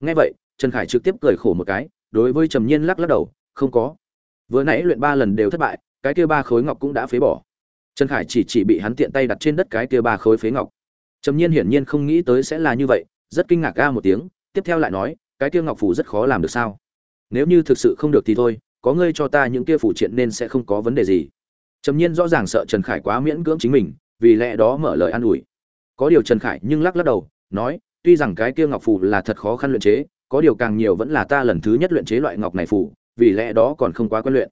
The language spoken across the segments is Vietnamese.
nghe vậy, trần khải trực tiếp cười khổ một cái, đối với trầm nhiên lắc lắc đầu, không có. Vừa nãy luyện ba lần đều thất bại, cái kia ba khối ngọc cũng đã phế bỏ. Trần khải chỉ chỉ bị hắn tiện tay đặt trên đất cái kia ba khối phế ngọc. Trầm nhiên hiển nhiên không nghĩ tới sẽ là như vậy, rất kinh ngạc ga một tiếng, tiếp theo lại nói, cái kia ngọc phủ rất khó làm được sao? Nếu như thực sự không được thì thôi, có ngươi cho ta những kia phụ triện nên sẽ không có vấn đề gì. Trầm nhiên rõ ràng sợ trần khải quá miễn cưỡng chính mình, vì lẽ đó mở lời an ủi. Có điều trần khải nhưng lắc lắc đầu, nói tuy rằng cái kia ngọc phù là thật khó khăn luyện chế, có điều càng nhiều vẫn là ta lần thứ nhất luyện chế loại ngọc này phù, vì lẽ đó còn không quá quen luyện.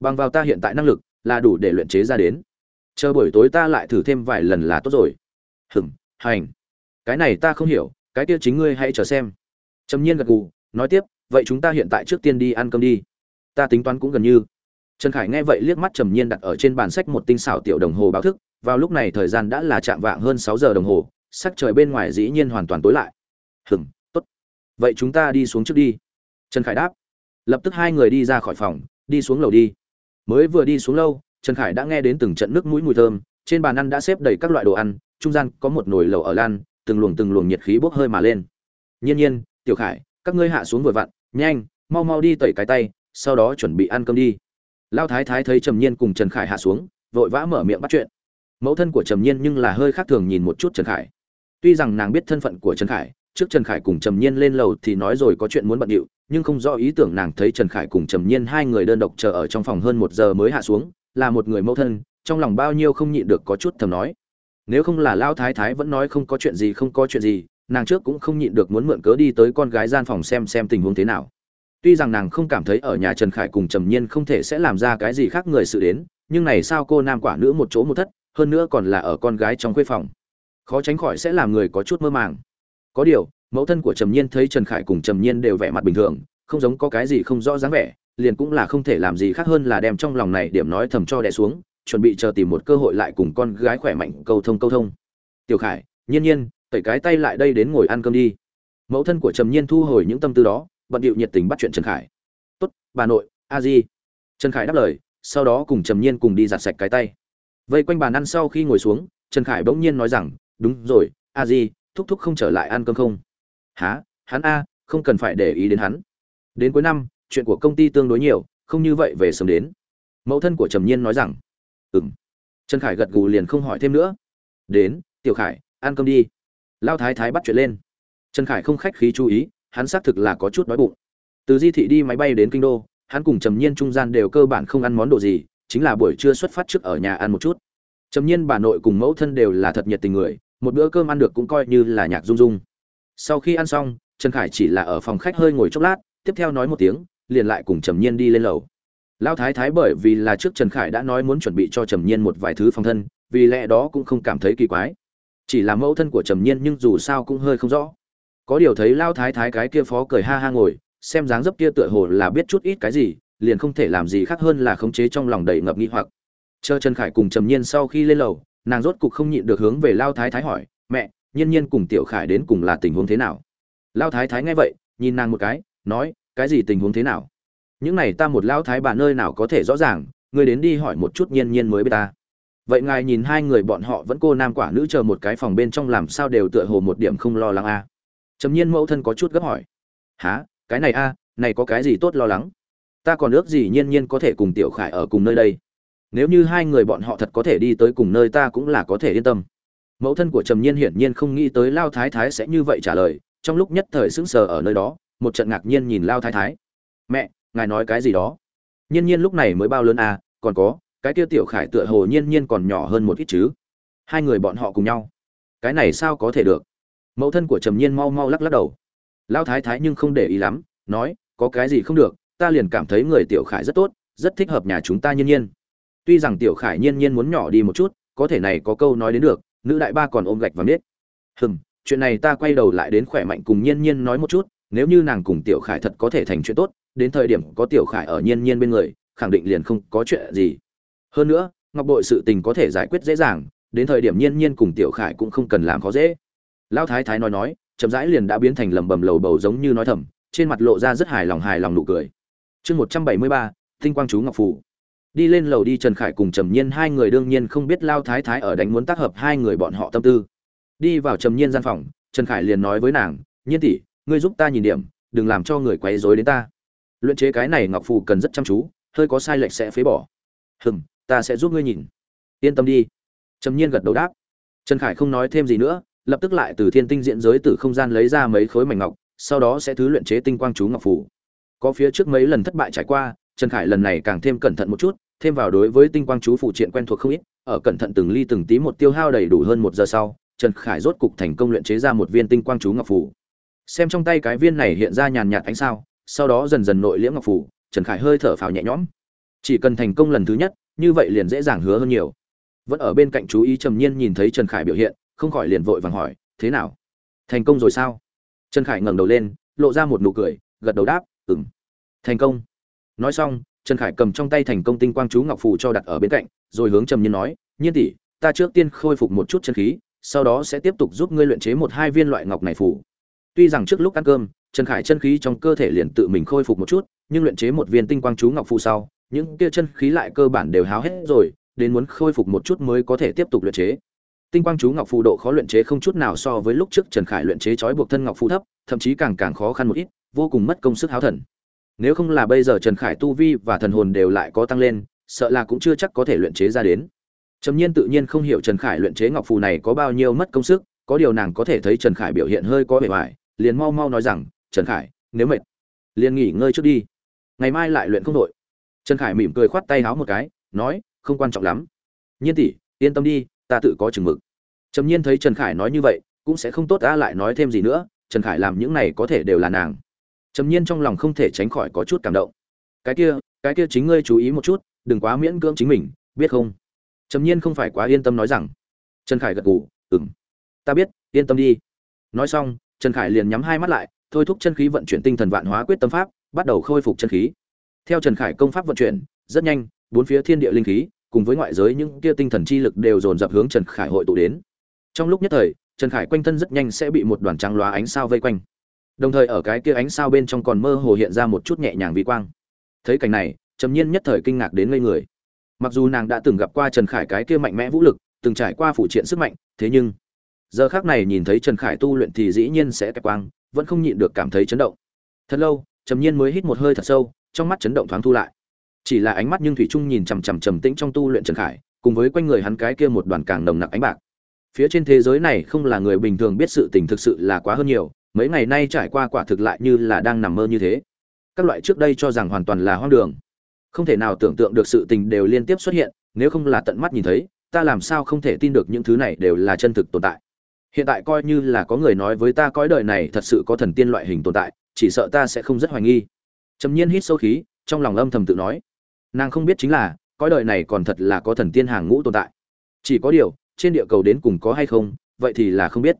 Bằng vào ta hiện tại năng lực, là đủ để luyện chế ra đến. Chờ buổi tối ta lại thử thêm vài lần là tốt rồi. Hừm hành. Cái này ta không hiểu, cái kia chính ngươi hãy chờ xem. Trầm nhiên gật gù, nói tiếp, vậy chúng ta hiện tại trước tiên đi ăn cơm đi. Ta tính toán cũng gần như. Trần khải nghe vậy liếc mắt trầm nhiên đặt ở trên bàn sách một tinh xảo tiểu đồng hồ báo thức, vào lúc này thời gian đã là chạm vạng hơn sáu giờ đồng hồ sắc trời bên ngoài dĩ nhiên hoàn toàn tối lại. Hừm tốt. Vậy chúng ta đi xuống trước đi. Trần khải đáp. Lập tức hai người đi ra khỏi phòng, đi xuống lầu đi. Mới vừa đi xuống lâu trần khải đã nghe đến từng trận nước mũi mùi thơm, trên bàn ăn đã xếp đầy các loại đồ ăn, trung gian có một nồi lẩu ở lan, từng luồng từng luồng nhiệt khí bốc hơi mà lên. Nhiên nhiên, tiểu khải, các ngươi hạ xuống vừa vặn, nhanh, mau mau đi tẩy cái tay, sau đó chuẩn bị ăn cơm đi. Lao thái thái thấy trầm nhiên cùng trần khải hạ xuống, vội vã mở miệng bắt chuyện. Mẫu thân của trầm nhiên nhưng là hơi khác thường nhìn một chút trần khải tuy rằng nàng biết thân phận của trần khải, trước trần khải cùng trầm nhiên lên lầu thì nói rồi có chuyện muốn bận điệu, nhưng không rõ ý tưởng nàng thấy trần khải cùng trầm nhiên hai người đơn độc chờ ở trong phòng hơn một giờ mới hạ xuống, là một người mẫu thân, trong lòng bao nhiêu không nhịn được có chút thầm nói. Nếu không là lao thái thái vẫn nói không có chuyện gì, không có chuyện gì, nàng trước cũng không nhịn được muốn mượn cớ đi tới con gái gian phòng xem xem tình huống thế nào. Tuy rằng nàng không cảm thấy ở nhà trần khải cùng trầm nhiên không thể sẽ làm ra cái gì khác người sự đến, nhưng này sao cô nam quả nữ một chỗ một thất, hơn nữa còn là ở con gái trong khuê phòng khó tránh khỏi sẽ làm người có chút mơ màng. Có điều, mẫu thân của trầm nhiên thấy trần khải cùng trầm nhiên đều vẻ mặt bình thường, không giống có cái gì không rõ dáng vẻ, liền cũng là không thể làm gì khác hơn là đem trong lòng này điểm nói thầm cho đè xuống, chuẩn bị chờ tìm một cơ hội lại cùng con gái khỏe mạnh câu thông câu thông. Tiểu khải, nhiên nhiên, tẩy cái tay lại đây đến ngồi ăn cơm đi. Mẫu thân của trầm nhiên thu hồi những tâm tư đó, bận điệu nhiệt tình bắt chuyện trần khải. Tốt, bà nội, a di. Trần khải đáp lời, sau đó cùng trầm nhiên cùng đi giặt sạch cái tay. Vây quanh bàn ăn sau khi ngồi xuống, trần khải bỗng nhiên nói rằng đúng rồi, a di, thúc thúc không trở lại ăn cơm không? Há hắn a, không cần phải để ý đến hắn. Đến cuối năm, chuyện của công ty tương đối nhiều, không như vậy về sớm đến. Mẫu thân của trầm nhiên nói rằng ừ m trần khải gật gù liền không hỏi thêm nữa. Đến, tiểu khải, ăn cơm đi. Lao thái thái bắt chuyện lên. Trần khải không khách khí chú ý, hắn xác thực là có chút đói bụng. Từ di thị đi máy bay đến kinh đô, hắn cùng trầm nhiên trung gian đều cơ bản không ăn món đồ gì, chính là buổi trưa xuất phát trước ở nhà ăn một chút. Trầm nhiên bà nội cùng mẫu thân đều là thật nhiệt tình người một bữa cơm ăn được cũng coi như là nhạc rung rung. Sau khi ăn xong, trần khải chỉ là ở phòng khách hơi ngồi chốc lát, tiếp theo nói một tiếng, liền lại cùng trầm nhiên đi lên lầu. Lão thái thái bởi vì là trước trần khải đã nói muốn chuẩn bị cho trầm nhiên một vài thứ phòng thân, vì lẽ đó cũng không cảm thấy kỳ quái. Chỉ là mẫu thân của trầm nhiên nhưng dù sao cũng hơi không rõ. Có điều thấy lao thái thái cái kia phó cười ha ha ngồi, xem dáng dấp kia tựa hồ là biết chút ít cái gì, liền không thể làm gì khác hơn là khống chế trong lòng đầy ngập nghi hoặc. Chờ trần khải cùng trầm nhiên sau khi lên lầu nàng rốt cục không nhịn được hướng về lao thái thái hỏi, mẹ, nhiên nhiên cùng tiểu khải đến cùng là tình huống thế nào? Lao thái thái nghe vậy, nhìn nàng một cái, nói, cái gì tình huống thế nào? Những này ta một lao thái bà nơi nào có thể rõ ràng người đến đi hỏi một chút nhiên nhiên mới biết ta. Vậy ngài nhìn hai người bọn họ vẫn cô nam quả nữ chờ một cái phòng bên trong làm sao đều tựa hồ một điểm không lo lắng a à. trầm nhiên mẫu thân có chút gấp hỏi há cái này a này có cái gì tốt lo lắng? Ta còn ước gì nhiên nhiên có thể cùng tiểu khải ở cùng nơi đây? Nếu như hai người bọn họ thật có thể đi tới cùng nơi ta cũng là có thể yên tâm. Mẫu thân của trầm nhiên hiển nhiên không nghĩ tới lao thái thái sẽ như vậy trả lời, trong lúc nhất thời sững sờ ở nơi đó, một trận ngạc nhiên nhìn lao thái thái. Mẹ, ngài nói cái gì đó? Nhiên nhiên lúc này mới bao lớn à còn có, cái kia tiểu khải tựa hồ nhiên nhiên còn nhỏ hơn một ít chứ. Hai người bọn họ cùng nhau. Cái này sao có thể được? Mẫu thân của trầm nhiên mau mau lắc lắc đầu. Lao thái thái nhưng không để ý lắm, nói, có cái gì không được, ta liền cảm thấy người tiểu khải rất tốt, rất thích hợp nhà chúng ta nhiên nhiên tuy rằng tiểu khải nhiên nhiên muốn nhỏ đi một chút, có thể này có câu nói đến được, nữ đại ba còn ôm gạch và biết hừm, chuyện này ta quay đầu lại đến khỏe mạnh cùng nhiên nhiên nói một chút, nếu như nàng cùng tiểu khải thật có thể thành chuyện tốt, đến thời điểm có tiểu khải ở nhiên nhiên bên người, khẳng định liền không có chuyện gì. Hơn nữa, ngọc bội sự tình có thể giải quyết dễ dàng, đến thời điểm nhiên nhiên cùng tiểu khải cũng không cần làm khó dễ. Lão thái thái nói nói, chậm rãi liền đã biến thành lầm bầm lầu bầu giống như nói thầm, trên mặt lộ ra rất hài lòng hài lòng nụ cười. Chương một trăm bảy mươi ba, tinh quang chú ngọc phủ đi lên lầu đi trần khải cùng trầm nhiên, hai người đương nhiên không biết lao thái thái ở đánh muốn tác hợp hai người bọn họ tâm tư. Đi vào trầm nhiên gian phòng, trần khải liền nói với nàng, nhiên tỷ, ngươi giúp ta nhìn điểm, đừng làm cho người quấy rối đến ta. Luyện chế cái này ngọc phù cần rất chăm chú, hơi có sai lệch sẽ phế bỏ. Hừm, ta sẽ giúp ngươi nhìn. Yên tâm đi. Trầm nhiên gật đầu đáp. Trần khải không nói thêm gì nữa, lập tức lại từ thiên tinh diễn giới từ không gian lấy ra mấy khối mảnh ngọc, sau đó sẽ thứ luyện chế tinh quang chú ngọc phù. Có phía trước mấy lần thất bại trải qua trần khải lần này càng thêm cẩn thận một chút, thêm vào đối với tinh quang chú phụ triện quen thuộc không ít, ở cẩn thận từng ly từng tí một tiêu hao đầy đủ hơn một giờ sau, trần khải rốt cục thành công luyện chế ra một viên tinh quang chú ngọc phù. Xem trong tay cái viên này hiện ra nhàn nhạt ánh sao, sau đó dần dần nội liễm ngọc phù, trần khải hơi thở phào nhẹ nhõm. Chỉ cần thành công lần thứ nhất, như vậy liền dễ dàng hứa hơn nhiều. Vẫn ở bên cạnh chú ý trầm nhiên nhìn thấy trần khải biểu hiện, không khỏi liền vội vàng hỏi, thế nào? Thành công rồi sao? Trần khải ngẩng đầu lên, lộ ra một nụ cười, gật đầu đáp, "Ừm." thành công nói xong, trần khải cầm trong tay thành công tinh quang chú ngọc phù cho đặt ở bên cạnh, rồi hướng trầm nhiên nói, nhiên tỷ, ta trước tiên khôi phục một chút chân khí, sau đó sẽ tiếp tục giúp ngươi luyện chế một hai viên loại ngọc này phù. Tuy rằng trước lúc ăn cơm, trần khải chân khí trong cơ thể liền tự mình khôi phục một chút, nhưng luyện chế một viên tinh quang chú ngọc phù sau, những kia chân khí lại cơ bản đều háo hết rồi, đến muốn khôi phục một chút mới có thể tiếp tục luyện chế. Tinh quang chú ngọc phù độ khó luyện chế không chút nào so với lúc trước trần khải luyện chế trói buộc thân ngọc phù thấp, thậm chí càng càng khó khăn một ít, vô cùng mất công sức háo thần nếu không là bây giờ trần khải tu vi và thần hồn đều lại có tăng lên, sợ là cũng chưa chắc có thể luyện chế ra đến. Trầm nhiên tự nhiên không hiểu trần khải luyện chế ngọc phù này có bao nhiêu mất công sức, có điều nàng có thể thấy trần khải biểu hiện hơi có vẻ vải, liền mau mau nói rằng, trần khải, nếu mệt, liền nghỉ ngơi trước đi. Ngày mai lại luyện không đội. Trần khải mỉm cười khoát tay háo một cái, nói, không quan trọng lắm. Nhiên tỷ, yên tâm đi, ta tự có chừng mực. Trầm nhiên thấy trần khải nói như vậy, cũng sẽ không tốt ta lại nói thêm gì nữa, trần khải làm những này có thể đều là nàng trầm nhiên trong lòng không thể tránh khỏi có chút cảm động. Cái kia cái kia chính ngươi chú ý một chút, đừng quá miễn cưỡng chính mình, biết không? Trầm nhiên không phải quá yên tâm nói rằng. Trần khải gật gù ừng ta biết, yên tâm đi. Nói xong, trần khải liền nhắm hai mắt lại, thôi thúc chân khí vận chuyển tinh thần vạn hóa quyết tâm pháp, bắt đầu khôi phục chân khí. Theo trần khải công pháp vận chuyển, rất nhanh, bốn phía thiên địa linh khí, cùng với ngoại giới những kia tinh thần chi lực đều dồn dập hướng trần khải hội tụ đến. Trong lúc nhất thời, trần khải quanh thân rất nhanh sẽ bị một đoàn trắng loá ánh sao vây quanh đồng thời ở cái kia ánh sao bên trong còn mơ hồ hiện ra một chút nhẹ nhàng vi quang. Thấy cảnh này, trầm nhiên nhất thời kinh ngạc đến ngây người. Mặc dù nàng đã từng gặp qua trần khải cái kia mạnh mẽ vũ lực, từng trải qua phụ triện sức mạnh, thế nhưng, giờ khác này nhìn thấy trần khải tu luyện thì dĩ nhiên sẽ kẹp quang, vẫn không nhịn được cảm thấy chấn động. Thật lâu, trầm nhiên mới hít một hơi thật sâu, trong mắt chấn động thoáng thu lại. Chỉ là ánh mắt nhưng thủy trung nhìn chằm chằm trầm tĩnh trong tu luyện trần khải, cùng với quanh người hắn cái kia một đoàn càng nồng nặc ánh bạc. Phía trên thế giới này không là người bình thường biết sự tình thực sự là quá hơn nhiều mấy ngày nay trải qua quả thực lại như là đang nằm mơ như thế. Các loại trước đây cho rằng hoàn toàn là hoang đường. Không thể nào tưởng tượng được sự tình đều liên tiếp xuất hiện, nếu không là tận mắt nhìn thấy, ta làm sao không thể tin được những thứ này đều là chân thực tồn tại. Hiện tại coi như là có người nói với ta cõi đời này thật sự có thần tiên loại hình tồn tại, chỉ sợ ta sẽ không rất hoài nghi. Trầm nhiên hít sâu khí, trong lòng âm thầm tự nói. Nàng không biết chính là, cõi đời này còn thật là có thần tiên hàng ngũ tồn tại. Chỉ có điều, trên địa cầu đến cùng có hay không, vậy thì là không biết.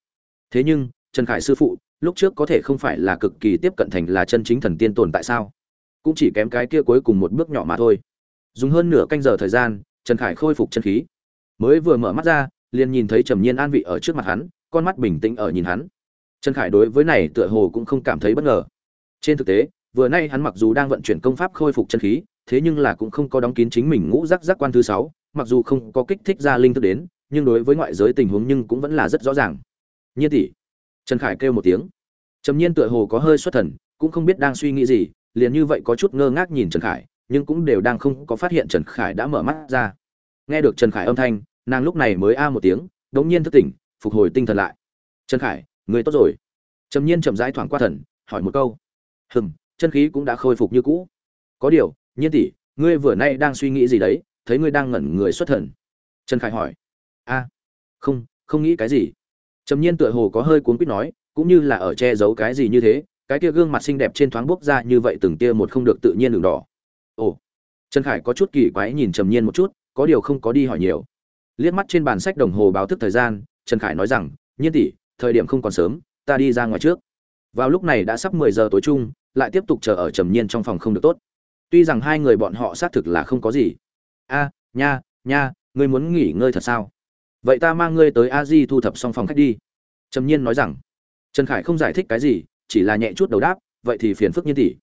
Thế nhưng, trần khải sư phụ lúc trước có thể không phải là cực kỳ tiếp cận thành là chân chính thần tiên tồn tại sao? Cũng chỉ kém cái kia cuối cùng một bước nhỏ mà thôi. Dùng hơn nửa canh giờ thời gian, trần khải khôi phục chân khí. Mới vừa mở mắt ra, liền nhìn thấy trầm nhiên an vị ở trước mặt hắn, con mắt bình tĩnh ở nhìn hắn. Trần khải đối với này tựa hồ cũng không cảm thấy bất ngờ. Trên thực tế, vừa nay hắn mặc dù đang vận chuyển công pháp khôi phục chân khí, thế nhưng là cũng không có đóng kín chính mình ngũ giác giác quan thứ sáu, mặc dù không có kích thích ra linh thức đến, nhưng đối với ngoại giới tình huống nhưng cũng vẫn là rất rõ ràng. Nhiên tỷ trần khải kêu một tiếng. Trầm nhiên tựa hồ có hơi xuất thần, cũng không biết đang suy nghĩ gì, liền như vậy có chút ngơ ngác nhìn trần khải, nhưng cũng đều đang không có phát hiện trần khải đã mở mắt ra. Nghe được trần khải âm thanh, nàng lúc này mới a một tiếng, đống nhiên thức tỉnh, phục hồi tinh thần lại. Trần khải, người tốt rồi. Trầm nhiên chậm rãi thoảng qua thần, hỏi một câu. Hừm, chân khí cũng đã khôi phục như cũ. Có điều, nhiên tỷ, ngươi vừa nay đang suy nghĩ gì đấy? Thấy ngươi đang ngẩn người xuất thần. Trần khải hỏi. A, không không nghĩ cái gì trầm nhiên tựa hồ có hơi cuốn quýt nói, cũng như là ở che giấu cái gì như thế, cái kia gương mặt xinh đẹp trên thoáng bốc ra như vậy từng tia một không được tự nhiên đường đỏ. Ồ, trần khải có chút kỳ quái nhìn trầm nhiên một chút, có điều không có đi hỏi nhiều. Liếc mắt trên bàn sách đồng hồ báo thức thời gian, trần khải nói rằng, nhiên tỷ, thời điểm không còn sớm, ta đi ra ngoài trước. Vào lúc này đã sắp mười giờ tối chung, lại tiếp tục chờ ở trầm nhiên trong phòng không được tốt. Tuy rằng hai người bọn họ xác thực là không có gì. A, nha nha, ngươi muốn nghỉ ngơi thật sao? Vậy ta mang ngươi tới a di thu thập xong phòng khách đi. Trầm nhiên nói rằng. Trần khải không giải thích cái gì, chỉ là nhẹ chút đầu đáp, vậy thì phiền phức nhiên tỷ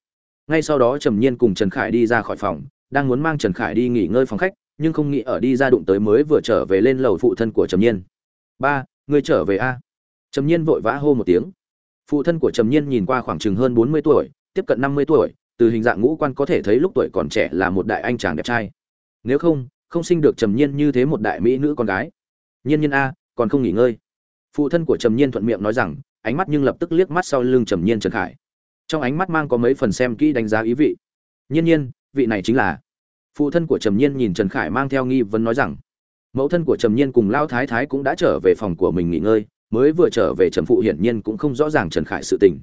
ngay sau đó trầm nhiên cùng trần khải đi ra khỏi phòng, đang muốn mang trần khải đi nghỉ ngơi phòng khách, nhưng không nghĩ ở đi ra đụng tới mới vừa trở về lên lầu phụ thân của trầm nhiên. Ba, ngươi trở về a. Trầm nhiên vội vã hô một tiếng. Phụ thân của trầm nhiên nhìn qua khoảng chừng hơn bốn mươi tuổi, tiếp cận năm mươi tuổi, từ hình dạng ngũ quan có thể thấy lúc tuổi còn trẻ là một đại anh chàng đẹp trai. Nếu không không sinh được trầm nhiên như thế một đại mỹ nữ con gái nhiên nhiên a, còn không nghỉ ngơi. Phụ thân của trầm nhiên thuận miệng nói rằng, ánh mắt nhưng lập tức liếc mắt sau lưng trầm nhiên trần khải. Trong ánh mắt mang có mấy phần xem kỹ đánh giá ý vị. Nhiên nhiên, vị này chính là. Phụ thân của trầm nhiên nhìn trần khải mang theo nghi vấn nói rằng, mẫu thân của trầm nhiên cùng lao thái thái cũng đã trở về phòng của mình nghỉ ngơi, mới vừa trở về trầm phụ hiển nhiên cũng không rõ ràng trần khải sự tình.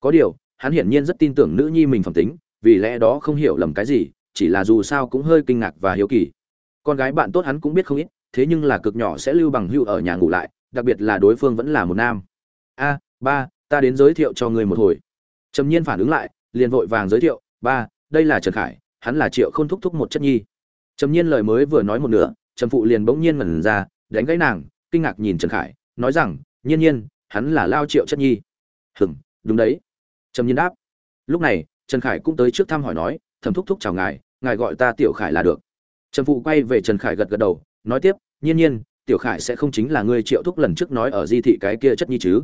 Có điều, hắn hiển nhiên rất tin tưởng nữ nhi mình phẩm tính, vì lẽ đó không hiểu lầm cái gì, chỉ là dù sao cũng hơi kinh ngạc và hiếu kỳ. Con gái bạn tốt hắn cũng biết không ít thế nhưng là cực nhỏ sẽ lưu bằng hưu ở nhà ngủ lại, đặc biệt là đối phương vẫn là một nam. A, ba, ta đến giới thiệu cho người một hồi. Trầm nhiên phản ứng lại, liền vội vàng giới thiệu, ba, đây là trần khải, hắn là triệu không thúc thúc một chất nhi. Trầm nhiên lời mới vừa nói một nửa, trầm phụ liền bỗng nhiên ngẩn ra, đánh gãy nàng, kinh ngạc nhìn trần khải, nói rằng, nhiên nhiên, hắn là lao triệu chất nhi. Hừng đúng đấy. Trầm nhiên đáp. Lúc này, trần khải cũng tới trước thăm hỏi nói thầm thúc thúc chào ngài ngài gọi ta tiểu khải là được. Trầm phụ quay về trần khải gật gật đầu nói tiếp, nhiên nhiên, tiểu khải sẽ không chính là ngươi triệu thúc lần trước nói ở di thị cái kia chất nhi chứ.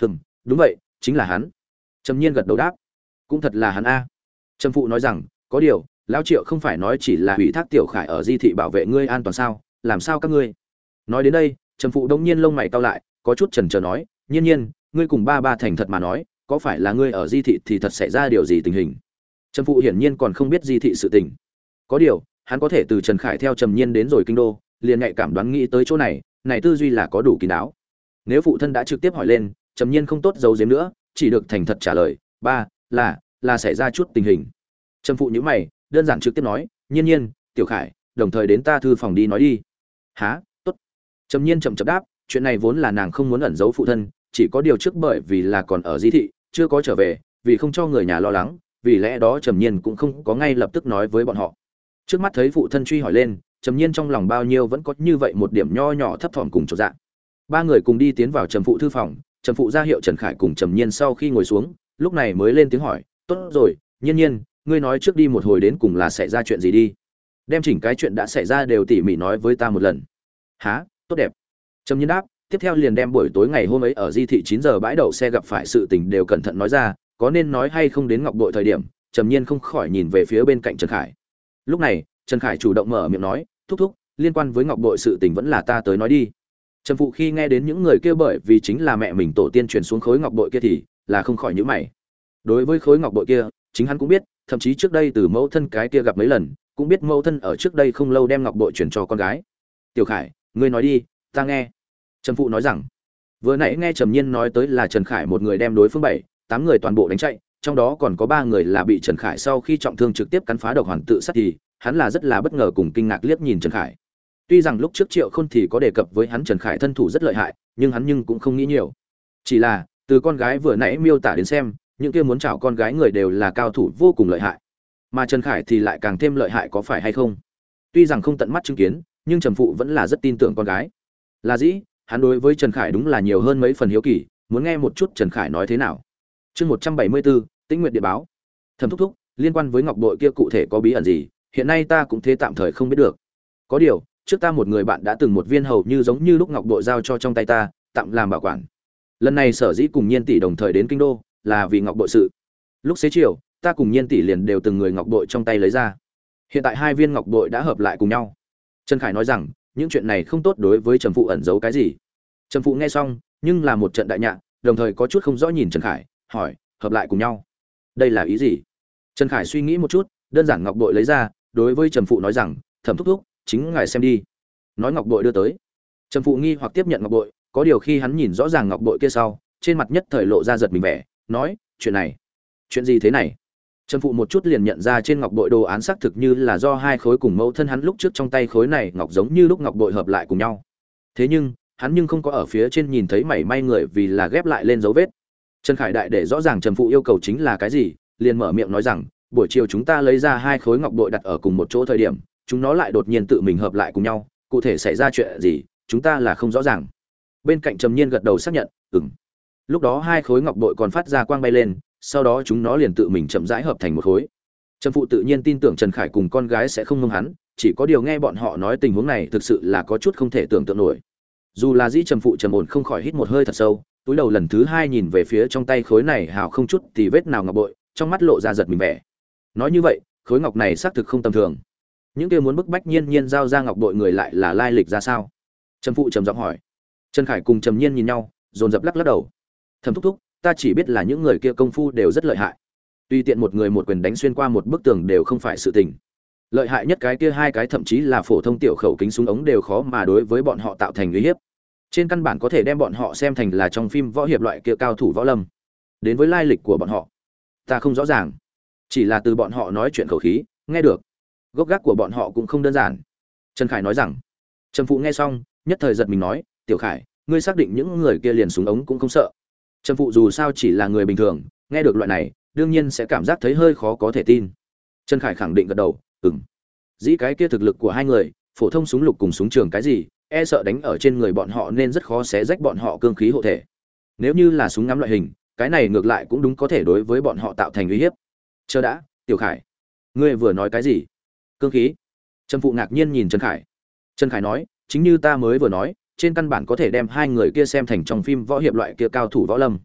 Hừm, đúng vậy, chính là hắn. Trầm nhiên gật đầu đáp. Cũng thật là hắn a. Trầm phụ nói rằng, có điều, lão triệu không phải nói chỉ là ủy thác tiểu khải ở di thị bảo vệ ngươi an toàn sao? Làm sao các ngươi? Nói đến đây, trầm phụ đông nhiên lông mày cau lại, có chút chần chờ nói, nhiên nhiên, ngươi cùng ba ba thành thật mà nói, có phải là ngươi ở di thị thì thật xảy ra điều gì tình hình? Trầm phụ hiển nhiên còn không biết di thị sự tình. Có điều, hắn có thể từ trần khải theo trầm nhiên đến rồi kinh đô liền nhạy cảm đoán nghĩ tới chỗ này này tư duy là có đủ kín đáo. Nếu phụ thân đã trực tiếp hỏi lên, trầm nhiên không tốt giấu giếm nữa, chỉ được thành thật trả lời, ba, là là xảy ra chút tình hình. Trầm phụ nhữ mày, đơn giản trực tiếp nói, nhiên nhiên, tiểu khải, đồng thời đến ta thư phòng đi nói đi. Há t ố t trầm nhiên chậm chậm đáp, chuyện này vốn là nàng không muốn ẩn giấu phụ thân, chỉ có điều trước bởi vì là còn ở di thị, chưa có trở về, vì không cho người nhà lo lắng, vì lẽ đó trầm nhiên cũng không có ngay lập tức nói với bọn họ. Trước mắt thấy phụ thân truy hỏi lên trầm nhiên trong lòng bao nhiêu vẫn có như vậy một điểm nho nhỏ thấp thỏm cùng chỗ dạng ba người cùng đi tiến vào trầm phụ thư phòng, trầm phụ ra hiệu trần khải cùng trầm nhiên sau khi ngồi xuống, lúc này mới lên tiếng hỏi, tốt rồi, nhiên nhiên, ngươi nói trước đi một hồi đến cùng là xảy ra chuyện gì đi? Đem chỉnh cái chuyện đã xảy ra đều tỉ mỉ nói với ta một lần. Há tốt đẹp. Trầm nhiên đáp, tiếp theo liền đem buổi tối ngày hôm ấy ở di thị chín giờ bãi đậu xe gặp phải sự tình đều cẩn thận nói ra, có nên nói hay không đến ngọc bội thời điểm. Trầm nhiên không khỏi nhìn về phía bên cạnh trần khải. Lúc này, trần khải chủ động mở miệng nói thúc thúc, liên quan với ngọc bội sự tình vẫn là ta tới nói đi. Trần phụ khi nghe đến những người kia bởi vì chính là mẹ mình tổ tiên truyền xuống khối ngọc bội kia thì là không khỏi nhữ mày. Đối với khối ngọc bội kia, chính hắn cũng biết, thậm chí trước đây từ mẫu thân cái kia gặp mấy lần, cũng biết mẫu thân ở trước đây không lâu đem ngọc bội chuyển cho con gái. Tiểu khải, ngươi nói đi, ta nghe. Trần phụ nói rằng. Vừa nãy nghe trầm nhiên nói tới là trần khải một người đem đối phương bảy, tám người toàn bộ đánh chạy, trong đó còn có ba người là bị trần khải sau khi trọng thương trực tiếp cắn phá độc hoàn tự sát thì hắn là rất là bất ngờ cùng kinh ngạc liếc nhìn trần khải. Tuy rằng lúc trước triệu khôn thì có đề cập với hắn trần khải thân thủ rất lợi hại, nhưng hắn nhưng cũng không nghĩ nhiều. Chỉ là, từ con gái vừa nãy miêu tả đến xem, những kia muốn chảo con gái người đều là cao thủ vô cùng lợi hại. Mà trần khải thì lại càng thêm lợi hại có phải hay không? Tuy rằng không tận mắt chứng kiến, nhưng trầm phụ vẫn là rất tin tưởng con gái. Là dĩ, hắn đối với trần khải đúng là nhiều hơn mấy phần hiếu kỳ, muốn nghe một chút trần khải nói thế nào. Chương một trăm bảy mươi bốn, tĩnh Nguyệt địa báo. Thẩm thúc thúc, liên quan với ngọc bội kia cụ thể có bí ẩn gì? Hiện nay ta cũng thế tạm thời không biết được. Có điều, trước ta một người bạn đã từng một viên hầu như giống như lúc ngọc bội giao cho trong tay ta, tạm làm bảo quản. Lần này sở dĩ cùng nhiên tỷ đồng thời đến kinh đô, là vì ngọc bội sự. Lúc xế chiều, ta cùng nhiên tỷ liền đều từng người ngọc bội trong tay lấy ra. Hiện tại hai viên ngọc bội đã hợp lại cùng nhau. Trần khải nói rằng, những chuyện này không tốt đối với trầm phụ ẩn giấu cái gì. Trầm phụ nghe xong, nhưng là một trận đại nhạc, đồng thời có chút không rõ nhìn trần khải, hỏi, hợp lại cùng nhau. Đây là ý gì? Trần khải suy nghĩ một chút, đơn giản ngọc bội lấy ra đối với trầm phụ nói rằng, thẩm thúc thúc, chính ngài xem đi. Nói ngọc bội đưa tới. Trầm phụ nghi hoặc tiếp nhận ngọc bội, có điều khi hắn nhìn rõ ràng ngọc bội kia sau, trên mặt nhất thời lộ ra giật mình vẻ, nói, chuyện này, chuyện gì thế này? Trần phụ một chút liền nhận ra trên ngọc bội đồ án xác thực như là do hai khối cùng mẫu thân hắn lúc trước trong tay khối này ngọc giống như lúc ngọc bội hợp lại cùng nhau. Thế nhưng, hắn nhưng không có ở phía trên nhìn thấy mảy may người vì là ghép lại lên dấu vết. Trần khải đại để rõ ràng trần phụ yêu cầu chính là cái gì, liền mở miệng nói rằng buổi chiều chúng ta lấy ra hai khối ngọc bội đặt ở cùng một chỗ thời điểm, chúng nó lại đột nhiên tự mình hợp lại cùng nhau, cụ thể xảy ra chuyện gì, chúng ta là không rõ ràng. Bên cạnh trầm nhiên gật đầu xác nhận ừng lúc đó hai khối ngọc bội còn phát ra quang bay lên, sau đó chúng nó liền tự mình chậm rãi hợp thành một khối. Trần phụ tự nhiên tin tưởng trần khải cùng con gái sẽ không ngông hắn, chỉ có điều nghe bọn họ nói tình huống này thực sự là có chút không thể tưởng tượng nổi. Dù là dĩ trầm phụ trầm ổn không khỏi hít một hơi thật sâu, túi đầu lần thứ hai nhìn về phía trong tay khối này hào không chút thì vết nào ngọc bội, trong mắt lộ ra giật mình vẻ nói như vậy, khối ngọc này xác thực không tầm thường. Những kia muốn bức bách nhiên nhiên giao ra ngọc đội người lại là lai lịch ra sao? Trần phụ trầm giọng hỏi. Trần khải cùng trầm nhiên nhìn nhau, dồn dập lắc lắc đầu. Thầm thúc thúc, ta chỉ biết là những người kia công phu đều rất lợi hại. Tuy tiện một người một quyền đánh xuyên qua một bức tường đều không phải sự tình. Lợi hại nhất cái kia hai cái thậm chí là phổ thông tiểu khẩu kính súng ống đều khó mà đối với bọn họ tạo thành uy hiếp. Trên căn bản có thể đem bọn họ xem thành là trong phim võ hiệp loại kia cao thủ võ lâm. Đến với lai lịch của bọn họ, ta không rõ ràng chỉ là từ bọn họ nói chuyện khẩu khí, nghe được. Gốc gác của bọn họ cũng không đơn giản. Trần khải nói rằng trần phụ nghe xong, nhất thời giật mình nói, tiểu khải, ngươi xác định những người kia liền súng ống cũng không sợ? Trần phụ dù sao chỉ là người bình thường, nghe được loại này, đương nhiên sẽ cảm giác thấy hơi khó có thể tin. Trần khải khẳng định gật đầu ừng dĩ cái kia thực lực của hai người, phổ thông súng lục cùng súng trường cái gì e sợ đánh ở trên người bọn họ nên rất khó xé rách bọn họ cương khí hộ thể. Nếu như là súng ngắm loại hình, cái này ngược lại cũng đúng có thể đối với bọn họ tạo thành uy hiếp chờ đã, tiểu khải. Ngươi vừa nói cái gì? Cương khí. Trần phụ ngạc nhiên nhìn trần khải. Trần khải nói, chính như ta mới vừa nói, trên căn bản có thể đem hai người kia xem thành trong phim võ hiệp loại kia cao thủ võ lâm.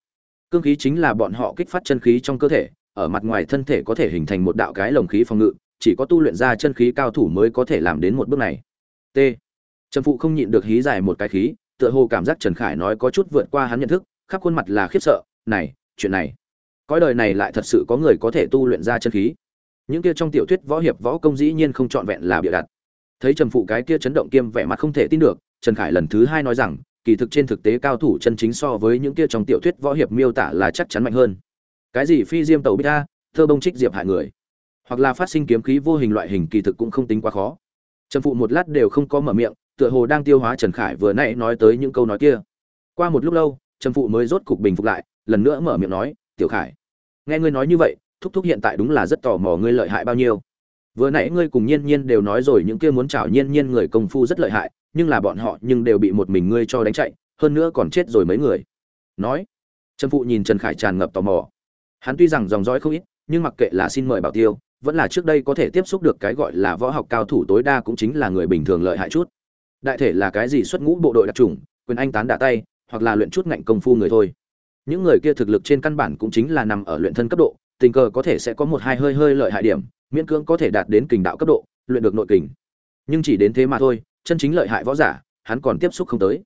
Cương khí chính là bọn họ kích phát chân khí trong cơ thể, ở mặt ngoài thân thể có thể hình thành một đạo cái lồng khí phòng ngự, chỉ có tu luyện ra chân khí cao thủ mới có thể làm đến một bước này. T. Trần phụ không nhịn được hí dài một cái khí, tựa hồ cảm giác trần khải nói có chút vượt qua hắn nhận thức, khắp khuôn mặt là khiếp sợ, này, chuyện này cõi đời này lại thật sự có người có thể tu luyện ra chân khí. Những kia trong tiểu thuyết võ hiệp võ công dĩ nhiên không trọn vẹn là bịa đặt. Thấy trần phụ cái kia chấn động kiêm vẻ mặt không thể tin được, trần khải lần thứ hai nói rằng, kỳ thực trên thực tế cao thủ chân chính so với những kia trong tiểu thuyết võ hiệp miêu tả là chắc chắn mạnh hơn. Cái gì phi diêm tàu bích a, thơ bông trích diệp hại người. Hoặc là phát sinh kiếm khí vô hình loại hình kỳ thực cũng không tính quá khó. Trần phụ một lát đều không có mở miệng, tựa hồ đang tiêu hóa trần khải vừa nãy nói tới những câu nói kia. Qua một lúc lâu trần phụ mới rốt cục bình phục lại, lần nữa mở miệng nói, tiểu khải nghe ngươi nói như vậy, thúc thúc hiện tại đúng là rất tò mò ngươi lợi hại bao nhiêu. Vừa nãy ngươi cùng nhiên nhiên đều nói rồi những kia muốn chào nhiên nhiên người công phu rất lợi hại, nhưng là bọn họ nhưng đều bị một mình ngươi cho đánh chạy, hơn nữa còn chết rồi mấy người. Nói. Trần phụ nhìn trần khải tràn ngập tò mò. Hắn tuy rằng dòng dõi không ít, nhưng mặc kệ là xin mời bảo tiêu, vẫn là trước đây có thể tiếp xúc được cái gọi là võ học cao thủ tối đa cũng chính là người bình thường lợi hại chút. Đại thể là cái gì xuất ngũ bộ đội đặc trùng quyền anh tán đả tay, hoặc là luyện chút ngạnh công phu người thôi những người kia thực lực trên căn bản cũng chính là nằm ở luyện thân cấp độ, tình cờ có thể sẽ có một hai hơi hơi lợi hại điểm, miễn cưỡng có thể đạt đến kình đạo cấp độ, luyện được nội kình. Nhưng chỉ đến thế mà thôi, chân chính lợi hại võ giả, hắn còn tiếp xúc không tới.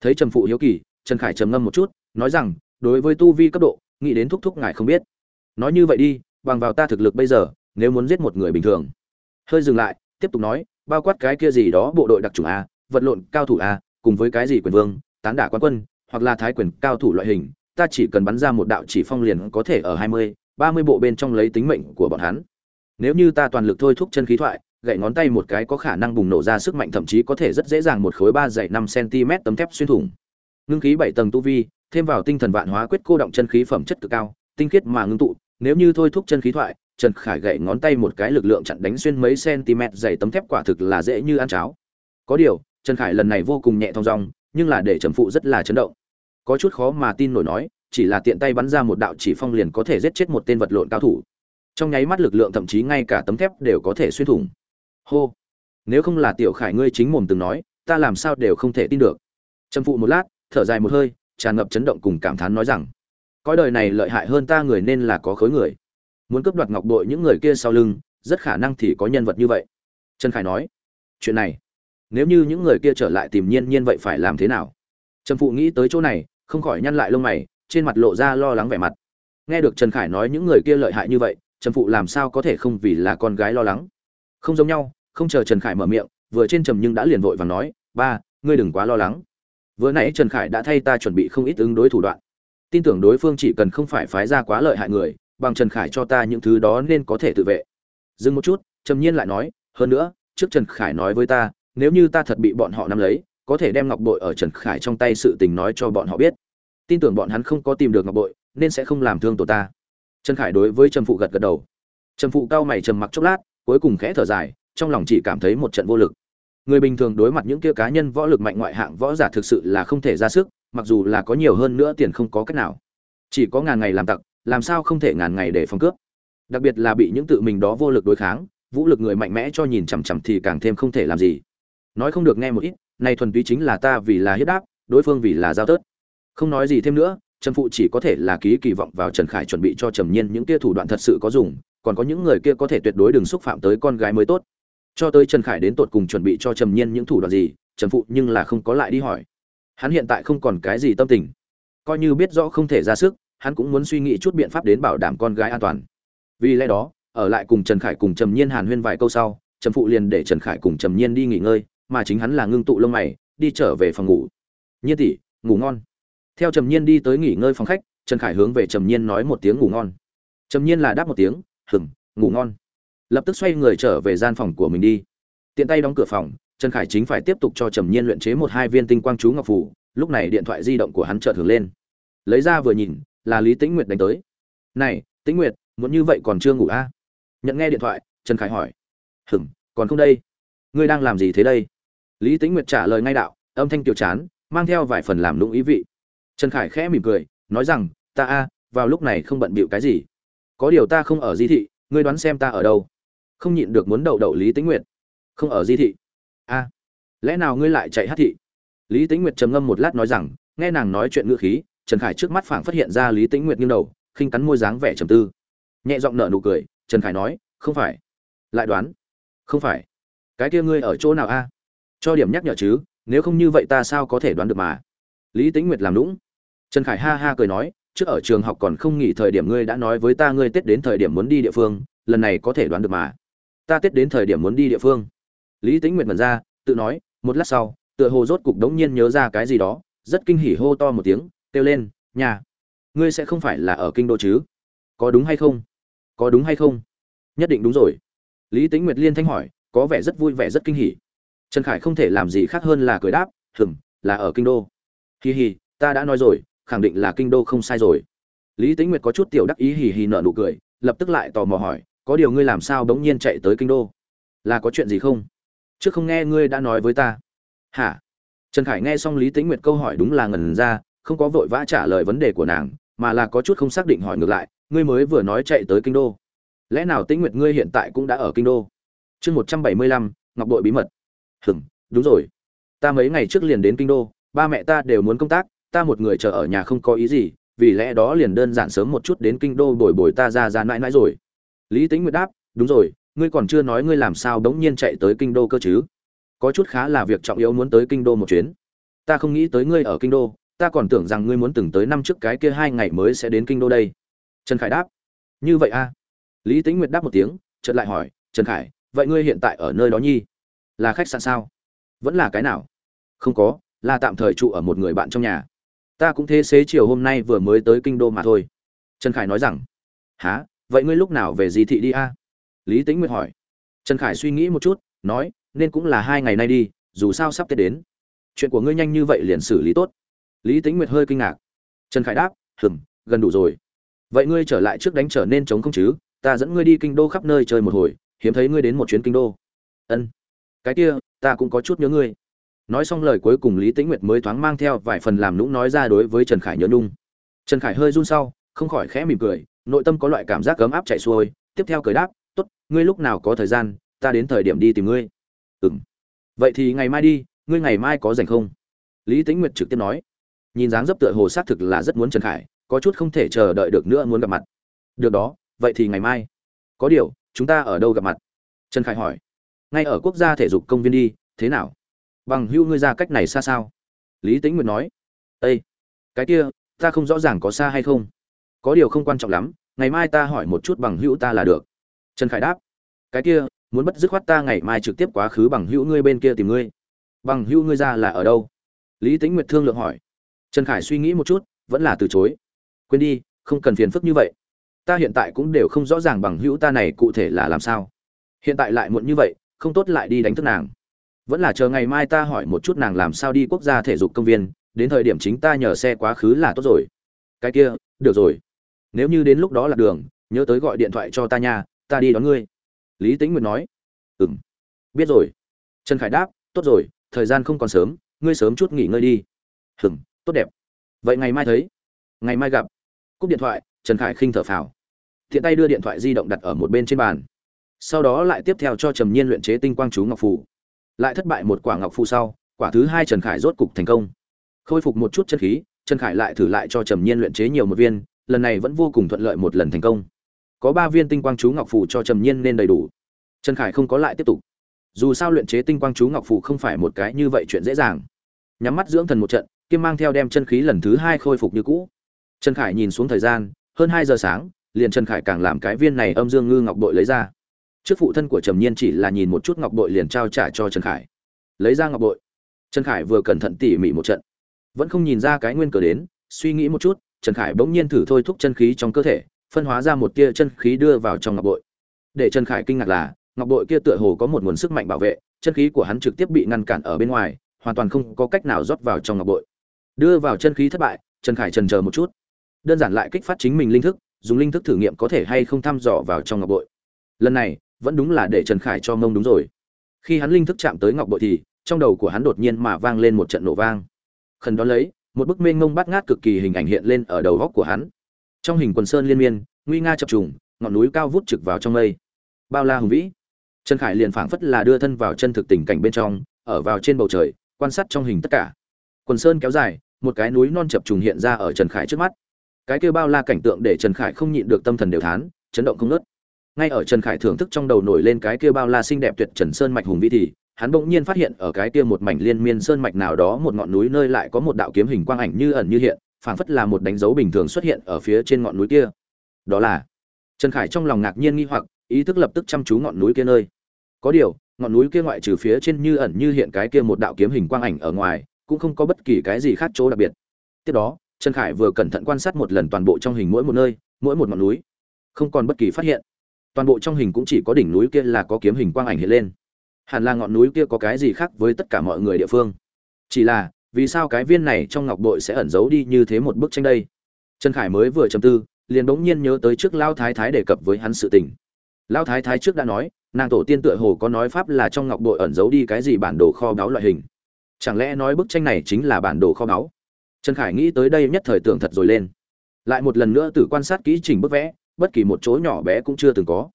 Thấy trầm phụ hiếu kỳ, trần khải trầm ngâm một chút, nói rằng, đối với tu vi cấp độ, nghĩ đến thúc thúc ngài không biết. Nói như vậy đi, bằng vào ta thực lực bây giờ, nếu muốn giết một người bình thường. Hơi dừng lại, tiếp tục nói, bao quát cái kia gì đó bộ đội đặc trùng a, vật lộn cao thủ a, cùng với cái gì quyền vương, tán đả quan quân, hoặc là thái quyền cao thủ loại hình ta chỉ cần bắn ra một đạo chỉ phong liền có thể ở hai mươi, ba mươi bộ bên trong lấy tính mệnh của bọn hắn. Nếu như ta toàn lực thôi thúc chân khí thoại, gậy ngón tay một cái có khả năng bùng nổ ra sức mạnh, thậm chí có thể rất dễ dàng một khối ba dày năm cm tấm thép xuyên thủng. Ngưng khí bảy tầng tu vi, thêm vào tinh thần vạn hóa quyết cô động chân khí phẩm chất cực cao, tinh khiết mà ngưng tụ, nếu như thôi thúc chân khí thoại, trần khải gậy ngón tay một cái lực lượng chặn đánh xuyên mấy cm dày tấm thép quả thực là dễ như ăn cháo. Có điều, trần khải lần này vô cùng nhẹ thong dong, nhưng là để trầm phụ rất là chấn động có chút khó mà tin nổi nói, chỉ là tiện tay bắn ra một đạo chỉ phong liền có thể giết chết một tên vật lộn cao thủ. Trong nháy mắt lực lượng thậm chí ngay cả tấm thép đều có thể xuyên thủng. Hô! Nếu không là tiểu khải ngươi chính mồm từng nói, ta làm sao đều không thể tin được. Trầm phụ một lát, thở dài một hơi, tràn ngập chấn động cùng cảm thán nói rằng, cõi đời này lợi hại hơn ta người nên là có khối người. Muốn cướp đoạt ngọc bội những người kia sau lưng, rất khả năng thì có nhân vật như vậy. Trần khải nói, chuyện này, nếu như những người kia trở lại tìm nhiên nhiên vậy phải làm thế nào? Trần phụ nghĩ tới chỗ này không khỏi nhăn lại lông mày, trên mặt lộ ra lo lắng vẻ mặt. Nghe được trần khải nói những người kia lợi hại như vậy, trần phụ làm sao có thể không vì là con gái lo lắng? Không giống nhau, không chờ trần khải mở miệng, vừa trên trầm nhưng đã liền vội và nói, ba, ngươi đừng quá lo lắng. Vừa nãy trần khải đã thay ta chuẩn bị không ít ứng đối thủ đoạn. Tin tưởng đối phương chỉ cần không phải phái ra quá lợi hại người, bằng trần khải cho ta những thứ đó nên có thể tự vệ. Dừng một chút, trầm nhiên lại nói, hơn nữa, trước trần khải nói với ta, nếu như ta thật bị bọn họ nắm lấy có thể đem ngọc bội ở trần khải trong tay sự tình nói cho bọn họ biết. Tin tưởng bọn hắn không có tìm được ngọc bội, nên sẽ không làm thương tổ ta. Trần khải đối với trầm phụ gật gật đầu. Trầm phụ cao mày trầm mặc chốc lát, cuối cùng khẽ thở dài, trong lòng chỉ cảm thấy một trận vô lực. Người bình thường đối mặt những kia cá nhân võ lực mạnh ngoại hạng võ giả thực sự là không thể ra sức, mặc dù là có nhiều hơn nữa tiền không có cách nào. Chỉ có ngàn ngày làm tặc, làm sao không thể ngàn ngày để phòng cướp? Đặc biệt là bị những tự mình đó vô lực đối kháng, vũ lực người mạnh mẽ cho nhìn chằm chằm thì càng thêm không thể làm gì. Nói không được nghe một ít này thuần túy chính là ta vì là hiếp đáp, đối phương vì là giao tớt. Không nói gì thêm nữa trần phụ chỉ có thể là ký kỳ vọng vào trần khải chuẩn bị cho trầm nhiên những kia thủ đoạn thật sự có dùng, còn có những người kia có thể tuyệt đối đừng xúc phạm tới con gái mới tốt. Cho tới trần khải đến tột cùng chuẩn bị cho trầm nhiên những thủ đoạn gì trần phụ nhưng là không có lại đi hỏi. Hắn hiện tại không còn cái gì tâm tình. Coi như biết rõ không thể ra sức, hắn cũng muốn suy nghĩ chút biện pháp đến bảo đảm con gái an toàn. Vì lẽ đó, ở lại cùng trần khải cùng trầm nhiên hàn huyên vài câu sau trần phụ liền để trần khải cùng trầm nhiên đi nghỉ ngơi mà chính hắn là ngưng tụ lông mày, đi trở về phòng ngủ. Nhiên tỷ, ngủ ngon. Theo trầm nhiên đi tới nghỉ ngơi phòng khách, trần khải hướng về trầm nhiên nói một tiếng ngủ ngon. Trầm nhiên là đáp một tiếng hừng ngủ ngon. Lập tức xoay người trở về gian phòng của mình đi. Tiện tay đóng cửa phòng, trần khải chính phải tiếp tục cho trầm nhiên luyện chế một hai viên tinh quang chú ngọc phủ lúc này điện thoại di động của hắn chợt hướng lên. Lấy ra vừa nhìn, là lý tĩnh nguyệt đánh tới. Này, tĩnh nguyệt, muốn như vậy còn chưa ngủ a à? nhận nghe điện thoại, trần khải hỏi. Hừm, còn không đây? Ngươi đang làm gì thế đây? Lý tĩnh nguyệt trả lời ngay đạo, âm thanh tiểu chán, mang theo vài phần làm lũng ý vị. Trần khải khẽ mỉm cười, nói rằng, ta a, vào lúc này không bận bịu cái gì. Có điều ta không ở di thị, ngươi đoán xem ta ở đâu? Không nhịn được muốn đậu đậu lý tĩnh nguyệt. Không ở di thị? A, lẽ nào ngươi lại chạy hát thị? Lý tĩnh nguyệt trầm ngâm một lát nói rằng, nghe nàng nói chuyện ngữ khí, trần khải trước mắt phảng phát hiện ra lý tĩnh nguyệt nghiêng đầu, khinh cắn môi dáng vẻ trầm tư. Nhẹ giọng nở nụ cười, trần khải nói, không phải. Lại đoán? Không phải. Cái kia ngươi ở chỗ nào a? Cho điểm nhắc nhở chứ, nếu không như vậy ta sao có thể đoán được mà? Lý tĩnh nguyệt làm lũng trần khải ha ha cười nói, trước ở trường học còn không nghỉ thời điểm ngươi đã nói với ta ngươi tết đến thời điểm muốn đi địa phương, lần này có thể đoán được mà. Ta tết đến thời điểm muốn đi địa phương. Lý tĩnh nguyệt mật ra, tự nói, một lát sau, tựa hồ rốt cục đống nhiên nhớ ra cái gì đó, rất kinh hỉ hô to một tiếng, kêu lên, nhà, ngươi sẽ không phải là ở kinh đô chứ? Có đúng hay không? Có đúng hay không? Nhất định đúng rồi. Lý tĩnh nguyệt liên thanh hỏi, có vẻ rất vui vẻ, rất kinh hỉ trần khải không thể làm gì khác hơn là cười đáp, hừm, là ở kinh đô. Hì hì, ta đã nói rồi, khẳng định là kinh đô không sai rồi. Lý tĩnh nguyệt có chút tiểu đắc ý hì hì nở nụ cười, lập tức lại tò mò hỏi, có điều ngươi làm sao bỗng nhiên chạy tới kinh đô? Là có chuyện gì không? Trước không nghe ngươi đã nói với ta. Hả? Trần khải nghe xong lý tĩnh nguyệt câu hỏi đúng là ngần ra, không có vội vã trả lời vấn đề của nàng, mà là có chút không xác định hỏi ngược lại, ngươi mới vừa nói chạy tới kinh đô, lẽ nào tĩnh nguyệt ngươi hiện tại cũng đã ở kinh đô? Chương một trăm bảy mươi lăm, ngọc đội bí mật hừm đúng rồi. Ta mấy ngày trước liền đến kinh đô, ba mẹ ta đều muốn công tác, ta một người chờ ở nhà không có ý gì, vì lẽ đó liền đơn giản sớm một chút đến kinh đô bồi bồi ta ra ra mãi mãi rồi. Lý tính nguyệt đáp, đúng rồi, ngươi còn chưa nói ngươi làm sao đống nhiên chạy tới kinh đô cơ chứ? Có chút khá là việc trọng yếu muốn tới kinh đô một chuyến. Ta không nghĩ tới ngươi ở kinh đô, ta còn tưởng rằng ngươi muốn từng tới năm trước cái kia hai ngày mới sẽ đến kinh đô đây. Trần khải đáp, như vậy a à? lý tính nguyệt đáp một tiếng, chợt lại hỏi, trần khải, vậy ngươi hiện tại ở nơi đó nhi? Là khách sạn sao? Vẫn là cái nào? Không có, là tạm thời trụ ở một người bạn trong nhà. Ta cũng thế xế chiều hôm nay vừa mới tới kinh đô mà thôi. Trần khải nói rằng há vậy ngươi lúc nào về di thị đi a? Lý tính nguyệt hỏi. Trần khải suy nghĩ một chút, nói, nên cũng là hai ngày nay đi, dù sao sắp tết đến. Chuyện của ngươi nhanh như vậy liền xử lý tốt. Lý tính nguyệt hơi kinh ngạc. Trần khải đáp, hừm, gần đủ rồi. Vậy ngươi trở lại trước đánh trở nên chống không chứ? Ta dẫn ngươi đi kinh đô khắp nơi chơi một hồi, hiếm thấy ngươi đến một chuyến kinh đô. Ân cái kia, ta cũng có chút nhớ ngươi. Nói xong lời cuối cùng lý tĩnh nguyệt mới thoáng mang theo vài phần làm nũng nói ra đối với trần khải nhớ nhung. Trần khải hơi run sau, không khỏi khẽ mỉm cười, nội tâm có loại cảm giác cấm áp chạy xuôi, tiếp theo cười đáp, tốt, ngươi lúc nào có thời gian, ta đến thời điểm đi tìm ngươi. Ừ m vậy thì ngày mai đi, ngươi ngày mai có rảnh không? Lý tĩnh nguyệt trực tiếp nói. Nhìn dáng dấp tựa hồ xác thực là rất muốn trần khải, có chút không thể chờ đợi được nữa muốn gặp mặt. Được đó, vậy thì ngày mai. Có điều, chúng ta ở đâu gặp mặt? Trần khải hỏi ngay ở quốc gia thể dục công viên đi, thế nào? Bằng hữu ngươi ra cách này xa sao? Lý tĩnh nguyệt nói. Ây cái kia, ta không rõ ràng có xa hay không. Có điều không quan trọng lắm, ngày mai ta hỏi một chút bằng hữu ta là được. Trần khải đáp. Cái kia, muốn bất dứt khoát ta ngày mai trực tiếp quá khứ bằng hữu ngươi bên kia tìm ngươi. Bằng hữu ngươi ra là ở đâu? Lý tĩnh nguyệt thương lượng hỏi. Trần khải suy nghĩ một chút, vẫn là từ chối. Quên đi, không cần phiền phức như vậy. Ta hiện tại cũng đều không rõ ràng bằng hữu ta này cụ thể là làm sao. Hiện tại lại muộn như vậy không tốt lại đi đánh thức nàng. Vẫn là chờ ngày mai ta hỏi một chút nàng làm sao đi quốc gia thể dục công viên, đến thời điểm chính ta nhờ xe quá khứ là tốt rồi. Cái kia, được rồi. Nếu như đến lúc đó là đường, nhớ tới gọi điện thoại cho ta nha, ta đi đón ngươi. Lý tĩnh nguyệt nói. Ừ m biết rồi. Trần khải đáp, tốt rồi, thời gian không còn sớm, ngươi sớm chút nghỉ ngơi đi. Hừng tốt đẹp. Vậy ngày mai thấy. Ngày mai gặp. Cúp điện thoại, trần khải khinh thở phào. Thiện tay đưa điện thoại di động đặt ở một bên trên bàn sau đó lại tiếp theo cho trầm nhiên luyện chế tinh quang chú ngọc phủ lại thất bại một quả ngọc phù sau, quả thứ hai trần khải rốt cục thành công. Khôi phục một chút chân khí, trần khải lại thử lại cho trầm nhiên luyện chế nhiều một viên, lần này vẫn vô cùng thuận lợi một lần thành công. Có ba viên tinh quang chú ngọc phù cho trầm nhiên nên đầy đủ. Trần khải không có lại tiếp tục. Dù sao luyện chế tinh quang chú ngọc phù không phải một cái như vậy chuyện dễ dàng. Nhắm mắt dưỡng thần một trận kim mang theo đem chân khí lần thứ hai khôi phục như cũ. Trần khải nhìn xuống thời gian, hơn hai giờ sáng, liền trần khải càng làm cái viên này âm dương ngư ngọc bội lấy ra trước phụ thân của trầm nhiên chỉ là nhìn một chút ngọc bội liền trao trả cho trần khải. Lấy ra ngọc bội. Trần khải vừa cẩn thận tỉ mỉ một trận. Vẫn không nhìn ra cái nguyên cờ đến, suy nghĩ một chút, trần khải bỗng nhiên thử thôi thúc chân khí trong cơ thể, phân hóa ra một tia chân khí đưa vào trong ngọc bội. Để trần khải kinh ngạc là, ngọc bội kia tựa hồ có một nguồn sức mạnh bảo vệ, chân khí của hắn trực tiếp bị ngăn cản ở bên ngoài, hoàn toàn không có cách nào rót vào trong ngọc bội. Đưa vào chân khí thất bại, trần khải trần chờ một chút. Đơn giản lại kích phát chính mình linh thức, dùng linh thức thử nghiệm có thể hay không thăm dò vào trong ngọc bội. Lần này vẫn đúng là để trần khải cho mông đúng rồi. Khi hắn linh thức chạm tới ngọc bội thì, trong đầu của hắn đột nhiên mà vang lên một trận nổ vang. Khẩn đón lấy, một bức mênh mông bát ngát cực kỳ hình ảnh hiện lên ở đầu góc của hắn. Trong hình quần sơn liên miên, nguy nga chập trùng, ngọn núi cao vút trực vào trong mây. Bao la hùng vĩ. Trần khải liền phảng phất là đưa thân vào chân thực tình cảnh bên trong, ở vào trên bầu trời, quan sát trong hình tất cả. Quần sơn kéo dài, một cái núi non chập trùng hiện ra ở trần khải trước mắt. Cái kêu bao la cảnh tượng để trần khải không nhịn được tâm thần đều thán, chấn động không nớt ngay ở trần khải thưởng thức trong đầu nổi lên cái kia bao la xinh đẹp tuyệt trần sơn mạch hùng vĩ thì, hắn bỗng nhiên phát hiện ở cái kia một mảnh liên miên sơn mạch nào đó một ngọn núi nơi lại có một đạo kiếm hình quang ảnh như ẩn như hiện, phảng phất là một đánh dấu bình thường xuất hiện ở phía trên ngọn núi kia. Đó là trần khải trong lòng ngạc nhiên nghi hoặc, ý thức lập tức chăm chú ngọn núi kia nơi. Có điều, ngọn núi kia ngoại trừ phía trên như ẩn như hiện cái kia một đạo kiếm hình quang ảnh ở ngoài, cũng không có bất kỳ cái gì khác chỗ đặc biệt. Tiếp đó, trần khải vừa cẩn thận quan sát một lần toàn bộ trong hình mỗi một nơi, mỗi một ngọn núi, không còn bất kỳ phát hiện toàn bộ trong hình cũng chỉ có đỉnh núi kia là có kiếm hình quang ảnh hiện lên. Hẳn là ngọn núi kia có cái gì khác với tất cả mọi người địa phương. Chỉ là, vì sao cái viên này trong ngọc bội sẽ ẩn giấu đi như thế một bức tranh đây? Trần khải mới vừa chầm tư, liền bỗng nhiên nhớ tới trước lao thái thái đề cập với hắn sự tình. Lao thái thái trước đã nói, nàng tổ tiên tựa hồ có nói pháp là trong ngọc bội ẩn giấu đi cái gì bản đồ kho báu loại hình. Chẳng lẽ nói bức tranh này chính là bản đồ kho báu? Trần khải nghĩ tới đây nhất thời tưởng thật rồi lên. Lại một lần nữa tự quan sát kỹ trình bức vẽ bất kỳ một chỗ nhỏ bé cũng chưa từng có.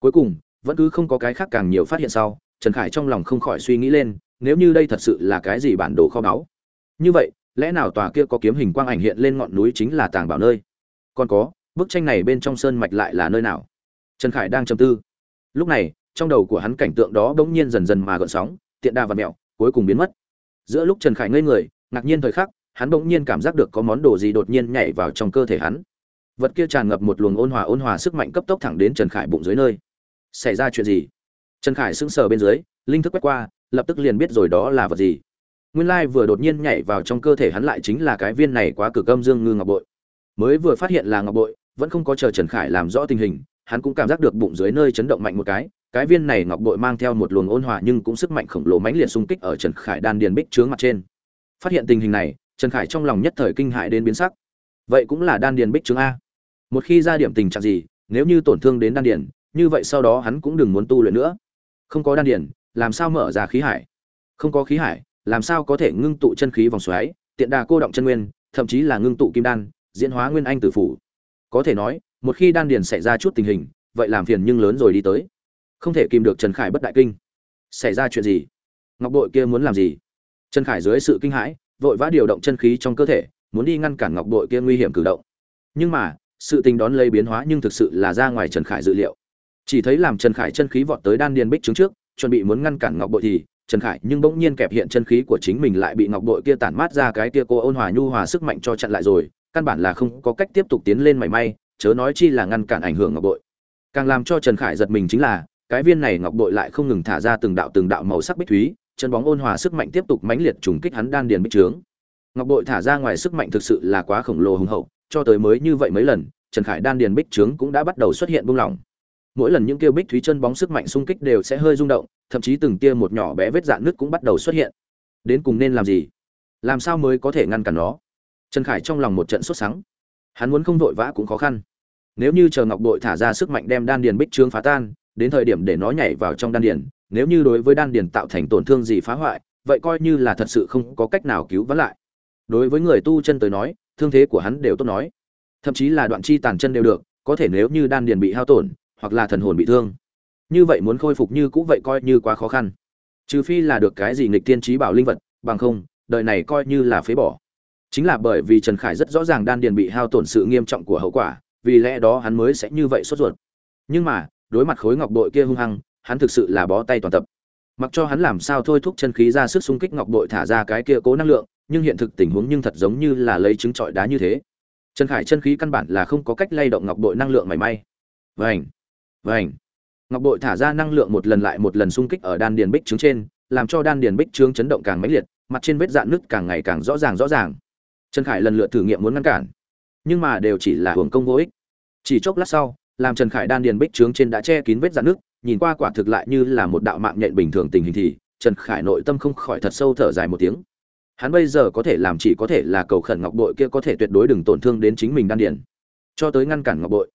Cuối cùng, vẫn cứ không có cái khác càng nhiều phát hiện sau, trần khải trong lòng không khỏi suy nghĩ lên, nếu như đây thật sự là cái gì bản đồ kho báu? Như vậy, lẽ nào tòa kia có kiếm hình quang ảnh hiện lên ngọn núi chính là tàng bảo nơi? Còn có, bức tranh này bên trong sơn mạch lại là nơi nào? Trần khải đang trầm tư. Lúc này, trong đầu của hắn cảnh tượng đó bỗng nhiên dần dần mà gợn sóng, tiện đa và mẹo, cuối cùng biến mất. Giữa lúc trần khải ngây người, ngạc nhiên thời khắc, hắn bỗng nhiên cảm giác được có món đồ gì đột nhiên nhảy vào trong cơ thể hắn vật kia tràn ngập một luồng ôn hòa ôn hòa sức mạnh cấp tốc thẳng đến trần khải bụng dưới nơi. Xảy ra chuyện gì? Trần khải sững sờ bên dưới, linh thức quét qua, lập tức liền biết rồi đó là vật gì. Nguyên lai vừa đột nhiên nhảy vào trong cơ thể hắn lại chính là cái viên này quá cực âm dương ngư ngọc bội. Mới vừa phát hiện là ngọc bội, vẫn không có chờ trần khải làm rõ tình hình, hắn cũng cảm giác được bụng dưới nơi chấn động mạnh một cái. Cái viên này ngọc bội mang theo một luồng ôn hòa nhưng cũng sức mạnh khổng lồ mãnh liệt xung kích ở trần khải đan điền bích trướng mặt trên. Phát hiện tình hình này, trần khải trong lòng nhất thời kinh hại đến biến sắc. Vậy cũng là đan điền bích trướng a một khi ra điểm tình trạng gì, nếu như tổn thương đến đan điền, như vậy sau đó hắn cũng đừng muốn tu luyện nữa. Không có đan điền, làm sao mở ra khí hải? Không có khí hải, làm sao có thể ngưng tụ chân khí vòng xoáy, tiện đà cô động chân nguyên, thậm chí là ngưng tụ kim đan, diễn hóa nguyên anh tử phủ. Có thể nói, một khi đan điền xảy ra chút tình hình, vậy làm phiền nhưng lớn rồi đi tới. Không thể kìm được trần khải bất đại kinh. Xảy ra chuyện gì? Ngọc bội kia muốn làm gì? Trần khải dưới sự kinh hãi, vội vã điều động chân khí trong cơ thể, muốn đi ngăn cản ngọc bội kia nguy hiểm cử động. Nhưng mà sự tình đón lấy biến hóa nhưng thực sự là ra ngoài trần khải dự liệu. Chỉ thấy làm trần khải chân khí vọt tới đan điền bích trứng trước, chuẩn bị muốn ngăn cản ngọc bội thì, trần khải nhưng bỗng nhiên kẹp hiện chân khí của chính mình lại bị ngọc bội kia tản mát ra cái kia cô ôn hòa nhu hòa sức mạnh cho chặn lại rồi, căn bản là không có cách tiếp tục tiến lên mảy may, chớ nói chi là ngăn cản ảnh hưởng ngọc bội. Càng làm cho trần khải giật mình chính là, cái viên này ngọc bội lại không ngừng thả ra từng đạo từng đạo màu sắc bích thúy, chân bóng ôn hòa sức mạnh tiếp tục mãnh liệt trùng kích hắn đan điền bích trướng. Ngọc bội thả ra ngoài sức mạnh thực sự là quá khổng lồ hùng hậu, cho tới mới như vậy mấy lần trần khải đan điền bích trướng cũng đã bắt đầu xuất hiện buông lỏng. Mỗi lần những kia bích thúy chân bóng sức mạnh xung kích đều sẽ hơi rung động, thậm chí từng tia một nhỏ bé vết dạn nứt cũng bắt đầu xuất hiện. Đến cùng nên làm gì? Làm sao mới có thể ngăn cản nó? Trần khải trong lòng một trận sốt sắng. Hắn muốn không vội vã cũng khó khăn. Nếu như chờ ngọc bội thả ra sức mạnh đem đan điền bích trướng phá tan, đến thời điểm để nó nhảy vào trong đan điền, nếu như đối với đan điền tạo thành tổn thương gì phá hoại, vậy coi như là thật sự không có cách nào cứu vãn lại. Đối với người tu chân tới nói, thương thế của hắn đều tốt nói thậm chí là đoạn chi tàn chân đều được, có thể nếu như đan điền bị hao tổn, hoặc là thần hồn bị thương. Như vậy muốn khôi phục như cũ vậy coi như quá khó khăn. Trừ phi là được cái gì nghịch tiên trí bảo linh vật, bằng không, đời này coi như là phế bỏ. Chính là bởi vì trần khải rất rõ ràng đan điền bị hao tổn sự nghiêm trọng của hậu quả, vì lẽ đó hắn mới sẽ như vậy sốt ruột. Nhưng mà, đối mặt khối ngọc bội kia hung hăng, hắn thực sự là bó tay toàn tập. Mặc cho hắn làm sao thôi thúc chân khí ra sức xung kích ngọc bội thả ra cái kia cố năng lượng, nhưng hiện thực tình huống nhưng thật giống như là lấy trứng trọi đá như thế trần khải chân khí căn bản là không có cách lay động ngọc bội năng lượng mảy may. Vảnh vảnh ngọc bội thả ra năng lượng một lần lại một lần xung kích ở đan điền bích trướng trên, làm cho đan điền bích trướng chấn động càng mãnh liệt, mặt trên vết dạn nứt càng ngày càng rõ ràng rõ ràng. Trần khải lần lượt thử nghiệm muốn ngăn cản, nhưng mà đều chỉ là hưởng công vô ích. Chỉ chốc lát sau, làm trần khải đan điền bích trướng trên đã che kín vết dạn nứt, nhìn qua quả thực lại như là một đạo mạng nhện bình thường tình hình thì trần khải nội tâm không khỏi thật sâu thở dài một tiếng hắn bây giờ có thể làm chỉ có thể là cầu khẩn ngọc bội kia có thể tuyệt đối đừng tổn thương đến chính mình đan điền. Cho tới ngăn cản ngọc bội,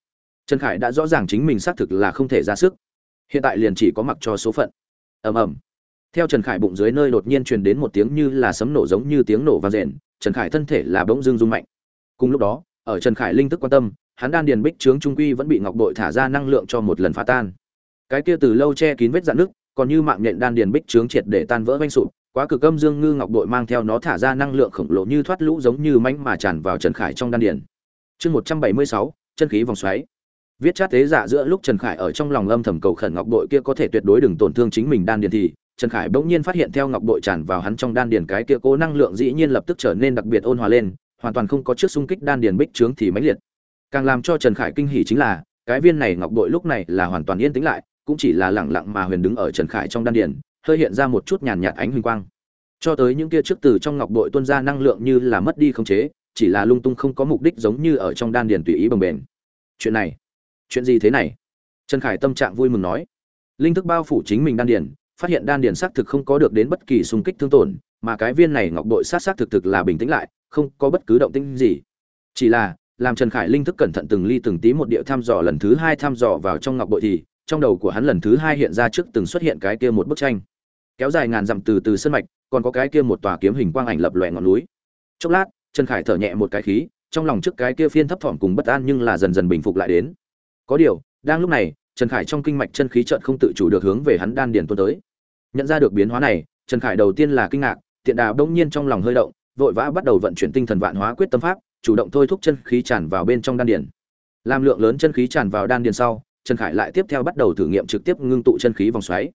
trần khải đã rõ ràng chính mình xác thực là không thể ra sức. Hiện tại liền chỉ có mặc cho số phận. Ầm ầm. Theo trần khải bụng dưới nơi đột nhiên truyền đến một tiếng như là sấm nổ giống như tiếng nổ vang rền trần khải thân thể là bỗng dưng rung mạnh. Cùng lúc đó, ở trần khải linh thức quan tâm, hắn đan điền bích trướng trung quy vẫn bị ngọc bội thả ra năng lượng cho một lần phá tan. Cái kia từ lâu che kín vết dạn nước còn như mạng nhện đan điền bích trướng triệt để tan vỡ vanh sụp quá cực âm dương ngư ngọc đội mang theo nó thả ra năng lượng khổng lồ như thoát lũ giống như mánh mà tràn vào trần khải trong đan điền. Chương một trăm bảy mươi sáu, chân khí vòng xoáy. Viết chát tế dạ giữa lúc trần khải ở trong lòng âm thầm cầu khẩn ngọc đội kia có thể tuyệt đối đừng tổn thương chính mình đan điền thì, trần khải bỗng nhiên phát hiện theo ngọc đội tràn vào hắn trong đan điền cái kia cố năng lượng dĩ nhiên lập tức trở nên đặc biệt ôn hòa lên, hoàn toàn không có trước xung kích đan điền bích trướng thì mãnh liệt. Càng làm cho trần khải kinh hỉ chính là, cái viên này ngọc đội lúc này là hoàn toàn yên tĩnh lại, cũng chỉ là lẳng lặng mà huyền đứng ở trần khải trong đan điền hơi hiện ra một chút nhàn nhạt ánh huỳnh quang. Cho tới những kia trước từ trong ngọc bội tuôn ra năng lượng như là mất đi khống chế, chỉ là lung tung không có mục đích giống như ở trong đan điền tùy ý bồng bềnh. Chuyện này, chuyện gì thế này? Trần khải tâm trạng vui mừng nói. Linh thức bao phủ chính mình đan điền, phát hiện đan điền xác thực không có được đến bất kỳ xung kích thương tổn, mà cái viên này ngọc bội sát sát thực thực là bình tĩnh lại, không có bất cứ động tĩnh gì. Chỉ là, làm trần khải linh thức cẩn thận từng ly từng tí một địa thăm dò lần thứ hai thăm dò vào trong ngọc bội thì, trong đầu của hắn lần thứ hai hiện ra trước từng xuất hiện cái kia một bức tranh kéo dài ngàn dặm từ từ sân mạch, còn có cái kia một tòa kiếm hình quang ảnh lập lòe ngọn núi. Chốc lát, trần khải thở nhẹ một cái khí, trong lòng trước cái kia phiên thấp thỏm cùng bất an nhưng là dần dần bình phục lại đến. Có điều, đang lúc này, trần khải trong kinh mạch chân khí trợn không tự chủ được hướng về hắn đan điền tuôn tới. Nhận ra được biến hóa này, trần khải đầu tiên là kinh ngạc, tiện đà đông nhiên trong lòng hơi động, vội vã bắt đầu vận chuyển tinh thần vạn hóa quyết tâm pháp, chủ động thôi thúc chân khí tràn vào bên trong đan điền. Làm lượng lớn chân khí tràn vào đan điền sau, trần khải lại tiếp theo bắt đầu thử nghiệm trực tiếp ngưng tụ chân khí vòng xoáy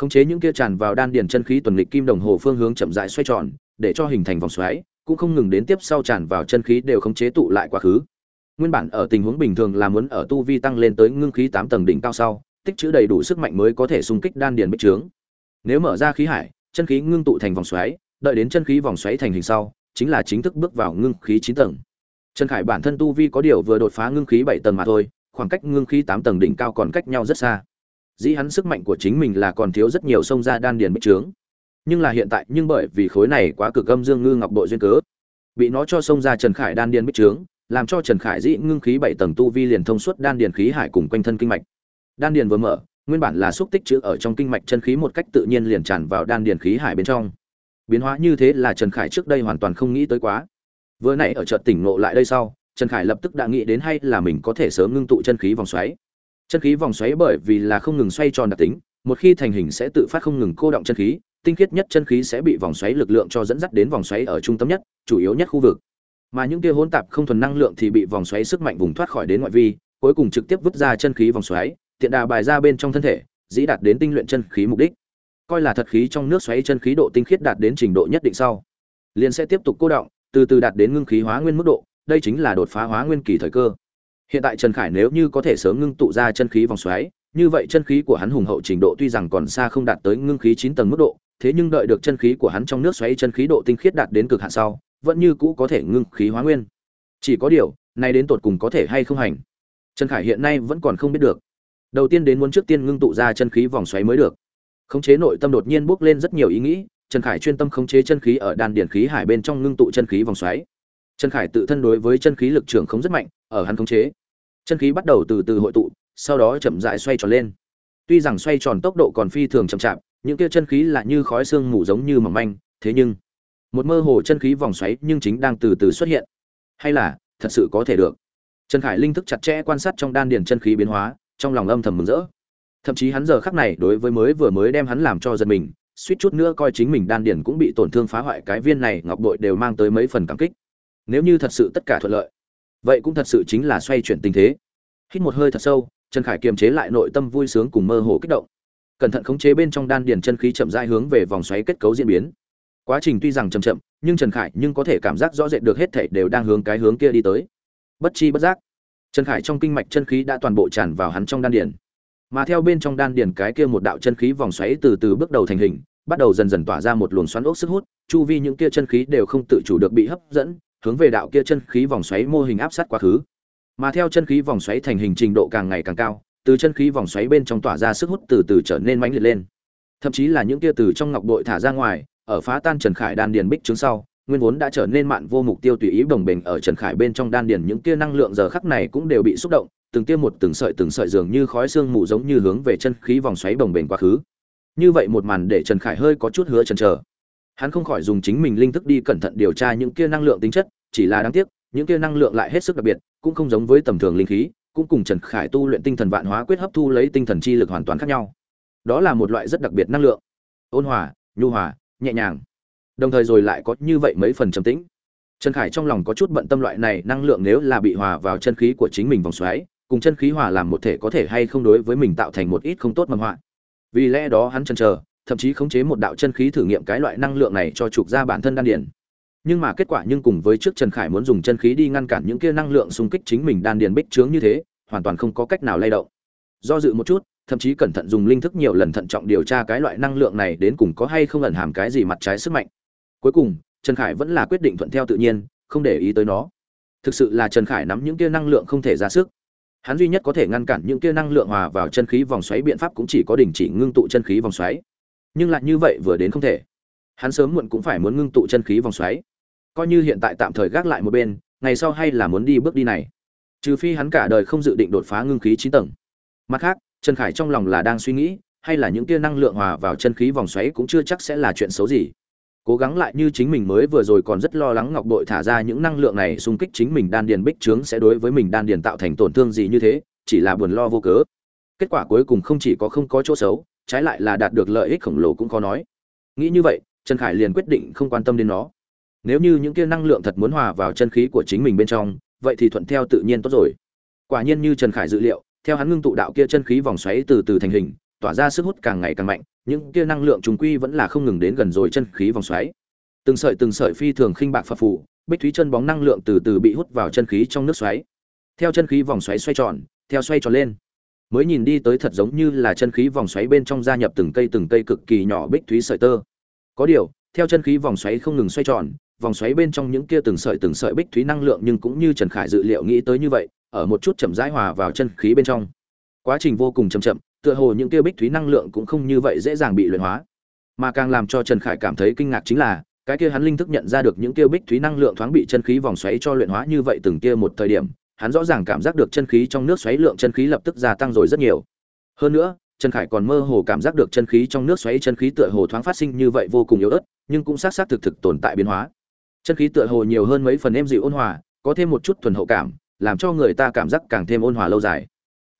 khống chế những kia tràn vào đan điền chân khí tuần lịch kim đồng hồ phương hướng chậm rãi xoay tròn, để cho hình thành vòng xoáy, cũng không ngừng đến tiếp sau tràn vào chân khí đều khống chế tụ lại quá khứ. Nguyên bản ở tình huống bình thường là muốn ở tu vi tăng lên tới ngưng khí tám tầng đỉnh cao sau, tích trữ đầy đủ sức mạnh mới có thể xung kích đan điền bích trướng. Nếu mở ra khí hải, chân khí ngưng tụ thành vòng xoáy, đợi đến chân khí vòng xoáy thành hình sau, chính là chính thức bước vào ngưng khí chín tầng. Trần khải bản thân tu vi có điều vừa đột phá ngưng khí bảy tầng mà thôi, khoảng cách ngưng khí tám tầng đỉnh cao còn cách nhau rất xa dĩ hắn sức mạnh của chính mình là còn thiếu rất nhiều sông ra đan điền bích trướng. Nhưng là hiện tại, nhưng bởi vì khối này quá cực âm dương ngư ngọc bội duyên cớ, bị nó cho sông ra trần khải đan điền bích trướng, làm cho trần khải dĩ ngưng khí bảy tầng tu vi liền thông suốt đan điền khí hải cùng quanh thân kinh mạch. Đan điền vừa mở, nguyên bản là xúc tích chữ ở trong kinh mạch chân khí một cách tự nhiên liền tràn vào đan điền khí hải bên trong. Biến hóa như thế là trần khải trước đây hoàn toàn không nghĩ tới quá. Vừa nãy ở chợt tỉnh ngộ lại đây sau, trần khải lập tức đã nghĩ đến hay là mình có thể sớm ngưng tụ chân khí vòng xoáy chân khí vòng xoáy bởi vì là không ngừng xoay tròn đặc tính, một khi thành hình sẽ tự phát không ngừng cô động chân khí, tinh khiết nhất chân khí sẽ bị vòng xoáy lực lượng cho dẫn dắt đến vòng xoáy ở trung tâm nhất, chủ yếu nhất khu vực. Mà những kia hỗn tạp không thuần năng lượng thì bị vòng xoáy sức mạnh vùng thoát khỏi đến ngoại vi, cuối cùng trực tiếp vứt ra chân khí vòng xoáy, tiện đà bài ra bên trong thân thể, dĩ đạt đến tinh luyện chân khí mục đích. Coi là thật khí trong nước xoáy chân khí độ tinh khiết đạt đến trình độ nhất định sau, liền sẽ tiếp tục cô động, từ từ đạt đến ngưng khí hóa nguyên mức độ, đây chính là đột phá hóa nguyên kỳ thời cơ hiện tại trần khải nếu như có thể sớm ngưng tụ ra chân khí vòng xoáy, như vậy chân khí của hắn hùng hậu trình độ tuy rằng còn xa không đạt tới ngưng khí chín tầng mức độ, thế nhưng đợi được chân khí của hắn trong nước xoáy chân khí độ tinh khiết đạt đến cực hạn sau, vẫn như cũ có thể ngưng khí hóa nguyên. Chỉ có điều, nay đến tột cùng có thể hay không hành? Trần khải hiện nay vẫn còn không biết được. Đầu tiên đến muốn trước tiên ngưng tụ ra chân khí vòng xoáy mới được. Khống chế nội tâm đột nhiên bước lên rất nhiều ý nghĩ, trần khải chuyên tâm khống chế chân khí ở đan điển khí hải bên trong ngưng tụ chân khí vòng xoáy. Trần khải tự thân đối với chân khí lực trưởng không rất mạnh, ở hắn khống chế chân khí bắt đầu từ từ hội tụ, sau đó chậm rãi xoay tròn lên. Tuy rằng xoay tròn tốc độ còn phi thường chậm chạp, những kia chân khí là như khói xương mù giống như mỏng manh, thế nhưng, một mơ hồ chân khí vòng xoáy nhưng chính đang từ từ xuất hiện. Hay là, thật sự có thể được? Trần khải linh thức chặt chẽ quan sát trong đan điền chân khí biến hóa, trong lòng âm thầm mừng rỡ. Thậm chí hắn giờ khắc này đối với mới vừa mới đem hắn làm cho giật mình, suýt chút nữa coi chính mình đan điền cũng bị tổn thương phá hoại cái viên này ngọc bội đều mang tới mấy phần cảm kích. Nếu như thật sự tất cả thuận lợi vậy cũng thật sự chính là xoay chuyển tình thế. Hít một hơi thật sâu, trần khải kiềm chế lại nội tâm vui sướng cùng mơ hồ kích động. Cẩn thận khống chế bên trong đan điền chân khí chậm rãi hướng về vòng xoáy kết cấu diễn biến. Quá trình tuy rằng chậm chậm, nhưng trần khải nhưng có thể cảm giác rõ rệt được hết thảy đều đang hướng cái hướng kia đi tới. Bất chi bất giác, trần khải trong kinh mạch chân khí đã toàn bộ tràn vào hắn trong đan điền. Mà theo bên trong đan điền cái kia một đạo chân khí vòng xoáy từ từ bước đầu thành hình, bắt đầu dần dần tỏa ra một luồng xoắn ốc sức hút, chu vi những kia chân khí đều không tự chủ được bị hấp dẫn hướng về đạo kia chân khí vòng xoáy mô hình áp sát quá khứ. Mà theo chân khí vòng xoáy thành hình trình độ càng ngày càng cao, từ chân khí vòng xoáy bên trong tỏa ra sức hút từ từ trở nên mãnh liệt lên. Thậm chí là những kia từ trong ngọc bội thả ra ngoài, ở phá tan trần khải đan điền bích trứng sau, nguyên vốn đã trở nên mạn vô mục tiêu tùy ý đồng bình ở trần khải bên trong đan điền, những kia năng lượng giờ khắc này cũng đều bị xúc động, từng kia một từng sợi từng sợi dường như khói xương mù giống như hướng về chân khí vòng xoáy đồng bình quá khứ. Như vậy một màn để trần khải hơi có chút hứa chần chờ hắn không khỏi dùng chính mình linh thức đi cẩn thận điều tra những kia năng lượng tính chất, chỉ là đáng tiếc, những kia năng lượng lại hết sức đặc biệt, cũng không giống với tầm thường linh khí, cũng cùng trần khải tu luyện tinh thần vạn hóa quyết hấp thu lấy tinh thần chi lực hoàn toàn khác nhau. Đó là một loại rất đặc biệt năng lượng. Ôn hòa, nhu hòa, nhẹ nhàng. Đồng thời rồi lại có như vậy mấy phần trầm tĩnh. Trần khải trong lòng có chút bận tâm loại này năng lượng nếu là bị hòa vào chân khí của chính mình vòng xoáy, cùng chân khí hòa làm một thể có thể hay không đối với mình tạo thành một ít không tốt mầm họa. Vì lẽ đó hắn chần chờ thậm chí khống chế một đạo chân khí thử nghiệm cái loại năng lượng này cho trục ra bản thân đan điền. Nhưng mà kết quả nhưng cùng với trước trần khải muốn dùng chân khí đi ngăn cản những kia năng lượng xung kích chính mình đan điền bích trướng như thế, hoàn toàn không có cách nào lay động. Do dự một chút, thậm chí cẩn thận dùng linh thức nhiều lần thận trọng điều tra cái loại năng lượng này đến cùng có hay không ẩn hàm cái gì mặt trái sức mạnh. Cuối cùng, trần khải vẫn là quyết định thuận theo tự nhiên, không để ý tới nó. Thực sự là trần khải nắm những kia năng lượng không thể ra sức. Hắn duy nhất có thể ngăn cản những kia năng lượng hòa vào chân khí vòng xoáy biện pháp cũng chỉ có đình chỉ ngưng tụ chân khí vòng xoáy nhưng lại như vậy vừa đến không thể. Hắn sớm muộn cũng phải muốn ngưng tụ chân khí vòng xoáy. Coi như hiện tại tạm thời gác lại một bên, ngày sau hay là muốn đi bước đi này. Trừ phi hắn cả đời không dự định đột phá ngưng khí chín tầng. Mặt khác, trần khải trong lòng là đang suy nghĩ, hay là những kia năng lượng hòa vào chân khí vòng xoáy cũng chưa chắc sẽ là chuyện xấu gì. Cố gắng lại như chính mình mới vừa rồi còn rất lo lắng ngọc bội thả ra những năng lượng này xung kích chính mình đan điền bích trướng sẽ đối với mình đan điền tạo thành tổn thương gì như thế, chỉ là buồn lo vô cớ kết quả cuối cùng không chỉ có không có chỗ xấu, trái lại là đạt được lợi ích khổng lồ cũng khó nói. Nghĩ như vậy, trần khải liền quyết định không quan tâm đến nó. Nếu như những kia năng lượng thật muốn hòa vào chân khí của chính mình bên trong, vậy thì thuận theo tự nhiên tốt rồi. Quả nhiên như trần khải dự liệu, theo hắn ngưng tụ đạo kia chân khí vòng xoáy từ từ thành hình, tỏa ra sức hút càng ngày càng mạnh, những kia năng lượng trùng quy vẫn là không ngừng đến gần rồi chân khí vòng xoáy. Từng sợi từng sợi phi thường khinh bạc phập phù, bích thúy chân bóng năng lượng từ từ bị hút vào chân khí trong nước xoáy. Theo chân khí vòng xoáy xoay tròn, theo xoay tròn lên mới nhìn đi tới thật giống như là chân khí vòng xoáy bên trong gia nhập từng cây từng cây cực kỳ nhỏ bích thúy sợi tơ. Có điều, theo chân khí vòng xoáy không ngừng xoay tròn, vòng xoáy bên trong những kia từng sợi từng sợi bích thúy năng lượng nhưng cũng như trần khải dự liệu nghĩ tới như vậy, ở một chút chậm rãi hòa vào chân khí bên trong. Quá trình vô cùng chậm chậm, tựa hồ những kia bích thúy năng lượng cũng không như vậy dễ dàng bị luyện hóa. Mà càng làm cho trần khải cảm thấy kinh ngạc chính là, cái kia hắn linh thức nhận ra được những kia bích thúy năng lượng thoáng bị chân khí vòng xoáy cho luyện hóa như vậy từng kia một thời điểm hắn rõ ràng cảm giác được chân khí trong nước xoáy lượng chân khí lập tức gia tăng rồi rất nhiều. Hơn nữa, trần khải còn mơ hồ cảm giác được chân khí trong nước xoáy chân khí tựa hồ thoáng phát sinh như vậy vô cùng yếu ớt, nhưng cũng xác xác thực thực tồn tại biến hóa. Chân khí tựa hồ nhiều hơn mấy phần êm dịu ôn hòa, có thêm một chút thuần hậu cảm, làm cho người ta cảm giác càng thêm ôn hòa lâu dài.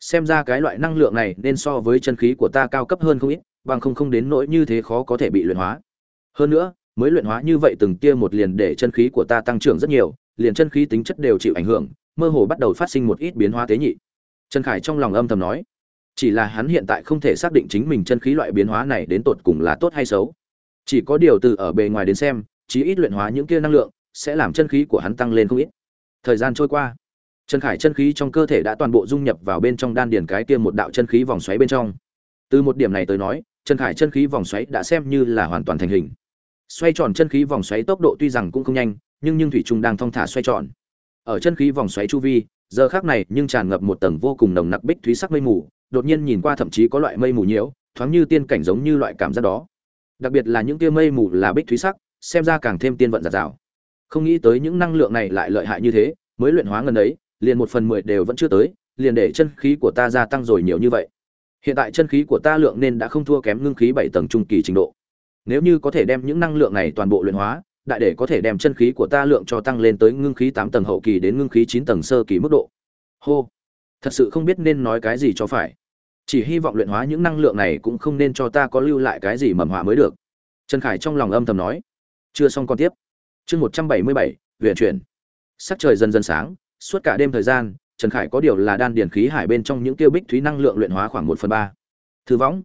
Xem ra cái loại năng lượng này nên so với chân khí của ta cao cấp hơn không ít, bằng không không đến nỗi như thế khó có thể bị luyện hóa. Hơn nữa, mới luyện hóa như vậy từng tia một liền để chân khí của ta tăng trưởng rất nhiều, liền chân khí tính chất đều chịu ảnh hưởng mơ hồ bắt đầu phát sinh một ít biến hóa tế nhị trần khải trong lòng âm thầm nói chỉ là hắn hiện tại không thể xác định chính mình chân khí loại biến hóa này đến tột cùng là tốt hay xấu chỉ có điều từ ở bề ngoài đến xem chí ít luyện hóa những kia năng lượng sẽ làm chân khí của hắn tăng lên không ít thời gian trôi qua Trần Khải chân khí trong cơ thể đã toàn bộ dung nhập vào bên trong đan điền cái kia một đạo chân khí vòng xoáy bên trong. Từ một điểm này tới nói, Trần Khải chân khí vòng xoáy đã xem như là hoàn toàn thành hình. Xoay tròn chân khí vòng xoáy tốc độ tuy rằng cũng không nhanh, nhưng nhưng thủy trung đang thong thả xoay tròn. Ở chân khí vòng xoáy chu vi, giờ khác này nhưng tràn ngập một tầng vô cùng nồng nặc bích thúy sắc mây mù, đột nhiên nhìn qua thậm chí có loại mây mù nhiễu, thoáng như tiên cảnh giống như loại cảm giác đó. Đặc biệt là những tia mây mù là bích thúy sắc, xem ra càng thêm tiên vận giạt rào. Không nghĩ tới những năng lượng này lại lợi hại như thế, mới luyện hóa ngần ấy, liền một phần mười đều vẫn chưa tới liền để chân khí của ta gia tăng rồi nhiều như vậy hiện tại chân khí của ta lượng nên đã không thua kém ngưng khí bảy tầng trung kỳ trình độ nếu như có thể đem những năng lượng này toàn bộ luyện hóa đại để có thể đem chân khí của ta lượng cho tăng lên tới ngưng khí tám tầng hậu kỳ đến ngưng khí chín tầng sơ kỳ mức độ. Hô. Thật sự không biết nên nói cái gì cho phải. Chỉ hy vọng luyện hóa những năng lượng này cũng không nên cho ta có lưu lại cái gì mầm họa mới được. Trần khải trong lòng âm thầm nói. Chưa xong con tiếp. Chương một trăm bảy mươi bảy huyện chuyển. Sắc trời dần dần sáng, suốt cả đêm thời gian, trần khải có điều là đan điền khí hải bên trong những tiêu bích thúy năng lượng luyện hóa khoảng một phần ba. Thư võng.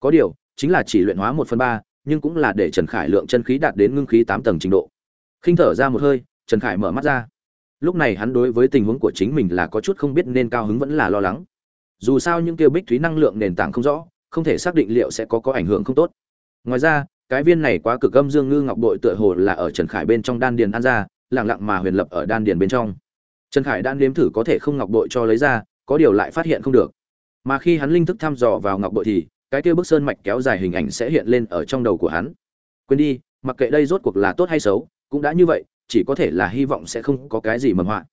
Có điều, chính là chỉ luyện hóa một phần ba nhưng cũng là để trần khải lượng chân khí đạt đến ngưng khí tám tầng trình độ. Khinh thở ra một hơi, trần khải mở mắt ra. Lúc này hắn đối với tình huống của chính mình là có chút không biết nên cao hứng vẫn là lo lắng. Dù sao những kia bích thúy năng lượng nền tảng không rõ, không thể xác định liệu sẽ có có ảnh hưởng không tốt. Ngoài ra, cái viên này quá cực âm dương ngư ngọc bội tựa hồ là ở trần khải bên trong đan điền ăn ra, lặng lặng mà huyền lập ở đan điền bên trong. Trần khải đang nếm thử có thể không ngọc bội cho lấy ra, có điều lại phát hiện không được. Mà khi hắn linh thức thăm dò vào ngọc bội thì cái kia bức sơn mạch kéo dài hình ảnh sẽ hiện lên ở trong đầu của hắn. Quên đi, mặc kệ đây rốt cuộc là tốt hay xấu, cũng đã như vậy, chỉ có thể là hy vọng sẽ không có cái gì mầm họa.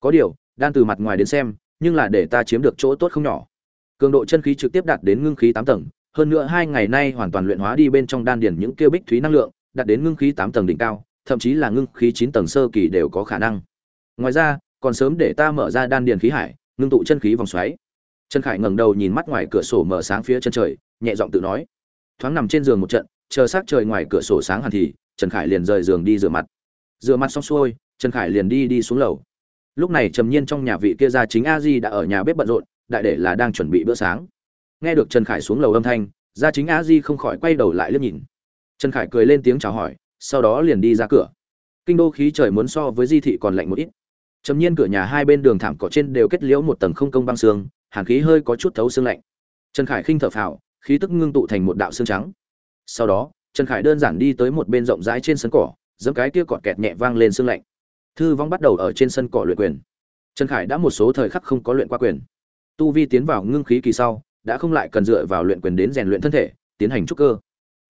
Có điều đan từ mặt ngoài đến xem, nhưng là để ta chiếm được chỗ tốt không nhỏ. Cường độ chân khí trực tiếp đạt đến ngưng khí tám tầng, hơn nữa hai ngày nay hoàn toàn luyện hóa đi bên trong đan điền những kia bích thúy năng lượng, đạt đến ngưng khí tám tầng đỉnh cao, thậm chí là ngưng khí chín tầng sơ kỳ đều có khả năng. Ngoài ra, còn sớm để ta mở ra đan điền khí hải, ngưng tụ chân khí vòng xoáy. Trần khải ngẩng đầu nhìn mắt ngoài cửa sổ mở sáng phía chân trời nhẹ giọng tự nói. Thoáng nằm trên giường một trận, chờ sắc trời ngoài cửa sổ sáng hẳn thì, trần khải liền rời giường đi rửa mặt. Rửa mặt xong xuôi, trần khải liền đi đi xuống lầu. Lúc này trầm nhiên trong nhà vị kia gia chính a di đã ở nhà bếp bận rộn, đại để là đang chuẩn bị bữa sáng. Nghe được trần khải xuống lầu âm thanh, gia chính a di không khỏi quay đầu lại liếc nhìn. Trần khải cười lên tiếng chào hỏi, sau đó liền đi ra cửa. Kinh đô khí trời muốn so với di thị còn lạnh một ít. Trầm nhiên cửa nhà hai bên đường thảm cỏ trên đều kết liễu một tầng không công băng xương, hàn khí hơi có chút thấu xương lạnh. Trần khải khinh thở phào khí tức ngưng tụ thành một đạo xương trắng. Sau đó, trần khải đơn giản đi tới một bên rộng rãi trên sân cỏ giấm cái kia cọt kẹt nhẹ vang lên xương lạnh. Thư vong bắt đầu ở trên sân cỏ luyện quyền. Trần khải đã một số thời khắc không có luyện qua quyền. Tu vi tiến vào ngưng khí kỳ sau, đã không lại cần dựa vào luyện quyền đến rèn luyện thân thể, tiến hành trúc cơ.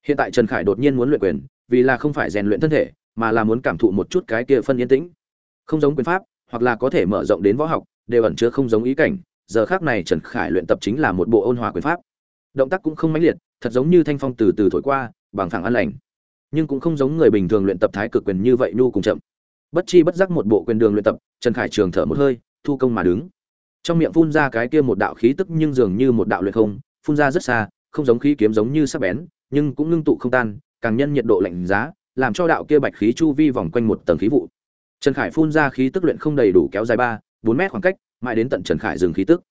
Hiện tại trần khải đột nhiên muốn luyện quyền, vì là không phải rèn luyện thân thể, mà là muốn cảm thụ một chút cái kia phân yên tĩnh. Không giống quyền pháp, hoặc là có thể mở rộng đến võ học, đều ẩn chứa không giống ý cảnh. Giờ khác này trần khải luyện tập chính là một bộ ôn hòa quyền pháp động tác cũng không mãnh liệt, thật giống như thanh phong từ từ thổi qua, bằng phẳng an lành. Nhưng cũng không giống người bình thường luyện tập thái cực quyền như vậy nhu cùng chậm. Bất chi bất giác một bộ quyền đường luyện tập, trần khải trường thở một hơi, thu công mà đứng. Trong miệng phun ra cái kia một đạo khí tức nhưng dường như một đạo luyện không, phun ra rất xa, không giống khí kiếm giống như sắc bén, nhưng cũng ngưng tụ không tan, càng nhân nhiệt độ lạnh giá, làm cho đạo kia bạch khí chu vi vòng quanh một tầng khí vụ. Trần khải phun ra khí tức luyện không đầy đủ kéo dài ba, bốn mét khoảng cách, mãi đến tận trần khải dừng khí tức.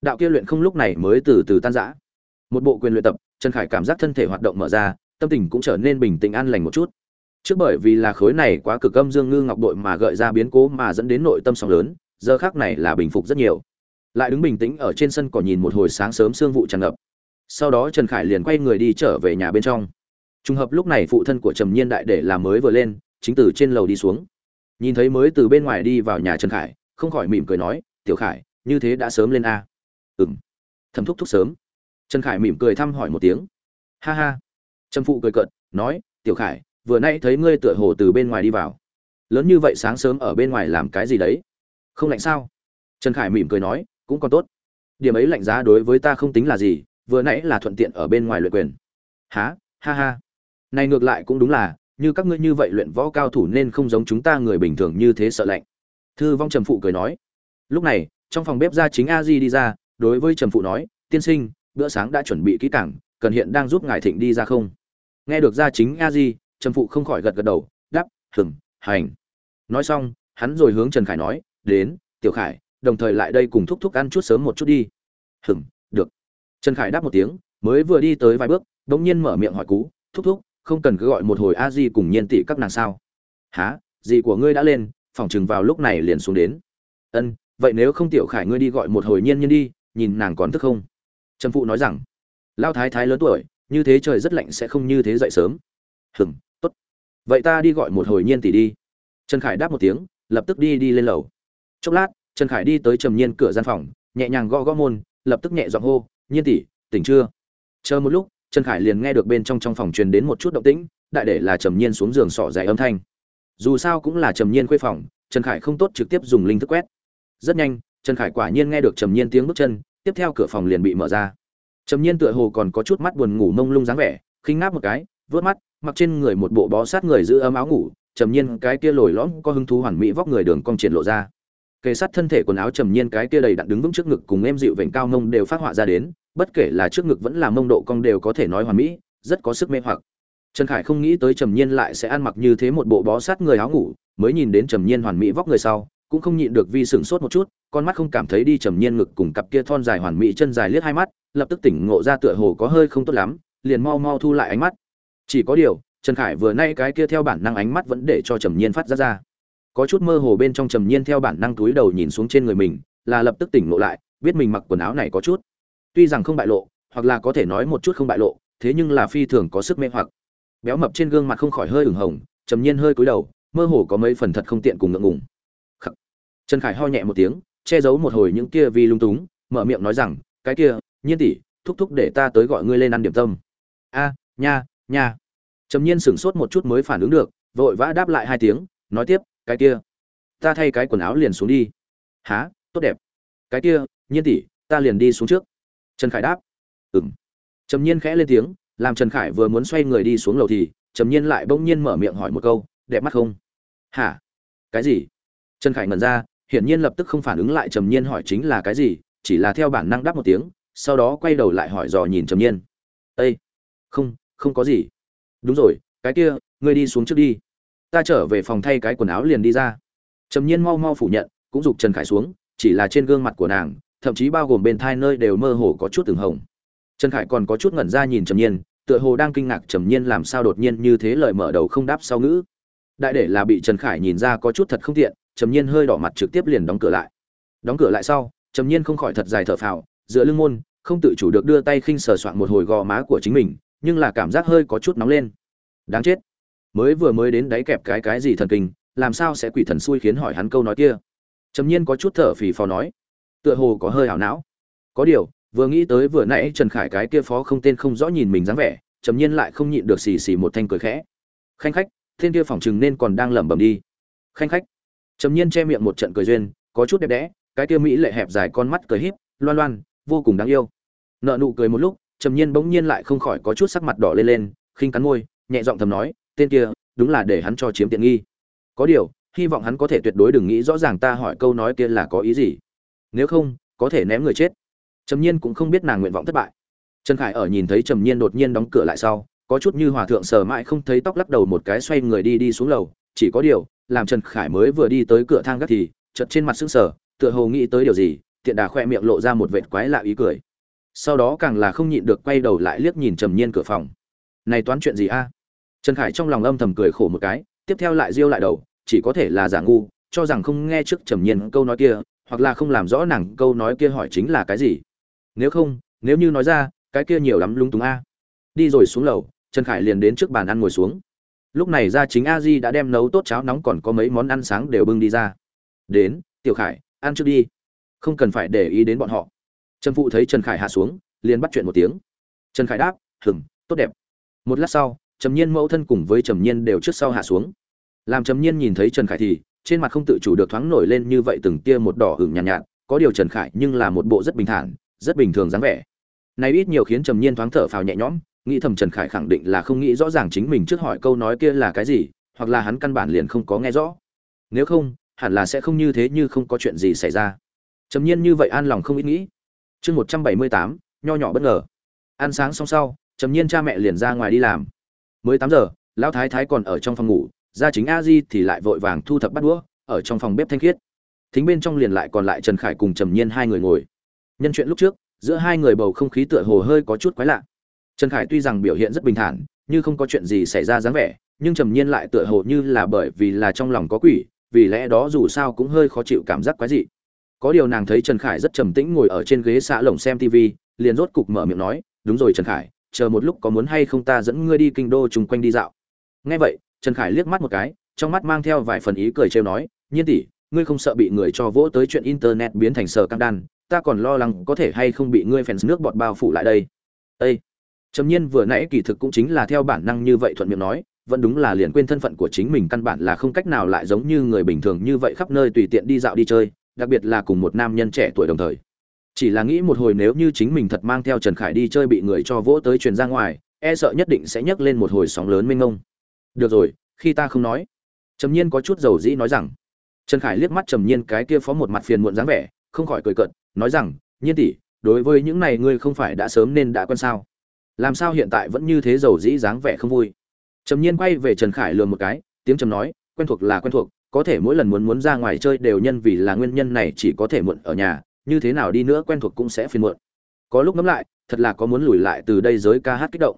Đạo kia luyện không lúc này mới từ từ tan rã một bộ quyền luyện tập, trần khải cảm giác thân thể hoạt động mở ra, tâm tình cũng trở nên bình tĩnh an lành một chút. Trước bởi vì là khối này quá cực âm dương ngư ngọc đội mà gợi ra biến cố mà dẫn đến nội tâm sóng lớn, giờ khác này là bình phục rất nhiều. Lại đứng bình tĩnh ở trên sân cỏ nhìn một hồi sáng sớm sương vụ tràn ngập. Sau đó trần khải liền quay người đi trở về nhà bên trong. Trùng hợp lúc này phụ thân của trầm nhiên đại để là mới vừa lên, chính từ trên lầu đi xuống. Nhìn thấy mới từ bên ngoài đi vào nhà trần khải, không khỏi mỉm cười nói, tiểu khải, như thế đã sớm lên a. Ừ m thầm thúc thúc sớm trần khải mỉm cười thăm hỏi một tiếng. Ha ha. Trần phụ cười cợt, nói, tiểu khải, vừa nay thấy ngươi tựa hồ từ bên ngoài đi vào. Lớn như vậy sáng sớm ở bên ngoài làm cái gì đấy? Không lạnh sao? Trần khải mỉm cười nói, cũng còn tốt. Điểm ấy lạnh giá đối với ta không tính là gì, vừa nãy là thuận tiện ở bên ngoài luyện quyền. Há ha ha. Này ngược lại cũng đúng là, như các ngươi như vậy luyện võ cao thủ nên không giống chúng ta người bình thường như thế sợ lạnh. Thư vong trầm phụ cười nói. Lúc này, trong phòng bếp ra chính a di đi ra, đối với trầm phụ nói, tiên sinh bữa sáng đã chuẩn bị kỹ càng, cần hiện đang giúp ngài thịnh đi ra không? Nghe được ra chính a di trần phụ không khỏi gật gật đầu đắp hừng hành. Nói xong, hắn rồi hướng trần khải nói, đến, tiểu khải, đồng thời lại đây cùng thúc thúc ăn chút sớm một chút đi. Hừng được. Trần khải đáp một tiếng, mới vừa đi tới vài bước đ ỗ n g nhiên mở miệng hỏi cú, thúc thúc, không cần cứ gọi một hồi a di cùng nhiên tỷ các nàng sao? Há dì của ngươi đã lên, phòng chừng vào lúc này liền xuống đến. Ân, vậy nếu không tiểu khải ngươi đi gọi một hồi nhiên nhiên đi, nhìn nàng còn thức không? Trần phụ nói rằng lao thái thái lớn tuổi, như thế trời rất lạnh sẽ không như thế dậy sớm. Hừng tốt. Vậy ta đi gọi một hồi nhiên tỷ đi. Trần khải đáp một tiếng, lập tức đi đi lên lầu. Chốc lát, trần khải đi tới trầm nhiên cửa gian phòng, nhẹ nhàng gõ gõ môn, lập tức nhẹ giọng hô, nhiên tỷ, tỉnh chưa? Chờ một lúc, trần khải liền nghe được bên trong trong phòng truyền đến một chút động tĩnh, đại để là trầm nhiên xuống giường sỏ dày âm thanh. Dù sao cũng là trầm nhiên khuê phòng, trần khải không tốt trực tiếp dùng linh thức quét. Rất nhanh, trần khải quả nhiên nghe được trầm nhiên tiếng bước chân tiếp theo cửa phòng liền bị mở ra. Trầm nhiên tựa hồ còn có chút mắt buồn ngủ mông lung dáng vẻ, khinh ngáp một cái, vớt mắt, mặc trên người một bộ bó sát người giữ ấm áo ngủ. Trầm nhiên cái kia lồi lõm có hứng thú hoàn mỹ vóc người đường cong triển lộ ra. Kề sát thân thể quần áo trầm nhiên cái kia đầy đặn đứng vững trước ngực cùng em dịu vểnh cao mông đều phát họa ra đến, bất kể là trước ngực vẫn là mông độ cong đều có thể nói hoàn mỹ, rất có sức mê hoặc. Trần khải không nghĩ tới trầm nhiên lại sẽ ăn mặc như thế một bộ bó sát người áo ngủ, mới nhìn đến trầm nhiên hoàn mỹ vóc người sau cũng không nhịn được vi sửng sốt một chút, con mắt không cảm thấy đi trầm nhiên ngực cùng cặp kia thon dài hoàn mỹ chân dài liếc hai mắt, lập tức tỉnh ngộ ra tựa hồ có hơi không tốt lắm, liền mau mau thu lại ánh mắt. Chỉ có điều, trần khải vừa nay cái kia theo bản năng ánh mắt vẫn để cho trầm nhiên phát ra ra. Có chút mơ hồ bên trong trầm nhiên theo bản năng túi đầu nhìn xuống trên người mình, là lập tức tỉnh ngộ lại, biết mình mặc quần áo này có chút. Tuy rằng không bại lộ, hoặc là có thể nói một chút không bại lộ, thế nhưng là phi thường có sức mê hoặc. Béo mập trên gương mặt không khỏi hơi ửng hồng, trầm nhiên hơi cúi đầu, mơ hồ có mấy phần thật không tiện cùng ngượng ngùng trần khải ho nhẹ một tiếng, che giấu một hồi những kia vì lung túng, mở miệng nói rằng, cái kia, nhiên tỷ, thúc thúc để ta tới gọi ngươi lên ăn điểm tâm. A, nha nha. Trầm nhiên sửng sốt một chút mới phản ứng được, vội vã đáp lại hai tiếng, nói tiếp, cái kia, ta thay cái quần áo liền xuống đi. Há tốt đẹp. Cái kia, nhiên tỷ, ta liền đi xuống trước. Trần khải đáp ừng trầm nhiên khẽ lên tiếng, làm trần khải vừa muốn xoay người đi xuống lầu thì, trầm nhiên lại bỗng nhiên mở miệng hỏi một câu, đẹp mắt không? Hả? Cái gì? Trần khải ngẩn ra hiển nhiên lập tức không phản ứng lại trầm nhiên hỏi chính là cái gì, chỉ là theo bản năng đáp một tiếng, sau đó quay đầu lại hỏi dò nhìn trầm nhiên. Ây không không có gì. Đúng rồi, cái kia, ngươi đi xuống trước đi. Ta trở về phòng thay cái quần áo liền đi ra. Trầm nhiên mau mau phủ nhận, cũng giục trần khải xuống, chỉ là trên gương mặt của nàng, thậm chí bao gồm bên thai nơi đều mơ hồ có chút từng hồng. Trần khải còn có chút ngẩn ra nhìn trầm nhiên, tựa hồ đang kinh ngạc trầm nhiên làm sao đột nhiên như thế lời mở đầu không đáp sau ngữ đại để là bị trần khải nhìn ra có chút thật không tiện, trầm nhiên hơi đỏ mặt trực tiếp liền đóng cửa lại. Đóng cửa lại sau, trầm nhiên không khỏi thật dài thở phào, dựa lưng môn, không tự chủ được đưa tay khinh sờ soạn một hồi gò má của chính mình, nhưng là cảm giác hơi có chút nóng lên. Đáng chết. Mới vừa mới đến đáy kẹp cái cái gì thần kinh, làm sao sẽ quỷ thần xui khiến hỏi hắn câu nói kia? Trầm nhiên có chút thở phì phò nói. Tựa hồ có hơi ảo não. Có điều, vừa nghĩ tới vừa nãy trần khải cái kia phó không tên không rõ nhìn mình dáng vẻ, trầm nhiên lại không nhịn được xì xì một thanh cười khẽ. Khanh khách thiên kia phòng chừng nên còn đang lẩm bẩm đi. Khanh khách. Trầm nhiên che miệng một trận cười duyên, có chút đẹp đẽ, cái kia mỹ lệ hẹp dài con mắt cười híp, loan loan, vô cùng đáng yêu. Nợ nụ cười một lúc, trầm nhiên bỗng nhiên lại không khỏi có chút sắc mặt đỏ lên lên, khinh cắn môi, nhẹ giọng thầm nói, tên kia, đúng là để hắn cho chiếm tiện nghi. Có điều, hy vọng hắn có thể tuyệt đối đừng nghĩ rõ ràng ta hỏi câu nói kia là có ý gì. Nếu không, có thể ném người chết. Trầm nhiên cũng không biết nàng nguyện vọng thất bại. Trần khải ở nhìn thấy trầm nhiên đột nhiên đóng cửa lại sau có chút như hòa thượng sờ mãi không thấy tóc lắc đầu một cái xoay người đi đi xuống lầu, chỉ có điều, làm trần khải mới vừa đi tới cửa thang gác thì, chợt trên mặt sững sờ, tựa hồ nghĩ tới điều gì, tiện đà khoe miệng lộ ra một vệt quái lạ ý cười. Sau đó càng là không nhịn được quay đầu lại liếc nhìn trầm nhiên cửa phòng. Này toán chuyện gì a? Trần khải trong lòng âm thầm cười khổ một cái, tiếp theo lại riêu lại đầu, chỉ có thể là giả ngu, cho rằng không nghe trước trầm nhiên câu nói kia, hoặc là không làm rõ nàng câu nói kia hỏi chính là cái gì. Nếu không, nếu như nói ra, cái kia nhiều lắm lung túng a. Đi rồi xuống lầu trần khải liền đến trước bàn ăn ngồi xuống. Lúc này ra chính a di đã đem nấu tốt cháo nóng còn có mấy món ăn sáng đều bưng đi ra. Đến tiểu khải ăn trước đi. Không cần phải để ý đến bọn họ. Trần phụ thấy trần khải hạ xuống liền bắt chuyện một tiếng. Trần khải đáp hừng tốt đẹp. Một lát sau trầm nhiên mẫu thân cùng với trầm nhiên đều trước sau hạ xuống. Làm trầm nhiên nhìn thấy trần khải thì trên mặt không tự chủ được thoáng nổi lên như vậy từng tia một đỏ hửng nhàn nhạt, nhạt có điều trần khải nhưng là một bộ rất bình thản rất bình thường dáng vẻ. Này ít nhiều khiến trầm nhiên thoáng thở phào nhẹ nhõm nghĩ thầm trần khải khẳng định là không nghĩ rõ ràng chính mình trước hỏi câu nói kia là cái gì, hoặc là hắn căn bản liền không có nghe rõ. Nếu không, hẳn là sẽ không như thế như không có chuyện gì xảy ra. Trầm nhiên như vậy an lòng không ít nghĩ. Chương một trăm bảy mươi tám, nho nhỏ bất ngờ. Ăn sáng xong sau, trầm nhiên cha mẹ liền ra ngoài đi làm. Mới tám giờ, lão thái thái còn ở trong phòng ngủ, gia chính a di thì lại vội vàng thu thập bắt đũa, ở trong phòng bếp thanh khiết. Thính bên trong liền lại còn lại trần khải cùng trầm nhiên hai người ngồi. Nhân chuyện lúc trước, giữa hai người bầu không khí tựa hồ hơi có chút quái lạ trần khải tuy rằng biểu hiện rất bình thản như không có chuyện gì xảy ra dáng vẻ, nhưng trầm nhiên lại tựa hồ như là bởi vì là trong lòng có quỷ, vì lẽ đó dù sao cũng hơi khó chịu cảm giác quái dị. Có điều nàng thấy trần khải rất trầm tĩnh ngồi ở trên ghế xạ lồng xem tv liền rốt cục mở miệng nói, đúng rồi trần khải, chờ một lúc có muốn hay không ta dẫn ngươi đi kinh đô chung quanh đi dạo. Nghe vậy, trần khải liếc mắt một cái, trong mắt mang theo vài phần ý cười trêu nói, nhiên tỷ, ngươi không sợ bị người cho vỗ tới chuyện internet biến thành sờ cam đan, ta còn lo lắng có thể hay không bị ngươi phèn nước bọt bao phủ lại đây. Ây trầm nhiên vừa nãy kỳ thực cũng chính là theo bản năng như vậy thuận miệng nói, vẫn đúng là liền quên thân phận của chính mình căn bản là không cách nào lại giống như người bình thường như vậy khắp nơi tùy tiện đi dạo đi chơi, đặc biệt là cùng một nam nhân trẻ tuổi đồng thời. Chỉ là nghĩ một hồi nếu như chính mình thật mang theo trần khải đi chơi bị người cho vỗ tới truyền ra ngoài e sợ nhất định sẽ nhấc lên một hồi sóng lớn mênh ngông được rồi, khi ta không nói. Trầm nhiên có chút dầu dĩ nói rằng. Trần khải liếc mắt trầm nhiên cái kia phó một mặt phiền muộn dáng vẻ, không khỏi cười cợt, nói rằng, nhiên tỷ, đối với những này ngươi không phải đã sớm nên đã quen sao? Làm sao hiện tại vẫn như thế dầu dĩ dáng vẻ không vui. Trầm nhiên quay về trần khải lườm một cái, tiếng trầm nói, quen thuộc là quen thuộc, có thể mỗi lần muốn muốn ra ngoài chơi đều nhân vì là nguyên nhân này chỉ có thể muộn ở nhà, như thế nào đi nữa quen thuộc cũng sẽ phiền muộn. Có lúc ngẫm lại, thật là có muốn lùi lại từ đây giới ca hát kích động.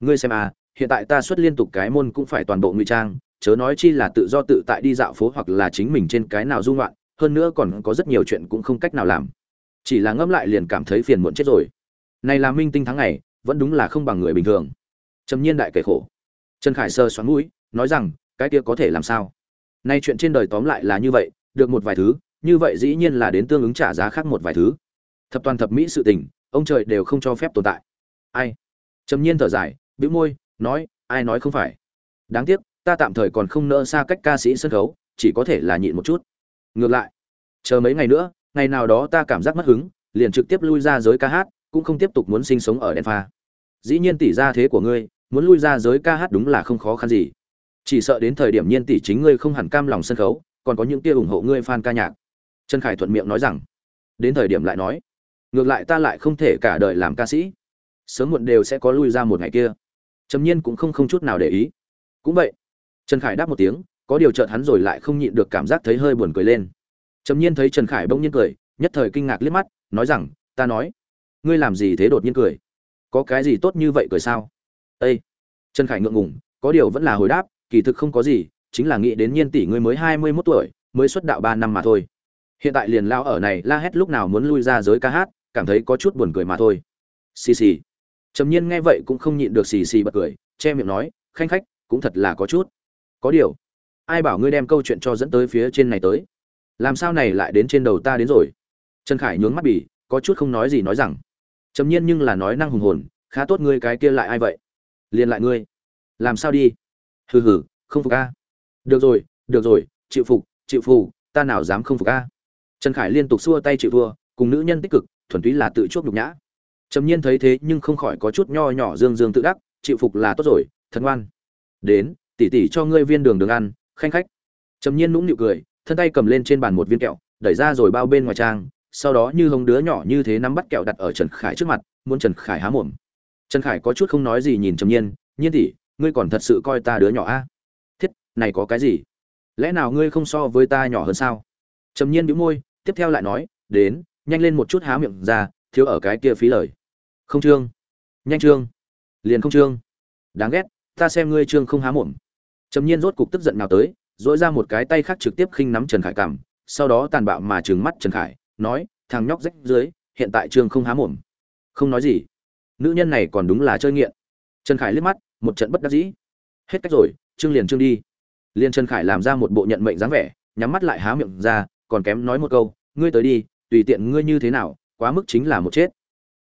Ngươi xem à hiện tại ta xuất liên tục cái môn cũng phải toàn bộ ngụy trang, chớ nói chi là tự do tự tại đi dạo phố hoặc là chính mình trên cái nào dung loạn hơn nữa còn có rất nhiều chuyện cũng không cách nào làm. Chỉ là ngẫm lại liền cảm thấy phiền muộn chết rồi. Này là minh tinh tháng ngày vẫn đúng là không bằng người bình thường. Trầm nhiên đại kể khổ. Trần khải sơ xoắn mũi, nói rằng, cái kia có thể làm sao? Nay chuyện trên đời tóm lại là như vậy, được một vài thứ, như vậy dĩ nhiên là đến tương ứng trả giá khác một vài thứ. Thập toàn thập mỹ sự tình, ông trời đều không cho phép tồn tại. Ai? Trầm nhiên thở dài, bĩu môi, nói, ai nói không phải? Đáng tiếc, ta tạm thời còn không nỡ xa cách ca sĩ sân khấu, chỉ có thể là nhịn một chút. Ngược lại, chờ mấy ngày nữa, ngày nào đó ta cảm giác mất hứng, liền trực tiếp lui ra giới ca hát cũng không tiếp tục muốn sinh sống ở đen pha. Dĩ nhiên tỷ ra thế của ngươi, muốn lui ra giới ca hát đúng là không khó khăn gì. Chỉ sợ đến thời điểm nhiên tỷ chính ngươi không hẳn cam lòng sân khấu, còn có những kia ủng hộ ngươi fan ca nhạc. Trần khải thuận miệng nói rằng. Đến thời điểm lại nói. Ngược lại ta lại không thể cả đời làm ca sĩ. Sớm muộn đều sẽ có lui ra một ngày kia. Trầm nhiên cũng không không chút nào để ý. Cũng vậy. Trần khải đáp một tiếng, có điều chợt hắn rồi lại không nhịn được cảm giác thấy hơi buồn cười lên. Trầm nhiên thấy trần khải bỗng nhiên cười, nhất thời kinh ngạc liếc mắt, nói rằng, ta nói ngươi làm gì thế đột nhiên cười? Có cái gì tốt như vậy cười sao? Ây trần khải ngượng ngùng, có điều vẫn là hồi đáp, kỳ thực không có gì, chính là nghĩ đến nhiên tỷ ngươi mới hai mươi mốt tuổi, mới xuất đạo ba năm mà thôi. Hiện tại liền lao ở này, la hét lúc nào muốn lui ra giới ca hát, cảm thấy có chút buồn cười mà thôi. Xì xì. Trầm nhiên nghe vậy cũng không nhịn được xì xì bật cười, che miệng nói, khanh khách, cũng thật là có chút. Có điều, ai bảo ngươi đem câu chuyện cho dẫn tới phía trên này tới? Làm sao này lại đến trên đầu ta đến rồi? Trần khải nhướng mắt bỉ, có chút không nói gì nói rằng trầm nhiên nhưng là nói năng hùng hồn khá tốt ngươi cái kia lại ai vậy? Liền lại ngươi. Làm sao đi? Hừ hừ không phục a. Được rồi được rồi chịu phục chịu phục, ta nào dám không phục a? Trần khải liên tục xua tay chịu thua cùng nữ nhân tích cực thuần túy là tự chuốc nhục nhã. Trầm nhiên thấy thế nhưng không khỏi có chút nho nhỏ dương dương tự đắc chịu phục là tốt rồi thật ngoan. Đến tỉ tỉ cho ngươi viên đường đường ăn khanh khách. Trầm nhiên nũng nịu cười thân tay cầm lên trên bàn một viên kẹo đẩy ra rồi bao bên ngoài trang sau đó như hồng đứa nhỏ như thế nắm bắt kẹo đặt ở trần khải trước mặt, muốn trần khải há mồm. Trần khải có chút không nói gì nhìn trầm nhiên nhiên tỷ, ngươi còn thật sự coi ta đứa nhỏ a? Thiết, này có cái gì? Lẽ nào ngươi không so với ta nhỏ hơn sao? Trầm nhiên bĩu môi, tiếp theo lại nói, đến, nhanh lên một chút há miệng ra, thiếu ở cái kia phí lời. Không trương. Nhanh trương. Liền không trương. Đáng ghét, ta xem ngươi trương không há mồm. Trầm nhiên rốt cục tức giận nào tới dỗi ra một cái tay khác trực tiếp khinh nắm trần khải cảm, sau đó tàn bạo mà trừng mắt trần khải nói, thằng nhóc rách dưới, hiện tại trương không há mồm. Không nói gì. Nữ nhân này còn đúng là chơi nghiện. Trần khải liếc mắt, một trận bất đắc dĩ. Hết cách rồi, trương liền trương đi. Liền trần khải làm ra một bộ nhận mệnh dáng vẻ, nhắm mắt lại há miệng ra, còn kém nói một câu, ngươi tới đi, tùy tiện ngươi như thế nào, quá mức chính là một chết.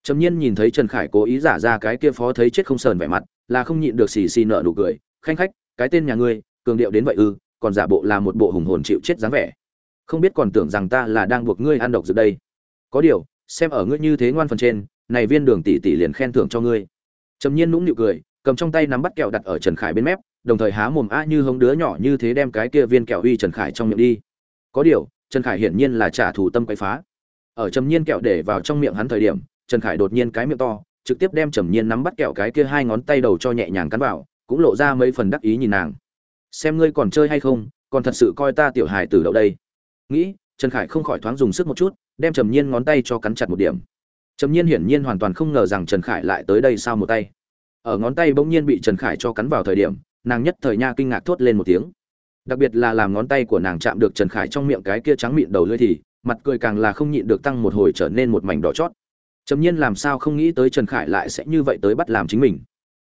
Trầm nhiên nhìn thấy trần khải cố ý giả ra cái kia phó thấy chết không sờn vẻ mặt, là không nhịn được xì xì nợ nụ cười, khanh khách, cái tên nhà ngươi, cường điệu đến vậy ư, còn giả bộ là một bộ hùng hồn chịu chết dáng vẻ không biết còn tưởng rằng ta là đang buộc ngươi ăn độc dược đây. Có điều, xem ở ngươi như thế ngoan phần trên, này viên đường tỷ tỷ liền khen thưởng cho ngươi. Trầm nhiên nũng nịu cười, cầm trong tay nắm bắt kẹo đặt ở trần khải bên mép, đồng thời há mồm a như hống đứa nhỏ như thế đem cái kia viên kẹo uy trần khải trong miệng đi. Có điều, trần khải hiển nhiên là trả thù tâm quấy phá. Ở trầm nhiên kẹo để vào trong miệng hắn thời điểm, trần khải đột nhiên cái miệng to, trực tiếp đem trầm nhiên nắm bắt kẹo cái kia hai ngón tay đầu cho nhẹ nhàng cắn vào, cũng lộ ra mấy phần đắc ý nhìn nàng. Xem ngươi còn chơi hay không, còn thật sự coi ta tiểu hài từ đậu đây nghĩ, trần khải không khỏi thoáng dùng sức một chút, đem trầm nhiên ngón tay cho cắn chặt một điểm. Trầm nhiên hiển nhiên hoàn toàn không ngờ rằng trần khải lại tới đây sao một tay. Ở ngón tay bỗng nhiên bị trần khải cho cắn vào thời điểm, nàng nhất thời nha kinh ngạc thốt lên một tiếng. Đặc biệt là làm ngón tay của nàng chạm được trần khải trong miệng cái kia trắng mịn đầu lưỡi thì, mặt cười càng là không nhịn được tăng một hồi trở nên một mảnh đỏ chót. Trầm nhiên làm sao không nghĩ tới trần khải lại sẽ như vậy tới bắt làm chính mình.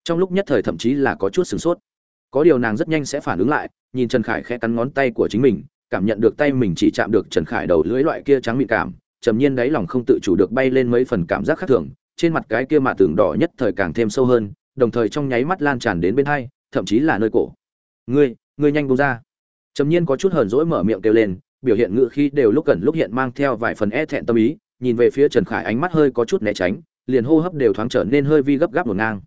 Trong lúc nhất thời thậm chí là có chút sửng sốt. Có điều nàng rất nhanh sẽ phản ứng lại, nhìn trần khải khẽ cắn ngón tay của chính mình cảm nhận được tay mình chỉ chạm được trần khải đầu lưỡi loại kia trắng mịn cảm, trầm nhiên đáy lòng không tự chủ được bay lên mấy phần cảm giác khác thường, trên mặt cái kia mạ tường đỏ nhất thời càng thêm sâu hơn, đồng thời trong nháy mắt lan tràn đến bên hai, thậm chí là nơi cổ. Ngươi ngươi nhanh bông ra. Trầm nhiên có chút hờn dỗi mở miệng kêu lên, biểu hiện ngự khi đều lúc gần lúc hiện mang theo vài phần e thẹn tâm ý, nhìn về phía trần khải ánh mắt hơi có chút né tránh, liền hô hấp đều thoáng trở nên hơi vi gấp gáp ngổn ngang.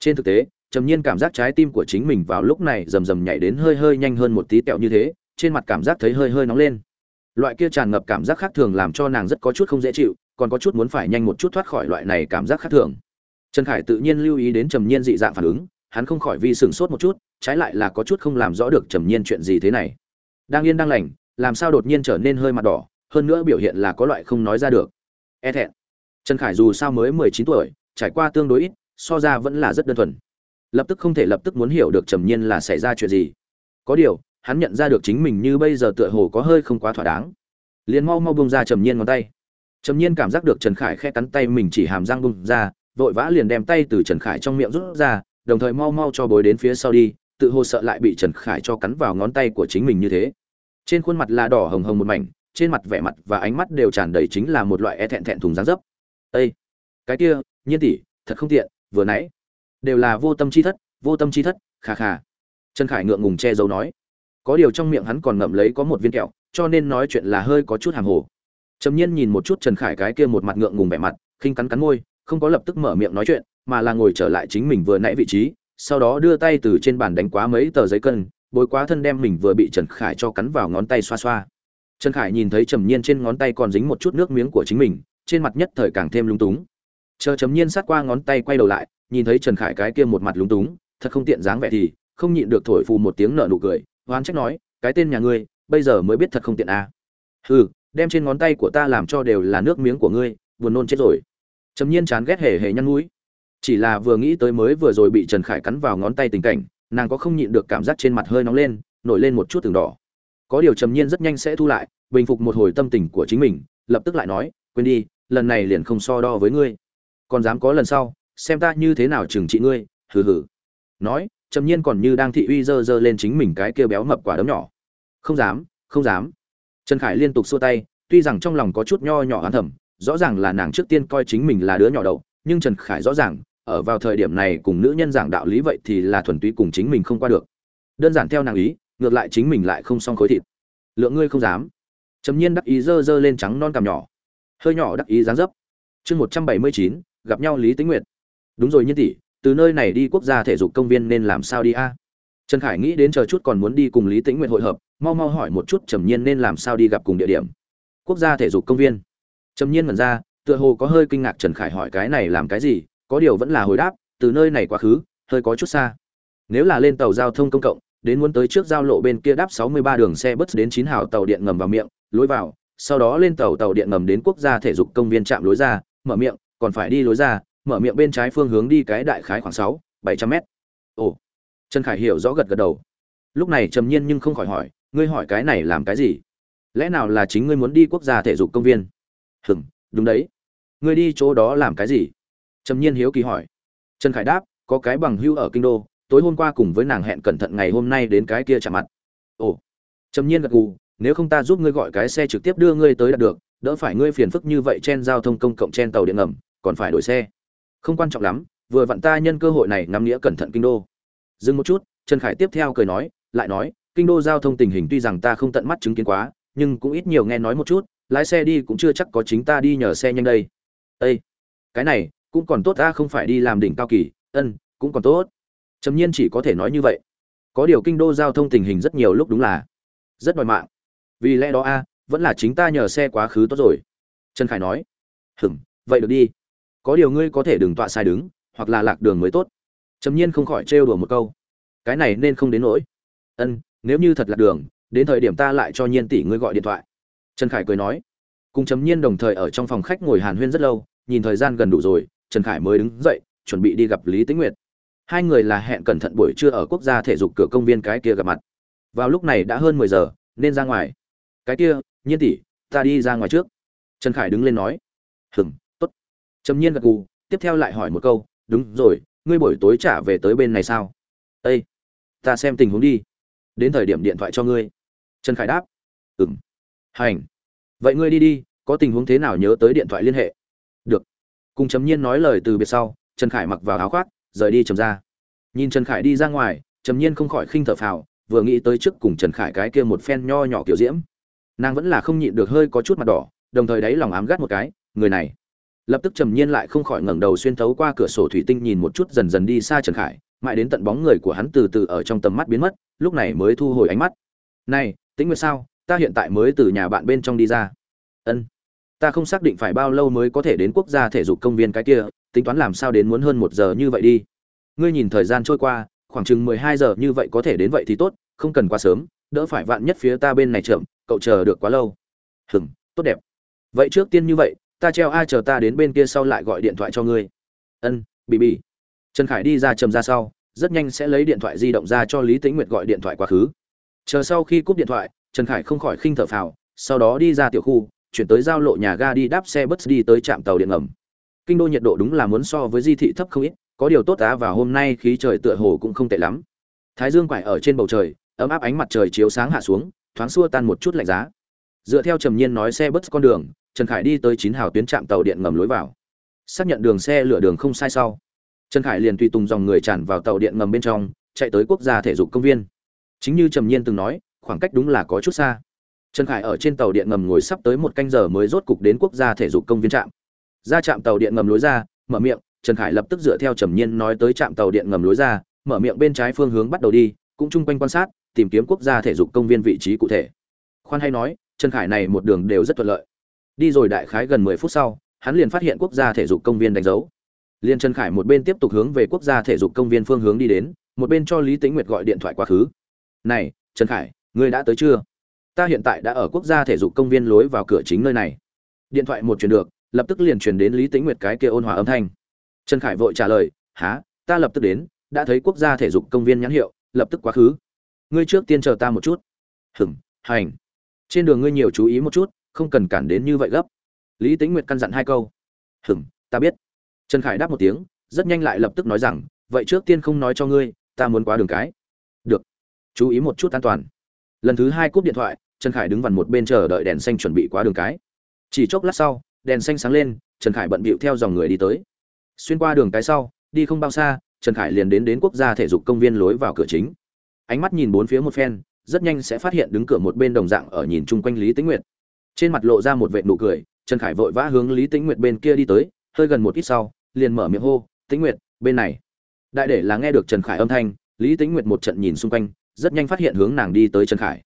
Trên thực tế, trầm nhiên cảm giác trái tim của chính mình vào lúc này rầm rầm nhảy đến hơi hơi nhanh hơn một tí tẹo như thế trên mặt cảm giác thấy hơi hơi nóng lên. Loại kia tràn ngập cảm giác khác thường làm cho nàng rất có chút không dễ chịu, còn có chút muốn phải nhanh một chút thoát khỏi loại này cảm giác khác thường. Trần khải tự nhiên lưu ý đến trầm nhiên dị dạng phản ứng, hắn không khỏi vi sửng sốt một chút, trái lại là có chút không làm rõ được trầm nhiên chuyện gì thế này. Đang yên đang lành, làm sao đột nhiên trở nên hơi mặt đỏ, hơn nữa biểu hiện là có loại không nói ra được. E thẹn. Trần khải dù sao mới mười chín tuổi, trải qua tương đối ít, so ra vẫn là rất đơn thuần. Lập tức không thể lập tức muốn hiểu được trầm nhiên là xảy ra chuyện gì. Có điều hắn nhận ra được chính mình như bây giờ tựa hồ có hơi không quá thỏa đáng. Liền mau mau bông ra trầm nhiên ngón tay. Trầm nhiên cảm giác được trần khải khe cắn tay mình chỉ hàm răng bông ra, vội vã liền đem tay từ trần khải trong miệng rút ra, đồng thời mau mau cho bối đến phía sau đi, tự hồ sợ lại bị trần khải cho cắn vào ngón tay của chính mình như thế. Trên khuôn mặt là đỏ hồng hồng một mảnh, trên mặt vẻ mặt và ánh mắt đều tràn đầy chính là một loại e thẹn thẹn thùng dáng dấp. Ây cái kia, nhiên tỷ, thật không tiện, vừa nãy. Đều là vô tâm chi thất, vô tâm chi thất khà khà trần khải ngượng ngùng che giấu nói có điều trong miệng hắn còn ngậm lấy có một viên kẹo, cho nên nói chuyện là hơi có chút hàng hồ. Trầm nhiên nhìn một chút trần khải cái kia một mặt ngượng ngùng vẻ mặt, khinh cắn cắn môi, không có lập tức mở miệng nói chuyện, mà là ngồi trở lại chính mình vừa nãy vị trí, sau đó đưa tay từ trên bàn đánh quá mấy tờ giấy cân bối quá thân đem mình vừa bị trần khải cho cắn vào ngón tay xoa xoa. Trần khải nhìn thấy trầm nhiên trên ngón tay còn dính một chút nước miếng của chính mình, trên mặt nhất thời càng thêm lúng túng. Chờ trầm nhiên sát qua ngón tay quay đầu lại, nhìn thấy trần khải cái kia một mặt lúng túng, thật không tiện dáng vẻ thì, không nhịn được thổi phù một tiếng nợ nụ cười hoán trách nói, cái tên nhà ngươi, bây giờ mới biết thật không tiện à. hừ, đem trên ngón tay của ta làm cho đều là nước miếng của ngươi, buồn nôn chết rồi. Trầm nhiên chán ghét hề hề nhăn mũi chỉ là vừa nghĩ tới mới vừa rồi bị trần khải cắn vào ngón tay tình cảnh, nàng có không nhịn được cảm giác trên mặt hơi nóng lên, nổi lên một chút từng đỏ. Có điều trầm nhiên rất nhanh sẽ thu lại, bình phục một hồi tâm tình của chính mình, lập tức lại nói, quên đi, lần này liền không so đo với ngươi. Còn dám có lần sau, xem ta như thế nào trừng trị ngươi, hừ hừ. Nói trầm nhiên còn như đang thị uy dơ dơ lên chính mình cái kia béo mập quả đấm nhỏ. Không dám không dám. Trần khải liên tục xua tay, tuy rằng trong lòng có chút nho nhỏ hắn thầm, rõ ràng là nàng trước tiên coi chính mình là đứa nhỏ đậu nhưng trần khải rõ ràng, ở vào thời điểm này cùng nữ nhân giảng đạo lý vậy thì là thuần túy cùng chính mình không qua được. Đơn giản theo nàng ý, ngược lại chính mình lại không xong khối thịt. Lượng ngươi không dám. Trầm nhiên đắc ý dơ dơ lên trắng non cằm nhỏ. Hơi nhỏ đắc ý dáng dấp. Chương một trăm bảy mươi chín, gặp nhau lý tĩnh nguyệt. Đúng rồi nhiên tỷ từ nơi này đi quốc gia thể dục công viên nên làm sao đi a? Trần khải nghĩ đến chờ chút còn muốn đi cùng lý tĩnh nguyệt hội hợp, mau mau hỏi một chút trầm nhiên nên làm sao đi gặp cùng địa điểm. Quốc gia thể dục công viên. Trầm nhiên mật ra, tựa hồ có hơi kinh ngạc trần khải hỏi cái này làm cái gì, có điều vẫn là hồi đáp, từ nơi này quá khứ, hơi có chút xa. Nếu là lên tàu giao thông công cộng, đến muốn tới trước giao lộ bên kia đáp 63 đường xe bus đến chín hào tàu điện ngầm vào miệng, lối vào, sau đó lên tàu tàu điện ngầm đến quốc gia thể dục công viên trạm lối ra, mở miệng, còn phải đi lối ra mở miệng bên trái phương hướng đi cái đại khái khoảng sáu, bảy trăm mét. Ồ, trần khải hiểu rõ gật gật đầu. Lúc này trầm nhiên nhưng không khỏi hỏi, ngươi hỏi cái này làm cái gì? Lẽ nào là chính ngươi muốn đi quốc gia thể dục công viên? Hừng đúng đấy. Ngươi đi chỗ đó làm cái gì? Trầm nhiên hiếu kỳ hỏi. Trần khải đáp, có cái bằng hưu ở kinh đô, tối hôm qua cùng với nàng hẹn cẩn thận ngày hôm nay đến cái kia chạm mặt. Ồ, trầm nhiên gật gù, nếu không ta giúp ngươi gọi cái xe trực tiếp đưa ngươi tới đạt được, đỡ phải ngươi phiền phức như vậy trên giao thông công cộng trên tàu điện ngầm, còn phải đổi xe không quan trọng lắm, vừa vặn ta nhân cơ hội này ngắm nghĩa cẩn thận kinh đô. Dừng một chút, trần khải tiếp theo cười nói, lại nói, kinh đô giao thông tình hình tuy rằng ta không tận mắt chứng kiến quá, nhưng cũng ít nhiều nghe nói một chút, lái xe đi cũng chưa chắc có chính ta đi nhờ xe nhanh đây. Ây cái này, cũng còn tốt ta không phải đi làm đỉnh cao kỳ, ân, cũng còn tốt. Trầm nhiên chỉ có thể nói như vậy. Có điều kinh đô giao thông tình hình rất nhiều lúc đúng là rất đòi mạng. Vì lẽ đó a, vẫn là chính ta nhờ xe quá khứ tốt rồi. Trần khải nói hừm vậy được đi có điều ngươi có thể đừng tọa sai đứng, hoặc là lạc đường mới tốt. Trầm nhiên không khỏi trêu đùa một câu. Cái này nên không đến nỗi. Ân, nếu như thật lạc đường, đến thời điểm ta lại cho nhiên tỷ ngươi gọi điện thoại. Trần khải cười nói. Cùng trầm nhiên đồng thời ở trong phòng khách ngồi hàn huyên rất lâu, nhìn thời gian gần đủ rồi, trần khải mới đứng dậy, chuẩn bị đi gặp lý tĩnh nguyệt. Hai người là hẹn cẩn thận buổi trưa ở quốc gia thể dục cửa công viên cái kia gặp mặt. Vào lúc này đã hơn mười giờ, nên ra ngoài. Cái kia, nhiên tỷ, ta đi ra ngoài trước. Trần khải đứng lên nói. Hừng trầm nhiên gật gù, tiếp theo lại hỏi một câu, đúng rồi, ngươi buổi tối trả về tới bên này sao? Ây ta xem tình huống đi. Đến thời điểm điện thoại cho ngươi. Trần khải đáp ừng hành. Vậy ngươi đi đi, có tình huống thế nào nhớ tới điện thoại liên hệ? Được. Cùng trầm nhiên nói lời từ biệt sau, trần khải mặc vào áo khoác, rời đi trầm ra nhìn trần khải đi ra ngoài, trầm nhiên không khỏi khinh thở phào, vừa nghĩ tới trước cùng trần khải cái kia một phen nho nhỏ kiểu diễm. Nàng vẫn là không nhịn được hơi có chút mặt đỏ, đồng thời đáy lòng ám gắt một cái, người này lập tức trầm nhiên lại không khỏi ngẩng đầu xuyên thấu qua cửa sổ thủy tinh nhìn một chút dần dần đi xa trần khải, mãi đến tận bóng người của hắn từ từ ở trong tầm mắt biến mất, lúc này mới thu hồi ánh mắt. Này tính nguyệt sao? Ta hiện tại mới từ nhà bạn bên trong đi ra. Ân, ta không xác định phải bao lâu mới có thể đến quốc gia thể dục công viên cái kia, tính toán làm sao đến muốn hơn một giờ như vậy đi. Ngươi nhìn thời gian trôi qua, khoảng chừng mười hai giờ như vậy có thể đến vậy thì tốt, không cần quá sớm, đỡ phải vạn nhất phía ta bên này chậm, cậu chờ được quá lâu. Hừng tốt đẹp. Vậy trước tiên như vậy ta treo ai chờ ta đến bên kia sau lại gọi điện thoại cho ngươi. Ân bị bị trần khải đi ra trầm ra sau, rất nhanh sẽ lấy điện thoại di động ra cho lý tĩnh nguyệt gọi điện thoại quá khứ. Chờ sau khi cúp điện thoại, trần khải không khỏi khinh thở phào, sau đó đi ra tiểu khu, chuyển tới giao lộ nhà ga đi đáp xe bus đi tới trạm tàu điện ngầm. Kinh đô nhiệt độ đúng là muốn so với di thị thấp không ít, có điều tốt á và hôm nay khí trời tựa hồ cũng không tệ lắm. Thái dương quải ở trên bầu trời, ấm áp ánh mặt trời chiếu sáng hạ xuống, thoáng xua tan một chút lạnh giá. Dựa theo trầm nhiên nói xe bus con đường trần khải đi tới chín hào tuyến trạm tàu điện ngầm lối vào. Xác nhận đường xe lửa đường không sai sau, trần khải liền tùy tùng dòng người tràn vào tàu điện ngầm bên trong, chạy tới quốc gia thể dục công viên. Chính như trầm nhiên từng nói, khoảng cách đúng là có chút xa. Trần khải ở trên tàu điện ngầm ngồi sắp tới một canh giờ mới rốt cục đến quốc gia thể dục công viên trạm. Ra trạm tàu điện ngầm lối ra, mở miệng, trần khải lập tức dựa theo trầm nhiên nói tới trạm tàu điện ngầm lối ra, mở miệng bên trái phương hướng bắt đầu đi, cũng chung quanh quan sát, tìm kiếm quốc gia thể dục công viên vị trí cụ thể. Khoan hay nói, trần khải này một đường đều rất thuận lợi đi rồi đại khái gần mười phút sau, hắn liền phát hiện quốc gia thể dục công viên đánh dấu. Liên trần khải một bên tiếp tục hướng về quốc gia thể dục công viên phương hướng đi đến, một bên cho lý tĩnh nguyệt gọi điện thoại quá khứ. Này, trần khải, ngươi đã tới chưa? Ta hiện tại đã ở quốc gia thể dục công viên lối vào cửa chính nơi này. Điện thoại một truyền được, lập tức liền truyền đến lý tĩnh nguyệt cái kia ôn hòa âm thanh. Trần khải vội trả lời há ta lập tức đến, đã thấy quốc gia thể dục công viên nhãn hiệu, lập tức quá khứ. Ngươi trước tiên chờ ta một chút. Hừng hành. Trên đường ngươi nhiều chú ý một chút không cần cản đến như vậy gấp. Lý tĩnh nguyệt căn dặn hai câu. Hừng ta biết. Trần khải đáp một tiếng, rất nhanh lại lập tức nói rằng, vậy trước tiên không nói cho ngươi, ta muốn qua đường cái. Được, chú ý một chút an toàn. Lần thứ hai cúp điện thoại, trần khải đứng vằn một bên chờ đợi đèn xanh chuẩn bị qua đường cái. Chỉ chốc lát sau, đèn xanh sáng lên, trần khải bận bịu theo dòng người đi tới. Xuyên qua đường cái sau, đi không bao xa, trần khải liền đến đến quốc gia thể dục công viên lối vào cửa chính. Ánh mắt nhìn bốn phía một phen, rất nhanh sẽ phát hiện đứng cửa một bên đồng dạng ở nhìn chung quanh lý tĩnh nguyệt trên mặt lộ ra một vệt nụ cười, trần khải vội vã hướng lý tĩnh nguyệt bên kia đi tới, hơi gần một ít sau, liền mở miệng hô, tĩnh nguyệt, bên này. Đại để là nghe được trần khải âm thanh, lý tĩnh nguyệt một trận nhìn xung quanh, rất nhanh phát hiện hướng nàng đi tới trần khải.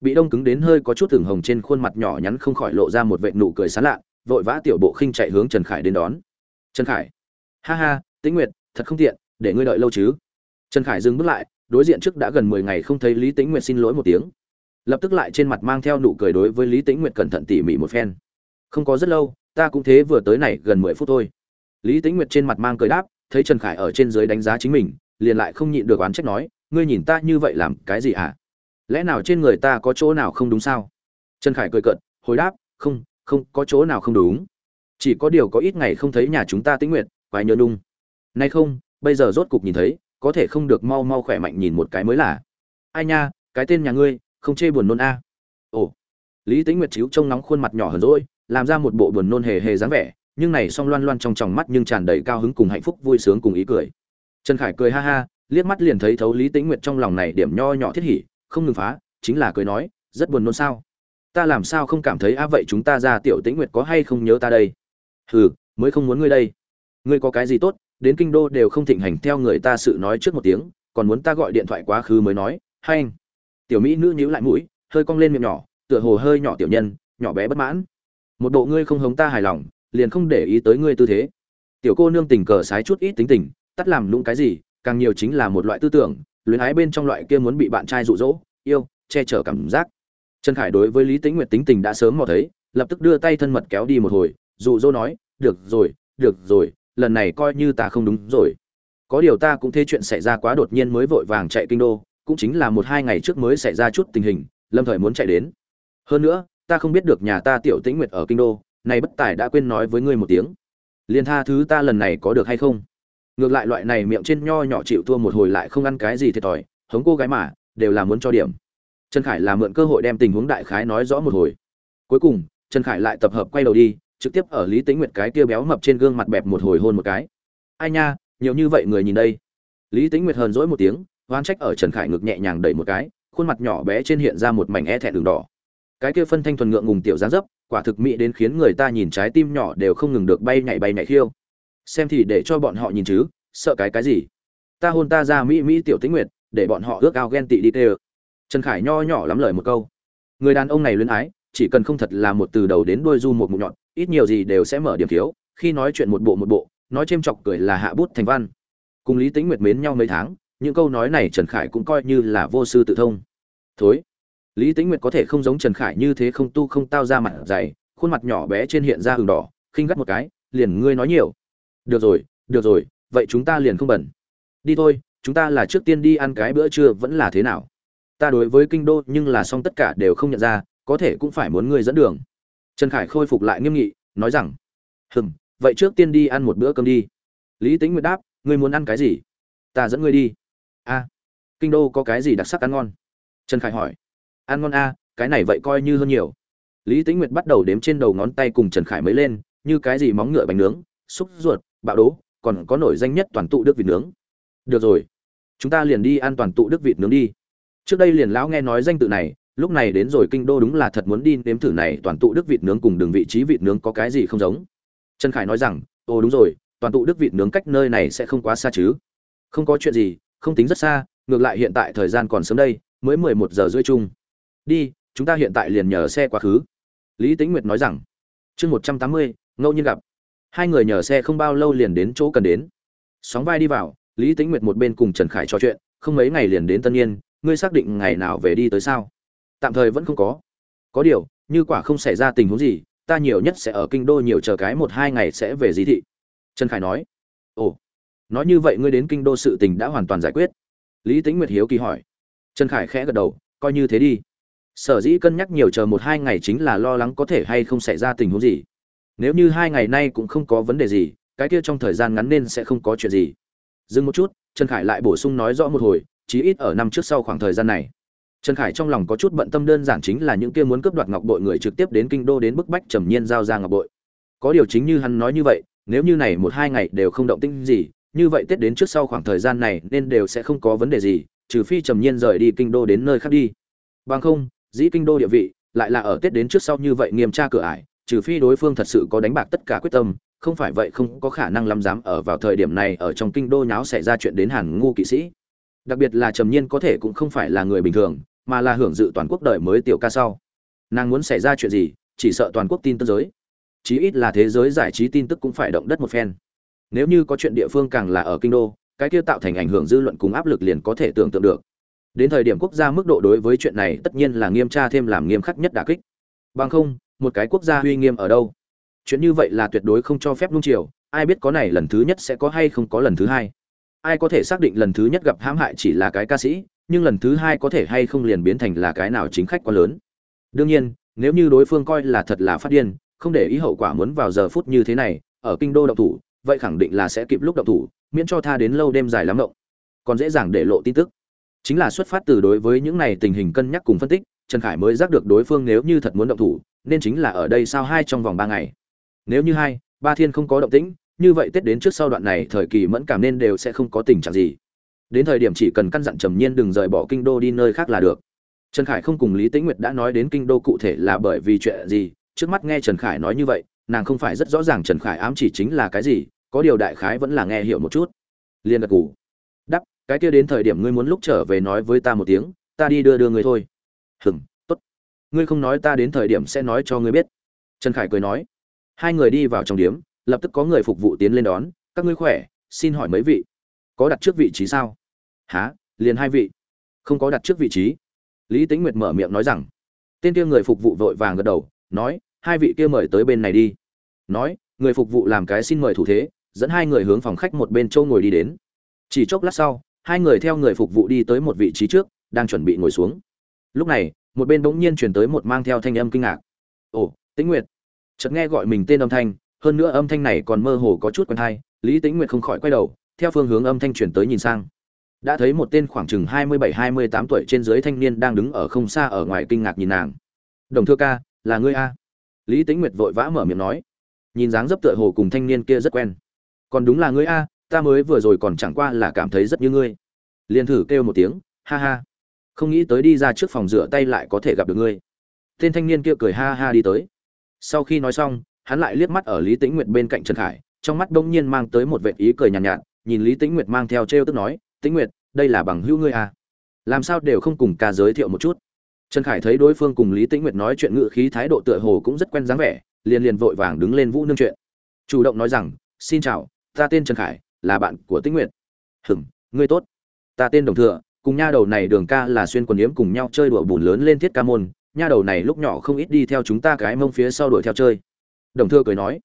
Bị đông cứng đến hơi có chút thường hồng trên khuôn mặt nhỏ nhắn không khỏi lộ ra một vệ nụ cười sán lạ, vội vã tiểu bộ khinh chạy hướng trần khải đến đón. Trần khải. Ha ha, tĩnh nguyệt, thật không tiện, để ngươi đợi lâu chứ. Trần khải dừng bước lại, đối diện trước đã gần mười ngày không thấy lý tĩnh nguyệt xin lỗi một tiếng lập tức lại trên mặt mang theo nụ cười đối với lý tĩnh nguyệt cẩn thận tỉ mỉ một phen. Không có rất lâu, ta cũng thế vừa tới này, gần mười phút thôi. Lý tĩnh nguyệt trên mặt mang cười đáp, thấy trần khải ở trên dưới đánh giá chính mình, liền lại không nhịn được oán trách nói, ngươi nhìn ta như vậy làm cái gì hả? Lẽ nào trên người ta có chỗ nào không đúng sao? Trần khải cười cợt, hồi đáp, không không có chỗ nào không đúng. Chỉ có điều có ít ngày không thấy nhà chúng ta tĩnh nguyệt, quái nhớ đung nay không, bây giờ rốt cục nhìn thấy, có thể không được mau mau khỏe mạnh nhìn một cái mới là. Ai nha, cái tên nhà ngươi không chê buồn nôn a. Ồ, lý tĩnh nguyệt chiếu trông nóng khuôn mặt nhỏ hờn rỗi làm ra một bộ buồn nôn hề hề dáng vẻ, nhưng này song loan loan trong tròng mắt nhưng tràn đầy cao hứng cùng hạnh phúc, vui sướng cùng ý cười. Trần khải cười ha ha, liếc mắt liền thấy thấu lý tĩnh nguyệt trong lòng này điểm nho nhỏ thiết hỉ, không ngừng phá, chính là cười nói, rất buồn nôn sao? Ta làm sao không cảm thấy, a, vậy chúng ta ra tiểu tĩnh nguyệt có hay không nhớ ta đây? Hừ, mới không muốn ngươi đây. Ngươi có cái gì tốt, đến kinh đô đều không thịnh hành, theo người ta sự nói trước một tiếng, còn muốn ta gọi điện thoại quá khứ mới nói, hay anh tiểu mỹ nữ nhíu lại mũi, hơi cong lên miệng nhỏ, tựa hồ hơi nhỏ tiểu nhân, nhỏ bé bất mãn. Một bộ ngươi không hống ta hài lòng, liền không để ý tới ngươi tư thế. Tiểu cô nương tình cờ sái chút ít tính tình, tắt làm lũng cái gì, càng nhiều chính là một loại tư tưởng, luyến ái bên trong loại kia muốn bị bạn trai dụ dỗ, yêu, che chở cảm giác. Trần khải đối với lý tĩnh nguyệt tính tình đã sớm mò thấy, lập tức đưa tay thân mật kéo đi một hồi, dụ dỗ nói, được rồi được rồi, lần này coi như ta không đúng rồi. Có điều ta cũng thế chuyện xảy ra quá đột nhiên mới vội vàng chạy kinh đô cũng chính là một hai ngày trước mới xảy ra chút tình hình, lâm thời muốn chạy đến. Hơn nữa, ta không biết được nhà ta tiểu tĩnh nguyệt ở kinh đô này bất tài đã quên nói với ngươi một tiếng. Liền tha thứ ta lần này có được hay không? Ngược lại loại này miệng trên nho nhỏ chịu thua một hồi lại không ăn cái gì thiệt thòi, hống cô gái mà, đều là muốn cho điểm. Trần khải là mượn cơ hội đem tình huống đại khái nói rõ một hồi. Cuối cùng, trần khải lại tập hợp quay đầu đi, trực tiếp ở lý tĩnh nguyệt cái kia béo mập trên gương mặt bẹp một hồi hôn một cái. Ai nha, nhiều như vậy người nhìn đây. Lý tĩnh nguyệt hờn dỗi một tiếng oan trách ở trần khải ngực nhẹ nhàng đẩy một cái, khuôn mặt nhỏ bé trên hiện ra một mảnh e thẹn đường đỏ. Cái kia phân thanh thuần ngượng ngùng tiểu dáng dấp, quả thực mỹ đến khiến người ta nhìn trái tim nhỏ đều không ngừng được bay nhảy bay nhảy khiêu. Xem thì để cho bọn họ nhìn chứ, sợ cái cái gì? Ta hôn ta ra mỹ mỹ tiểu tĩnh nguyệt, để bọn họ ước ao ghen tị đi tê trần khải nho nhỏ lắm lời một câu. Người đàn ông này luyến ái, chỉ cần không thật là một từ đầu đến đuôi du một mụn nhọn, ít nhiều gì đều sẽ mở điểm thiếu, khi nói chuyện một bộ một bộ, nói chêm chọc cười là hạ bút thành văn. Cùng lý tính nguyệt mến nhau mấy tháng những câu nói này trần khải cũng coi như là vô sư tự thông. Thối, lý tĩnh nguyệt có thể không giống trần khải như thế không tu không tao ra mặt dày, khuôn mặt nhỏ bé trên hiện ra hừng đỏ, khinh gắt một cái, liền ngươi nói nhiều. Được rồi được rồi, vậy chúng ta liền không bẩn đi thôi, chúng ta là trước tiên đi ăn cái bữa trưa vẫn là thế nào? Ta đối với kinh đô nhưng là xong tất cả đều không nhận ra, có thể cũng phải muốn ngươi dẫn đường. Trần khải khôi phục lại nghiêm nghị, nói rằng, hừm, vậy trước tiên đi ăn một bữa cơm đi. Lý tính nguyệt đáp, ngươi muốn ăn cái gì? Ta dẫn ngươi đi a, kinh đô có cái gì đặc sắc ăn ngon? Trần khải hỏi. Ăn ngon a, cái này vậy coi như hơn nhiều. Lý Tĩnh nguyệt bắt đầu đếm trên đầu ngón tay cùng trần khải mới lên, như cái gì móng ngựa bánh nướng xúc ruột, bạo đố, còn có nổi danh nhất toàn tụ đức vịt nướng. Được rồi, chúng ta liền đi ăn toàn tụ đức vịt nướng đi. Trước đây liền lão nghe nói danh tự này, lúc này đến rồi kinh đô đúng là thật muốn đi nếm thử này, toàn tụ đức vịt nướng cùng đường vị trí vịt nướng có cái gì không giống. Trần khải nói rằng, ồ, đúng rồi, toàn tụ đức vịt nướng cách nơi này sẽ không quá xa chứ. Không có chuyện gì không tính rất xa, ngược lại hiện tại thời gian còn sớm đây, mới mười một giờ rưỡi chung. Đi, chúng ta hiện tại liền nhờ xe quá khứ. Lý tĩnh nguyệt nói rằng. Chương một trăm tám mươi, ngẫu nhiên gặp. Hai người nhờ xe không bao lâu liền đến chỗ cần đến. Sóng vai đi vào, lý tĩnh nguyệt một bên cùng trần khải trò chuyện, không mấy ngày liền đến tân yên, ngươi xác định ngày nào về đi tới sao? Tạm thời vẫn không có. Có điều, như quả không xảy ra tình huống gì, ta nhiều nhất sẽ ở kinh đô nhiều chờ cái một hai ngày sẽ về dí thị. Trần khải nói. Ồ nói như vậy ngươi đến kinh đô sự tình đã hoàn toàn giải quyết. Lý tính nguyệt hiếu kỳ hỏi. Trần khải khẽ gật đầu, coi như thế đi. Sở dĩ cân nhắc nhiều chờ một hai ngày chính là lo lắng có thể hay không xảy ra tình huống gì. Nếu như hai ngày nay cũng không có vấn đề gì, cái kia trong thời gian ngắn nên sẽ không có chuyện gì. Dừng một chút, trần khải lại bổ sung nói rõ một hồi, chí ít ở năm trước sau khoảng thời gian này. Trần khải trong lòng có chút bận tâm đơn giản chính là những kia muốn cướp đoạt ngọc bội người trực tiếp đến kinh đô đến bức bách trầm nhiên giao ra ngọc bội. Có điều chính như hắn nói như vậy, nếu như này một hai ngày đều không động tĩnh gì như vậy tết đến trước sau khoảng thời gian này nên đều sẽ không có vấn đề gì, trừ phi trầm nhiên rời đi kinh đô đến nơi khác đi. Bằng không, dĩ kinh đô địa vị lại là ở tết đến trước sau như vậy nghiêm tra cửa ải, trừ phi đối phương thật sự có đánh bạc tất cả quyết tâm, không phải vậy không có khả năng lắm dám ở vào thời điểm này ở trong kinh đô nháo xảy ra chuyện đến hàn ngu kỵ sĩ. Đặc biệt là trầm nhiên có thể cũng không phải là người bình thường, mà là hưởng dự toàn quốc đời mới tiểu ca sau. Nàng muốn xảy ra chuyện gì, chỉ sợ toàn quốc tin tức giới. Chí ít là thế giới giải trí tin tức cũng phải động đất một phen nếu như có chuyện địa phương càng là ở kinh đô, cái kia tạo thành ảnh hưởng dư luận cùng áp lực liền có thể tưởng tượng được. Đến thời điểm quốc gia mức độ đối với chuyện này tất nhiên là nghiêm tra thêm làm nghiêm khắc nhất đả kích. Bằng không, một cái quốc gia uy nghiêm ở đâu? Chuyện như vậy là tuyệt đối không cho phép nung chiều, ai biết có này lần thứ nhất sẽ có hay không có lần thứ hai. Ai có thể xác định lần thứ nhất gặp hãm hại chỉ là cái ca sĩ, nhưng lần thứ hai có thể hay không liền biến thành là cái nào chính khách quá lớn? Đương nhiên, nếu như đối phương coi là thật là phát điên, không để ý hậu quả muốn vào giờ phút như thế này, ở kinh đô động thủ vậy khẳng định là sẽ kịp lúc động thủ, miễn cho tha đến lâu đêm dài lắm động. Còn dễ dàng để lộ tin tức. Chính là xuất phát từ đối với những này tình hình cân nhắc cùng phân tích, trần khải mới giác được đối phương nếu như thật muốn động thủ, nên chính là ở đây sao hai trong vòng ba ngày. Nếu như hai, ba thiên không có động tĩnh, như vậy tết đến trước sau đoạn này thời kỳ mẫn cảm nên đều sẽ không có tình trạng gì. Đến thời điểm chỉ cần căn dặn trầm nhiên đừng rời bỏ kinh đô đi nơi khác là được. Trần khải không cùng lý tĩnh nguyệt đã nói đến kinh đô cụ thể là bởi vì chuyện gì, trước mắt nghe trần khải nói như vậy, nàng không phải rất rõ ràng trần khải ám chỉ chính là cái gì có điều đại khái vẫn là nghe hiểu một chút. Liền gật cù. đắp, cái kia đến thời điểm ngươi muốn lúc trở về nói với ta một tiếng, ta đi đưa đưa ngươi thôi. Hừng tốt. Ngươi không nói ta đến thời điểm sẽ nói cho ngươi biết. Trần khải cười nói. Hai người đi vào trong điếm, lập tức có người phục vụ tiến lên đón. Các ngươi khỏe, xin hỏi mấy vị? Có đặt trước vị trí sao? Há liền hai vị. Không có đặt trước vị trí. Lý tính nguyệt mở miệng nói rằng. Tên kia người phục vụ vội vàng gật đầu, nói, hai vị kia mời tới bên này đi. Nói, người phục vụ làm cái xin mời thủ thế dẫn hai người hướng phòng khách một bên châu ngồi đi đến. Chỉ chốc lát sau, hai người theo người phục vụ đi tới một vị trí trước, đang chuẩn bị ngồi xuống. Lúc này, một bên bỗng nhiên chuyển tới một mang theo thanh âm kinh ngạc. Ồ, tĩnh nguyệt. Chợt nghe gọi mình tên âm thanh, hơn nữa âm thanh này còn mơ hồ có chút quen thai lý tĩnh nguyệt không khỏi quay đầu, theo phương hướng âm thanh chuyển tới nhìn sang. Đã thấy một tên khoảng chừng hai mươi bảy, hai mươi tám tuổi trên dưới thanh niên đang đứng ở không xa ở ngoài kinh ngạc nhìn nàng. Đồng thưa ca, là ngươi a? Lý tĩnh nguyệt vội vã mở miệng nói. Nhìn dáng dấp tựa hồ cùng thanh niên kia rất quen còn đúng là ngươi a ta mới vừa rồi còn chẳng qua là cảm thấy rất như ngươi. Liền thử kêu một tiếng ha ha. Không nghĩ tới đi ra trước phòng rửa tay lại có thể gặp được ngươi. Tên thanh niên kia cười ha ha đi tới. Sau khi nói xong hắn lại liếc mắt ở lý tĩnh nguyệt bên cạnh trần khải trong mắt đông nhiên mang tới một vệ ý cười nhàn nhạt, nhạt nhìn lý tĩnh nguyệt mang theo t tức nói tĩnh nguyệt đây là bằng hữu ngươi à? Làm sao đều không cùng ca giới thiệu một chút? Trần khải thấy đối phương cùng lý tĩnh nguyệt nói chuyện ngự khí thái độ tựa hồ cũng rất quen dáng vẻ liền liền vội vàng đứng lên vũ nương chuyện. Chủ động nói rằng xin chào ta tên trần khải, là bạn của tĩnh nguyệt. Hừng ngươi tốt. Ta tên đồng thừa cùng nha đầu này đường ca là xuyên quần yếm cùng nhau chơi đùa bùn lớn lên thiết ca môn. Nha đầu này lúc nhỏ không ít đi theo chúng ta cái mông phía sau đuổi theo chơi. Đồng Thừa cười nói.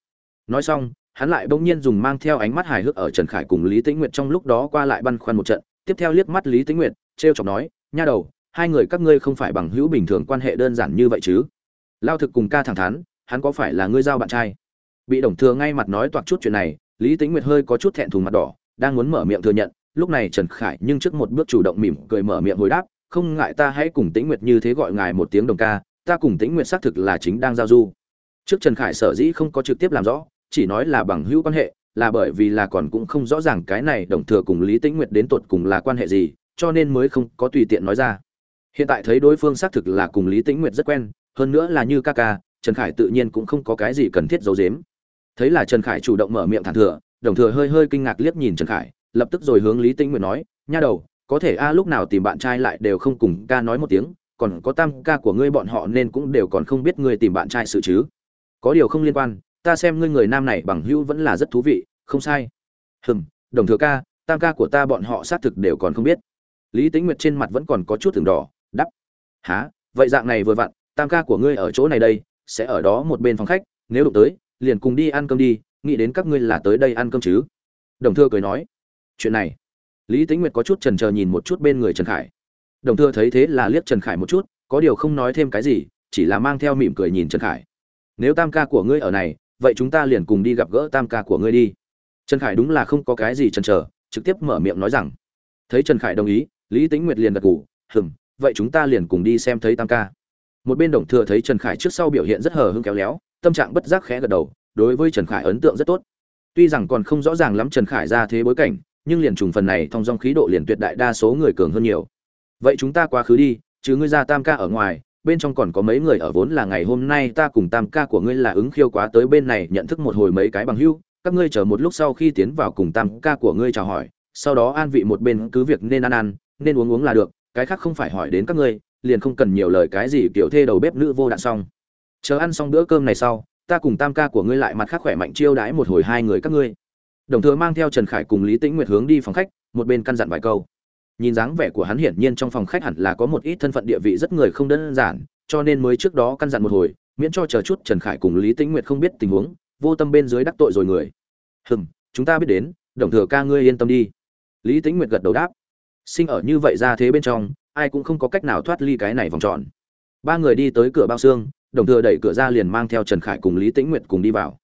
Nói xong, hắn lại bỗng nhiên dùng mang theo ánh mắt hài hước ở trần khải cùng lý tĩnh nguyệt trong lúc đó qua lại băn khoăn một trận. Tiếp theo liếc mắt lý tĩnh nguyệt t r e o chọc nói, nha đầu, hai người các ngươi không phải bằng hữu bình thường quan hệ đơn giản như vậy chứ? Lao thực cùng ca thẳng thắn, hắn có phải là ngươi giao bạn trai? Bị đồng thừa ngay mặt nói toạc chút chuyện này lý Tĩnh nguyệt hơi có chút thẹn thùng mặt đỏ, đang muốn mở miệng thừa nhận, lúc này trần khải nhưng trước một bước chủ động mỉm cười mở miệng hồi đáp, không ngại ta hãy cùng tĩnh nguyệt như thế gọi ngài một tiếng đồng ca, ta cùng tĩnh nguyệt xác thực là chính đang giao du. Trước trần khải sở dĩ không có trực tiếp làm rõ, chỉ nói là bằng hữu quan hệ, là bởi vì là còn cũng không rõ ràng cái này đồng thừa cùng lý tĩnh nguyệt đến tột cùng là quan hệ gì, cho nên mới không có tùy tiện nói ra. Hiện tại thấy đối phương xác thực là cùng lý tĩnh nguyệt rất quen, hơn nữa là như ca ca, trần khải tự nhiên cũng không có cái gì cần thiết giấu giếm thấy là trần khải chủ động mở miệng thản thừa, đồng thừa hơi hơi kinh ngạc liếc nhìn trần khải, lập tức rồi hướng lý tĩnh nguyệt nói, nha đầu, có thể a, lúc nào tìm bạn trai lại đều không cùng ca nói một tiếng, còn có tam ca của ngươi bọn họ nên cũng đều còn không biết ngươi tìm bạn trai sự chứ. Có điều không liên quan, ta xem ngươi người nam này bằng hữu vẫn là rất thú vị, không sai. Hừm, đồng thừa ca, tam ca của ta bọn họ xác thực đều còn không biết. Lý tĩnh nguyệt trên mặt vẫn còn có chút thường đỏ đắp há vậy dạng này vừa vặn, tam ca của ngươi ở chỗ này đây, sẽ ở đó một bên phòng khách, nếu đụng tới liền cùng đi ăn cơm đi, nghĩ đến các ngươi là tới đây ăn cơm chứ? Đồng thưa cười nói, chuyện này. Lý tính nguyệt có chút trần trờ nhìn một chút bên người trần khải. Đồng thưa thấy thế là liếc trần khải một chút, có điều không nói thêm cái gì, chỉ là mang theo mỉm cười nhìn trần khải. Nếu tam ca của ngươi ở này, vậy chúng ta liền cùng đi gặp gỡ tam ca của ngươi đi. Trần khải đúng là không có cái gì chần chờ, trực tiếp mở miệng nói rằng, thấy trần khải đồng ý, lý tính nguyệt liền gật ngủ hừm, vậy chúng ta liền cùng đi xem thấy tam ca. Một bên đồng thừa thấy trần khải trước sau biểu hiện rất hờ hững kéo léo tâm trạng bất giác khẽ gật đầu, đối với trần khải ấn tượng rất tốt. Tuy rằng còn không rõ ràng lắm trần khải ra thế bối cảnh, nhưng liền trùng phần này thong dong khí độ liền tuyệt đại đa số người cường hơn nhiều. Vậy chúng ta quá khứ đi, chứ ngươi ra tam ca ở ngoài, bên trong còn có mấy người ở vốn là ngày hôm nay ta cùng tam ca của ngươi là ứng khiêu quá tới bên này nhận thức một hồi mấy cái bằng hưu các ngươi chờ một lúc sau khi tiến vào cùng tam ca của ngươi chào hỏi, sau đó an vị một bên cứ việc nên ăn ăn, nên uống uống là được, cái khác không phải hỏi đến các ngươi, liền không cần nhiều lời cái gì, kiểu thê đầu bếp nữ vô đạn xong chờ ăn xong bữa cơm này sau, ta cùng tam ca của ngươi lại mặt khác khỏe mạnh chiêu đãi một hồi hai người các ngươi. Đồng thừa mang theo trần khải cùng lý tĩnh nguyệt hướng đi phòng khách, một bên căn dặn vài câu. Nhìn dáng vẻ của hắn hiển nhiên trong phòng khách hẳn là có một ít thân phận địa vị rất người không đơn giản, cho nên mới trước đó căn dặn một hồi, miễn cho chờ chút trần khải cùng lý tĩnh nguyệt không biết tình huống, vô tâm bên dưới đắc tội rồi người. Hừm, chúng ta biết đến, đồng thừa ca ngươi yên tâm đi. Lý tĩnh nguyệt gật đầu đáp. Sinh ở như vậy ra thế bên trong, ai cũng không có cách nào thoát ly cái này vòng tròn. Ba người đi tới cửa bao xương đồng thừa đẩy cửa ra liền mang theo trần khải cùng lý tĩnh nguyệt cùng đi vào.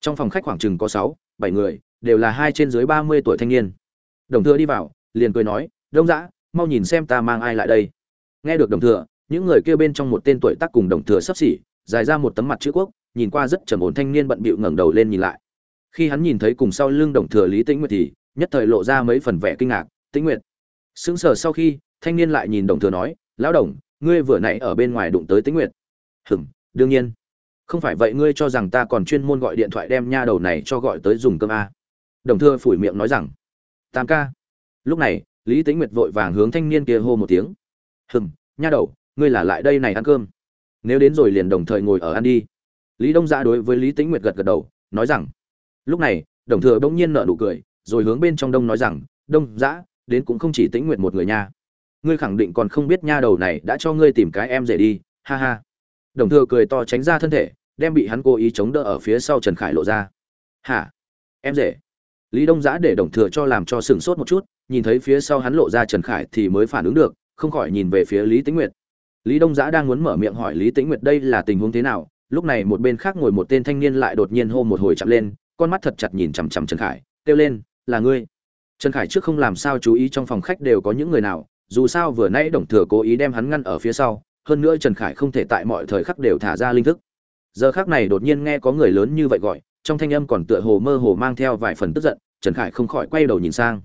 Trong phòng khách khoảng chừng có sáu, bảy người, đều là hai trên dưới ba mươi tuổi thanh niên. Đồng thừa đi vào, liền cười nói, đông dã, mau nhìn xem ta mang ai lại đây. Nghe được đồng thừa, những người kia bên trong một tên tuổi tác cùng đồng thừa sắp xỉ, dài ra một tấm mặt chữ quốc, nhìn qua rất trầm ổn thanh niên bận bịu ngẩng đầu lên nhìn lại. Khi hắn nhìn thấy cùng sau lưng đồng thừa lý tĩnh nguyệt thì nhất thời lộ ra mấy phần vẻ kinh ngạc, tĩnh nguyệt. Sững sờ sau khi, thanh niên lại nhìn đồng thừa nói, lão đồng, ngươi vừa nãy ở bên ngoài đụng tới tĩnh nguyệt hừm, đương nhiên. Không phải vậy ngươi cho rằng ta còn chuyên môn gọi điện thoại đem nha đầu này cho gọi tới dùng cơm a đồng thừa phủi miệng nói rằng, tam ca. Lúc này, lý tĩnh nguyệt vội vàng hướng thanh niên kia hô một tiếng. Hừm, nha đầu, ngươi là lại đây này ăn cơm. Nếu đến rồi liền đồng thời ngồi ở ăn đi. Lý đông dạ đối với lý tĩnh nguyệt gật gật đầu, nói rằng, lúc này, đồng thừa bỗng nhiên nở nụ cười, rồi hướng bên trong đông nói rằng, đông dã đến cũng không chỉ tĩnh nguyệt một người nha. Ngươi khẳng định còn không biết nha đầu này đã cho ngươi tìm cái em rể đi, ha ha đồng thừa cười to tránh ra thân thể, đem bị hắn cố ý chống đỡ ở phía sau trần khải lộ ra. Hả? Em rể? Lý đông giã để đồng thừa cho làm cho sừng sốt một chút, nhìn thấy phía sau hắn lộ ra trần khải thì mới phản ứng được, không khỏi nhìn về phía lý tĩnh nguyệt. Lý đông giã đang muốn mở miệng hỏi lý tĩnh nguyệt đây là tình huống thế nào, lúc này một bên khác ngồi một tên thanh niên lại đột nhiên hô một hồi chặt lên, con mắt thật chặt nhìn chằm chằm trần khải, kêu lên, là ngươi? Trần khải trước không làm sao chú ý trong phòng khách đều có những người nào, dù sao vừa nãy đồng thừa cố ý đem hắn ngăn ở phía sau hơn nữa trần khải không thể tại mọi thời khắc đều thả ra linh thức. Giờ khác này đột nhiên nghe có người lớn như vậy gọi, trong thanh âm còn tựa hồ mơ hồ mang theo vài phần tức giận, trần khải không khỏi quay đầu nhìn sang.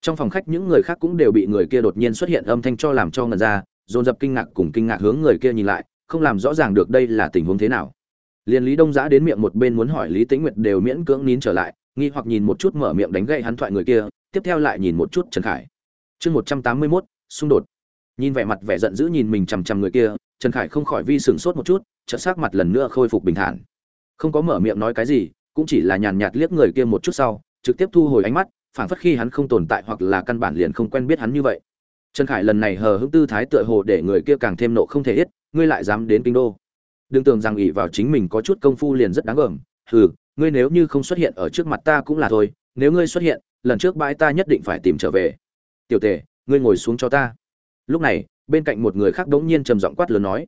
Trong phòng khách những người khác cũng đều bị người kia đột nhiên xuất hiện âm thanh cho làm cho ngần ra, dồn dập kinh ngạc cùng kinh ngạc hướng người kia nhìn lại, không làm rõ ràng được đây là tình huống thế nào. Liền lý đông giã đến miệng một bên muốn hỏi lý tĩnh nguyệt đều miễn cưỡng nín trở lại, nghi hoặc nhìn một chút mở miệng đánh gậy hắn thoại người kia, tiếp theo lại nhìn một chút trần khải. Chương một trăm tám mươi mốt, xung đột nhìn vẻ mặt vẻ giận dữ nhìn mình chằm chằm người kia, trần khải không khỏi vi sửng sốt một chút, chợt sắc mặt lần nữa khôi phục bình thản. Không có mở miệng nói cái gì, cũng chỉ là nhàn nhạt liếc người kia một chút sau, trực tiếp thu hồi ánh mắt phảng phất khi hắn không tồn tại hoặc là căn bản liền không quen biết hắn như vậy. Trần khải lần này hờ hững tư thái tựa hồ để người kia càng thêm nộ không thể ít, ngươi lại dám đến kinh đô. Đừng tưởng rằng ỷ vào chính mình có chút công phu liền rất đáng gờm hừ, ngươi nếu như không xuất hiện ở trước mặt ta cũng là thôi, nếu ngươi xuất hiện, lần trước bãi ta nhất định phải tìm trở về. Tiểu tề, ngươi ngồi xuống cho ta lúc này, bên cạnh một người khác đống nhiên trầm giọng quát lớn nói,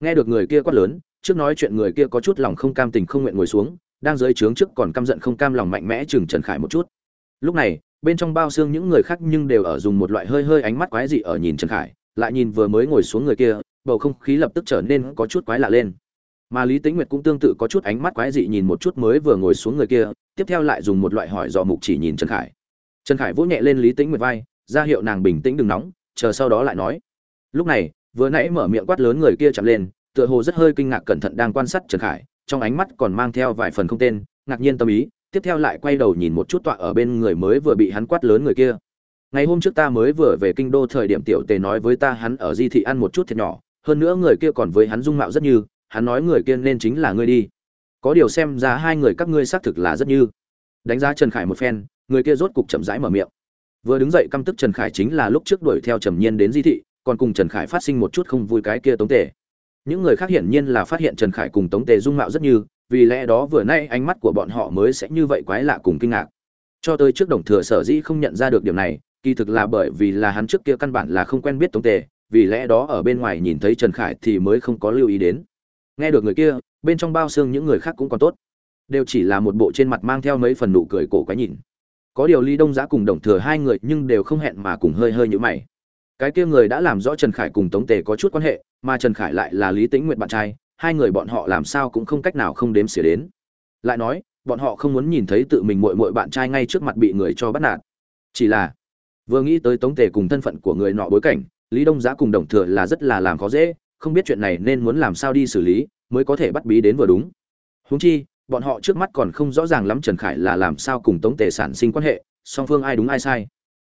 nghe được người kia quát lớn, trước nói chuyện người kia có chút lòng không cam tình không nguyện ngồi xuống, đang dưới trướng trước còn căm giận không cam lòng mạnh mẽ chừng trần khải một chút. Lúc này, bên trong bao xương những người khác nhưng đều ở dùng một loại hơi hơi ánh mắt quái dị ở nhìn trần khải, lại nhìn vừa mới ngồi xuống người kia, bầu không khí lập tức trở nên có chút quái lạ lên. Mà lý tĩnh nguyệt cũng tương tự có chút ánh mắt quái dị nhìn một chút mới vừa ngồi xuống người kia, tiếp theo lại dùng một loại hỏi dò mục chỉ nhìn trần khải. Trần khải vỗ nhẹ lên lý tĩnh nguyệt vai, ra hiệu nàng bình tĩnh đừng nóng chờ sau đó lại nói. Lúc này, vừa nãy mở miệng quát lớn người kia chậm lên, tựa hồ rất hơi kinh ngạc cẩn thận đang quan sát trần khải, trong ánh mắt còn mang theo vài phần không tên, ngạc nhiên tâm ý, tiếp theo lại quay đầu nhìn một chút tọa ở bên người mới vừa bị hắn quát lớn người kia. Ngày hôm trước ta mới vừa về kinh đô thời điểm tiểu tề nói với ta hắn ở di thị ăn một chút thiệt nhỏ, hơn nữa người kia còn với hắn dung mạo rất như, hắn nói người kia nên chính là ngươi đi. Có điều xem ra hai người các ngươi xác thực là rất như. Đánh giá trần khải một phen, người kia rốt cục chậm rãi mở miệng vừa đứng dậy căm tức trần khải chính là lúc trước đuổi theo trầm nhiên đến di thị, còn cùng trần khải phát sinh một chút không vui cái kia tống tề. Những người khác hiển nhiên là phát hiện trần khải cùng tống tề dung mạo rất như, vì lẽ đó vừa nay ánh mắt của bọn họ mới sẽ như vậy quái lạ cùng kinh ngạc. Cho tới trước đồng thừa sở dĩ không nhận ra được điểm này, kỳ thực là bởi vì là hắn trước kia căn bản là không quen biết tống tề, vì lẽ đó ở bên ngoài nhìn thấy trần khải thì mới không có lưu ý đến. Nghe được người kia, bên trong bao xương những người khác cũng còn tốt. Đều chỉ là một bộ trên mặt mang theo mấy phần nụ cười cổ quái nhìn có điều ly đông giã cùng đồng thừa hai người nhưng đều không hẹn mà cùng hơi hơi như mày. Cái kia người đã làm rõ trần khải cùng tống tề có chút quan hệ, mà trần khải lại là lý tĩnh nguyện bạn trai, hai người bọn họ làm sao cũng không cách nào không đếm xỉa đến. Lại nói, bọn họ không muốn nhìn thấy tự mình mội mội bạn trai ngay trước mặt bị người cho bắt nạt. Chỉ là, vừa nghĩ tới tống tề cùng thân phận của người nọ bối cảnh, lý đông giã cùng đồng thừa là rất là làm khó dễ, không biết chuyện này nên muốn làm sao đi xử lý, mới có thể bắt bí đến vừa đúng. Huống chi bọn họ trước mắt còn không rõ ràng lắm trần khải là làm sao cùng tống tề sản sinh quan hệ, song phương ai đúng ai sai.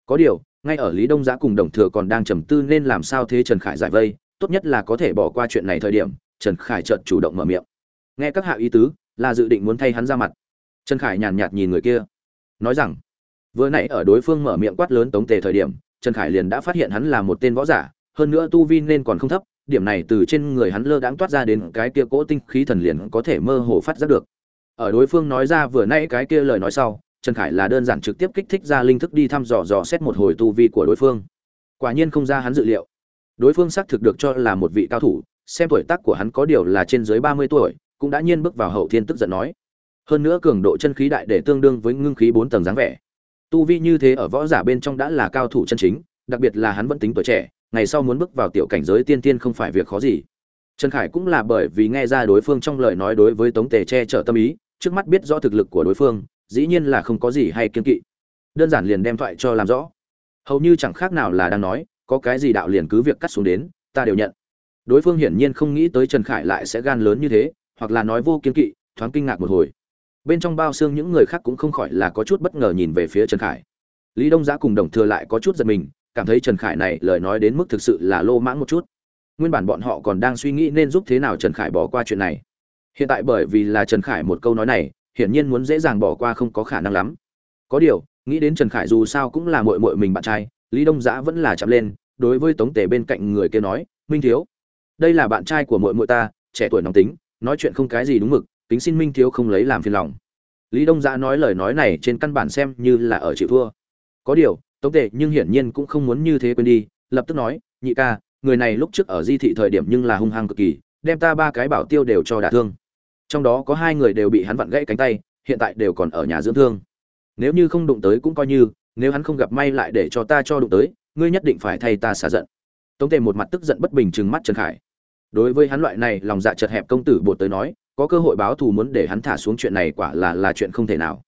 Có điều, ngay ở lý đông giã cùng đồng thừa còn đang trầm tư nên làm sao thế trần khải giải vây, tốt nhất là có thể bỏ qua chuyện này thời điểm, trần khải chợt chủ động mở miệng. Nghe các hạ ý tứ, là dự định muốn thay hắn ra mặt. Trần khải nhàn nhạt nhìn người kia, nói rằng, vừa nãy ở đối phương mở miệng quát lớn tống tề thời điểm, trần khải liền đã phát hiện hắn là một tên võ giả, hơn nữa tu vi nên còn không thấp, điểm này từ trên người hắn lơ đãng toát ra đến cái kia cỗ tinh khí thần liền có thể mơ hồ phát giác được ở đối phương nói ra vừa nãy cái kia lời nói sau, trần khải là đơn giản trực tiếp kích thích ra linh thức đi thăm dò dò xét một hồi tu vi của đối phương. Quả nhiên không ra hắn dự liệu. Đối phương xác thực được cho là một vị cao thủ, xem tuổi tác của hắn có điều là trên dưới ba mươi tuổi, cũng đã nhiên bước vào hậu thiên tức giận nói. Hơn nữa cường độ chân khí đại để tương đương với ngưng khí bốn tầng dáng vẻ. Tu vi như thế ở võ giả bên trong đã là cao thủ chân chính, đặc biệt là hắn vẫn tính tuổi trẻ, ngày sau muốn bước vào tiểu cảnh giới tiên tiên không phải việc khó gì. Trần khải cũng là bởi vì nghe ra đối phương trong lời nói đối với tống tề che chở tâm ý trước mắt biết rõ thực lực của đối phương, dĩ nhiên là không có gì hay kiên kỵ. Đơn giản liền đem thoại cho làm rõ. Hầu như chẳng khác nào là đang nói, có cái gì đạo liền cứ việc cắt xuống đến, ta đều nhận. Đối phương hiển nhiên không nghĩ tới trần khải lại sẽ gan lớn như thế, hoặc là nói vô kiên kỵ, thoáng kinh ngạc một hồi. Bên trong bao xương những người khác cũng không khỏi là có chút bất ngờ nhìn về phía trần khải. Lý đông giã cùng đồng thừa lại có chút giật mình, cảm thấy trần khải này lời nói đến mức thực sự là lô mãng một chút. Nguyên bản bọn họ còn đang suy nghĩ nên giúp thế nào trần khải bỏ qua chuyện này hiện tại bởi vì là trần khải một câu nói này, hiển nhiên muốn dễ dàng bỏ qua không có khả năng lắm. Có điều, nghĩ đến trần khải dù sao cũng là mội mội mình bạn trai, lý đông giã vẫn là chạm lên, đối với tống tề bên cạnh người kia nói, minh thiếu, đây là bạn trai của mội mội ta, trẻ tuổi nóng tính, nói chuyện không cái gì đúng mực tính xin minh thiếu không lấy làm phiền lòng. Lý đông giã nói lời nói này trên căn bản xem như là ở chịu thua. Có điều, tống tề nhưng hiển nhiên cũng không muốn như thế quên đi, lập tức nói, nhị ca, người này lúc trước ở di thị thời điểm nhưng là hung hăng cực kỳ, đem ta ba cái bảo tiêu đều cho đả thương trong đó có hai người đều bị hắn vặn gãy cánh tay, hiện tại đều còn ở nhà dưỡng thương. Nếu như không đụng tới cũng coi như, nếu hắn không gặp may lại để cho ta cho đụng tới, ngươi nhất định phải thay ta xả giận. Tống tề một mặt tức giận bất bình chừng mắt trần khải. Đối với hắn loại này lòng dạ chật hẹp công tử bột tới nói, có cơ hội báo thù muốn để hắn thả xuống chuyện này quả là là chuyện không thể nào.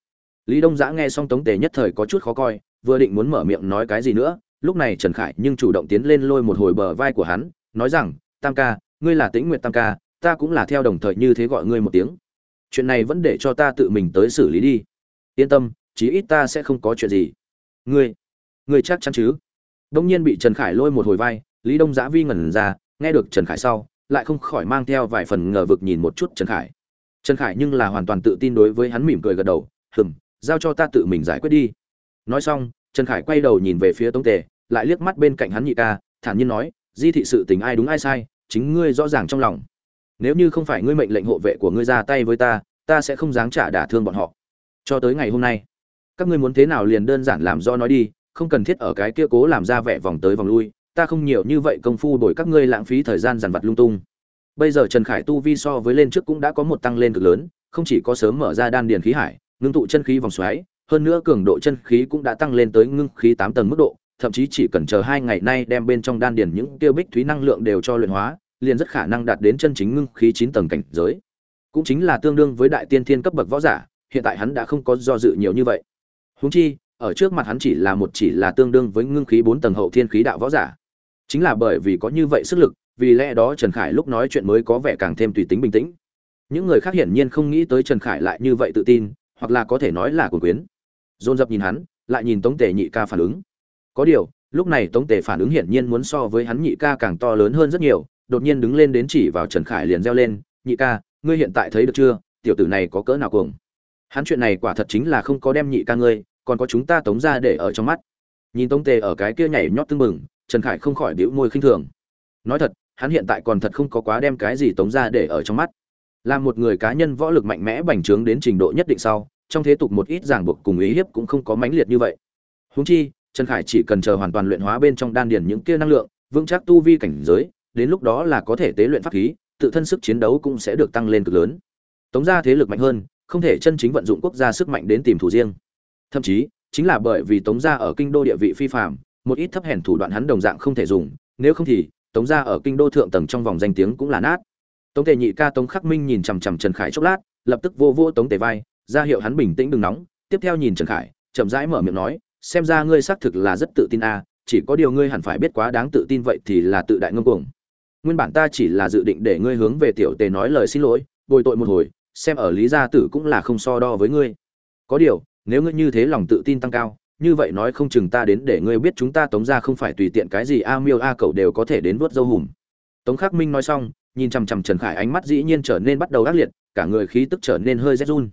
Lý đông giã nghe xong tống tề nhất thời có chút khó coi, vừa định muốn mở miệng nói cái gì nữa, lúc này trần khải nhưng chủ động tiến lên lôi một hồi bờ vai của hắn, nói rằng, tam ca, ngươi là tĩnh nguyện tam ca ta cũng là theo đồng thời như thế gọi ngươi một tiếng. Chuyện này vẫn để cho ta tự mình tới xử lý đi. Yên tâm, chí ít ta sẽ không có chuyện gì. Ngươi ngươi chắc chắn chứ? Đông nhiên bị trần khải lôi một hồi vai, lý đông giã vi ngẩn ra, nghe được trần khải sau, lại không khỏi mang theo vài phần ngờ vực nhìn một chút trần khải. Trần khải nhưng là hoàn toàn tự tin đối với hắn mỉm cười gật đầu hừng giao cho ta tự mình giải quyết đi. Nói xong, trần khải quay đầu nhìn về phía tống tề, lại liếc mắt bên cạnh hắn nhị ca, thản nhiên nói, di thị sự tình ai đúng ai sai, chính ngươi rõ ràng trong lòng nếu như không phải ngươi mệnh lệnh hộ vệ của ngươi ra tay với ta ta sẽ không dám trả đả thương bọn họ. Cho tới ngày hôm nay, các ngươi muốn thế nào liền đơn giản làm do nói đi, không cần thiết ở cái kia cố làm ra vẻ vòng tới vòng lui, ta không nhiều như vậy công phu đổi các ngươi lãng phí thời gian dằn vặt lung tung. Bây giờ trần khải tu vi so với lên trước cũng đã có một tăng lên cực lớn, không chỉ có sớm mở ra đan điền khí hải, ngưng tụ chân khí vòng xoáy, hơn nữa cường độ chân khí cũng đã tăng lên tới ngưng khí tám tầng mức độ, thậm chí chỉ cần chờ hai ngày nay đem bên trong đan điền những tiêu bích thúy năng lượng đều cho luyện hóa liền rất khả năng đạt đến chân chính ngưng khí chín tầng cảnh giới. Cũng chính là tương đương với đại tiên thiên cấp bậc võ giả, hiện tại hắn đã không có do dự nhiều như vậy. Huống chi, ở trước mặt hắn chỉ là một chỉ là tương đương với ngưng khí bốn tầng hậu thiên khí đạo võ giả. Chính là bởi vì có như vậy sức lực, vì lẽ đó trần khải lúc nói chuyện mới có vẻ càng thêm tùy tính bình tĩnh. Những người khác hiển nhiên không nghĩ tới trần khải lại như vậy tự tin, hoặc là có thể nói là cuồng quyến. Dồn dập nhìn hắn, lại nhìn tống tề nhị ca phản ứng. Có điều, lúc này tống tề phản ứng hiển nhiên muốn so với hắn nhị ca càng to lớn hơn rất nhiều đột nhiên đứng lên đến chỉ vào trần khải liền reo lên, nhị ca, ngươi hiện tại thấy được chưa? Tiểu tử này có cỡ nào cuồng? Hắn chuyện này quả thật chính là không có đem nhị ca ngươi, còn có chúng ta tống ra để ở trong mắt. Nhìn tống tề ở cái kia nhảy nhót tưng mừng trần khải không khỏi bĩu môi khinh thường. Nói thật, hắn hiện tại còn thật không có quá đem cái gì tống ra để ở trong mắt. Là một người cá nhân võ lực mạnh mẽ bành trướng đến trình độ nhất định sau, trong thế tục một ít ràng buộc cùng ý hiếp cũng không có mãnh liệt như vậy. Húng chi, trần khải chỉ cần chờ hoàn toàn luyện hóa bên trong đan điền những kia năng lượng, vững chắc tu vi cảnh giới đến lúc đó là có thể tế luyện pháp khí tự thân sức chiến đấu cũng sẽ được tăng lên cực lớn. Tống gia thế lực mạnh hơn không thể chân chính vận dụng quốc gia sức mạnh đến tìm thủ riêng. Thậm chí chính là bởi vì tống gia ở kinh đô địa vị phi phàm, một ít thấp hèn thủ đoạn hắn đồng dạng không thể dùng nếu không thì tống gia ở kinh đô thượng tầng trong vòng danh tiếng cũng là nát. Tống tề nhị ca tống khắc minh nhìn chằm chằm trần khải chốc lát lập tức vô vô tống tề vai ra hiệu hắn bình tĩnh đừng nóng tiếp theo nhìn trần khải chậm rãi mở miệng nói xem ra ngươi xác thực là rất tự tin a chỉ có điều ngươi hẳn phải biết quá đáng tự tin vậy thì là tự đại ngông cuồng nguyên bản ta chỉ là dự định để ngươi hướng về tiểu tề nói lời xin lỗi, bồi tội một hồi, xem ở lý gia tử cũng là không so đo với ngươi. Có điều, nếu ngươi như thế lòng tự tin tăng cao, như vậy nói không chừng ta đến để ngươi biết chúng ta tống ra không phải tùy tiện cái gì a miêu a cậu đều có thể đến vớt dâu hùm. Tống khắc minh nói xong, nhìn chằm chằm trần khải ánh mắt dĩ nhiên trở nên bắt đầu ác liệt, cả người khí tức trở nên hơi rét run.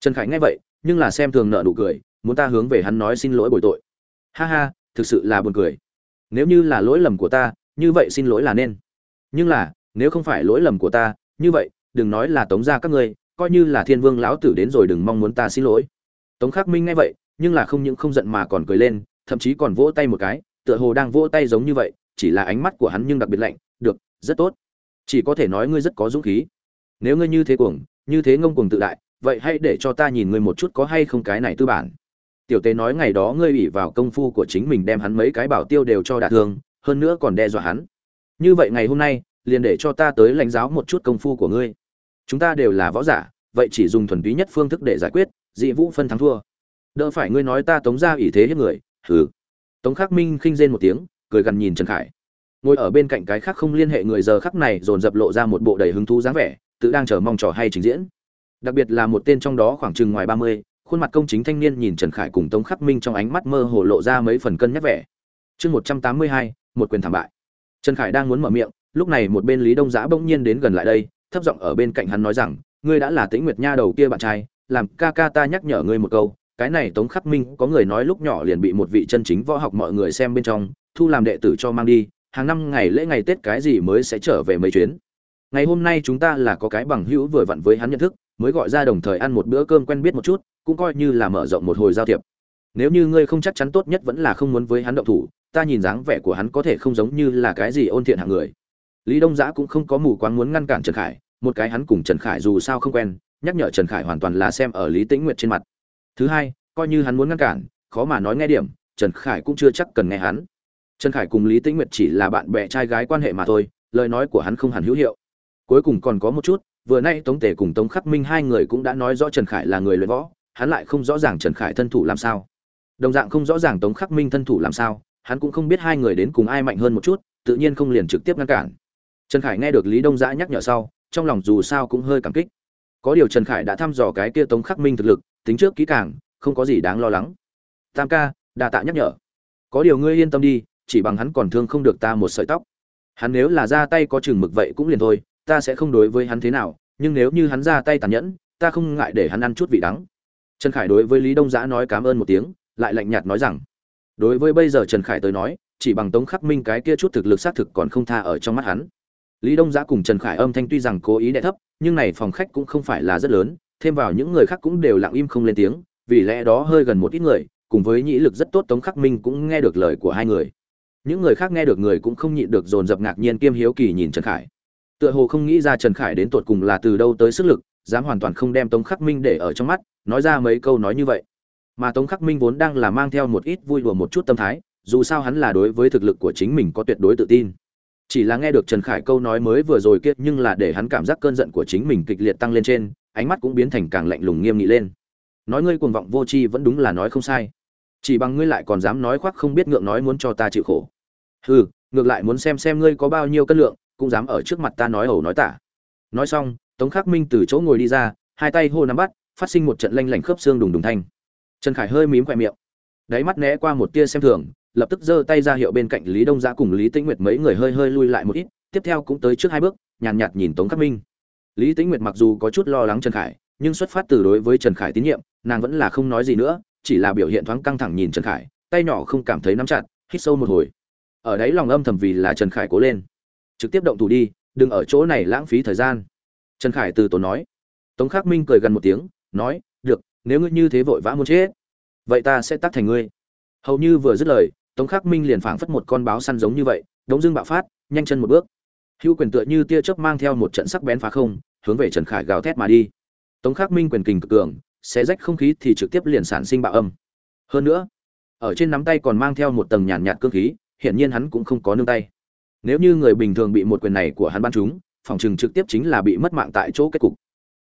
Trần khải nghe vậy, nhưng là xem thường nợ nụ cười, muốn ta hướng về hắn nói xin lỗi bồi tội. Ha ha, thực sự là buồn cười. Nếu như là lỗi lầm của ta, như vậy xin lỗi là nên nhưng là, nếu không phải lỗi lầm của ta, như vậy, đừng nói là tống ra các ngươi, coi như là thiên vương lão tử đến rồi đừng mong muốn ta xin lỗi. Tống khắc minh nghe vậy, nhưng là không những không giận mà còn cười lên, thậm chí còn vỗ tay một cái, tựa hồ đang vỗ tay giống như vậy, chỉ là ánh mắt của hắn nhưng đặc biệt lạnh, được, rất tốt. Chỉ có thể nói ngươi rất có dũng khí. Nếu ngươi như thế cuồng, như thế ngông cuồng tự đại, vậy hãy để cho ta nhìn ngươi một chút có hay không cái này tư bản. Tiểu tế nói ngày đó ngươi ủy vào công phu của chính mình đem hắn mấy cái bảo tiêu đều cho đả thương, hơn nữa còn đe dọa hắn như vậy ngày hôm nay, liền để cho ta tới lãnh giáo một chút công phu của ngươi. Chúng ta đều là võ giả, vậy chỉ dùng thuần túy nhất phương thức để giải quyết, dị vũ phân thắng thua. Đỡ phải ngươi nói ta tống ra ủy thế hết người, hừ. Tống khắc minh khinh rên một tiếng, cười gần nhìn trần khải. Ngồi ở bên cạnh cái khác không liên hệ người giờ khắc này dồn dập lộ ra một bộ đầy hứng thú dáng vẻ, tự đang chờ mong trò hay trình diễn. Đặc biệt là một tên trong đó khoảng chừng ngoài ba mươi, khuôn mặt công chính thanh niên nhìn trần khải cùng tống khắc minh trong ánh mắt mơ hồ lộ ra mấy phần cân nhắc vẻ. Chương một trăm tám mươi hai, một quyền thảm bại trần khải đang muốn mở miệng, lúc này một bên lý đông giã bỗng nhiên đến gần lại đây, thấp giọng ở bên cạnh hắn nói rằng, ngươi đã là tĩnh nguyệt nha đầu kia bạn trai, làm ca ca ta nhắc nhở ngươi một câu, cái này tống khắc minh có người nói lúc nhỏ liền bị một vị chân chính võ học mọi người xem bên trong, thu làm đệ tử cho mang đi, hàng năm ngày lễ ngày tết cái gì mới sẽ trở về mấy chuyến. Ngày hôm nay chúng ta là có cái bằng hữu vừa vặn với hắn nhận thức, mới gọi ra đồng thời ăn một bữa cơm quen biết một chút, cũng coi như là mở rộng một hồi giao thiệp. Nếu như ngươi không chắc chắn tốt nhất vẫn là không muốn với hắn động thủ ta nhìn dáng vẻ của hắn có thể không giống như là cái gì ôn thiện hạng người. Lý đông giã cũng không có mù quáng muốn ngăn cản trần khải, một cái hắn cùng trần khải dù sao không quen, nhắc nhở trần khải hoàn toàn là xem ở lý tĩnh nguyệt trên mặt. Thứ hai, coi như hắn muốn ngăn cản, khó mà nói nghe điểm, trần khải cũng chưa chắc cần nghe hắn. Trần khải cùng lý tĩnh nguyệt chỉ là bạn bè trai gái quan hệ mà thôi, lời nói của hắn không hẳn hữu hiệu. Cuối cùng còn có một chút, vừa nay tống tề cùng tống khắc minh hai người cũng đã nói rõ trần khải là người luyện võ, hắn lại không rõ ràng trần khải thân thủ làm sao. Đồng dạng không rõ ràng tống khắc minh thân thủ làm sao hắn cũng không biết hai người đến cùng ai mạnh hơn một chút, tự nhiên không liền trực tiếp ngăn cản. Trần khải nghe được lý đông Dã nhắc nhở sau, trong lòng dù sao cũng hơi cảm kích. Có điều trần khải đã thăm dò cái kia tống khắc minh thực lực, tính trước kỹ càng, không có gì đáng lo lắng. Tam ca, đa tạ nhắc nhở. Có điều ngươi yên tâm đi, chỉ bằng hắn còn thương không được ta một sợi tóc. Hắn nếu là ra tay có chừng mực vậy cũng liền thôi, ta sẽ không đối với hắn thế nào, nhưng nếu như hắn ra tay tàn nhẫn, ta không ngại để hắn ăn chút vị đắng. Trần khải đối với lý đông Dã nói cảm ơn một tiếng, lại lạnh nhạt nói rằng đối với bây giờ trần khải tới nói, chỉ bằng tống khắc minh cái kia chút thực lực xác thực còn không tha ở trong mắt hắn. Lý đông giã cùng trần khải âm thanh tuy rằng cố ý đẻ thấp, nhưng này phòng khách cũng không phải là rất lớn, thêm vào những người khác cũng đều lặng im không lên tiếng, vì lẽ đó hơi gần một ít người, cùng với nhĩ lực rất tốt tống khắc minh cũng nghe được lời của hai người. Những người khác nghe được người cũng không nhịn được dồn dập ngạc nhiên kiêm hiếu kỳ nhìn trần khải. Tựa hồ không nghĩ ra trần khải đến tột cùng là từ đâu tới sức lực, dám hoàn toàn không đem tống khắc minh để ở trong mắt, nói ra mấy câu nói như vậy mà tống khắc minh vốn đang là mang theo một ít vui đùa một chút tâm thái, dù sao hắn là đối với thực lực của chính mình có tuyệt đối tự tin. Chỉ là nghe được trần khải câu nói mới vừa rồi kiết nhưng là để hắn cảm giác cơn giận của chính mình kịch liệt tăng lên trên, ánh mắt cũng biến thành càng lạnh lùng nghiêm nghị lên. Nói ngươi cuồng vọng vô tri vẫn đúng là nói không sai. Chỉ bằng ngươi lại còn dám nói khoác không biết ngượng nói muốn cho ta chịu khổ. Hừ, ngược lại muốn xem xem ngươi có bao nhiêu cân lượng, cũng dám ở trước mặt ta nói ẩu nói tả. Nói xong, tống khắc minh từ chỗ ngồi đi ra, hai tay hô nắm bắt, phát sinh một trận lanh lảnh khớp xương đùng đùng thanh trần khải hơi mím khoe miệng. Đáy mắt né qua một tia xem thường lập tức giơ tay ra hiệu bên cạnh lý đông giã cùng lý tĩnh nguyệt mấy người hơi hơi lui lại một ít tiếp theo cũng tới trước hai bước nhàn nhạt, nhạt nhìn tống khắc minh. Lý tĩnh nguyệt mặc dù có chút lo lắng trần khải nhưng xuất phát từ đối với trần khải tín nhiệm nàng vẫn là không nói gì nữa chỉ là biểu hiện thoáng căng thẳng nhìn trần khải tay nhỏ không cảm thấy nắm chặt hít sâu một hồi. Ở đấy lòng âm thầm vì là trần khải cố lên. Trực tiếp động thủ đi đừng ở chỗ này lãng phí thời gian. Trần khải từ tốn nói. Tống khắc minh cười gần một tiếng nói được nếu ngươi như thế vội vã muốn chết vậy ta sẽ tắt thành ngươi. Hầu như vừa dứt lời tống khắc minh liền phảng phất một con báo săn giống như vậy đống dương bạo phát nhanh chân một bước. Hữu quyền tựa như tia chớp mang theo một trận sắc bén phá không hướng về trần khải gào thét mà đi. Tống khắc minh quyền kình cực cường xé rách không khí thì trực tiếp liền sản sinh bạo âm. Hơn nữa ở trên nắm tay còn mang theo một tầng nhàn nhạt, nhạt cương khí hiển nhiên hắn cũng không có nương tay. Nếu như người bình thường bị một quyền này của hắn ban trúng phòng chừng trực tiếp chính là bị mất mạng tại chỗ kết cục.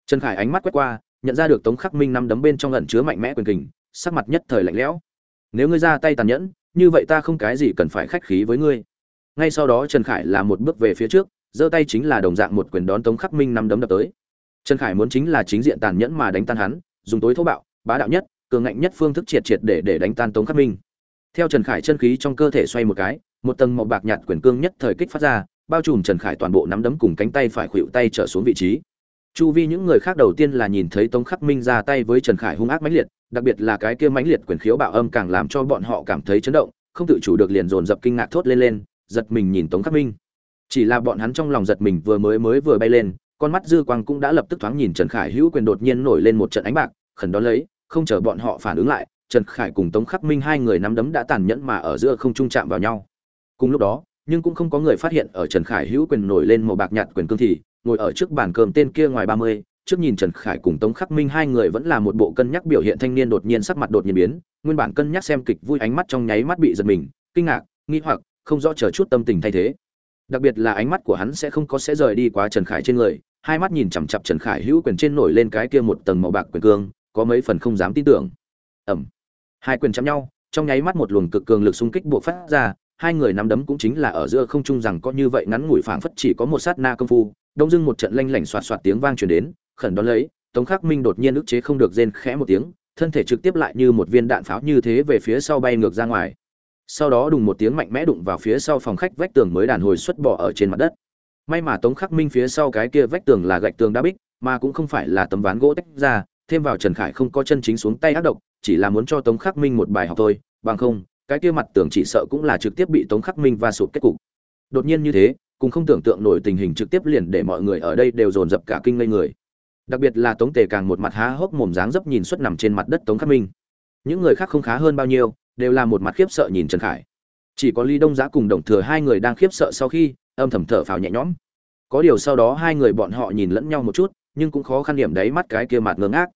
Trần khải ánh mắt quét qua nhận ra được tống khắc minh năm đấm bên trong ẩn chứa mạnh mẽ quyền kình, sắc mặt nhất thời lạnh lẽo. Nếu ngươi ra tay tàn nhẫn, như vậy ta không cái gì cần phải khách khí với ngươi. Ngay sau đó trần khải là một bước về phía trước, giơ tay chính là đồng dạng một quyền đón tống khắc minh năm đấm đập tới. Trần khải muốn chính là chính diện tàn nhẫn mà đánh tan hắn, dùng tối thô bạo, bá đạo nhất, cường ngạnh nhất phương thức triệt triệt để để đánh tan tống khắc minh. Theo trần khải chân khí trong cơ thể xoay một cái, một tầng màu bạc nhạt quyền cương nhất thời kích phát ra, bao trùm trần khải toàn bộ nắm đấm cùng cánh tay phải khuỵu tay trở xuống vị trí chu vi những người khác đầu tiên là nhìn thấy tống khắc minh ra tay với trần khải hung ác mãnh liệt, đặc biệt là cái kia mãnh liệt quyền khiếu bạo âm càng làm cho bọn họ cảm thấy chấn động, không tự chủ được liền dồn dập kinh ngạc thốt lên lên, giật mình nhìn tống khắc minh. Chỉ là bọn hắn trong lòng giật mình vừa mới mới vừa bay lên, con mắt dư quang cũng đã lập tức thoáng nhìn trần khải hữu quyền đột nhiên nổi lên một trận ánh bạc, khẩn đón lấy, không chờ bọn họ phản ứng lại, trần khải cùng tống khắc minh hai người nắm đấm đã tàn nhẫn mà ở giữa không trung chạm vào nhau. Cùng lúc đó, nhưng cũng không có người phát hiện ở trần khải hữu quyền nổi lên màu bạc nhạt quyền cương thì ngồi ở trước bàn cơm tên kia ngoài ba mươi, trước nhìn trần khải cùng tống khắc minh hai người vẫn là một bộ cân nhắc biểu hiện thanh niên đột nhiên sắc mặt đột nhiên biến, nguyên bản cân nhắc xem kịch vui ánh mắt trong nháy mắt bị giật mình, kinh ngạc, nghi hoặc, không rõ chờ chút tâm tình thay thế. Đặc biệt là ánh mắt của hắn sẽ không có sẽ rời đi quá trần khải trên người, hai mắt nhìn chằm chằm trần khải hữu quyền trên nổi lên cái kia một tầng màu bạc quyền cương, có mấy phần không dám tin tưởng. Ẩm hai quyền chạm nhau, trong nháy mắt một luồng cực cường lực xung kích buộc phát ra hai người nắm đấm cũng chính là ở giữa không trung rằng có như vậy ngắn ngủi phảng phất chỉ có một sát na công phu, đông dưng một trận lanh lảnh xoạt xoạt tiếng vang truyền đến, khẩn đón lấy, tống khắc minh đột nhiên ức chế không được rên khẽ một tiếng, thân thể trực tiếp lại như một viên đạn pháo như thế về phía sau bay ngược ra ngoài. Sau đó đùng một tiếng mạnh mẽ đụng vào phía sau phòng khách vách tường mới đàn hồi xuất bỏ ở trên mặt đất. May mà tống khắc minh phía sau cái kia vách tường là gạch tường đá bích, mà cũng không phải là tấm ván gỗ tách ra, thêm vào trần khải không có chân chính xuống tay ác độc, chỉ là muốn cho tống khắc minh một bài học thôi, bằng không cái kia mặt tưởng chỉ sợ cũng là trực tiếp bị tống khắc minh va sụp kết cục. Đột nhiên như thế, cũng không tưởng tượng nổi tình hình trực tiếp liền để mọi người ở đây đều dồn dập cả kinh ngây người. Đặc biệt là tống tề càng một mặt há hốc mồm dáng dấp nhìn suốt nằm trên mặt đất tống khắc minh. Những người khác không khá hơn bao nhiêu, đều là một mặt khiếp sợ nhìn trần khải. Chỉ có lý đông Giá cùng đồng thừa hai người đang khiếp sợ sau khi, âm thầm thở phào nhẹ nhõm. Có điều sau đó hai người bọn họ nhìn lẫn nhau một chút, nhưng cũng khó khăn điểm đấy mắt cái kia mặt ngơ ngác.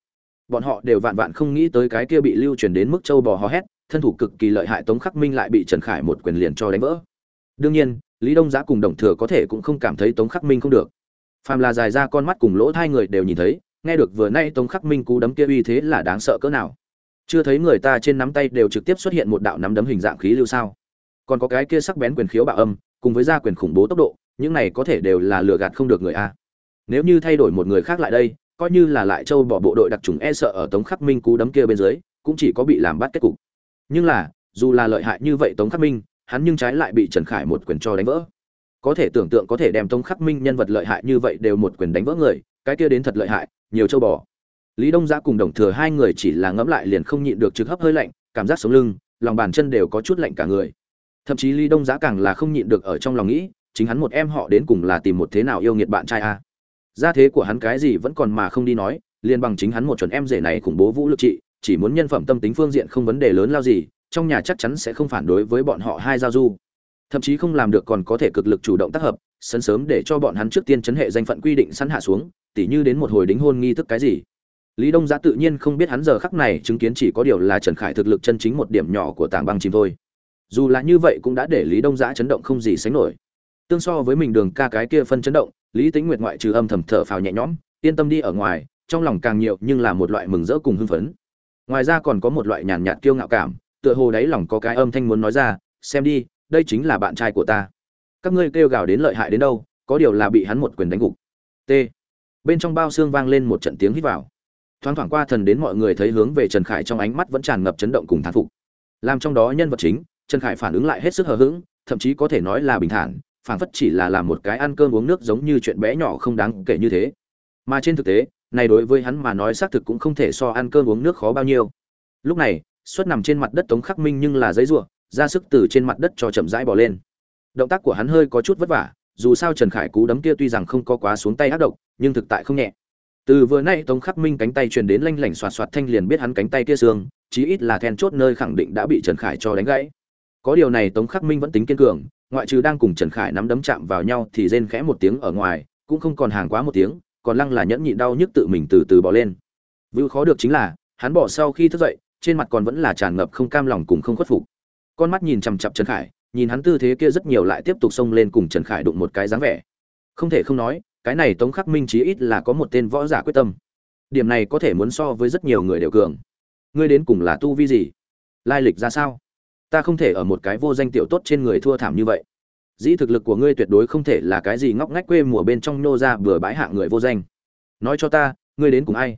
Bọn họ đều vạn vạn không nghĩ tới cái kia bị lưu truyền đến mức châu bò hò hét thân thủ cực kỳ lợi hại tống khắc minh lại bị trần khải một quyền liền cho đánh vỡ. Đương nhiên, lý đông giã cùng đồng thừa có thể cũng không cảm thấy tống khắc minh không được. Phàm là dài ra con mắt cùng lỗ hai người đều nhìn thấy, nghe được vừa nay tống khắc minh cú đấm kia uy thế là đáng sợ cỡ nào. Chưa thấy người ta trên nắm tay đều trực tiếp xuất hiện một đạo nắm đấm hình dạng khí lưu sao? Còn có cái kia sắc bén quyền khiếu bạo âm, cùng với gia quyền khủng bố tốc độ, những này có thể đều là lừa gạt không được người a. Nếu như thay đổi một người khác lại đây, coi như là lại châu bỏ bộ đội đặc trùng e sợ ở tống khắc minh cú đấm kia bên dưới, cũng chỉ có bị làm bắt kết cục nhưng là, dù là lợi hại như vậy tống khắc minh, hắn nhưng trái lại bị trần khải một quyền cho đánh vỡ. Có thể tưởng tượng có thể đem tống khắc minh nhân vật lợi hại như vậy đều một quyền đánh vỡ người, cái kia đến thật lợi hại, nhiều châu bò. Lý đông giã cùng đồng thừa hai người chỉ là ngẫm lại liền không nhịn được trực hấp hơi lạnh, cảm giác sống lưng, lòng bàn chân đều có chút lạnh cả người. Thậm chí lý đông giã càng là không nhịn được ở trong lòng nghĩ, chính hắn một em họ đến cùng là tìm một thế nào yêu nghiệt bạn trai a gia thế của hắn cái gì vẫn còn mà không đi nói, liền bằng chính hắn một chuẩn em rể này khủng bố vũ lực trị chỉ muốn nhân phẩm tâm tính phương diện không vấn đề lớn lao gì, trong nhà chắc chắn sẽ không phản đối với bọn họ hai giao du. Thậm chí không làm được còn có thể cực lực chủ động tác hợp sân sớm để cho bọn hắn trước tiên chấn hệ danh phận quy định sẵn hạ xuống, tỉ như đến một hồi đính hôn nghi thức cái gì. Lý đông Giá tự nhiên không biết hắn giờ khắc này chứng kiến chỉ có điều là trần khải thực lực chân chính một điểm nhỏ của tảng băng chìm thôi. Dù là như vậy cũng đã để lý đông Giá chấn động không gì sánh nổi. Tương so với mình đường ca cái kia phân chấn động, lý tính nguyệt ngoại trừ âm thầm thở phào nhẹ nhõm, yên tâm đi ở ngoài, trong lòng càng nhiều nhưng là một loại mừng rỡ cùng hưng phấn ngoài ra còn có một loại nhàn nhạt kiêu ngạo cảm, tựa hồ đáy lòng có cái âm thanh muốn nói ra, xem đi, đây chính là bạn trai của ta. Các ngươi kêu gào đến lợi hại đến đâu, có điều là bị hắn một quyền đánh gục. T. Bên trong bao xương vang lên một trận tiếng hít vào. Thoáng thoảng qua thần đến mọi người thấy hướng về trần khải trong ánh mắt vẫn tràn ngập chấn động cùng thán phục. Làm trong đó nhân vật chính, trần khải phản ứng lại hết sức hờ hững, thậm chí có thể nói là bình thản, phản phất chỉ là làm một cái ăn cơm uống nước giống như chuyện bé nhỏ không đáng kể như thế. Mà trên thực tế này đối với hắn mà nói xác thực cũng không thể so ăn cơm uống nước khó bao nhiêu. Lúc này xuất nằm trên mặt đất tống khắc minh nhưng là giấy ruộng ra sức từ trên mặt đất cho chậm rãi bỏ lên. Động tác của hắn hơi có chút vất vả, dù sao trần khải cú đấm kia tuy rằng không có quá xuống tay ác độc, nhưng thực tại không nhẹ. Từ vừa nay tống khắc minh cánh tay truyền đến lanh lảnh xoạt xoạt thanh liền biết hắn cánh tay kia xương, chí ít là then chốt nơi khẳng định đã bị trần khải cho đánh gãy. Có điều này tống khắc minh vẫn tính kiên cường, ngoại trừ đang cùng trần khải nắm đấm chạm vào nhau thì rên khẽ một tiếng ở ngoài, cũng không còn hàng quá một tiếng còn lăng là nhẫn nhịn đau nhức tự mình từ từ bỏ lên. Vưu khó được chính là, hắn bỏ sau khi thức dậy, trên mặt còn vẫn là tràn ngập không cam lòng cùng không khuất phục. Con mắt nhìn chằm chặp trần khải, nhìn hắn tư thế kia rất nhiều lại tiếp tục xông lên cùng trần khải đụng một cái dáng vẻ. Không thể không nói, cái này tống khắc minh chí ít là có một tên võ giả quyết tâm. Điểm này có thể muốn so với rất nhiều người đều cường. Ngươi đến cùng là tu vi gì? Lai lịch ra sao? Ta không thể ở một cái vô danh tiểu tốt trên người thua thảm như vậy dĩ thực lực của ngươi tuyệt đối không thể là cái gì ngóc ngách quê mùa bên trong nô ra vừa bãi hạ người vô danh. Nói cho ta, ngươi đến cùng ai?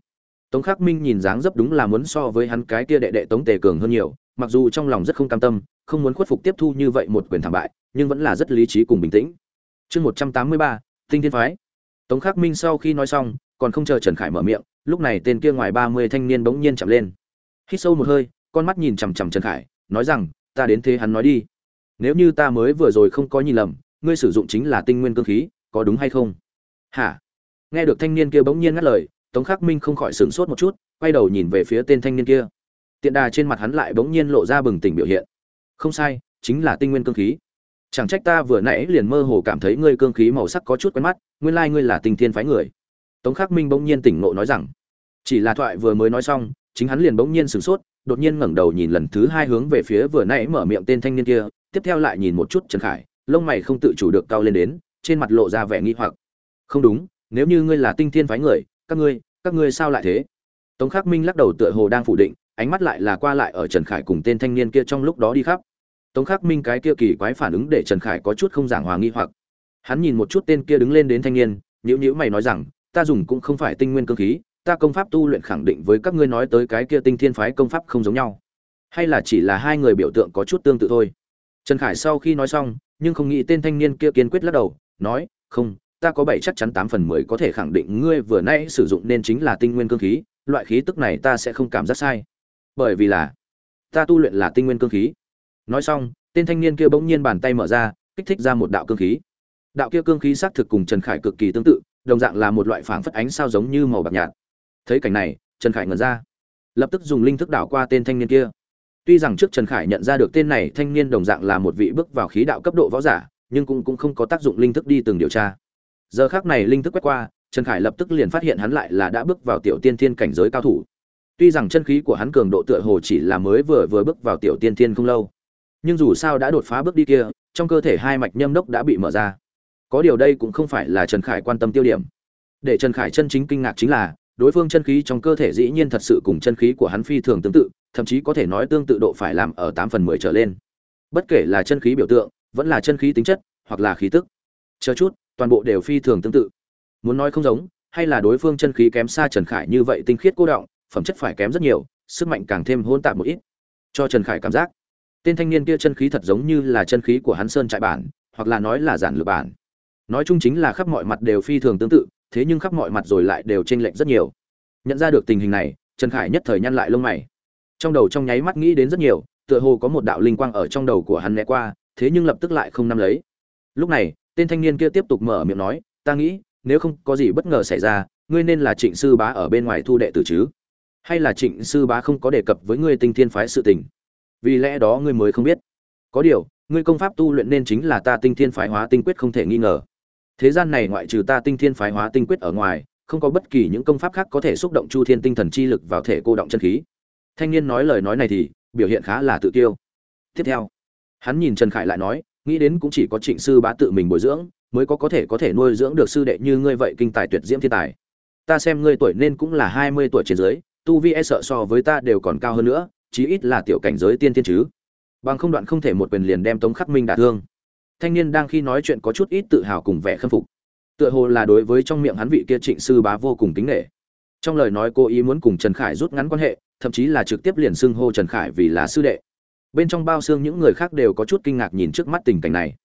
Tống khắc minh nhìn dáng dấp đúng là muốn so với hắn cái kia đệ đệ tống tề cường hơn nhiều, mặc dù trong lòng rất không cam tâm, không muốn khuất phục tiếp thu như vậy một quyền thảm bại, nhưng vẫn là rất lý trí cùng bình tĩnh. Chương một trăm tám mươi ba, tinh thiên phái. Tống khắc minh sau khi nói xong, còn không chờ trần khải mở miệng, lúc này tên kia ngoài ba mươi thanh niên bỗng nhiên chậm lên. Hít sâu một hơi, con mắt nhìn chằm chằm trần khải, nói rằng, ta đến thế hắn nói đi nếu như ta mới vừa rồi không có nhìn lầm, ngươi sử dụng chính là tinh nguyên cơ khí, có đúng hay không? Hả? Nghe được thanh niên kia bỗng nhiên ngắt lời, tống khắc minh không khỏi sửng sốt một chút, quay đầu nhìn về phía tên thanh niên kia. Tiện đà trên mặt hắn lại bỗng nhiên lộ ra bừng tỉnh biểu hiện. Không sai, chính là tinh nguyên cương khí. Chẳng trách ta vừa nãy liền mơ hồ cảm thấy ngươi cương khí màu sắc có chút quen mắt, nguyên lai ngươi là tinh thiên phái người. Tống khắc minh bỗng nhiên tỉnh ngộ nói rằng, chỉ là thoại vừa mới nói xong, chính hắn liền bỗng nhiên sửng sốt, đột nhiên ngẩng đầu nhìn lần thứ hai hướng về phía vừa nãy mở miệng tên thanh niên kia tiếp theo lại nhìn một chút trần khải, lông mày không tự chủ được cao lên đến, trên mặt lộ ra vẻ nghi hoặc. Không đúng, nếu như ngươi là tinh thiên phái người, các ngươi các ngươi sao lại thế? Tống khắc minh lắc đầu tựa hồ đang phủ định, ánh mắt lại là qua lại ở trần khải cùng tên thanh niên kia trong lúc đó đi khắp. Tống khắc minh cái kia kỳ quái phản ứng để trần khải có chút không giảng hòa nghi hoặc. Hắn nhìn một chút tên kia đứng lên đến thanh niên, nhíu nhíu mày nói rằng, ta dùng cũng không phải tinh nguyên cương khí, ta công pháp tu luyện khẳng định với các ngươi nói tới cái kia tinh thiên phái công pháp không giống nhau. Hay là chỉ là hai người biểu tượng có chút tương tự thôi trần khải sau khi nói xong, nhưng không nghĩ tên thanh niên kia kiên quyết lắc đầu, nói, không, ta có bảy chắc chắn tám phần mười có thể khẳng định ngươi vừa nãy sử dụng nên chính là tinh nguyên cương khí, loại khí tức này ta sẽ không cảm giác sai. Bởi vì là, ta tu luyện là tinh nguyên cương khí. Nói xong, tên thanh niên kia bỗng nhiên bàn tay mở ra, kích thích ra một đạo cương khí. Đạo kia cương khí xác thực cùng trần khải cực kỳ tương tự, đồng dạng là một loại phảng phất ánh sao giống như màu bạc nhạt. Thấy cảnh này, trần khải ngẩn ra, lập tức dùng linh thức đảo qua tên thanh niên kia tuy rằng trước trần khải nhận ra được tên này thanh niên đồng dạng là một vị bước vào khí đạo cấp độ võ giả nhưng cũng cũng không có tác dụng linh thức đi từng điều tra giờ khắc này linh thức quét qua trần khải lập tức liền phát hiện hắn lại là đã bước vào tiểu tiên thiên cảnh giới cao thủ Tuy rằng chân khí của hắn cường độ tựa hồ chỉ là mới vừa vừa bước vào tiểu tiên thiên không lâu, nhưng dù sao đã đột phá bước đi kia, trong cơ thể hai mạch nhâm đốc đã bị mở ra. Có điều đây cũng không phải là Trần Khải quan tâm tiêu điểm. Để Trần Khải chân chính kinh ngạc chính là, đối phương chân khí trong cơ thể dĩ nhiên thật sự cùng chân khí của hắn phi thường tương tự, thậm chí có thể nói tương tự độ phải làm ở tám phần mười trở lên. Bất kể là chân khí biểu tượng, vẫn là chân khí tính chất, hoặc là khí tức. Chờ chút, toàn bộ đều phi thường tương tự. Muốn nói không giống, hay là đối phương chân khí kém xa Trần Khải như vậy tinh khiết cô động, phẩm chất phải kém rất nhiều sức mạnh càng thêm hôn tạp một ít cho trần khải cảm giác tên thanh niên kia chân khí thật giống như là chân khí của hắn sơn trại bản hoặc là nói là giản lược bản nói chung chính là khắp mọi mặt đều phi thường tương tự thế nhưng khắp mọi mặt rồi lại đều chênh lệch rất nhiều nhận ra được tình hình này trần khải nhất thời nhăn lại lông mày trong đầu trong nháy mắt nghĩ đến rất nhiều, tựa hồ có một đạo linh quang ở trong đầu của hắn né qua, thế nhưng lập tức lại không nắm lấy. Lúc này, tên thanh niên kia tiếp tục mở miệng nói, ta nghĩ, nếu không có gì bất ngờ xảy ra, ngươi nên là trịnh sư bá ở bên ngoài thu đệ tử chứ? Hay là trịnh sư bá không có đề cập với ngươi tinh thiên phái sự tình? Vì lẽ đó ngươi mới không biết. Có điều, ngươi công pháp tu luyện nên chính là ta tinh thiên phái hóa tinh quyết không thể nghi ngờ. Thế gian này ngoại trừ ta tinh thiên phái hóa tinh quyết ở ngoài, không có bất kỳ những công pháp khác có thể xúc động chu thiên tinh thần chi lực vào thể cô động chân khí thanh niên nói lời nói này thì, biểu hiện khá là tự tiêu tiếp theo, hắn nhìn trần khải lại nói, nghĩ đến cũng chỉ có trịnh sư bá tự mình bồi dưỡng, mới có có thể có thể nuôi dưỡng được sư đệ như ngươi vậy kinh tài tuyệt diễm thiên tài. Ta xem ngươi tuổi nên cũng là hai mươi tuổi trên dưới, tu vi e sợ so với ta đều còn cao hơn nữa, chí ít là tiểu cảnh giới tiên thiên chứ. Bằng không đoạn không thể một quyền liền đem tống khắc minh đả thương. Thanh niên đang khi nói chuyện có chút ít tự hào cùng vẻ khâm phục. Tựa hồ là đối với trong miệng hắn vị kia trịnh sư bá vô cùng kính nghệ trong lời nói cô ý muốn cùng trần khải rút ngắn quan hệ, thậm chí là trực tiếp liền xưng hô trần khải vì là sư đệ. Bên trong bao xương những người khác đều có chút kinh ngạc nhìn trước mắt tình cảnh này.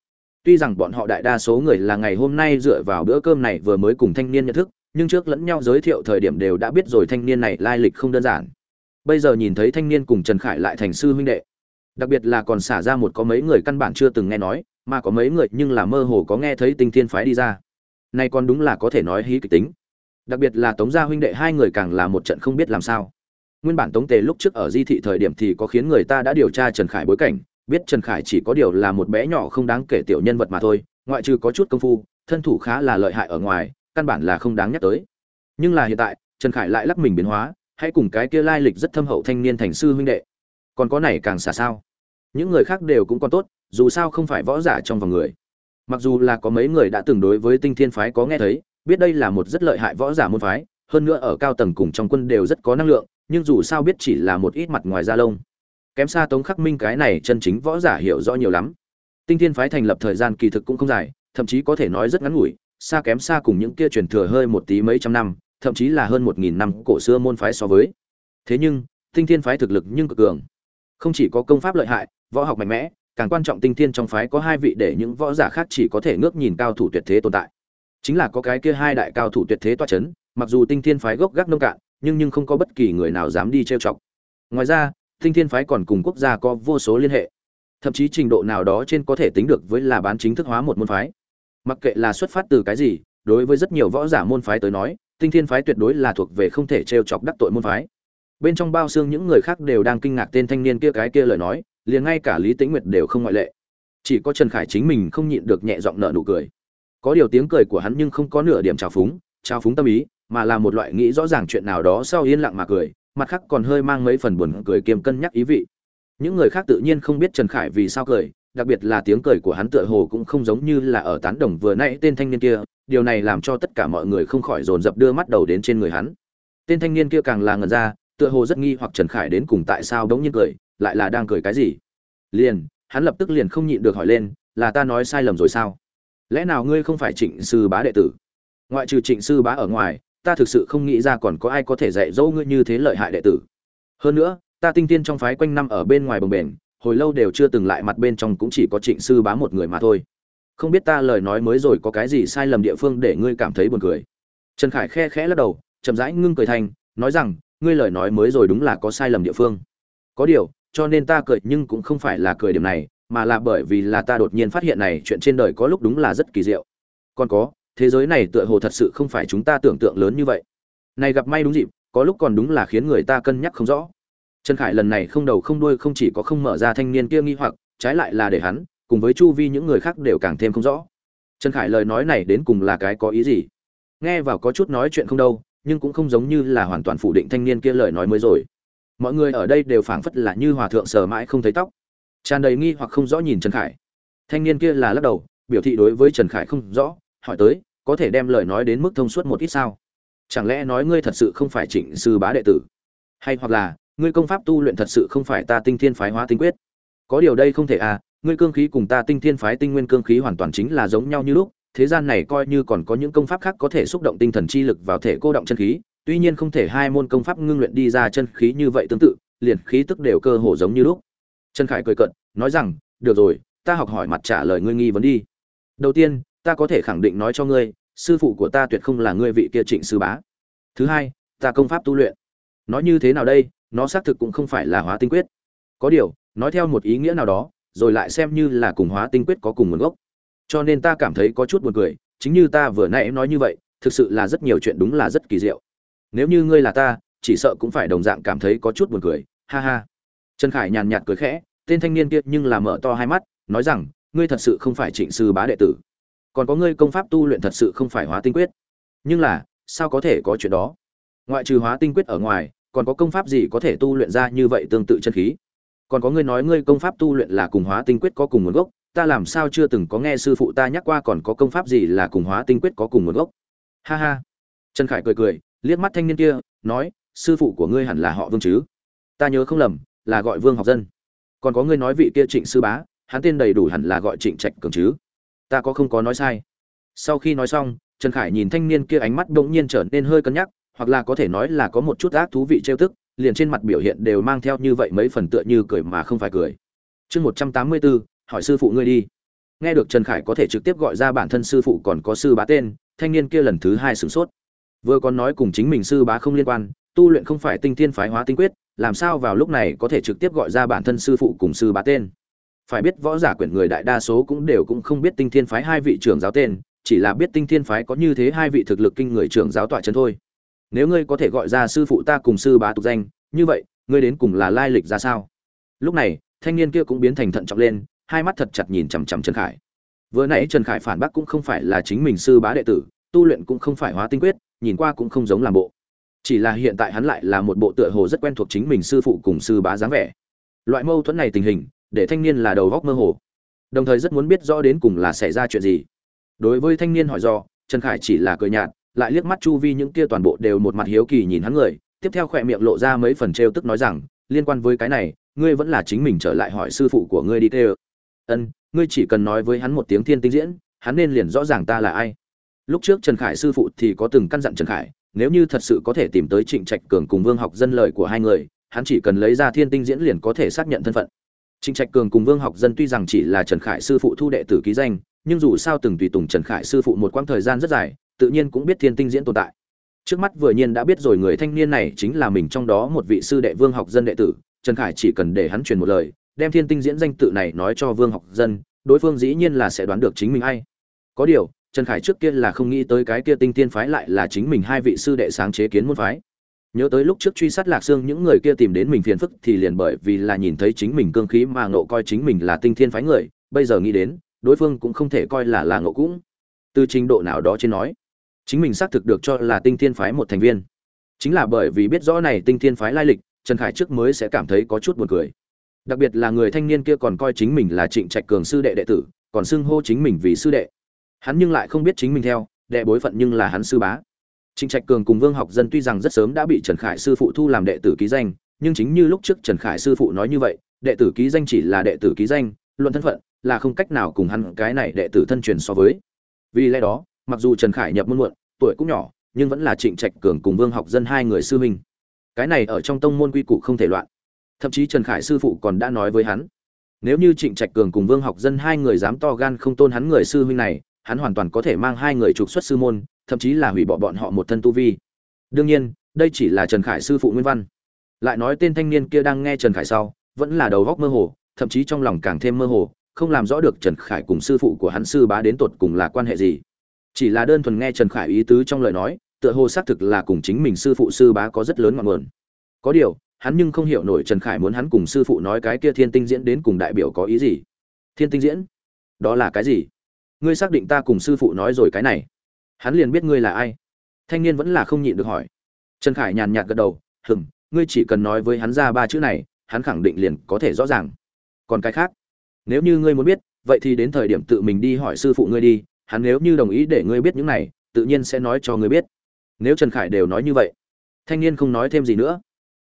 Tuy rằng bọn họ đại đa số người là ngày hôm nay dựa vào bữa cơm này vừa mới cùng thanh niên nhận thức, nhưng trước lẫn nhau giới thiệu thời điểm đều đã biết rồi thanh niên này lai lịch không đơn giản. Bây giờ nhìn thấy thanh niên cùng trần khải lại thành sư huynh đệ, đặc biệt là còn xả ra một có mấy người căn bản chưa từng nghe nói, mà có mấy người nhưng là mơ hồ có nghe thấy tinh thiên phái đi ra. Nay còn đúng là có thể nói hí kịch tính đặc biệt là tống gia huynh đệ hai người càng là một trận không biết làm sao. Nguyên bản tống tề lúc trước ở di thị thời điểm thì có khiến người ta đã điều tra trần khải bối cảnh, biết trần khải chỉ có điều là một bé nhỏ không đáng kể tiểu nhân vật mà thôi, ngoại trừ có chút công phu, thân thủ khá là lợi hại ở ngoài, căn bản là không đáng nhắc tới. Nhưng là hiện tại, trần khải lại lắc mình biến hóa, hãy cùng cái kia lai lịch rất thâm hậu thanh niên thành sư huynh đệ. Còn có này càng xả sao? Những người khác đều cũng còn tốt, dù sao không phải võ giả trong vòng người. Mặc dù là có mấy người đã từng đối với tinh thiên phái có nghe thấy biết đây là một rất lợi hại võ giả môn phái, hơn nữa ở cao tầng cùng trong quân đều rất có năng lượng, nhưng dù sao biết chỉ là một ít mặt ngoài da lông. Kém xa tống khắc minh cái này chân chính võ giả hiểu rõ nhiều lắm. Tinh thiên phái thành lập thời gian kỳ thực cũng không dài, thậm chí có thể nói rất ngắn ngủi, xa kém xa cùng những kia truyền thừa hơi một tí mấy trăm năm, thậm chí là hơn một nghìn năm cổ xưa môn phái so với. Thế nhưng, tinh thiên phái thực lực nhưng cực cường. Không chỉ có công pháp lợi hại, võ học mạnh mẽ, càng quan trọng tinh thiên trong phái có hai vị để những võ giả khác chỉ có thể ngước nhìn cao thủ tuyệt thế tồn tại chính là có cái kia hai đại cao thủ tuyệt thế toa chấn, mặc dù tinh thiên phái gốc gác nông cạn, nhưng nhưng không có bất kỳ người nào dám đi trêu chọc. Ngoài ra, tinh thiên phái còn cùng quốc gia có vô số liên hệ. Thậm chí trình độ nào đó trên có thể tính được với là bán chính thức hóa một môn phái. Mặc kệ là xuất phát từ cái gì, đối với rất nhiều võ giả môn phái tới nói, tinh thiên phái tuyệt đối là thuộc về không thể trêu chọc đắc tội môn phái. Bên trong bao xương những người khác đều đang kinh ngạc tên thanh niên kia cái kia lời nói, liền ngay cả lý tĩnh nguyệt đều không ngoại lệ. Chỉ có trần khải chính mình không nhịn được nhẹ giọng nợ nụ cười có điều tiếng cười của hắn nhưng không có nửa điểm trào phúng trào phúng tâm ý, mà là một loại nghĩ rõ ràng chuyện nào đó sau yên lặng mà cười, mặt khác còn hơi mang mấy phần buồn cười kiềm cân nhắc ý vị. Những người khác tự nhiên không biết trần khải vì sao cười, đặc biệt là tiếng cười của hắn tựa hồ cũng không giống như là ở tán đồng vừa nãy tên thanh niên kia, điều này làm cho tất cả mọi người không khỏi dồn dập đưa mắt đầu đến trên người hắn. Tên thanh niên kia càng là ngần ra, tựa hồ rất nghi hoặc trần khải đến cùng tại sao đống nhiên cười, lại là đang cười cái gì. Liền, hắn lập tức liền không nhịn được hỏi lên, là ta nói sai lầm rồi sao? Lẽ nào ngươi không phải trịnh sư bá đệ tử? Ngoại trừ trịnh sư bá ở ngoài, ta thực sự không nghĩ ra còn có ai có thể dạy dỗ ngươi như thế lợi hại đệ tử. Hơn nữa, ta tinh tiên trong phái quanh năm ở bên ngoài bồng bềnh, hồi lâu đều chưa từng lại mặt bên trong cũng chỉ có trịnh sư bá một người mà thôi. Không biết ta lời nói mới rồi có cái gì sai lầm địa phương để ngươi cảm thấy buồn cười? Trần khải khe khẽ lắc đầu, chậm rãi ngưng cười thành, nói rằng, ngươi lời nói mới rồi đúng là có sai lầm địa phương. Có điều, cho nên ta cười nhưng cũng không phải là cười điểm này mà là bởi vì là ta đột nhiên phát hiện này chuyện trên đời có lúc đúng là rất kỳ diệu. Còn có, thế giới này tựa hồ thật sự không phải chúng ta tưởng tượng lớn như vậy. Này gặp may đúng dịp, có lúc còn đúng là khiến người ta cân nhắc không rõ. Trần khải lần này không đầu không đuôi không chỉ có không mở ra thanh niên kia nghi hoặc, trái lại là để hắn, cùng với chu vi những người khác đều càng thêm không rõ. Trần khải lời nói này đến cùng là cái có ý gì? Nghe vào có chút nói chuyện không đâu, nhưng cũng không giống như là hoàn toàn phủ định thanh niên kia lời nói mới rồi. Mọi người ở đây đều phảng phất là như hòa thượng sờ mãi không thấy tóc tràn đầy nghi hoặc không rõ nhìn trần khải. Thanh niên kia là lắc đầu, biểu thị đối với trần khải không rõ, hỏi tới, có thể đem lời nói đến mức thông suốt một ít sao? Chẳng lẽ nói ngươi thật sự không phải trịnh sư bá đệ tử? Hay hoặc là, ngươi công pháp tu luyện thật sự không phải ta tinh thiên phái hóa tinh quyết? Có điều đây không thể à ngươi cương khí cùng ta tinh thiên phái tinh nguyên cương khí hoàn toàn chính là giống nhau như lúc, thế gian này coi như còn có những công pháp khác có thể xúc động tinh thần chi lực vào thể cô động chân khí, tuy nhiên không thể hai môn công pháp ngưng luyện đi ra chân khí như vậy tương tự, liền khí tức đều cơ hồ giống như lúc trần khải cười cận nói rằng, được rồi, ta học hỏi mặt trả lời ngươi nghi vấn đi. Đầu tiên, ta có thể khẳng định nói cho ngươi, sư phụ của ta tuyệt không là ngươi vị kia trịnh sư bá. Thứ hai, ta công pháp tu luyện. Nói như thế nào đây, nó xác thực cũng không phải là hóa tinh quyết. Có điều, nói theo một ý nghĩa nào đó, rồi lại xem như là cùng hóa tinh quyết có cùng nguồn gốc. Cho nên ta cảm thấy có chút buồn cười, chính như ta vừa nãy nói như vậy, thực sự là rất nhiều chuyện đúng là rất kỳ diệu. Nếu như ngươi là ta, chỉ sợ cũng phải đồng dạng cảm thấy có chút buồn cười. Ha ha trần khải nhàn nhạt cười khẽ, tên thanh niên kia nhưng là mở to hai mắt, nói rằng, ngươi thật sự không phải trịnh sư bá đệ tử. Còn có ngươi công pháp tu luyện thật sự không phải hóa tinh quyết. Nhưng là, sao có thể có chuyện đó? Ngoại trừ hóa tinh quyết ở ngoài, còn có công pháp gì có thể tu luyện ra như vậy tương tự chân khí? Còn có ngươi nói ngươi công pháp tu luyện là cùng hóa tinh quyết có cùng nguồn gốc, ta làm sao chưa từng có nghe sư phụ ta nhắc qua còn có công pháp gì là cùng hóa tinh quyết có cùng nguồn gốc? Ha ha. Trần khải cười cười, liếc mắt thanh niên kia, nói, sư phụ của ngươi hẳn là họ vương chứ? Ta nhớ không lầm là gọi vương học dân. Còn có ngươi nói vị kia trịnh sư bá, hắn tên đầy đủ hẳn là gọi trịnh trạch cường chứ. Ta có không có nói sai. Sau khi nói xong, trần khải nhìn thanh niên kia ánh mắt bỗng nhiên trở nên hơi cân nhắc, hoặc là có thể nói là có một chút ác thú vị trêu tức, liền trên mặt biểu hiện đều mang theo như vậy mấy phần tựa như cười mà không phải cười. Chương một trăm tám mươi bốn hỏi sư phụ ngươi đi. Nghe được trần khải có thể trực tiếp gọi ra bản thân sư phụ còn có sư bá tên, thanh niên kia lần thứ hai sửng sốt. Vừa còn nói cùng chính mình sư bá không liên quan, tu luyện không phải tinh thiên phái hóa tinh quyết làm sao vào lúc này có thể trực tiếp gọi ra bản thân sư phụ cùng sư bá tên? Phải biết võ giả quyển người đại đa số cũng đều cũng không biết tinh thiên phái hai vị trưởng giáo tên, chỉ là biết tinh thiên phái có như thế hai vị thực lực kinh người trưởng giáo tọa chân thôi. Nếu ngươi có thể gọi ra sư phụ ta cùng sư bá tục danh, như vậy, ngươi đến cùng là lai lịch ra sao? Lúc này, thanh niên kia cũng biến thành thận trọng lên, hai mắt thật chặt nhìn chằm chằm trần khải. Vừa nãy trần khải phản bác cũng không phải là chính mình sư bá đệ tử, tu luyện cũng không phải hóa tinh quyết, nhìn qua cũng không giống làm bộ chỉ là hiện tại hắn lại là một bộ tựa hồ rất quen thuộc chính mình sư phụ cùng sư bá dáng vẻ. Loại mâu thuẫn này tình hình, để thanh niên là đầu góc mơ hồ. Đồng thời rất muốn biết rõ đến cùng là xảy ra chuyện gì. Đối với thanh niên hỏi do, trần khải chỉ là cười nhạt, lại liếc mắt chu vi những kia toàn bộ đều một mặt hiếu kỳ nhìn hắn người, tiếp theo khỏe miệng lộ ra mấy phần trêu tức nói rằng, liên quan với cái này, ngươi vẫn là chính mình trở lại hỏi sư phụ của ngươi đi tê ân, ngươi chỉ cần nói với hắn một tiếng thiên tinh diễn, hắn nên liền rõ ràng ta là ai. Lúc trước trần khải sư phụ thì có từng căn dặn trần khải nếu như thật sự có thể tìm tới trịnh trạch cường cùng vương học dân lời của hai người, hắn chỉ cần lấy ra thiên tinh diễn liền có thể xác nhận thân phận. Trịnh trạch cường cùng vương học dân tuy rằng chỉ là trần khải sư phụ thu đệ tử ký danh, nhưng dù sao từng tùy tùng trần khải sư phụ một quãng thời gian rất dài, tự nhiên cũng biết thiên tinh diễn tồn tại. Trước mắt vừa nhiên đã biết rồi người thanh niên này chính là mình trong đó một vị sư đệ vương học dân đệ tử, trần khải chỉ cần để hắn truyền một lời, đem thiên tinh diễn danh tự này nói cho vương học dân, đối phương dĩ nhiên là sẽ đoán được chính mình ai. Có điều trần khải trước kia là không nghĩ tới cái kia tinh tiên phái lại là chính mình hai vị sư đệ sáng chế kiến môn phái. Nhớ tới lúc trước truy sát lạc xương những người kia tìm đến mình phiền phức thì liền bởi vì là nhìn thấy chính mình cương khí mà ngộ coi chính mình là tinh thiên phái người, bây giờ nghĩ đến, đối phương cũng không thể coi là là ngộ cũng. Từ trình độ nào đó trên nói, chính mình xác thực được cho là tinh thiên phái một thành viên. Chính là bởi vì biết rõ này tinh thiên phái lai lịch, trần khải trước mới sẽ cảm thấy có chút buồn cười. Đặc biệt là người thanh niên kia còn coi chính mình là trịnh trạch cường sư đệ đệ tử, còn xưng hô chính mình vì sư đệ hắn nhưng lại không biết chính mình theo, đệ bối phận nhưng là hắn sư bá. Trịnh trạch cường cùng vương học dân tuy rằng rất sớm đã bị trần khải sư phụ thu làm đệ tử ký danh, nhưng chính như lúc trước trần khải sư phụ nói như vậy, đệ tử ký danh chỉ là đệ tử ký danh, luận thân phận là không cách nào cùng hắn cái này đệ tử thân truyền so với. Vì lẽ đó, mặc dù trần khải nhập môn muộn, tuổi cũng nhỏ, nhưng vẫn là trịnh trạch cường cùng vương học dân hai người sư huynh. Cái này ở trong tông môn quy củ không thể loạn. Thậm chí trần khải sư phụ còn đã nói với hắn, nếu như trịnh trạch cường cùng vương học dân hai người dám to gan không tôn hắn người sư huynh này hắn hoàn toàn có thể mang hai người trục xuất sư môn, thậm chí là hủy bỏ bọn họ một thân tu vi. Đương nhiên, đây chỉ là trần khải sư phụ nguyên văn. Lại nói tên thanh niên kia đang nghe trần khải sau, vẫn là đầu góc mơ hồ, thậm chí trong lòng càng thêm mơ hồ, không làm rõ được trần khải cùng sư phụ của hắn sư bá đến tột cùng là quan hệ gì. Chỉ là đơn thuần nghe trần khải ý tứ trong lời nói, tựa hồ xác thực là cùng chính mình sư phụ sư bá có rất lớn ngọn nguồn. Có điều, hắn nhưng không hiểu nổi trần khải muốn hắn cùng sư phụ nói cái kia thiên tinh diễn đến cùng đại biểu có ý gì. Thiên tinh diễn? Đó là cái gì? Ngươi xác định ta cùng sư phụ nói rồi cái này. Hắn liền biết ngươi là ai. Thanh niên vẫn là không nhịn được hỏi. Trần khải nhàn nhạt gật đầu, hừm, ngươi chỉ cần nói với hắn ra ba chữ này, hắn khẳng định liền có thể rõ ràng. Còn cái khác? Nếu như ngươi muốn biết, vậy thì đến thời điểm tự mình đi hỏi sư phụ ngươi đi, hắn nếu như đồng ý để ngươi biết những này, tự nhiên sẽ nói cho ngươi biết. Nếu trần khải đều nói như vậy, thanh niên không nói thêm gì nữa.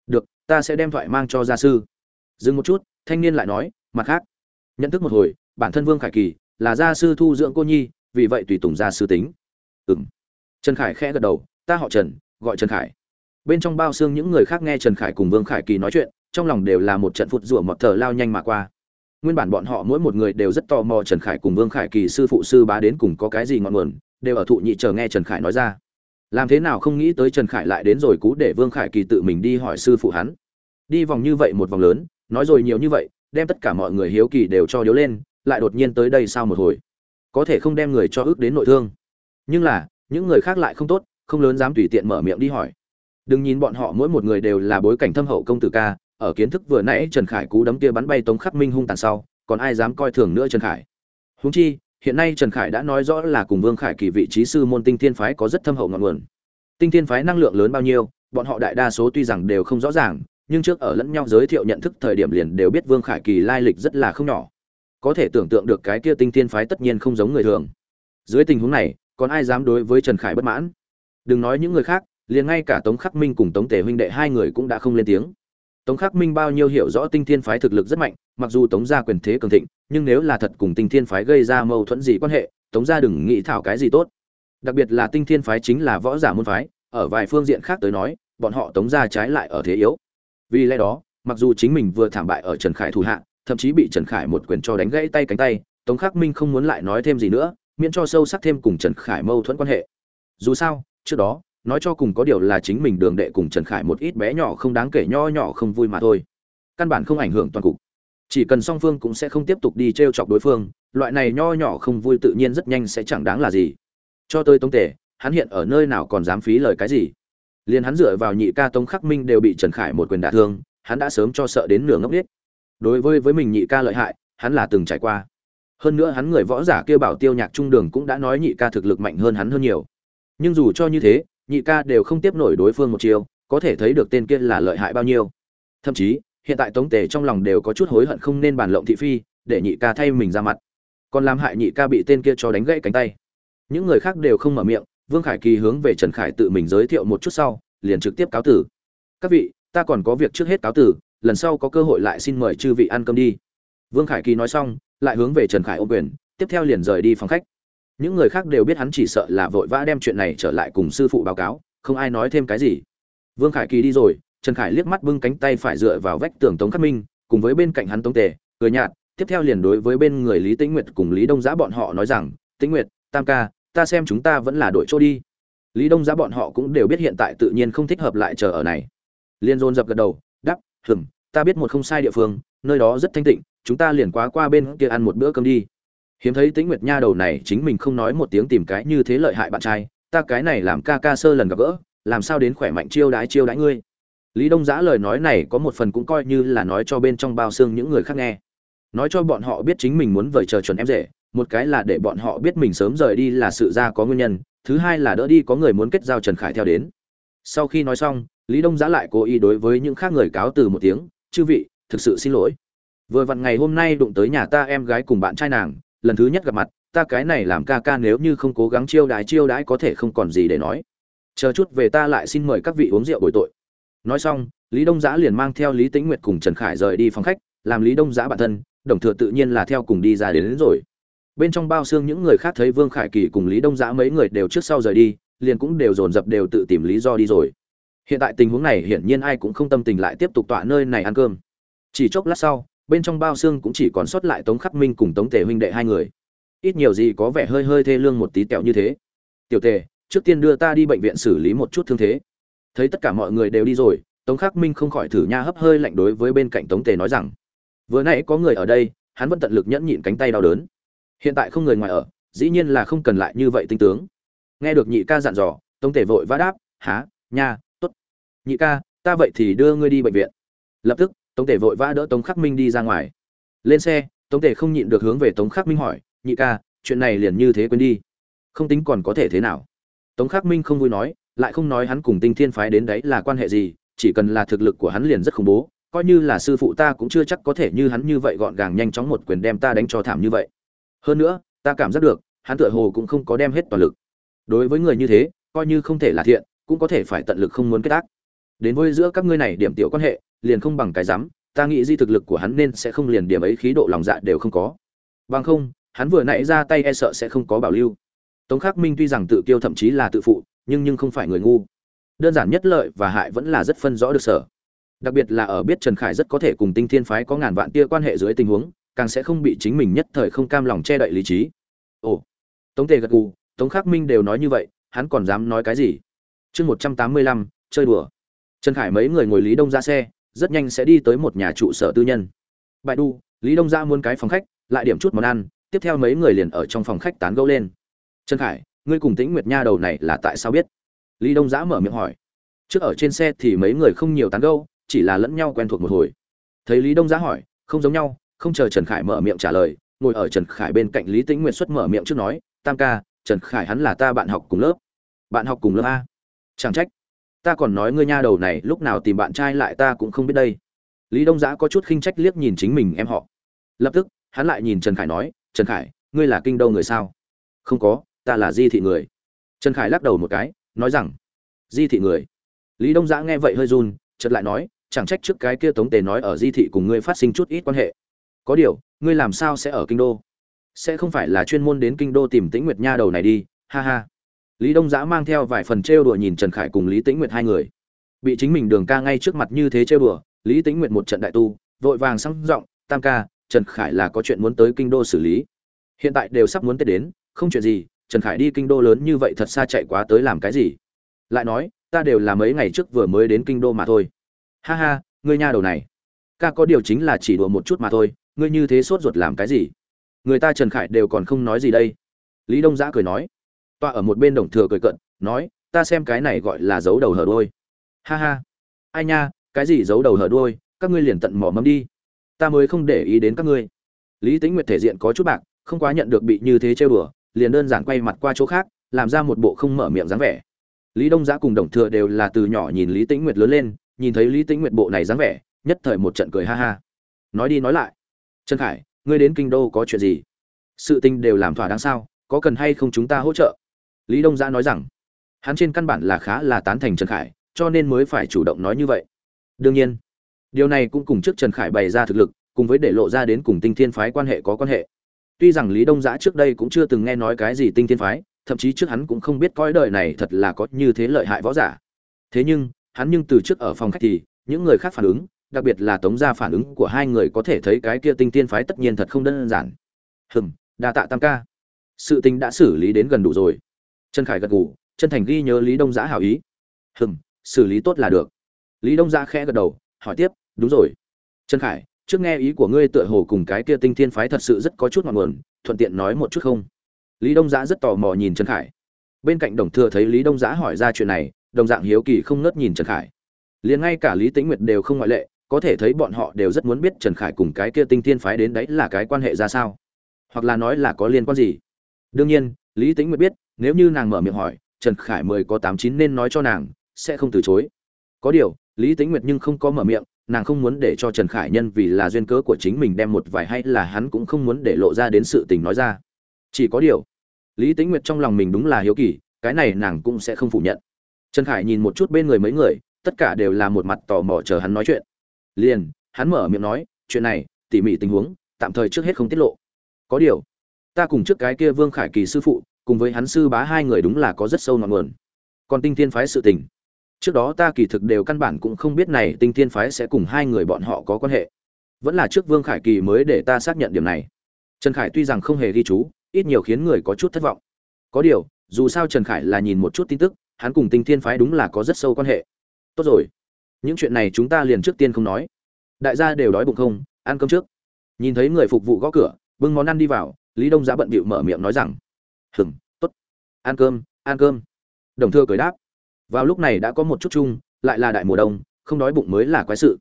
Được, ta sẽ đem thoại mang cho gia sư. Dừng một chút, thanh niên lại nói, mặt khác, nhận thức một hồi, bản thân vương khải kỳ là gia sư thu dưỡng cô nhi, vì vậy tùy tùng gia sư tính. Ừng trần khải khẽ gật đầu, ta họ trần, gọi trần khải. Bên trong bao xương những người khác nghe trần khải cùng vương khải kỳ nói chuyện, trong lòng đều là một trận phụt rủa mọt thở lao nhanh mà qua. Nguyên bản bọn họ mỗi một người đều rất tò mò trần khải cùng vương khải kỳ sư phụ sư bá đến cùng có cái gì ngọn nguồn, đều ở thụ nhị chờ nghe trần khải nói ra. Làm thế nào không nghĩ tới trần khải lại đến rồi cú để vương khải kỳ tự mình đi hỏi sư phụ hắn. Đi vòng như vậy một vòng lớn, nói rồi nhiều như vậy, đem tất cả mọi người hiếu kỳ đều cho điếu lên lại đột nhiên tới đây sao một hồi. Có thể không đem người cho ước đến nội thương. Nhưng là, những người khác lại không tốt, không lớn dám tùy tiện mở miệng đi hỏi. Đừng nhìn bọn họ mỗi một người đều là bối cảnh thâm hậu công tử ca, ở kiến thức vừa nãy trần khải cú đấm kia bắn bay tống khắc minh hung tàn sau, còn ai dám coi thường nữa trần khải? Húng chi, hiện nay trần khải đã nói rõ là cùng vương khải kỳ vị trí sư môn tinh thiên phái có rất thâm hậu ngọn nguồn. Tinh thiên phái năng lượng lớn bao nhiêu, bọn họ đại đa số tuy rằng đều không rõ ràng, nhưng trước ở lẫn nhau giới thiệu nhận thức thời điểm liền đều biết vương khải kỳ lai lịch rất là không nhỏ có thể tưởng tượng được cái kia tinh thiên phái tất nhiên không giống người thường. Dưới tình huống này, còn ai dám đối với trần khải bất mãn? Đừng nói những người khác, liền ngay cả tống khắc minh cùng tống tề huynh đệ hai người cũng đã không lên tiếng. Tống khắc minh bao nhiêu hiểu rõ tinh thiên phái thực lực rất mạnh, mặc dù tống gia quyền thế cường thịnh, nhưng nếu là thật cùng tinh thiên phái gây ra mâu thuẫn gì quan hệ, tống gia đừng nghĩ thảo cái gì tốt. Đặc biệt là tinh thiên phái chính là võ giả môn phái, ở vài phương diện khác tới nói, bọn họ tống gia trái lại ở thế yếu. Vì lẽ đó, mặc dù chính mình vừa thảm bại ở trần khải thủ hạ thậm chí bị trần khải một quyền cho đánh gãy tay cánh tay, tống khắc minh không muốn lại nói thêm gì nữa, miễn cho sâu sắc thêm cùng trần khải mâu thuẫn quan hệ. Dù sao, trước đó, nói cho cùng có điều là chính mình đường đệ cùng trần khải một ít bé nhỏ không đáng kể nho nhỏ không vui mà thôi. Căn bản không ảnh hưởng toàn cục. Chỉ cần song phương cũng sẽ không tiếp tục đi trêu chọc đối phương, loại này nho nhỏ không vui tự nhiên rất nhanh sẽ chẳng đáng là gì. Cho tôi tống tể hắn hiện ở nơi nào còn dám phí lời cái gì? Liền hắn dựa vào nhị ca tống khắc minh đều bị trần khải một quyền đả thương, hắn đã sớm cho sợ đến nửa ngốc điếc đối với với mình nhị ca lợi hại, hắn là từng trải qua. Hơn nữa hắn người võ giả kia bảo tiêu nhạc trung đường cũng đã nói nhị ca thực lực mạnh hơn hắn hơn nhiều. Nhưng dù cho như thế, nhị ca đều không tiếp nổi đối phương một chiều có thể thấy được tên kia là lợi hại bao nhiêu. Thậm chí, hiện tại tống tề trong lòng đều có chút hối hận không nên bàn lộng thị phi, để nhị ca thay mình ra mặt. Còn làm hại nhị ca bị tên kia cho đánh gãy cánh tay. Những người khác đều không mở miệng, vương khải kỳ hướng về trần khải tự mình giới thiệu một chút sau, liền trực tiếp cáo tử. Các vị, ta còn có việc trước hết cáo tử lần sau có cơ hội lại xin mời chư vị ăn cơm đi. Vương khải kỳ nói xong, lại hướng về trần khải ô quyền, tiếp theo liền rời đi phòng khách. Những người khác đều biết hắn chỉ sợ là vội vã đem chuyện này trở lại cùng sư phụ báo cáo, không ai nói thêm cái gì. Vương khải kỳ đi rồi, trần khải liếc mắt bưng cánh tay phải dựa vào vách tường tống khắc minh, cùng với bên cạnh hắn tống tề, cười nhạt, tiếp theo liền đối với bên người lý tĩnh nguyệt cùng lý đông giã bọn họ nói rằng, tĩnh nguyệt, tam ca, ta xem chúng ta vẫn là đội chỗ đi. Lý đông giã bọn họ cũng đều biết hiện tại tự nhiên không thích hợp lại chờ ở này. Liên dồn dập gật đầu đắp hừm ta biết một không sai địa phương, nơi đó rất thanh tịnh, chúng ta liền quá qua bên kia ăn một bữa cơm đi. Hiếm thấy tĩnh nguyệt nha đầu này chính mình không nói một tiếng tìm cái như thế lợi hại bạn trai, ta cái này làm ca ca sơ lần gặp gỡ, làm sao đến khỏe mạnh chiêu đãi chiêu đãi ngươi? Lý đông giã lời nói này có một phần cũng coi như là nói cho bên trong bao xương những người khác nghe. Nói cho bọn họ biết chính mình muốn vời chờ chuẩn em rể, một cái là để bọn họ biết mình sớm rời đi là sự ra có nguyên nhân, thứ hai là đỡ đi có người muốn kết giao trần khải theo đến. Sau khi nói xong, lý đông giã lại cố ý đối với những khác người cáo từ một tiếng chư vị thực sự xin lỗi. Vừa vặn ngày hôm nay đụng tới nhà ta em gái cùng bạn trai nàng lần thứ nhất gặp mặt ta cái này làm ca ca nếu như không cố gắng chiêu đãi chiêu đãi có thể không còn gì để nói. Chờ chút về ta lại xin mời các vị uống rượu bồi tội. Nói xong lý đông giã liền mang theo lý tĩnh nguyệt cùng trần khải rời đi phòng khách làm lý đông giã bản thân đồng thừa tự nhiên là theo cùng đi ra đến, đến rồi. Bên trong bao xương những người khác thấy vương khải kỳ cùng lý đông giã mấy người đều trước sau rời đi liền cũng đều dồn dập đều tự tìm lý do đi rồi hiện tại tình huống này hiển nhiên ai cũng không tâm tình lại tiếp tục tọa nơi này ăn cơm. Chỉ chốc lát sau, bên trong bao xương cũng chỉ còn sót lại tống khắc minh cùng tống tề huynh đệ hai người. Ít nhiều gì có vẻ hơi hơi thê lương một tí tẹo như thế. Tiểu tề, trước tiên đưa ta đi bệnh viện xử lý một chút thương thế. Thấy tất cả mọi người đều đi rồi, tống khắc minh không khỏi thử nha hấp hơi lạnh đối với bên cạnh tống tề nói rằng, vừa nãy có người ở đây, hắn vẫn tận lực nhẫn nhịn cánh tay đau đớn. Hiện tại không người ngoài ở, dĩ nhiên là không cần lại như vậy tinh tướng. Nghe được nhị ca dặn dò, tống tề vội vã đáp há nha nhị ca, ta vậy thì đưa ngươi đi bệnh viện. Lập tức, tống tể vội vã đỡ tống khắc minh đi ra ngoài. Lên xe, tống tể không nhịn được hướng về tống khắc minh hỏi, nhị ca, chuyện này liền như thế quên đi. Không tính còn có thể thế nào? Tống khắc minh không vui nói, lại không nói hắn cùng tinh thiên phái đến đấy là quan hệ gì, chỉ cần là thực lực của hắn liền rất khủng bố, coi như là sư phụ ta cũng chưa chắc có thể như hắn như vậy gọn gàng nhanh chóng một quyền đem ta đánh cho thảm như vậy. Hơn nữa, ta cảm giác được, hắn tựa hồ cũng không có đem hết toàn lực. Đối với người như thế, coi như không thể là thiện, cũng có thể phải tận lực không muốn kết ác đến với giữa các ngươi này điểm tiểu quan hệ, liền không bằng cái dám ta nghĩ di thực lực của hắn nên sẽ không liền điểm ấy khí độ lòng dạ đều không có. Bằng không, hắn vừa nãy ra tay e sợ sẽ không có bảo lưu. Tống khắc minh tuy rằng tự kiêu thậm chí là tự phụ, nhưng nhưng không phải người ngu. Đơn giản nhất lợi và hại vẫn là rất phân rõ được sở. Đặc biệt là ở biết trần khải rất có thể cùng tinh thiên phái có ngàn vạn tia quan hệ dưới tình huống, càng sẽ không bị chính mình nhất thời không cam lòng che đậy lý trí. Ồ. Tống tề gật gù, tống khắc minh đều nói như vậy, hắn còn dám nói cái gì? Chương một trăm tám mươi lăm, chơi đùa trần khải mấy người ngồi lý đông ra xe, rất nhanh sẽ đi tới một nhà trụ sở tư nhân. Bại đu lý đông ra muốn cái phòng khách, lại điểm chút món ăn, tiếp theo mấy người liền ở trong phòng khách tán gẫu lên. Trần khải, ngươi cùng tĩnh nguyệt nha đầu này là tại sao biết? Lý đông giã mở miệng hỏi. Trước ở trên xe thì mấy người không nhiều tán gẫu, chỉ là lẫn nhau quen thuộc một hồi. Thấy lý đông giã hỏi, không giống nhau, không chờ trần khải mở miệng trả lời, ngồi ở trần khải bên cạnh lý tĩnh nguyệt xuất mở miệng trước nói, tam ca, trần khải hắn là ta bạn học cùng lớp. Bạn học cùng lớp a? Chẳng trách ta còn nói ngươi nha đầu này lúc nào tìm bạn trai lại ta cũng không biết đây. Lý đông giã có chút khinh trách liếc nhìn chính mình em họ. Lập tức, hắn lại nhìn trần khải nói, trần khải, ngươi là kinh đô người sao? Không có, ta là di thị người. Trần khải lắc đầu một cái, nói rằng, di thị người. Lý đông giã nghe vậy hơi run, chợt lại nói, chẳng trách trước cái kia tống tề nói ở di thị cùng ngươi phát sinh chút ít quan hệ. Có điều, ngươi làm sao sẽ ở kinh đô? Sẽ không phải là chuyên môn đến kinh đô tìm tĩnh nguyệt nha đầu này đi, ha ha lý đông giã mang theo vài phần trêu đùa nhìn trần khải cùng lý tĩnh nguyệt hai người. Bị chính mình đường ca ngay trước mặt như thế trêu đùa, lý tĩnh nguyệt một trận đại tu, vội vàng sang giọng, tam ca, trần khải là có chuyện muốn tới kinh đô xử lý. Hiện tại đều sắp muốn tết đến, không chuyện gì, trần khải đi kinh đô lớn như vậy thật xa chạy quá tới làm cái gì? Lại nói, ta đều là mấy ngày trước vừa mới đến kinh đô mà thôi. Ha ha, ngươi nha đầu này. Ca có điều chính là chỉ đùa một chút mà thôi, ngươi như thế sốt ruột làm cái gì? Người ta trần khải đều còn không nói gì đây. Lý đông giã cười nói tọa ở một bên đồng thừa cười cận nói, ta xem cái này gọi là giấu đầu hở đôi ha ha. Ai nha, cái gì giấu đầu hở đôi các ngươi liền tận mỏ mâm đi. Ta mới không để ý đến các ngươi. Lý tính nguyệt thể diện có chút bạc, không quá nhận được bị như thế trêu đùa, liền đơn giản quay mặt qua chỗ khác, làm ra một bộ không mở miệng dáng vẻ. Lý đông giã cùng đồng thừa đều là từ nhỏ nhìn lý tĩnh nguyệt lớn lên, nhìn thấy lý tĩnh nguyệt bộ này dáng vẻ, nhất thời một trận cười ha ha. Nói đi nói lại. Trần khải, ngươi đến kinh đô có chuyện gì? Sự tình đều làm thỏa đáng sao? Có cần hay không chúng ta hỗ trợ? Lý đông giã nói rằng, hắn trên căn bản là khá là tán thành trần khải, cho nên mới phải chủ động nói như vậy. Đương nhiên, điều này cũng cùng trước trần khải bày ra thực lực, cùng với để lộ ra đến cùng tinh thiên phái quan hệ có quan hệ. Tuy rằng lý đông giã trước đây cũng chưa từng nghe nói cái gì tinh thiên phái, thậm chí trước hắn cũng không biết coi đời này thật là có như thế lợi hại võ giả. Thế nhưng, hắn nhưng từ trước ở phòng khách thì, những người khác phản ứng, đặc biệt là tống gia phản ứng của hai người có thể thấy cái kia tinh tiên phái tất nhiên thật không đơn giản. Hừm, đa tạ tam ca. Sự tình đã xử lý đến gần đủ rồi trần khải gật gù, chân thành ghi nhớ lý đông giã hảo ý. Hừm, xử lý tốt là được. Lý đông giã khẽ gật đầu, hỏi tiếp, đúng rồi. Trần khải, trước nghe ý của ngươi tựa hồ cùng cái kia tinh thiên phái thật sự rất có chút ngọn nguồn, thuận tiện nói một chút không? Lý đông giã rất tò mò nhìn trần khải. Bên cạnh đồng thừa thấy lý đông giã hỏi ra chuyện này, đồng dạng hiếu kỳ không ngớt nhìn trần khải. Liền ngay cả lý tĩnh nguyệt đều không ngoại lệ, có thể thấy bọn họ đều rất muốn biết trần khải cùng cái kia tinh thiên phái đến đấy là cái quan hệ ra sao, hoặc là nói là có liên quan gì. Đương nhiên, lý tĩnh nguyệt biết nếu như nàng mở miệng hỏi, trần khải mười có tám chín nên nói cho nàng, sẽ không từ chối. Có điều, lý tĩnh nguyệt nhưng không có mở miệng, nàng không muốn để cho trần khải nhân vì là duyên cớ của chính mình đem một vài hay là hắn cũng không muốn để lộ ra đến sự tình nói ra. Chỉ có điều, lý tĩnh nguyệt trong lòng mình đúng là hiếu kỳ, cái này nàng cũng sẽ không phủ nhận. Trần khải nhìn một chút bên người mấy người, tất cả đều là một mặt tò mò chờ hắn nói chuyện. Liền, hắn mở miệng nói, chuyện này, tỉ mỉ tình huống, tạm thời trước hết không tiết lộ. Có điều, ta cùng trước cái kia vương khải kỳ sư phụ cùng với hắn sư bá hai người đúng là có rất sâu ngọn nguồn. Còn tinh thiên phái sự tình. Trước đó ta kỳ thực đều căn bản cũng không biết này tinh thiên phái sẽ cùng hai người bọn họ có quan hệ. Vẫn là trước vương khải kỳ mới để ta xác nhận điểm này. Trần khải tuy rằng không hề ghi chú, ít nhiều khiến người có chút thất vọng. Có điều, dù sao trần khải là nhìn một chút tin tức, hắn cùng tinh thiên phái đúng là có rất sâu quan hệ. Tốt rồi. Những chuyện này chúng ta liền trước tiên không nói. Đại gia đều đói bụng không? Ăn cơm trước. Nhìn thấy người phục vụ gõ cửa, bưng món ăn đi vào, lý đông giá bận bịu mở miệng nói rằng hừng t ố t ăn cơm ăn cơm. Đồng thưa cười đáp. Vào lúc này đã có một chút chung, lại là đại mùa đông, không đói bụng mới là quái sự.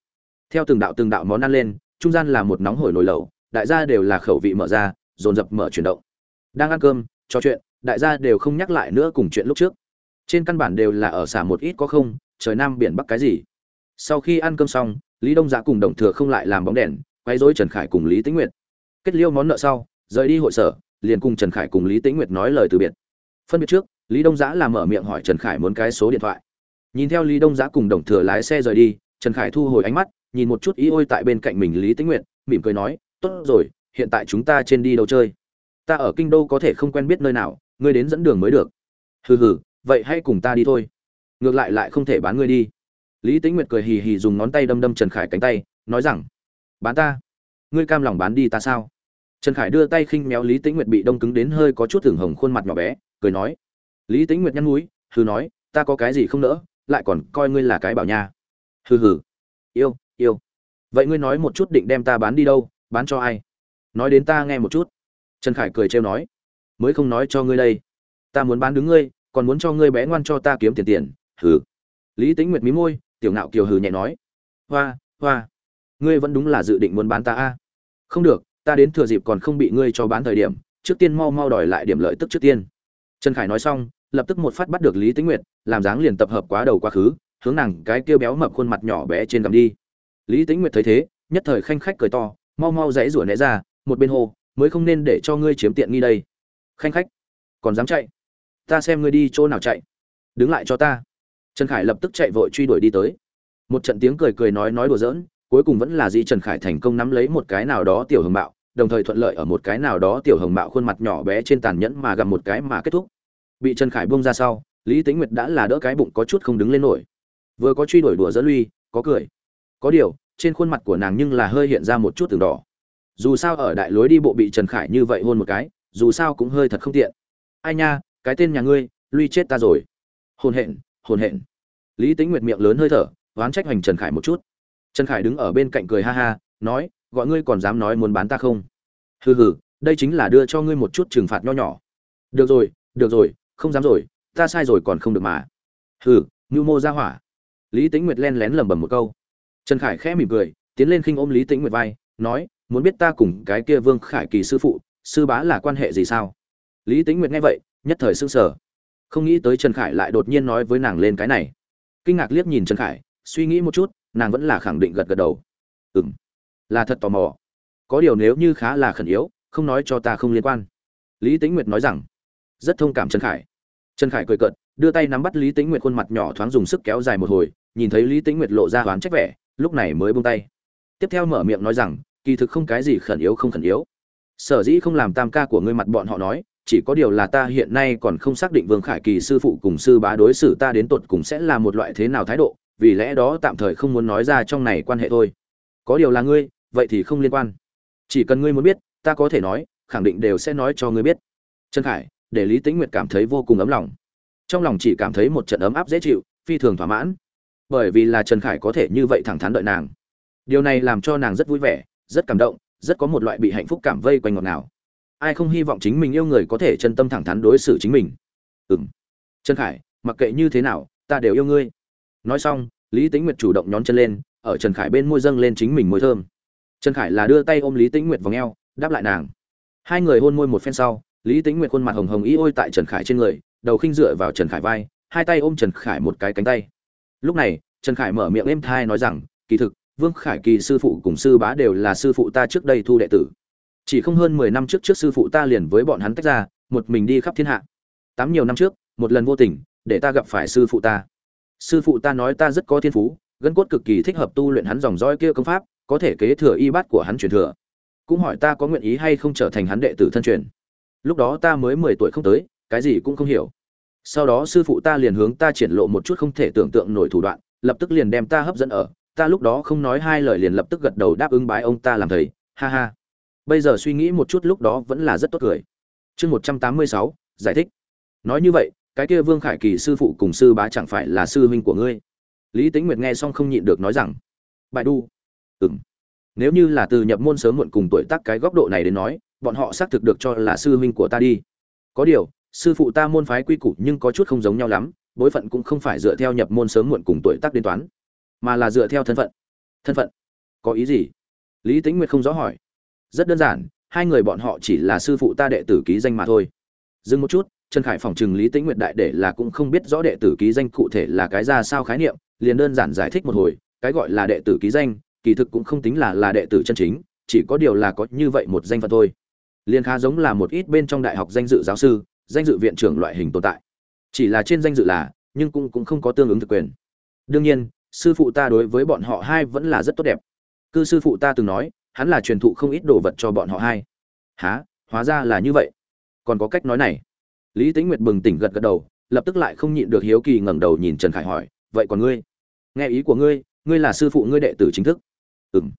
Theo từng đạo từng đạo món ăn lên, trung gian là một nóng hổi nồi lẩu, đại gia đều là khẩu vị mở ra, dồn dập mở chuyển động. Đang ăn cơm, trò chuyện, đại gia đều không nhắc lại nữa cùng chuyện lúc trước. Trên căn bản đều là ở xả một ít có không, trời nam biển bắc cái gì. Sau khi ăn cơm xong, lý đông dạ cùng đồng thừa không lại làm bóng đèn quay dối trần khải cùng lý tĩnh nguyệt. Kết liêu món nợ sau, rời đi hội sở liền cùng trần khải cùng lý tĩnh nguyệt nói lời từ biệt. Phân biệt trước, lý đông giã làm mở miệng hỏi trần khải muốn cái số điện thoại. Nhìn theo lý đông giã cùng đồng thừa lái xe rời đi, trần khải thu hồi ánh mắt, nhìn một chút ý ôi tại bên cạnh mình lý tĩnh nguyệt, mỉm cười nói, tốt rồi, hiện tại chúng ta trên đi đâu chơi. Ta ở kinh đô có thể không quen biết nơi nào, ngươi đến dẫn đường mới được. Hừ hừ, vậy hãy cùng ta đi thôi. Ngược lại lại không thể bán ngươi đi. Lý tĩnh nguyệt cười hì hì dùng ngón tay đâm đâm trần khải cánh tay, nói rằng, bán ta? Ngươi cam lòng bán đi ta sao? Trần khải đưa tay khinh méo lý tĩnh nguyệt bị đông cứng đến hơi có chút thường hồng khuôn mặt nhỏ bé, cười nói, lý tĩnh nguyệt nhăn núi, hừ nói, ta có cái gì không nỡ, lại còn coi ngươi là cái bảo nha. Hừ hừ, yêu yêu. Vậy ngươi nói một chút định đem ta bán đi đâu, bán cho ai? Nói đến ta nghe một chút. Trần khải cười trêu nói, mới không nói cho ngươi đây. Ta muốn bán đứng ngươi, còn muốn cho ngươi bé ngoan cho ta kiếm tiền tiền. Hừ. Lý Tĩnh nguyệt mí môi, tiểu ngạo kiều hừ nhẹ nói, hoa hoa. Ngươi vẫn đúng là dự định muốn bán ta a? Không được ta đến thừa dịp còn không bị ngươi cho bán thời điểm, trước tiên mau mau đòi lại điểm lợi tức trước tiên. Trần khải nói xong, lập tức một phát bắt được lý Tĩnh nguyệt, làm dáng liền tập hợp quá đầu quá khứ, hướng nàng cái kia béo mập khuôn mặt nhỏ bé trên gầm đi. Lý Tĩnh nguyệt thấy thế, nhất thời khanh khách cười to, mau mau dãy rủa né ra, một bên hồ mới không nên để cho ngươi chiếm tiện nghi đây. Khanh khách, còn dám chạy? Ta xem ngươi đi chỗ nào chạy. Đứng lại cho ta. Trần khải lập tức chạy vội truy đuổi đi tới. Một trận tiếng cười cười nói nói đùa giỡn cuối cùng vẫn là dĩ trần khải thành công nắm lấy một cái nào đó tiểu hồng bạo đồng thời thuận lợi ở một cái nào đó tiểu hồng bạo khuôn mặt nhỏ bé trên tàn nhẫn mà gặp một cái mà kết thúc. Bị trần khải buông ra sau, lý tính nguyệt đã là đỡ cái bụng có chút không đứng lên nổi. Vừa có truy đuổi đùa dẫn lui, có cười. Có điều, trên khuôn mặt của nàng nhưng là hơi hiện ra một chút từng đỏ. Dù sao ở đại lối đi bộ bị trần khải như vậy hôn một cái, dù sao cũng hơi thật không tiện. Ai nha, cái tên nhà ngươi, lui chết ta rồi. Hồn hện hồn hện. Lý tính nguyệt miệng lớn hơi thở, oán trách hoành trần khải một chút trần khải đứng ở bên cạnh cười ha ha, nói, gọi ngươi còn dám nói muốn bán ta không? Hừ hừ, đây chính là đưa cho ngươi một chút trừng phạt nho nhỏ. Được rồi được rồi, không dám rồi, ta sai rồi còn không được mà. Hừ ngưu mô ra hỏa. Lý tĩnh nguyệt len lén lẩm bẩm một câu. Trần khải khẽ mỉm cười, tiến lên khinh ôm lý tĩnh nguyệt vai, nói, muốn biết ta cùng cái kia vương khải kỳ sư phụ, sư bá là quan hệ gì sao? Lý tĩnh nguyệt nghe vậy, nhất thời sững sờ. Không nghĩ tới trần khải lại đột nhiên nói với nàng lên cái này. Kinh ngạc liếc nhìn trần khải, suy nghĩ một chút nàng vẫn là khẳng định gật gật đầu. Ừm. Là thật tò mò. Có điều nếu như khá là khẩn yếu, không nói cho ta không liên quan. Lý tĩnh nguyệt nói rằng, rất thông cảm trần khải. Trần khải cười cợt, đưa tay nắm bắt lý tĩnh nguyệt khuôn mặt nhỏ thoáng dùng sức kéo dài một hồi, nhìn thấy lý tĩnh nguyệt lộ ra hoán trách vẻ, lúc này mới buông tay. Tiếp theo mở miệng nói rằng, kỳ thực không cái gì khẩn yếu không khẩn yếu. Sở dĩ không làm tam ca của ngươi mặt bọn họ nói, chỉ có điều là ta hiện nay còn không xác định vương khải kỳ sư phụ cùng sư bá đối xử ta đến tột cùng sẽ là một loại thế nào thái độ vì lẽ đó tạm thời không muốn nói ra trong này quan hệ thôi. Có điều là ngươi, vậy thì không liên quan. Chỉ cần ngươi muốn biết, ta có thể nói, khẳng định đều sẽ nói cho ngươi biết. Trần khải, để lý tĩnh nguyệt cảm thấy vô cùng ấm lòng. Trong lòng chỉ cảm thấy một trận ấm áp dễ chịu, phi thường thỏa mãn. Bởi vì là trần khải có thể như vậy thẳng thắn đợi nàng. Điều này làm cho nàng rất vui vẻ, rất cảm động, rất có một loại bị hạnh phúc cảm vây quanh ngọt ngào. Ai không hy vọng chính mình yêu người có thể chân tâm thẳng thắn đối xử chính mình? Ừ m trần khải, mặc kệ như thế nào, ta đều yêu ngươi nói xong, lý tĩnh nguyệt chủ động nhón chân lên, ở trần khải bên môi dâng lên chính mình môi thơm. Trần khải là đưa tay ôm lý tĩnh nguyệt vào ngheo đáp lại nàng. Hai người hôn môi một phen sau, lý tĩnh nguyệt khuôn mặt hồng hồng ý ôi tại trần khải trên người, đầu khinh dựa vào trần khải vai, hai tay ôm trần khải một cái cánh tay. Lúc này, trần khải mở miệng êm thai nói rằng, kỳ thực, vương khải kỳ sư phụ cùng sư bá đều là sư phụ ta trước đây thu đệ tử. Chỉ không hơn mười năm trước trước sư phụ ta liền với bọn hắn tách ra, một mình đi khắp thiên hạ. Tám nhiều năm trước, một lần vô tình, để ta gặp phải sư phụ ta sư phụ ta nói ta rất có thiên phú, gân cốt cực kỳ thích hợp tu luyện hắn dòng roi kia công pháp, có thể kế thừa y bát của hắn truyền thừa. Cũng hỏi ta có nguyện ý hay không trở thành hắn đệ tử thân truyền. Lúc đó ta mới mười tuổi không tới, cái gì cũng không hiểu. Sau đó sư phụ ta liền hướng ta triển lộ một chút không thể tưởng tượng nổi thủ đoạn, lập tức liền đem ta hấp dẫn ở. Ta lúc đó không nói hai lời liền lập tức gật đầu đáp ứng bái ông ta làm thầy. Ha ha. Bây giờ suy nghĩ một chút lúc đó vẫn là rất tốt cười. Chương một trăm tám mươi sáu, giải thích. Nói như vậy cái kia vương khải kỳ sư phụ cùng sư bá chẳng phải là sư huynh của ngươi? Lý tính nguyệt nghe xong không nhịn được nói rằng bài đu. Ừ m nếu như là từ nhập môn sớm muộn cùng tuổi tác cái góc độ này đến nói, bọn họ xác thực được cho là sư huynh của ta đi. Có điều, sư phụ ta môn phái quy củ nhưng có chút không giống nhau lắm, bối phận cũng không phải dựa theo nhập môn sớm muộn cùng tuổi tác đến toán, mà là dựa theo thân phận. Thân phận? Có ý gì? Lý tính nguyệt không rõ hỏi. Rất đơn giản, hai người bọn họ chỉ là sư phụ ta đệ tử ký danh mà thôi. Dừng một chút trần khải phòng trừng lý Tĩnh nguyệt đại để là cũng không biết rõ đệ tử ký danh cụ thể là cái ra sao khái niệm, liền đơn giản giải thích một hồi, cái gọi là đệ tử ký danh, kỳ thực cũng không tính là là đệ tử chân chính, chỉ có điều là có như vậy một danh phận thôi. Liền khá giống là một ít bên trong đại học danh dự giáo sư, danh dự viện trưởng loại hình tồn tại. Chỉ là trên danh dự là, nhưng cũng cũng không có tương ứng thực quyền. Đương nhiên, sư phụ ta đối với bọn họ hai vẫn là rất tốt đẹp. Cư sư phụ ta từng nói, hắn là truyền thụ không ít đồ vật cho bọn họ hai. Há hóa ra là như vậy. Còn có cách nói này lý Tĩnh nguyệt bừng tỉnh gật gật đầu, lập tức lại không nhịn được hiếu kỳ ngẩng đầu nhìn trần khải hỏi, vậy còn ngươi? Nghe ý của ngươi ngươi là sư phụ ngươi đệ tử chính thức. Ừ m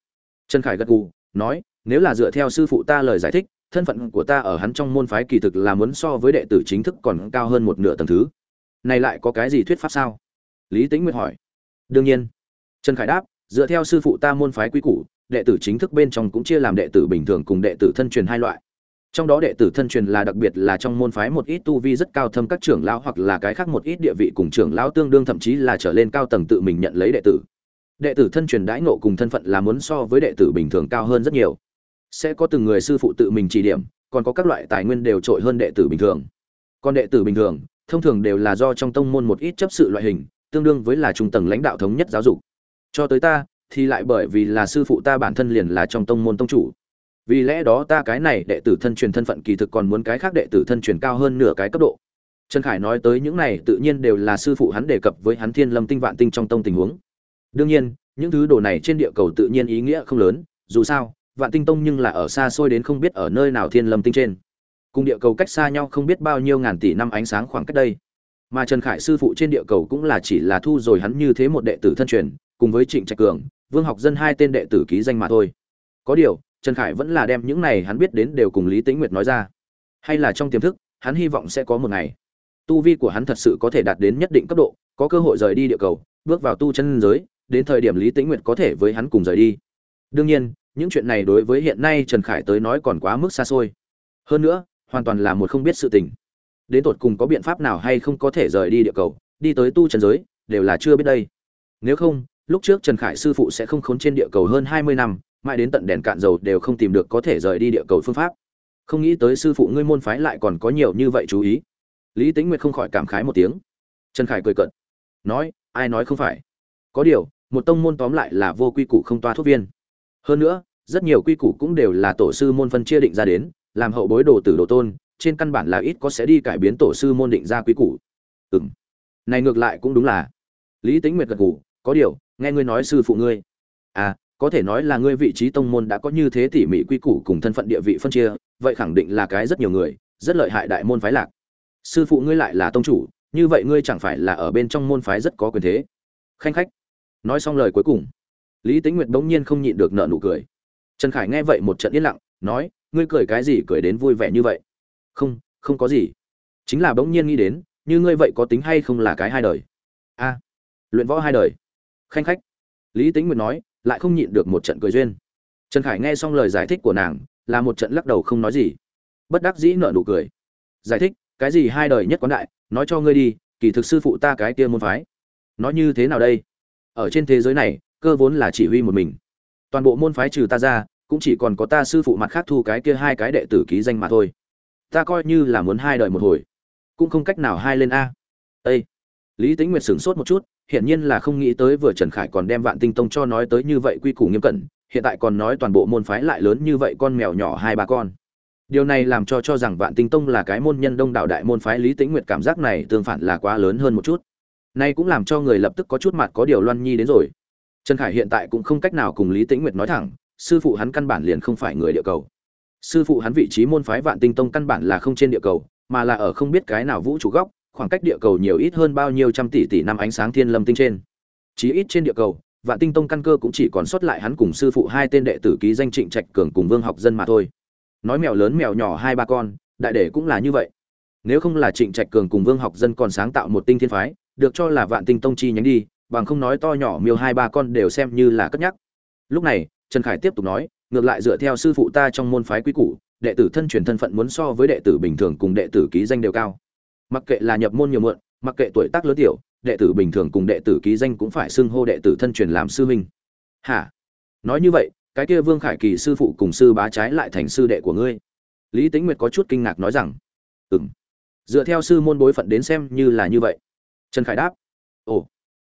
trần khải gật gù, nói, nếu là dựa theo sư phụ ta lời giải thích, thân phận của ta ở hắn trong môn phái kỳ thực là muốn so với đệ tử chính thức còn cao hơn một nửa tầng thứ. Này lại có cái gì thuyết pháp sao? Lý Tĩnh nguyệt hỏi. Đương nhiên. Trần khải đáp, dựa theo sư phụ ta môn phái quy củ, đệ tử chính thức bên trong cũng chia làm đệ tử bình thường cùng đệ tử thân truyền hai loại trong đó đệ tử thân truyền là đặc biệt là trong môn phái một ít tu vi rất cao thâm các trưởng lão hoặc là cái khác một ít địa vị cùng trưởng lão tương đương thậm chí là trở lên cao tầng tự mình nhận lấy đệ tử. Đệ tử thân truyền đãi ngộ cùng thân phận là muốn so với đệ tử bình thường cao hơn rất nhiều. Sẽ có từng người sư phụ tự mình chỉ điểm, còn có các loại tài nguyên đều trội hơn đệ tử bình thường. Còn đệ tử bình thường, thông thường đều là do trong tông môn một ít chấp sự loại hình, tương đương với là trung tầng lãnh đạo thống nhất giáo dục. Cho tới ta, thì lại bởi vì là sư phụ ta bản thân liền là trong tông môn tông chủ vì lẽ đó ta cái này đệ tử thân truyền thân phận kỳ thực còn muốn cái khác đệ tử thân truyền cao hơn nửa cái cấp độ. Trần khải nói tới những này tự nhiên đều là sư phụ hắn đề cập với hắn thiên lâm tinh vạn tinh trong tông tình huống. Đương nhiên, những thứ đồ này trên địa cầu tự nhiên ý nghĩa không lớn, dù sao, vạn tinh tông nhưng là ở xa xôi đến không biết ở nơi nào thiên lâm tinh trên. Cùng địa cầu cách xa nhau không biết bao nhiêu ngàn tỷ năm ánh sáng khoảng cách đây. Mà trần khải sư phụ trên địa cầu cũng là chỉ là thu rồi hắn như thế một đệ tử thân truyền, cùng với trịnh trạch cường, vương học dân hai tên đệ tử ký danh mà thôi. Có điều trần khải vẫn là đem những này hắn biết đến đều cùng lý tĩnh nguyệt nói ra. Hay là trong tiềm thức, hắn hy vọng sẽ có một ngày, tu vi của hắn thật sự có thể đạt đến nhất định cấp độ, có cơ hội rời đi địa cầu, bước vào tu chân giới, đến thời điểm lý tĩnh nguyệt có thể với hắn cùng rời đi. Đương nhiên, những chuyện này đối với hiện nay trần khải tới nói còn quá mức xa xôi. Hơn nữa, hoàn toàn là một không biết sự tình. Đến tột cùng có biện pháp nào hay không có thể rời đi địa cầu, đi tới tu trần giới, đều là chưa biết đây. Nếu không, lúc trước trần khải sư phụ sẽ không khốn trên địa cầu hơn hai mươi năm mãi đến tận đèn cạn dầu đều không tìm được có thể rời đi địa cầu phương pháp. Không nghĩ tới sư phụ ngươi môn phái lại còn có nhiều như vậy chú ý. Lý Tĩnh nguyệt không khỏi cảm khái một tiếng. Trần khải cười cận nói ai nói không phải? Có điều một tông môn tóm lại là vô quy củ không toa thuốc viên. Hơn nữa rất nhiều quy củ cũng đều là tổ sư môn phân chia định ra đến làm hậu bối đồ tử đồ tôn trên căn bản là ít có sẽ đi cải biến tổ sư môn định ra quy củ. Ừ m này ngược lại cũng đúng là. Lý Tĩnh nguyệt gật gù, có điều nghe ngươi nói sư phụ ngươi. À có thể nói là ngươi vị trí tông môn đã có như thế tỉ mỉ quy củ cùng thân phận địa vị phân chia, vậy khẳng định là cái rất nhiều người, rất lợi hại đại môn phái lạc. Sư phụ ngươi lại là tông chủ, như vậy ngươi chẳng phải là ở bên trong môn phái rất có quyền thế. Khanh khách. Nói xong lời cuối cùng, lý tính nguyệt bỗng nhiên không nhịn được nợ nụ cười. Trần khải nghe vậy một trận yên lặng, nói, ngươi cười cái gì cười đến vui vẻ như vậy? Không không có gì. Chính là bỗng nhiên nghĩ đến, như ngươi vậy có tính hay không là cái hai đời? A, luyện võ hai đời. Khanh khách. Lý tính nguyệt nói lại không nhịn được một trận cười duyên. Trần khải nghe xong lời giải thích của nàng, là một trận lắc đầu không nói gì. Bất đắc dĩ nợ nụ cười. Giải thích, cái gì hai đời nhất quán đại, nói cho ngươi đi, kỳ thực sư phụ ta cái kia môn phái. Nói như thế nào đây? Ở trên thế giới này, cơ vốn là chỉ huy một mình. Toàn bộ môn phái trừ ta ra, cũng chỉ còn có ta sư phụ mặt khác thu cái kia hai cái đệ tử ký danh mà thôi. Ta coi như là muốn hai đời một hồi. Cũng không cách nào hai lên a. Ây lý tính nguyệt sửng sốt một chút hiển nhiên là không nghĩ tới vừa trần khải còn đem vạn tinh tông cho nói tới như vậy quy củ nghiêm cẩn, hiện tại còn nói toàn bộ môn phái lại lớn như vậy con mèo nhỏ hai ba con. Điều này làm cho cho rằng vạn tinh tông là cái môn nhân đông đảo đại môn phái lý tĩnh nguyệt cảm giác này tương phản là quá lớn hơn một chút. Nay cũng làm cho người lập tức có chút mặt có điều loan nhi đến rồi. Trần khải hiện tại cũng không cách nào cùng lý tĩnh nguyệt nói thẳng, sư phụ hắn căn bản liền không phải người địa cầu. Sư phụ hắn vị trí môn phái vạn tinh tông căn bản là không trên địa cầu, mà là ở không biết cái nào vũ trụ góc khoảng cách địa cầu nhiều ít hơn bao nhiêu trăm tỷ tỷ năm ánh sáng thiên lâm tinh trên. Chí ít trên địa cầu, vạn tinh tông căn cơ cũng chỉ còn sót lại hắn cùng sư phụ hai tên đệ tử ký danh trịnh trạch cường cùng vương học dân mà thôi. Nói mèo lớn mèo nhỏ hai ba con, đại đệ cũng là như vậy. Nếu không là trịnh trạch cường cùng vương học dân còn sáng tạo một tinh thiên phái, được cho là vạn tinh tông chi nhánh đi, bằng không nói to nhỏ miêu hai ba con đều xem như là cất nhắc. Lúc này, trần khải tiếp tục nói, ngược lại dựa theo sư phụ ta trong môn phái quý củ, đệ tử thân truyền thân phận muốn so với đệ tử bình thường cùng đệ tử ký danh đều cao mặc kệ là nhập môn nhiều muộn, mặc kệ tuổi tác lớn tiểu, đệ tử bình thường cùng đệ tử ký danh cũng phải xưng hô đệ tử thân truyền làm sư huynh. Hả? Nói như vậy, cái kia vương khải kỳ sư phụ cùng sư bá trái lại thành sư đệ của ngươi. Lý tính nguyệt có chút kinh ngạc nói rằng ừ m dựa theo sư môn bối phận đến xem như là như vậy. Trần khải đáp, ồ.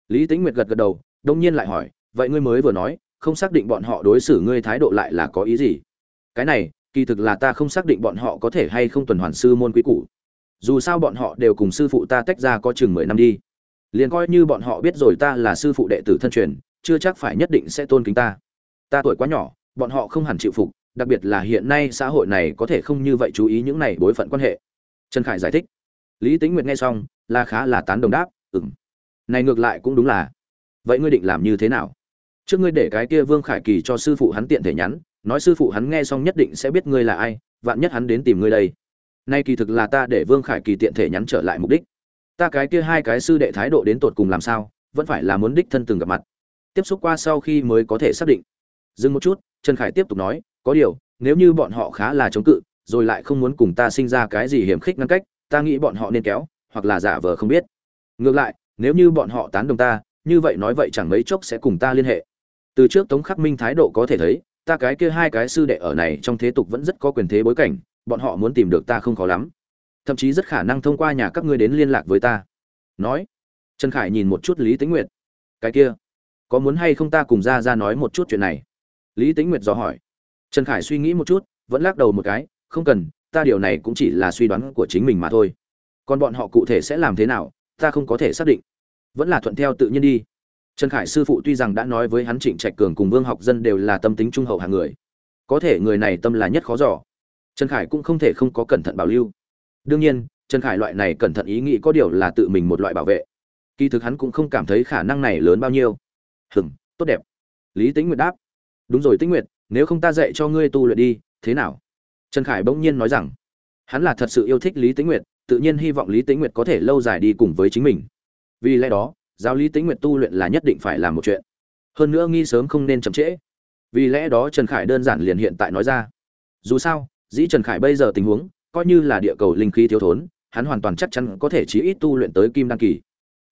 Lý tính nguyệt gật gật đầu, đông nhiên lại hỏi, vậy ngươi mới vừa nói, không xác định bọn họ đối xử ngươi thái độ lại là có ý gì? Cái này, kỳ thực là ta không xác định bọn họ có thể hay không tuần hoàn sư môn quý cũ dù sao bọn họ đều cùng sư phụ ta tách ra có chừng mười năm đi. Liền coi như bọn họ biết rồi ta là sư phụ đệ tử thân truyền, chưa chắc phải nhất định sẽ tôn kính ta. Ta tuổi quá nhỏ, bọn họ không hẳn chịu phục, đặc biệt là hiện nay xã hội này có thể không như vậy chú ý những này bối phận quan hệ. Trần khải giải thích. Lý tính nguyệt nghe xong, là khá là tán đồng đáp ừng này ngược lại cũng đúng là. Vậy ngươi định làm như thế nào? Trước ngươi để cái kia vương khải kỳ cho sư phụ hắn tiện thể nhắn, nói sư phụ hắn nghe xong nhất định sẽ biết ngươi là ai, vạn nhất hắn đến tìm ngươi đây nay kỳ thực là ta để vương khải kỳ tiện thể nhắn trở lại mục đích. Ta cái kia hai cái sư đệ thái độ đến tột cùng làm sao, vẫn phải là muốn đích thân từng gặp mặt. Tiếp xúc qua sau khi mới có thể xác định. Dừng một chút, trần khải tiếp tục nói, có điều, nếu như bọn họ khá là chống cự, rồi lại không muốn cùng ta sinh ra cái gì hiểm khích ngăn cách, ta nghĩ bọn họ nên kéo, hoặc là giả vờ không biết. Ngược lại, nếu như bọn họ tán đồng ta, như vậy nói vậy chẳng mấy chốc sẽ cùng ta liên hệ. Từ trước tống khắc minh thái độ có thể thấy, ta cái kia hai cái sư đệ ở này trong thế tục vẫn rất có quyền thế bối cảnh bọn họ muốn tìm được ta không khó lắm. Thậm chí rất khả năng thông qua nhà các ngươi đến liên lạc với ta. Nói. Trần khải nhìn một chút lý tĩnh nguyệt. Cái kia. Có muốn hay không ta cùng ra ra nói một chút chuyện này? Lý tĩnh nguyệt dò hỏi. Trần khải suy nghĩ một chút, vẫn lắc đầu một cái. Không cần, ta điều này cũng chỉ là suy đoán của chính mình mà thôi. Còn bọn họ cụ thể sẽ làm thế nào, ta không có thể xác định. Vẫn là thuận theo tự nhiên đi. Trần khải sư phụ tuy rằng đã nói với hắn trịnh trạch cường cùng vương học dân đều là tâm tính trung hậu hàng người. Có thể người này tâm là nhất khó giỏ trần khải cũng không thể không có cẩn thận bảo lưu. Đương nhiên, trần khải loại này cẩn thận ý nghĩ có điều là tự mình một loại bảo vệ. Kỳ thực hắn cũng không cảm thấy khả năng này lớn bao nhiêu. Hừng tốt đẹp. Lý tĩnh nguyệt đáp. Đúng rồi tĩnh nguyệt, nếu không ta dạy cho ngươi tu luyện đi, thế nào? Trần khải bỗng nhiên nói rằng. Hắn là thật sự yêu thích lý tĩnh nguyệt, tự nhiên hy vọng lý tĩnh nguyệt có thể lâu dài đi cùng với chính mình. Vì lẽ đó, giáo lý tĩnh nguyệt tu luyện là nhất định phải làm một chuyện. Hơn nữa nghi sớm không nên chậm trễ. Vì lẽ đó trần khải đơn giản liền hiện tại nói ra. Dù sao dĩ trần khải bây giờ tình huống, coi như là địa cầu linh khí thiếu thốn, hắn hoàn toàn chắc chắn có thể chí ít tu luyện tới kim đăng kỳ.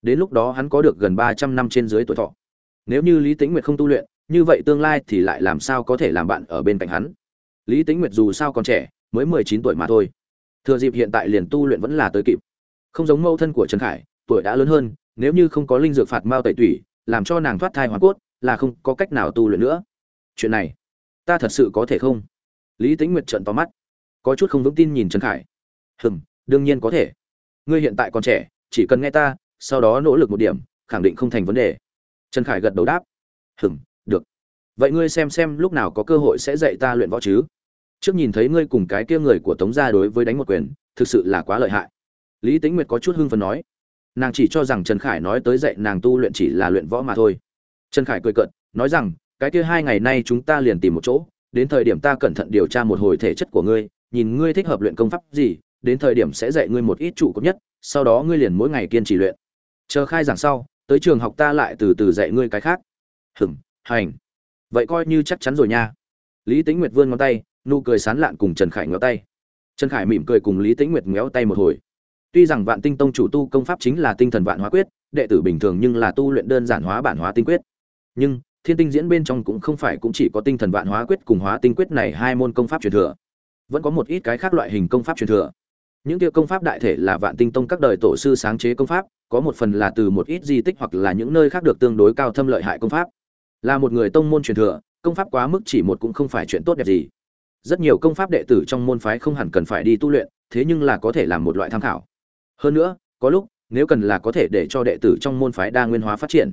Đến lúc đó hắn có được gần ba trăm năm trên dưới tuổi thọ. Nếu như lý tĩnh nguyệt không tu luyện, như vậy tương lai thì lại làm sao có thể làm bạn ở bên cạnh hắn? Lý tĩnh nguyệt dù sao còn trẻ, mới mười chín tuổi mà thôi. Thừa dịp hiện tại liền tu luyện vẫn là tới kịp. Không giống mẫu thân của trần khải, tuổi đã lớn hơn, nếu như không có linh dược phạt mao tẩy tủy, làm cho nàng thoát thai hoàn cốt, là không có cách nào tu luyện nữa. Chuyện này, ta thật sự có thể không? Lý tĩnh nguyệt trợn to mắt. Có chút không vững tin nhìn trần khải. Hừm, đương nhiên có thể. Ngươi hiện tại còn trẻ, chỉ cần nghe ta, sau đó nỗ lực một điểm, khẳng định không thành vấn đề. Trần khải gật đầu đáp. Hừm, được. Vậy ngươi xem xem lúc nào có cơ hội sẽ dạy ta luyện võ chứ? Trước nhìn thấy ngươi cùng cái kia người của tống gia đối với đánh một quyền, thực sự là quá lợi hại. Lý Tĩnh nguyệt có chút hưng phấn nói. Nàng chỉ cho rằng trần khải nói tới dạy nàng tu luyện chỉ là luyện võ mà thôi. Trần khải cười cợt, nói rằng, cái kia hai ngày nay chúng ta liền tìm một chỗ đến thời điểm ta cẩn thận điều tra một hồi thể chất của ngươi, nhìn ngươi thích hợp luyện công pháp gì, đến thời điểm sẽ dạy ngươi một ít trụ cấp nhất, sau đó ngươi liền mỗi ngày kiên trì luyện. Chờ khai giảng sau, tới trường học ta lại từ từ dạy ngươi cái khác. Hửng hành. Vậy coi như chắc chắn rồi nha. Lý tính nguyệt vươn ngón tay, nụ cười sán lạn cùng trần khải ngéo tay. Trần khải mỉm cười cùng lý tính nguyệt ngéo tay một hồi. Tuy rằng vạn tinh tông chủ tu công pháp chính là tinh thần vạn hóa quyết, đệ tử bình thường nhưng là tu luyện đơn giản hóa bản hóa tinh quyết. Nhưng thiên tinh diễn bên trong cũng không phải cũng chỉ có tinh thần vạn hóa quyết cùng hóa tinh quyết này hai môn công pháp truyền thừa. Vẫn có một ít cái khác loại hình công pháp truyền thừa. Những kia công pháp đại thể là vạn tinh tông các đời tổ sư sáng chế công pháp, có một phần là từ một ít di tích hoặc là những nơi khác được tương đối cao thâm lợi hại công pháp. Là một người tông môn truyền thừa, công pháp quá mức chỉ một cũng không phải chuyện tốt đẹp gì. Rất nhiều công pháp đệ tử trong môn phái không hẳn cần phải đi tu luyện, thế nhưng là có thể làm một loại tham khảo. Hơn nữa, có lúc, nếu cần là có thể để cho đệ tử trong môn phái đa nguyên hóa phát triển.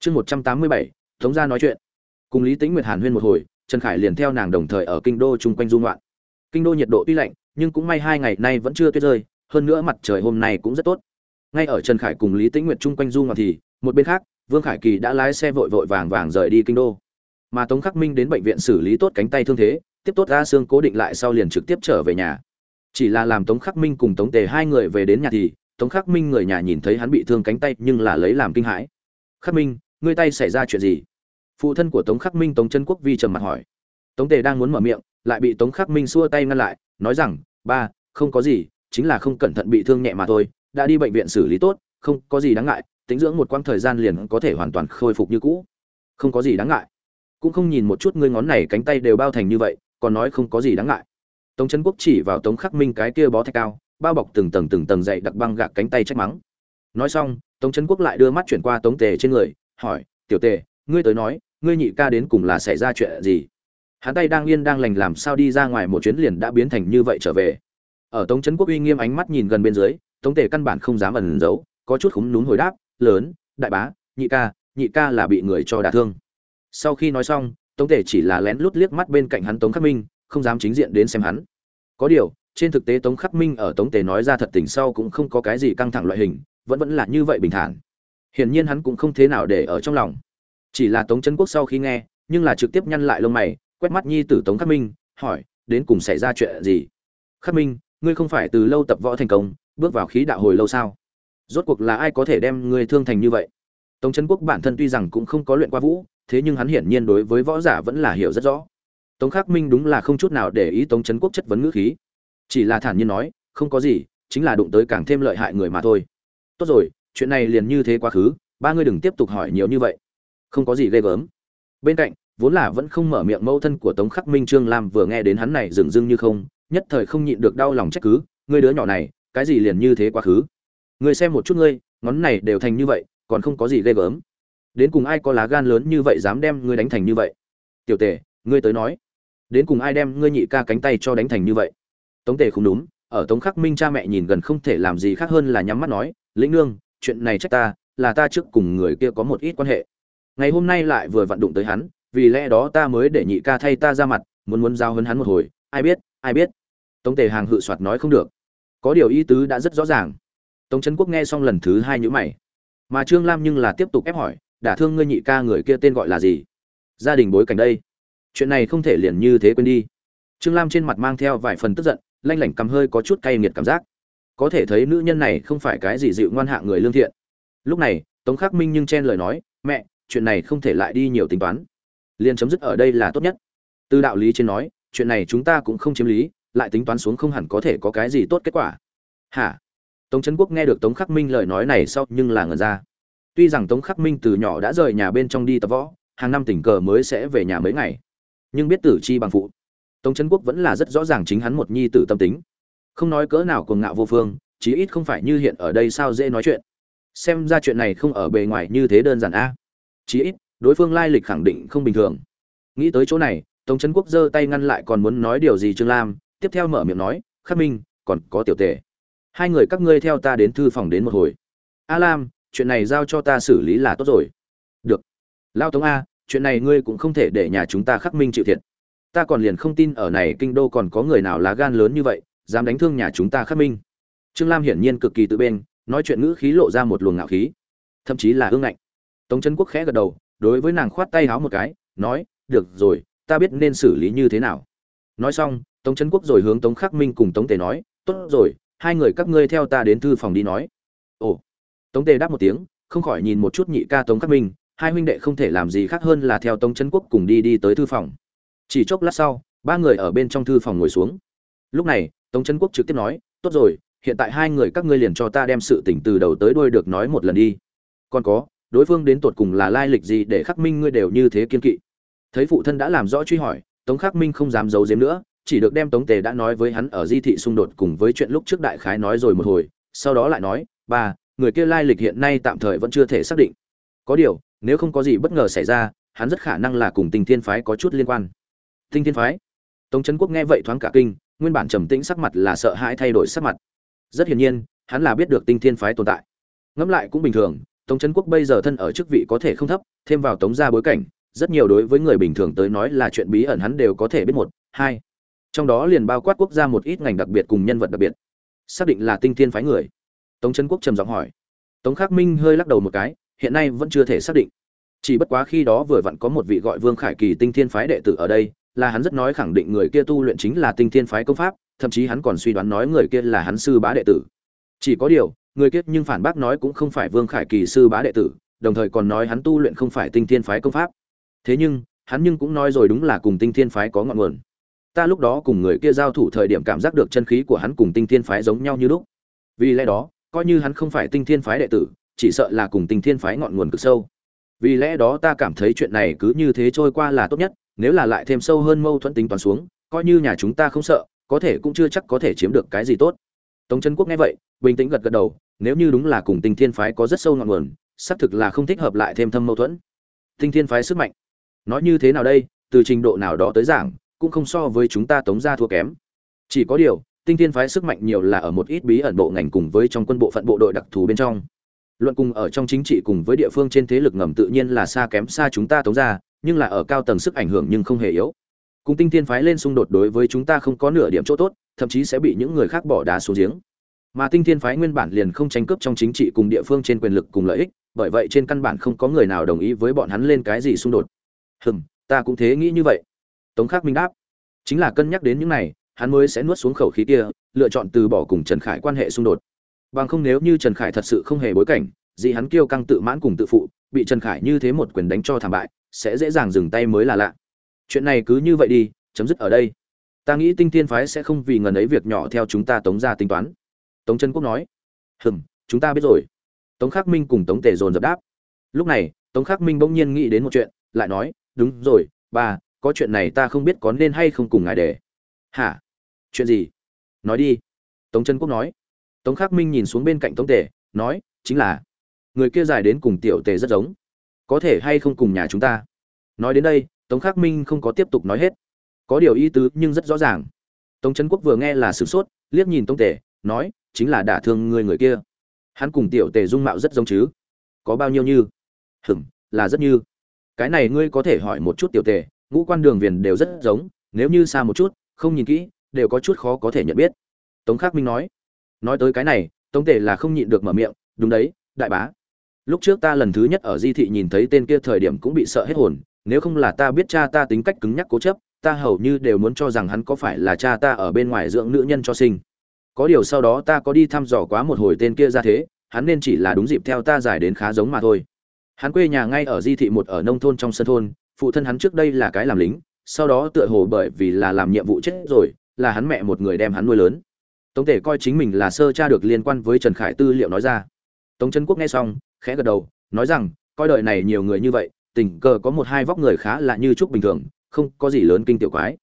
Chương một trăm tám mươi bảy thống gia nói chuyện. Cùng lý tính nguyệt hàn huyên một hồi, trần khải liền theo nàng đồng thời ở kinh đô chung quanh dung loạn kinh đô nhiệt độ tuy lạnh, nhưng cũng may hai ngày nay vẫn chưa tuyết rơi, hơn nữa mặt trời hôm nay cũng rất tốt. Ngay ở trần khải cùng lý tĩnh nguyệt chung quanh du ngoạn thì, một bên khác, vương khải kỳ đã lái xe vội vội vàng vàng rời đi kinh đô. Mà tống khắc minh đến bệnh viện xử lý tốt cánh tay thương thế, tiếp tốt ra xương cố định lại sau liền trực tiếp trở về nhà. Chỉ là làm tống khắc minh cùng tống tề hai người về đến nhà thì, tống khắc minh người nhà nhìn thấy hắn bị thương cánh tay nhưng là lấy làm kinh hãi. Khắc minh, ngươi tay xảy ra chuyện gì? Phụ thân của tống khắc minh tống chân quốc vi trầm mặt hỏi. Tống tề đang muốn mở miệng, lại bị tống khắc minh xua tay ngăn lại, nói rằng, ba, không có gì, chính là không cẩn thận bị thương nhẹ mà thôi, đã đi bệnh viện xử lý tốt, không có gì đáng ngại, tính dưỡng một quãng thời gian liền có thể hoàn toàn khôi phục như cũ. Không có gì đáng ngại. Cũng không nhìn một chút ngươi ngón này cánh tay đều bao thành như vậy, còn nói không có gì đáng ngại. Tống trấn quốc chỉ vào tống khắc minh cái kia bó thạch cao, bao bọc từng tầng từng tầng dậy đặc băng gạc cánh tay trách mắng. Nói xong, tống trấn quốc lại đưa mắt chuyển qua tống tề trên người, hỏi, tiểu tề, ngươi tới nói ngươi nhị ca đến cùng là xảy ra chuyện gì? Hắn tay đang yên đang lành làm sao đi ra ngoài một chuyến liền đã biến thành như vậy trở về. Ở tống trấn quốc uy nghiêm ánh mắt nhìn gần bên dưới, tống tề căn bản không dám ẩn giấu, có chút khúng núm hồi đáp, lớn, đại bá, nhị ca nhị ca là bị người cho đả thương. Sau khi nói xong, tống tề chỉ là lén lút liếc mắt bên cạnh hắn tống khắc minh, không dám chính diện đến xem hắn. Có điều, trên thực tế tống khắc minh ở tống tề nói ra thật tình sau cũng không có cái gì căng thẳng loại hình, vẫn vẫn là như vậy bình thản. Hiển nhiên hắn cũng không thế nào để ở trong lòng chỉ là tống trấn quốc sau khi nghe, nhưng là trực tiếp nhăn lại lông mày, quét mắt nhi tử tống khắc minh, hỏi, đến cùng xảy ra chuyện gì? Khắc minh, ngươi không phải từ lâu tập võ thành công, bước vào khí đạo hồi lâu sao? Rốt cuộc là ai có thể đem ngươi thương thành như vậy? Tống trấn quốc bản thân tuy rằng cũng không có luyện qua vũ, thế nhưng hắn hiển nhiên đối với võ giả vẫn là hiểu rất rõ. Tống khắc minh đúng là không chút nào để ý tống trấn quốc chất vấn ngữ khí. Chỉ là thản nhiên nói, không có gì, chính là đụng tới càng thêm lợi hại người mà thôi. Tốt rồi, chuyện này liền như thế quá khứ, ba ngươi đừng tiếp tục hỏi nhiều như vậy không có gì ghê gớm. Bên cạnh, vốn là vẫn không mở miệng mẫu thân của tống khắc minh trương lam vừa nghe đến hắn này dừng dưng như không, nhất thời không nhịn được đau lòng trách cứ, ngươi đứa nhỏ này, cái gì liền như thế quá khứ? Ngươi xem một chút ngươi, ngón này đều thành như vậy, còn không có gì ghê gớm. Đến cùng ai có lá gan lớn như vậy dám đem ngươi đánh thành như vậy? Tiểu tề ngươi tới nói. Đến cùng ai đem ngươi nhị ca cánh tay cho đánh thành như vậy? Tống tề không đúng, ở tống khắc minh cha mẹ nhìn gần không thể làm gì khác hơn là nhắm mắt nói, lĩnh nương, chuyện này trách ta, là ta trước cùng người kia có một ít quan hệ ngày hôm nay lại vừa vận động tới hắn, vì lẽ đó ta mới để nhị ca thay ta ra mặt, muốn muốn giao hấn hắn một hồi, ai biết ai biết. Tống tề hàng hự soạt nói không được. Có điều ý tứ đã rất rõ ràng. Tống trấn quốc nghe xong lần thứ hai nhữ mày. Mà trương lam nhưng là tiếp tục ép hỏi, đả thương ngươi nhị ca người kia tên gọi là gì? Gia đình bối cảnh đây. Chuyện này không thể liền như thế quên đi. Trương lam trên mặt mang theo vài phần tức giận, lanh lảnh cầm hơi có chút cay nghiệt cảm giác. Có thể thấy nữ nhân này không phải cái gì dịu ngoan hạ người lương thiện. Lúc này, tống khắc minh nhưng chen lời nói, mẹ chuyện này không thể lại đi nhiều tính toán. Liền chấm dứt ở đây là tốt nhất. Từ đạo lý trên nói, chuyện này chúng ta cũng không chiếm lý, lại tính toán xuống không hẳn có thể có cái gì tốt kết quả. Hả? Tống trấn quốc nghe được tống khắc minh lời nói này sau nhưng là ngờ ra. Tuy rằng tống khắc minh từ nhỏ đã rời nhà bên trong đi tập võ, hàng năm tình cờ mới sẽ về nhà mấy ngày. Nhưng biết tử chi bằng phụ. Tống trấn quốc vẫn là rất rõ ràng chính hắn một nhi tử tâm tính. Không nói cỡ nào cuồng ngạo vô phương, chí ít không phải như hiện ở đây sao dễ nói chuyện. Xem ra chuyện này không ở bề ngoài như thế đơn giản a chí ít, đối phương lai lịch khẳng định không bình thường. Nghĩ tới chỗ này, tống trấn quốc giơ tay ngăn lại còn muốn nói điều gì trương lam, tiếp theo mở miệng nói, khắc minh, còn có tiểu tề. Hai người các ngươi theo ta đến thư phòng đến một hồi. A lam, chuyện này giao cho ta xử lý là tốt rồi. Được. Lao tống a, chuyện này ngươi cũng không thể để nhà chúng ta khắc minh chịu thiệt. Ta còn liền không tin ở này kinh đô còn có người nào lá gan lớn như vậy, dám đánh thương nhà chúng ta khắc minh. Trương lam hiển nhiên cực kỳ tự bên, nói chuyện ngữ khí lộ ra một luồng ngạo khí, thậm chí là hương ngạnh tống trấn quốc khẽ gật đầu, đối với nàng khoát tay háo một cái, nói, được rồi, ta biết nên xử lý như thế nào. Nói xong, tống trấn quốc rồi hướng tống khắc minh cùng tống tề nói, tốt rồi, hai người các ngươi theo ta đến thư phòng đi nói. Ồ. Tống tề đáp một tiếng, không khỏi nhìn một chút nhị ca tống khắc minh, hai huynh đệ không thể làm gì khác hơn là theo tống trấn quốc cùng đi đi tới thư phòng. Chỉ chốc lát sau, ba người ở bên trong thư phòng ngồi xuống. Lúc này, tống trấn quốc trực tiếp nói, tốt rồi, hiện tại hai người các ngươi liền cho ta đem sự tỉnh từ đầu tới đuôi được nói một lần đi. Còn có đối phương đến tột cùng là lai lịch gì để khắc minh ngươi đều như thế kiên kỵ? Thấy phụ thân đã làm rõ truy hỏi, tống khắc minh không dám giấu giếm nữa, chỉ được đem tống tề đã nói với hắn ở di thị xung đột cùng với chuyện lúc trước đại khái nói rồi một hồi, sau đó lại nói, ba, người kia lai lịch hiện nay tạm thời vẫn chưa thể xác định. Có điều, nếu không có gì bất ngờ xảy ra, hắn rất khả năng là cùng tinh thiên phái có chút liên quan. Tinh thiên phái? Tống trấn quốc nghe vậy thoáng cả kinh, nguyên bản trầm tĩnh sắc mặt là sợ hãi thay đổi sắc mặt. Rất hiển nhiên, hắn là biết được tinh thiên phái tồn tại. Ngẫm lại cũng bình thường tống trấn quốc bây giờ thân ở chức vị có thể không thấp, thêm vào tống gia bối cảnh, rất nhiều đối với người bình thường tới nói là chuyện bí ẩn hắn đều có thể biết một, hai. Trong đó liền bao quát quốc gia một ít ngành đặc biệt cùng nhân vật đặc biệt. Xác định là tinh thiên phái người. Tống trấn quốc trầm giọng hỏi. Tống khắc minh hơi lắc đầu một cái, hiện nay vẫn chưa thể xác định. Chỉ bất quá khi đó vừa vặn có một vị gọi vương khải kỳ tinh thiên phái đệ tử ở đây, là hắn rất nói khẳng định người kia tu luyện chính là tinh thiên phái công pháp, thậm chí hắn còn suy đoán nói người kia là hắn sư bá đệ tử. Chỉ có điều người kia nhưng phản bác nói cũng không phải vương khải kỳ sư bá đệ tử, đồng thời còn nói hắn tu luyện không phải tinh thiên phái công pháp. Thế nhưng, hắn nhưng cũng nói rồi đúng là cùng tinh thiên phái có ngọn nguồn. Ta lúc đó cùng người kia giao thủ thời điểm cảm giác được chân khí của hắn cùng tinh thiên phái giống nhau như lúc. Vì lẽ đó, coi như hắn không phải tinh thiên phái đệ tử, chỉ sợ là cùng tinh thiên phái ngọn nguồn cực sâu. Vì lẽ đó ta cảm thấy chuyện này cứ như thế trôi qua là tốt nhất, nếu là lại thêm sâu hơn mâu thuẫn tính toàn xuống, coi như nhà chúng ta không sợ, có thể cũng chưa chắc có thể chiếm được cái gì tốt tống trấn quốc nghe vậy bình tĩnh gật gật đầu nếu như đúng là cùng tinh thiên phái có rất sâu ngọn nguồn xác thực là không thích hợp lại thêm thâm mâu thuẫn. Tinh thiên phái sức mạnh. Nói như thế nào đây từ trình độ nào đó tới giảng cũng không so với chúng ta tống gia thua kém. Chỉ có điều tinh thiên phái sức mạnh nhiều là ở một ít bí ẩn bộ ngành cùng với trong quân bộ phận bộ đội đặc thù bên trong. Luận cùng ở trong chính trị cùng với địa phương trên thế lực ngầm tự nhiên là xa kém xa chúng ta tống gia, nhưng là ở cao tầng sức ảnh hưởng nhưng không hề yếu cùng tinh thiên phái lên xung đột đối với chúng ta không có nửa điểm chỗ tốt, thậm chí sẽ bị những người khác bỏ đá xuống giếng. Mà tinh thiên phái nguyên bản liền không tranh cướp trong chính trị cùng địa phương trên quyền lực cùng lợi ích, bởi vậy trên căn bản không có người nào đồng ý với bọn hắn lên cái gì xung đột. Hừm, ta cũng thế nghĩ như vậy. Tống khắc minh đáp, chính là cân nhắc đến những này, hắn mới sẽ nuốt xuống khẩu khí kia, lựa chọn từ bỏ cùng trần khải quan hệ xung đột. Bằng không nếu như trần khải thật sự không hề bối cảnh dị hắn kiêu căng tự mãn cùng tự phụ, bị trần khải như thế một quyền đánh cho thảm bại, sẽ dễ dàng dừng tay mới là lạ chuyện này cứ như vậy đi, chấm dứt ở đây. Ta nghĩ tinh thiên phái sẽ không vì ngần ấy việc nhỏ theo chúng ta tống ra tính toán. Tống trân quốc nói. Hừm, chúng ta biết rồi. Tống khắc minh cùng tống tề dồn dập đáp. Lúc này, tống khắc minh bỗng nhiên nghĩ đến một chuyện, lại nói, đúng rồi ba có chuyện này ta không biết có nên hay không cùng ngài để. Hả? Chuyện gì? Nói đi. Tống trân quốc nói. Tống khắc minh nhìn xuống bên cạnh tống tề, nói, chính là, người kia dài đến cùng tiểu tề rất giống. Có thể hay không cùng nhà chúng ta? Nói đến đây tống khắc minh không có tiếp tục nói hết. Có điều ý tứ nhưng rất rõ ràng. Tống trấn quốc vừa nghe là sửng sốt, liếc nhìn tống tề, nói, chính là đả thương người người kia. Hắn cùng tiểu tề dung mạo rất giống chứ. Có bao nhiêu như? Hừm là rất như. Cái này ngươi có thể hỏi một chút tiểu tề, ngũ quan đường viền đều rất giống, nếu như xa một chút, không nhìn kỹ, đều có chút khó có thể nhận biết. Tống khắc minh nói. Nói tới cái này, tống tề là không nhịn được mở miệng, đúng đấy, đại bá. Lúc trước ta lần thứ nhất ở di thị nhìn thấy tên kia thời điểm cũng bị sợ hết hồn nếu không là ta biết cha ta tính cách cứng nhắc cố chấp, ta hầu như đều muốn cho rằng hắn có phải là cha ta ở bên ngoài dưỡng nữ nhân cho sinh. Có điều sau đó ta có đi thăm dò quá một hồi tên kia ra thế, hắn nên chỉ là đúng dịp theo ta giải đến khá giống mà thôi. Hắn quê nhà ngay ở di thị một ở nông thôn trong sân thôn, phụ thân hắn trước đây là cái làm lính, sau đó tựa hồ bởi vì là làm nhiệm vụ chết rồi, là hắn mẹ một người đem hắn nuôi lớn. Tống tể coi chính mình là sơ cha được liên quan với trần khải tư liệu nói ra. Tống trấn quốc nghe xong, khẽ gật đầu, nói rằng, coi đời này nhiều người như vậy tình cờ có một hai vóc người khá là như trúc bình thường, không có gì lớn kinh tiểu quái.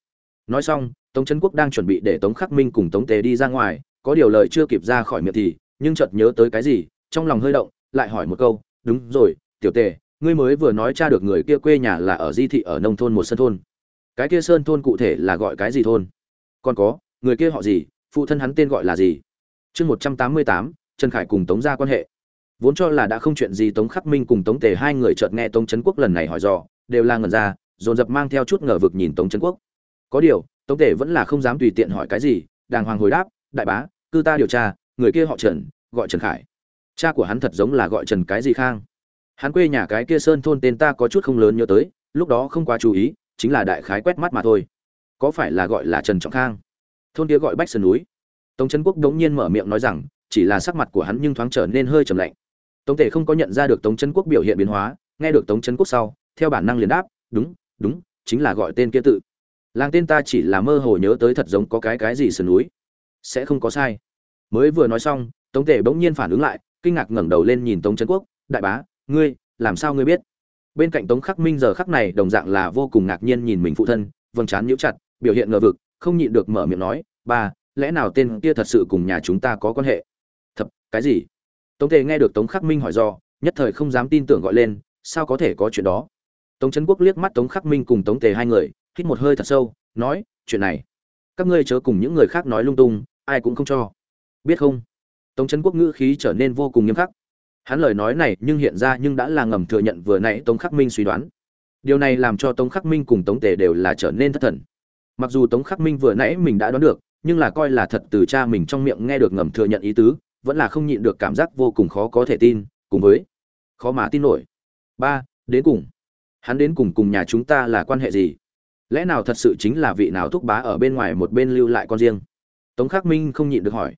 Nói xong, tống trấn quốc đang chuẩn bị để tống khắc minh cùng tống tề đi ra ngoài, có điều lời chưa kịp ra khỏi miệng thì, nhưng chợt nhớ tới cái gì, trong lòng hơi động, lại hỏi một câu, đúng rồi, tiểu tề, ngươi mới vừa nói cha được người kia quê nhà là ở di thị ở nông thôn một sân thôn. Cái kia sơn thôn cụ thể là gọi cái gì thôn? Còn có, người kia họ gì, phụ thân hắn tên gọi là gì? Chương một trăm tám mươi tám, trần khải cùng tống ra quan hệ vốn cho là đã không chuyện gì tống khắc minh cùng tống tề hai người chợt nghe tống trấn quốc lần này hỏi dò, đều là ngẩn ra, dồn dập mang theo chút ngờ vực nhìn tống trấn quốc. Có điều, tống tề vẫn là không dám tùy tiện hỏi cái gì, đàng hoàng hồi đáp, đại bá cư ta điều tra, người kia họ trần, gọi trần khải. Cha của hắn thật giống là gọi trần cái gì khang. Hắn quê nhà cái kia sơn thôn tên ta có chút không lớn nhớ tới, lúc đó không quá chú ý, chính là đại khái quét mắt mà thôi. Có phải là gọi là trần trọng khang? Thôn kia gọi bách sơn núi. Tống trấn quốc đống nhiên mở miệng nói rằng, chỉ là sắc mặt của hắn nhưng thoáng trở nên hơi trầm lạnh tống tề không có nhận ra được tống trấn quốc biểu hiện biến hóa, nghe được tống trấn quốc sau, theo bản năng liền đáp, đúng đúng, chính là gọi tên kia tự. Làng tên ta chỉ là mơ hồ nhớ tới thật giống có cái cái gì sườn núi. Sẽ không có sai. Mới vừa nói xong, tống tề bỗng nhiên phản ứng lại, kinh ngạc ngẩng đầu lên nhìn tống trấn quốc, đại bá, ngươi, làm sao ngươi biết? Bên cạnh tống khắc minh giờ khắc này đồng dạng là vô cùng ngạc nhiên nhìn mình phụ thân vâng chán nhíu chặt, biểu hiện ngờ vực, không nhịn được mở miệng nói, ba, lẽ nào tên kia thật sự cùng nhà chúng ta có quan hệ? Thật, cái gì? Tống tề nghe được tống khắc minh hỏi do, nhất thời không dám tin tưởng gọi lên, sao có thể có chuyện đó? Tống trấn quốc liếc mắt tống khắc minh cùng tống tề hai người, hít một hơi thật sâu, nói, chuyện này, các ngươi chớ cùng những người khác nói lung tung, ai cũng không cho. Biết không? Tống trấn quốc ngữ khí trở nên vô cùng nghiêm khắc. Hắn lời nói này nhưng hiện ra nhưng đã là ngầm thừa nhận vừa nãy tống khắc minh suy đoán. Điều này làm cho tống khắc minh cùng tống tề đều là trở nên thất thần. Mặc dù tống khắc minh vừa nãy mình đã đoán được, nhưng là coi là thật từ cha mình trong miệng nghe được ngầm thừa nhận ý tứ vẫn là không nhịn được cảm giác vô cùng khó có thể tin, cùng với, khó mà tin nổi. Ba, đến cùng, hắn đến cùng cùng nhà chúng ta là quan hệ gì? Lẽ nào thật sự chính là vị nào thúc bá ở bên ngoài một bên lưu lại con riêng? Tống khắc minh không nhịn được hỏi.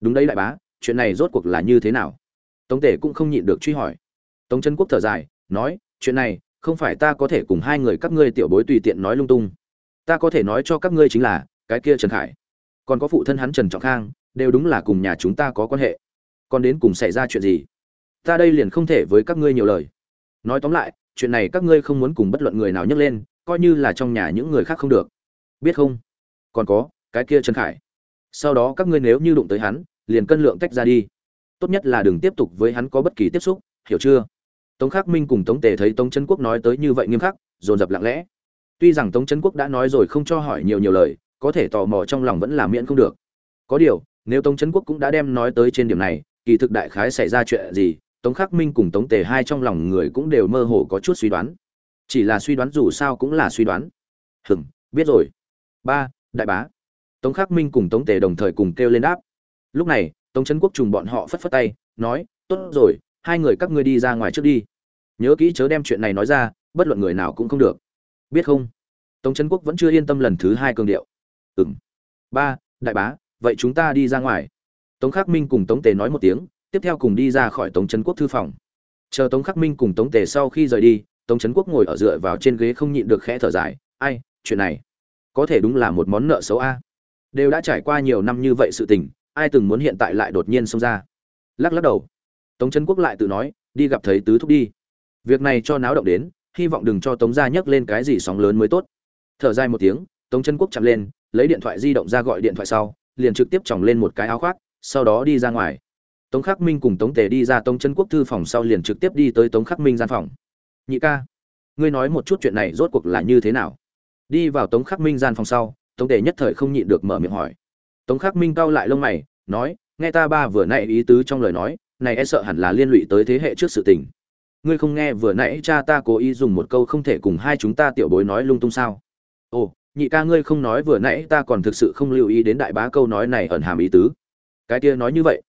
Đúng đấy đại bá, chuyện này rốt cuộc là như thế nào? Tống tể cũng không nhịn được truy hỏi. Tống trấn quốc thở dài, nói, chuyện này, không phải ta có thể cùng hai người các ngươi tiểu bối tùy tiện nói lung tung. Ta có thể nói cho các ngươi chính là, cái kia trần khải. Còn có phụ thân hắn trần trọng khang đều đúng là cùng nhà chúng ta có quan hệ. Còn đến cùng xảy ra chuyện gì? Ta đây liền không thể với các ngươi nhiều lời. Nói tóm lại, chuyện này các ngươi không muốn cùng bất luận người nào nhắc lên, coi như là trong nhà những người khác không được. Biết không? Còn có, cái kia trần khải. Sau đó các ngươi nếu như đụng tới hắn, liền cân lượng tách ra đi. Tốt nhất là đừng tiếp tục với hắn có bất kỳ tiếp xúc, hiểu chưa? Tống khắc minh cùng tống tề thấy tống trấn quốc nói tới như vậy nghiêm khắc, dồn dập lặng lẽ. Tuy rằng tống trấn quốc đã nói rồi không cho hỏi nhiều nhiều lời, có thể tò mò trong lòng vẫn là miễn không được. Có điều nếu tống trấn quốc cũng đã đem nói tới trên điểm này, kỳ thực đại khái xảy ra chuyện gì, tống khắc minh cùng tống tề hai trong lòng người cũng đều mơ hồ có chút suy đoán. Chỉ là suy đoán dù sao cũng là suy đoán. Hừng biết rồi. Ba, đại bá. Tống khắc minh cùng tống tề đồng thời cùng kêu lên đáp. Lúc này, tống trấn quốc trùng bọn họ phất phất tay, nói, tốt rồi, hai người các ngươi đi ra ngoài trước đi. Nhớ kỹ chớ đem chuyện này nói ra, bất luận người nào cũng không được. Biết không? Tống trấn quốc vẫn chưa yên tâm lần thứ hai cường điệu. Ừ m ba, đại bá vậy chúng ta đi ra ngoài. Tống khắc minh cùng tống tề nói một tiếng, tiếp theo cùng đi ra khỏi tống trấn quốc thư phòng. Chờ tống khắc minh cùng tống tề sau khi rời đi, tống trấn quốc ngồi ở dựa vào trên ghế không nhịn được khẽ thở dài, ai, chuyện này? Có thể đúng là một món nợ xấu a. Đều đã trải qua nhiều năm như vậy sự tình, ai từng muốn hiện tại lại đột nhiên xông ra? Lắc lắc đầu. Tống trấn quốc lại tự nói, đi gặp thấy tứ thúc đi. Việc này cho náo động đến, hy vọng đừng cho tống gia nhấc lên cái gì sóng lớn mới tốt. Thở dài một tiếng, tống trấn quốc chạm lên, lấy điện thoại di động ra gọi điện thoại sau liền trực tiếp chòng lên một cái áo khoác, sau đó đi ra ngoài. Tống khắc minh cùng tống tề đi ra tống chân quốc thư phòng sau liền trực tiếp đi tới tống khắc minh gian phòng. Nhị ca, ngươi nói một chút chuyện này rốt cuộc là như thế nào? Đi vào tống khắc minh gian phòng sau, tống tề nhất thời không nhịn được mở miệng hỏi. Tống khắc minh cau lại lông mày, nói, nghe ta ba vừa nãy ý tứ trong lời nói, này e sợ hẳn là liên lụy tới thế hệ trước sự tình. Ngươi không nghe vừa nãy cha ta cố ý dùng một câu không thể cùng hai chúng ta tiểu bối nói lung tung sao? Ồ nhị ca ngươi không nói vừa nãy ta còn thực sự không lưu ý đến đại bá câu nói này ẩn hàm ý tứ. Cái kia nói như vậy,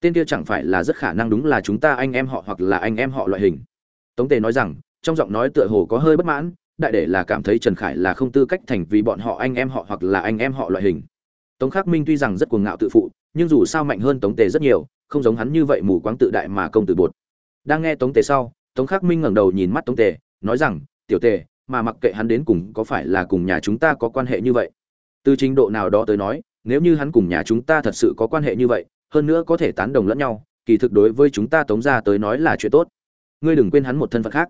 tên kia chẳng phải là rất khả năng đúng là chúng ta anh em họ hoặc là anh em họ loại hình. Tống tề nói rằng, trong giọng nói tựa hồ có hơi bất mãn, đại để là cảm thấy trần khải là không tư cách thành vì bọn họ anh em họ hoặc là anh em họ loại hình. Tống khắc minh tuy rằng rất cuồng ngạo tự phụ, nhưng dù sao mạnh hơn tống tề rất nhiều, không giống hắn như vậy mù quáng tự đại mà công tử bột. Đang nghe tống tề sau, tống khắc minh ngẩng đầu nhìn mắt tống tề, nói rằng, tiểu tề mà mặc kệ hắn đến cùng có phải là cùng nhà chúng ta có quan hệ như vậy. Từ trình độ nào đó tới nói, nếu như hắn cùng nhà chúng ta thật sự có quan hệ như vậy, hơn nữa có thể tán đồng lẫn nhau, kỳ thực đối với chúng ta tống ra tới nói là chuyện tốt. Ngươi đừng quên hắn một thân phận khác.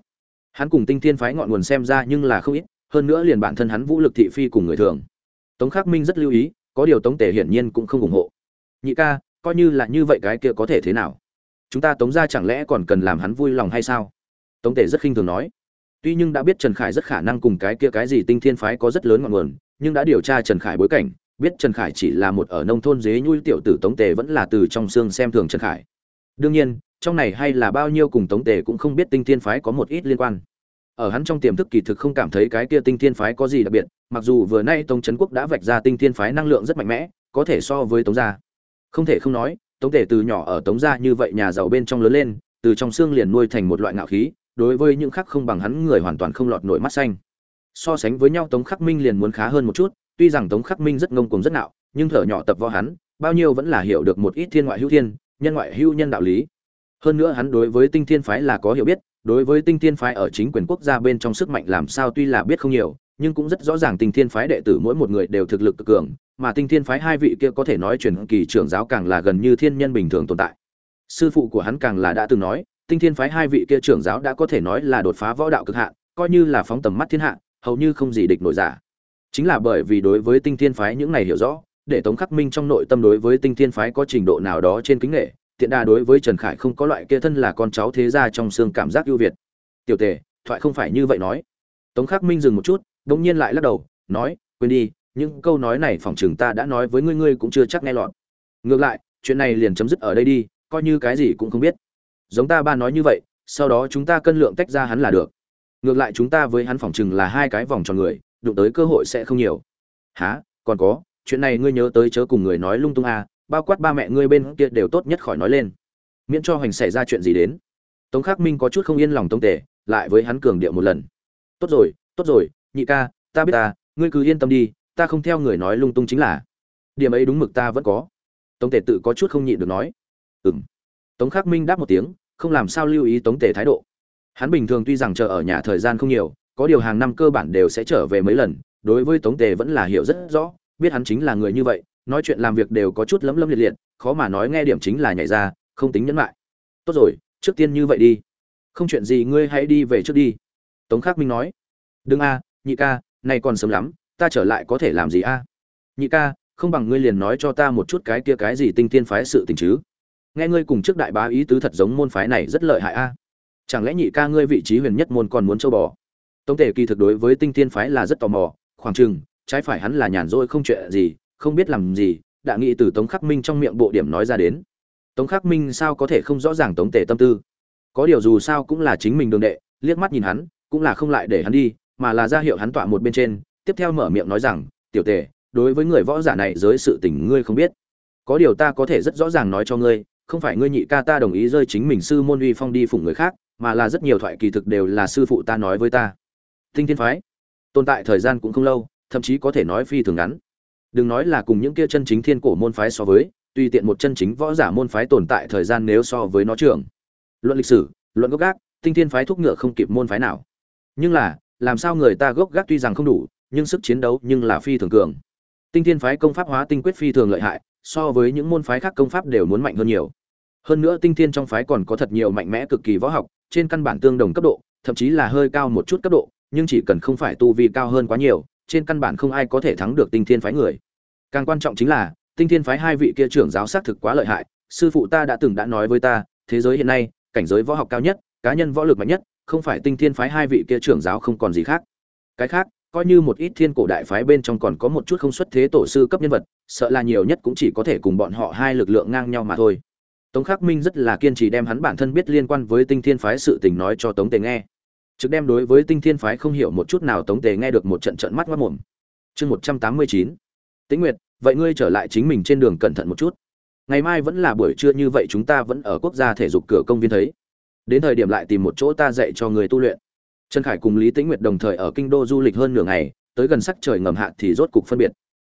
Hắn cùng tinh thiên phái ngọn nguồn xem ra nhưng là không ít, hơn nữa liền bản thân hắn vũ lực thị phi cùng người thường. Tống khắc minh rất lưu ý, có điều tống tề hiển nhiên cũng không ủng hộ. Nhị ca, coi như là như vậy cái kia có thể thế nào? Chúng ta tống ra chẳng lẽ còn cần làm hắn vui lòng hay sao? Tống tề rất khinh thường nói tuy nhưng đã biết trần khải rất khả năng cùng cái kia cái gì tinh thiên phái có rất lớn ngọn nguồn, nhưng đã điều tra trần khải bối cảnh, biết trần khải chỉ là một ở nông thôn dế nhui tiểu tử tống tề vẫn là từ trong xương xem thường trần khải. Đương nhiên, trong này hay là bao nhiêu cùng tống tề cũng không biết tinh thiên phái có một ít liên quan. Ở hắn trong tiềm thức kỳ thực không cảm thấy cái kia tinh thiên phái có gì đặc biệt, mặc dù vừa nay tống trấn quốc đã vạch ra tinh thiên phái năng lượng rất mạnh mẽ, có thể so với tống gia. Không thể không nói, tống tề từ nhỏ ở tống gia như vậy nhà giàu bên trong lớn lên, từ trong xương liền nuôi thành một loại ngạo khí đối với những khác không bằng hắn người hoàn toàn không lọt nổi mắt xanh. So sánh với nhau, tống khắc minh liền muốn khá hơn một chút, tuy rằng tống khắc minh rất ngông cuồng rất nạo, nhưng thở nhỏ tập võ hắn, bao nhiêu vẫn là hiểu được một ít thiên ngoại hữu thiên, nhân ngoại hữu nhân đạo lý. Hơn nữa hắn đối với tinh thiên phái là có hiểu biết, đối với tinh thiên phái ở chính quyền quốc gia bên trong sức mạnh làm sao tuy là biết không nhiều, nhưng cũng rất rõ ràng tinh thiên phái đệ tử mỗi một người đều thực lực cực cường, mà tinh thiên phái hai vị kia có thể nói truyền kỳ trưởng giáo càng là gần như thiên nhân bình thường tồn tại. Sư phụ của hắn càng là đã từng nói tinh thiên phái hai vị kia trưởng giáo đã có thể nói là đột phá võ đạo cực hạn coi như là phóng tầm mắt thiên hạ, hầu như không gì địch nổi giả. Chính là bởi vì đối với tinh thiên phái những này hiểu rõ, để tống khắc minh trong nội tâm đối với tinh thiên phái có trình độ nào đó trên kính nghệ tiện đà đối với trần khải không có loại kia thân là con cháu thế gia trong xương cảm giác ưu việt. Tiểu tề, thoại không phải như vậy nói. Tống khắc minh dừng một chút đ ỗ n g nhiên lại lắc đầu, nói, quên đi, những câu nói này phỏng chừng ta đã nói với ngươi ngươi cũng chưa chắc nghe lọt. Ngược lại, chuyện này liền chấm dứt ở đây đi, coi như cái gì cũng không biết giống ta ba nói như vậy sau đó chúng ta cân lượng tách ra hắn là được. Ngược lại chúng ta với hắn phỏng chừng là hai cái vòng tròn người đụng tới cơ hội sẽ không nhiều. Há còn có chuyện này ngươi nhớ tới chớ cùng người nói lung tung à, bao quát ba mẹ ngươi bên kia đều tốt nhất khỏi nói lên. Miễn cho hoành xảy ra chuyện gì đến. Tống khắc minh có chút không yên lòng tống tề, lại với hắn cường điệu một lần. Tốt rồi tốt rồi nhị ca ta biết ta ngươi cứ yên tâm đi ta không theo người nói lung tung chính là. Điểm ấy đúng mực ta vẫn có. Tống tề tự có chút không nhịn được nói. Ừng tống khắc minh đáp một tiếng, không làm sao lưu ý tống Tề thái độ. Hắn bình thường tuy rằng chờ ở nhà thời gian không nhiều, có điều hàng năm cơ bản đều sẽ trở về mấy lần, đối với tống tề vẫn là hiểu rất rõ, biết hắn chính là người như vậy, nói chuyện làm việc đều có chút lấm lấm liệt liệt, khó mà nói nghe điểm chính là nhảy ra, không tính nhẫn lại tốt rồi, trước tiên như vậy đi. Không chuyện gì, ngươi hãy đi về trước đi. Tống khắc minh nói. Đừng a, nhị ca, này còn sớm lắm, ta trở lại có thể làm gì a? Nhị ca, không bằng ngươi liền nói cho ta một chút cái kia cái gì tinh tiên phái sự tình chứ nghe ngươi cùng trước đại bá ý tứ thật giống môn phái này rất lợi hại a. Chẳng lẽ nhị ca ngươi vị trí huyền nhất môn còn muốn châu bò? Tống tề kỳ thực đối với tinh tiên phái là rất tò mò, khoảng chừng, trái phải hắn là nhàn rỗi không chuyện gì, không biết làm gì, đã nghĩ từ tống khắc minh trong miệng bộ điểm nói ra đến. Tống khắc minh sao có thể không rõ ràng tống tề tâm tư? Có điều dù sao cũng là chính mình đường đệ, liếc mắt nhìn hắn, cũng là không lại để hắn đi, mà là ra hiệu hắn tọa một bên trên, tiếp theo mở miệng nói rằng, tiểu tề, đối với người võ giả này giới sự tình ngươi không biết. Có điều ta có thể rất rõ ràng nói cho ngươi không phải ngươi nhị ca ta đồng ý rơi chính mình sư môn uy phong đi phụng người khác mà là rất nhiều thoại kỳ thực đều là sư phụ ta nói với ta. Tinh thiên phái tồn tại thời gian cũng không lâu thậm chí có thể nói phi thường ngắn. Đừng nói là cùng những kia chân chính thiên cổ môn phái so với tùy tiện một chân chính võ giả môn phái tồn tại thời gian nếu so với nó trưởng, luận lịch sử luận gốc gác tinh thiên phái thúc ngựa không kịp môn phái nào. Nhưng là làm sao người ta gốc gác tuy rằng không đủ nhưng sức chiến đấu nhưng là phi thường cường. Tinh thiên phái công pháp hóa tinh quyết phi thường lợi hại so với những môn phái khác công pháp đều muốn mạnh hơn nhiều hơn nữa tinh thiên trong phái còn có thật nhiều mạnh mẽ cực kỳ võ học, trên căn bản tương đồng cấp độ, thậm chí là hơi cao một chút cấp độ, nhưng chỉ cần không phải tu vi cao hơn quá nhiều, trên căn bản không ai có thể thắng được tinh thiên phái người. Càng quan trọng chính là, tinh thiên phái hai vị kia trưởng giáo xác thực quá lợi hại, sư phụ ta đã từng đã nói với ta, thế giới hiện nay, cảnh giới võ học cao nhất, cá nhân võ lực mạnh nhất, không phải tinh thiên phái hai vị kia trưởng giáo không còn gì khác. Cái khác, coi như một ít thiên cổ đại phái bên trong còn có một chút không xuất thế tổ sư cấp nhân vật, sợ là nhiều nhất cũng chỉ có thể cùng bọn họ hai lực lượng ngang nhau mà thôi tống khắc minh rất là kiên trì đem hắn bản thân biết liên quan với tinh thiên phái sự tình nói cho tống tề nghe. Trực đem đối với tinh thiên phái không hiểu một chút nào tống tề nghe được một trận trận mắt mất mồm. Chương một trăm tám mươi chín. Tĩnh nguyệt vậy ngươi trở lại chính mình trên đường cẩn thận một chút. Ngày mai vẫn là buổi trưa như vậy chúng ta vẫn ở quốc gia thể dục cửa công viên thấy. Đến thời điểm lại tìm một chỗ ta dạy cho người tu luyện. Trần khải cùng lý tĩnh nguyệt đồng thời ở kinh đô du lịch hơn nửa ngày tới gần sắc trời ngầm hạ thì rốt cục phân biệt.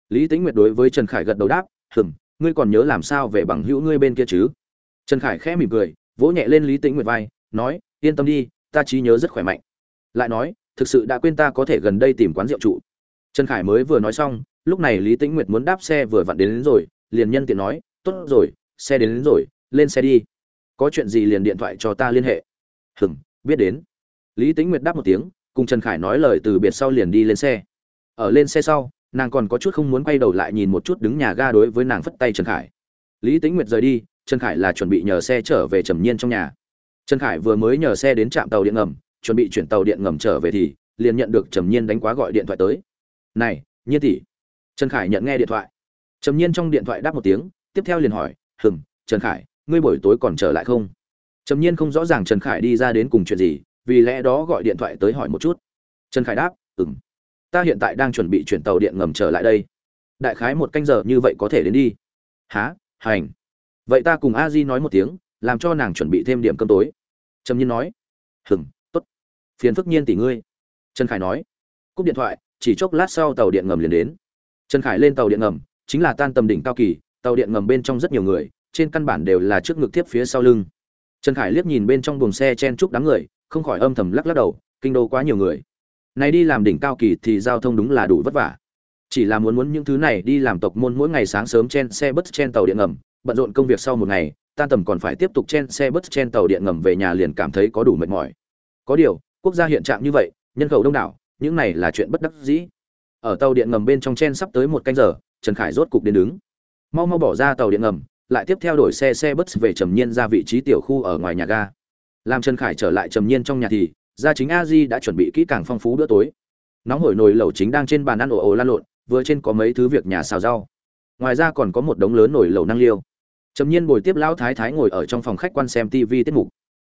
Lý tĩnh nguyệt đối với trần khải gật đầu đáp "Ừm, ngươi còn nhớ làm sao về bằng hữu ngươi bên kia chứ? Trần khải khẽ mỉm cười vỗ nhẹ lên lý tĩnh nguyệt vai nói yên tâm đi ta trí nhớ rất khỏe mạnh. Lại nói thực sự đã quên ta có thể gần đây tìm quán rượu trụ. Trần khải mới vừa nói xong lúc này lý tĩnh nguyệt muốn đáp xe vừa vặn đến, đến rồi liền nhân tiện nói tốt rồi xe đến, đến rồi lên xe đi. Có chuyện gì liền điện thoại cho ta liên hệ. Hừng biết đến. Lý tĩnh nguyệt đáp một tiếng cùng trần khải nói lời từ biệt sau liền đi lên xe. Ở lên xe sau nàng còn có chút không muốn quay đầu lại nhìn một chút đứng nhà ga đối với nàng phất tay trần khải. Lý tĩnh nguyệt rời đi trần khải là chuẩn bị nhờ xe trở về trầm nhiên trong nhà. Trần khải vừa mới nhờ xe đến trạm tàu điện ngầm chuẩn bị chuyển tàu điện ngầm trở về thì liền nhận được trầm nhiên đánh quá gọi điện thoại tới. Này nhiên tỷ. Trần khải nhận nghe điện thoại. Trầm nhiên trong điện thoại đáp một tiếng tiếp theo liền hỏi hừng trần khải ngươi buổi tối còn trở lại không? Trầm nhiên không rõ ràng trần khải đi ra đến cùng chuyện gì vì lẽ đó gọi điện thoại tới hỏi một chút. Trần khải đáp ừm, ta hiện tại đang chuẩn bị chuyển tàu điện ngầm trở lại đây. Đại khái một canh giờ như vậy có thể đến đi. Há hành vậy ta cùng a di nói một tiếng, làm cho nàng chuẩn bị thêm điểm cơm tối. Trầm nhiên nói hừng t ố t phiền phức nhiên tỷ ngươi. Trần khải nói, cúp điện thoại, chỉ chốc lát sau tàu điện ngầm liền đến. Trần khải lên tàu điện ngầm, chính là tan tầm đỉnh cao kỳ, tàu điện ngầm bên trong rất nhiều người, trên căn bản đều là trước ngực tiếp phía sau lưng. Trần khải liếc nhìn bên trong buồng xe chen chúc đám người, không khỏi âm thầm lắc lắc đầu, kinh đô quá nhiều người. Này đi làm đỉnh cao kỳ thì giao thông đúng là đủ vất vả. Chỉ là muốn muốn những thứ này đi làm tộc môn mỗi ngày sáng sớm chen xe bất chen tàu điện ngầm bận rộn công việc sau một ngày, tan tầm còn phải tiếp tục chen xe bus chen tàu điện ngầm về nhà liền cảm thấy có đủ mệt mỏi. Có điều, quốc gia hiện trạng như vậy, nhân khẩu đông đảo, những này là chuyện bất đắc dĩ. Ở tàu điện ngầm bên trong chen sắp tới một canh giờ, trần khải rốt cục đến đứng. Mau mau bỏ ra tàu điện ngầm, lại tiếp theo đổi xe xe bus về trầm nhiên ra vị trí tiểu khu ở ngoài nhà ga. Làm trần khải trở lại trầm nhiên trong nhà thì, gia chính a di đã chuẩn bị kỹ càng phong phú bữa tối. Nóng hổi nồi lẩu chính đang trên bàn ăn ồ ồ lan lộn, vừa trên có mấy thứ việc nhà xào rau. Ngoài ra còn có một đống lớn nồi lẩu năng liêu trầm nhiên bồi tiếp lão thái thái ngồi ở trong phòng khách quan xem tv tiết mục.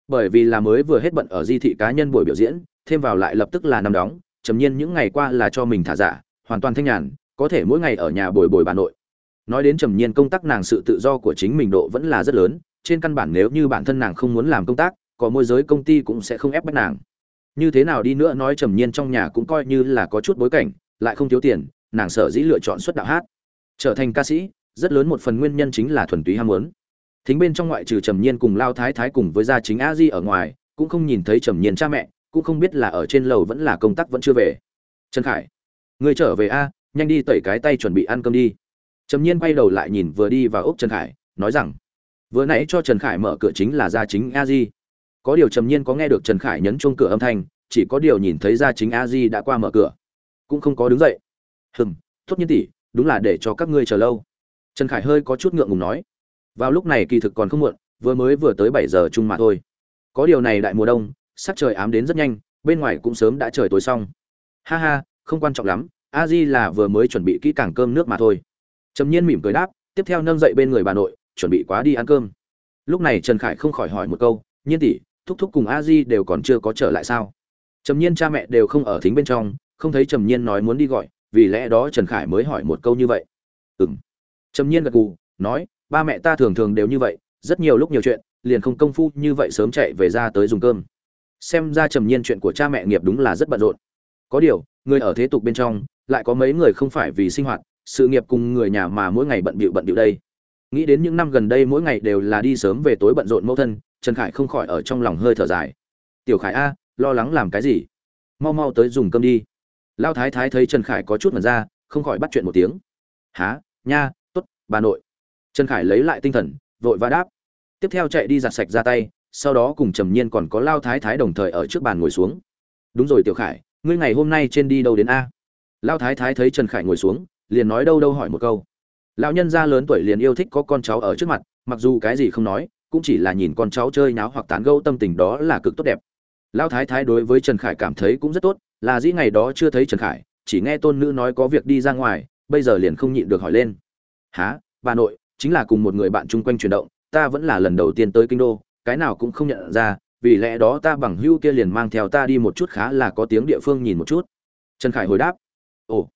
Bởi vì là mới vừa hết bận ở di thị cá nhân buổi biểu diễn, thêm vào lại lập tức là năm đóng, trầm nhiên những ngày qua là cho mình thả giả, hoàn toàn thanh nhàn, có thể mỗi ngày ở nhà bồi bồi bà nội. Nói đến trầm nhiên công tác nàng sự tự do của chính mình độ vẫn là rất lớn, trên căn bản nếu như bản thân nàng không muốn làm công tác, có môi giới công ty cũng sẽ không ép bắt nàng. Như thế nào đi nữa nói trầm nhiên trong nhà cũng coi như là có chút bối cảnh, lại không thiếu tiền, nàng sở dĩ lựa chọn xuất đạo hát. Trở thành ca sĩ rất lớn một phần nguyên nhân chính là thuần túy ham muốn. Thính bên trong ngoại trừ trầm nhiên cùng lao thái thái cùng với gia chính a di ở ngoài, cũng không nhìn thấy trầm nhiên cha mẹ, cũng không biết là ở trên lầu vẫn là công tác vẫn chưa về. Trần khải, người trở về a, nhanh đi tẩy cái tay chuẩn bị ăn cơm đi. Trầm nhiên quay đầu lại nhìn vừa đi vào ốc trần khải, nói rằng, vừa nãy cho trần khải mở cửa chính là gia chính a di. Có điều trầm nhiên có nghe được trần khải nhấn chuông cửa âm thanh, chỉ có điều nhìn thấy gia chính a di đã qua mở cửa, cũng không có đứng dậy. Hừm, tốt nhiên tỷ, đúng là để cho các ngươi chờ lâu trần khải hơi có chút ngượng ngùng nói, vào lúc này kỳ thực còn không muộn, vừa mới vừa tới bảy giờ chung mà thôi. Có điều này đại mùa đông, sắc trời ám đến rất nhanh, bên ngoài cũng sớm đã trời tối xong. Ha ha, không quan trọng lắm, a di là vừa mới chuẩn bị kỹ càng cơm nước mà thôi. Trầm nhiên mỉm cười đáp, tiếp theo nâng dậy bên người bà nội, chuẩn bị quá đi ăn cơm. Lúc này trần khải không khỏi hỏi một câu, nhiên tỷ, thúc thúc cùng a di đều còn chưa có trở lại sao? Trầm nhiên cha mẹ đều không ở thính bên trong, không thấy trầm nhiên nói muốn đi gọi, vì lẽ đó trần khải mới hỏi một câu như vậy. Ừng trầm nhiên gật gù, nói, ba mẹ ta thường thường đều như vậy, rất nhiều lúc nhiều chuyện, liền không công phu như vậy sớm chạy về ra tới dùng cơm. Xem ra trầm nhiên chuyện của cha mẹ nghiệp đúng là rất bận rộn. Có điều, người ở thế tục bên trong, lại có mấy người không phải vì sinh hoạt, sự nghiệp cùng người nhà mà mỗi ngày bận bịu bận bịu đây. Nghĩ đến những năm gần đây mỗi ngày đều là đi sớm về tối bận rộn mẫu thân, trần khải không khỏi ở trong lòng hơi thở dài. Tiểu khải a, lo lắng làm cái gì? Mau mau tới dùng cơm đi. Lao thái thái thấy trần khải có chút mật ra, không khỏi bắt chuyện một tiếng. Há nha bà nội. Trần khải lấy lại tinh thần, vội và đáp. Tiếp theo chạy đi giặt sạch ra tay, sau đó cùng trầm nhiên còn có lao thái thái đồng thời ở trước bàn ngồi xuống. Đúng rồi tiểu khải, ngươi ngày hôm nay trên đi đâu đến a? Lao thái thái thấy trần khải ngồi xuống, liền nói đâu đâu hỏi một câu. Lão nhân gia lớn tuổi liền yêu thích có con cháu ở trước mặt, mặc dù cái gì không nói, cũng chỉ là nhìn con cháu chơi náo hoặc tán gẫu tâm tình đó là cực tốt đẹp. Lão thái thái đối với trần khải cảm thấy cũng rất tốt, là dĩ ngày đó chưa thấy trần khải, chỉ nghe tôn nữ nói có việc đi ra ngoài, bây giờ liền không nhịn được hỏi lên há bà nội, chính là cùng một người bạn chung quanh chuyển động, ta vẫn là lần đầu tiên tới kinh đô, cái nào cũng không nhận ra, vì lẽ đó ta bằng hưu kia liền mang theo ta đi một chút khá là có tiếng địa phương nhìn một chút. Trần khải hồi đáp. Ồ.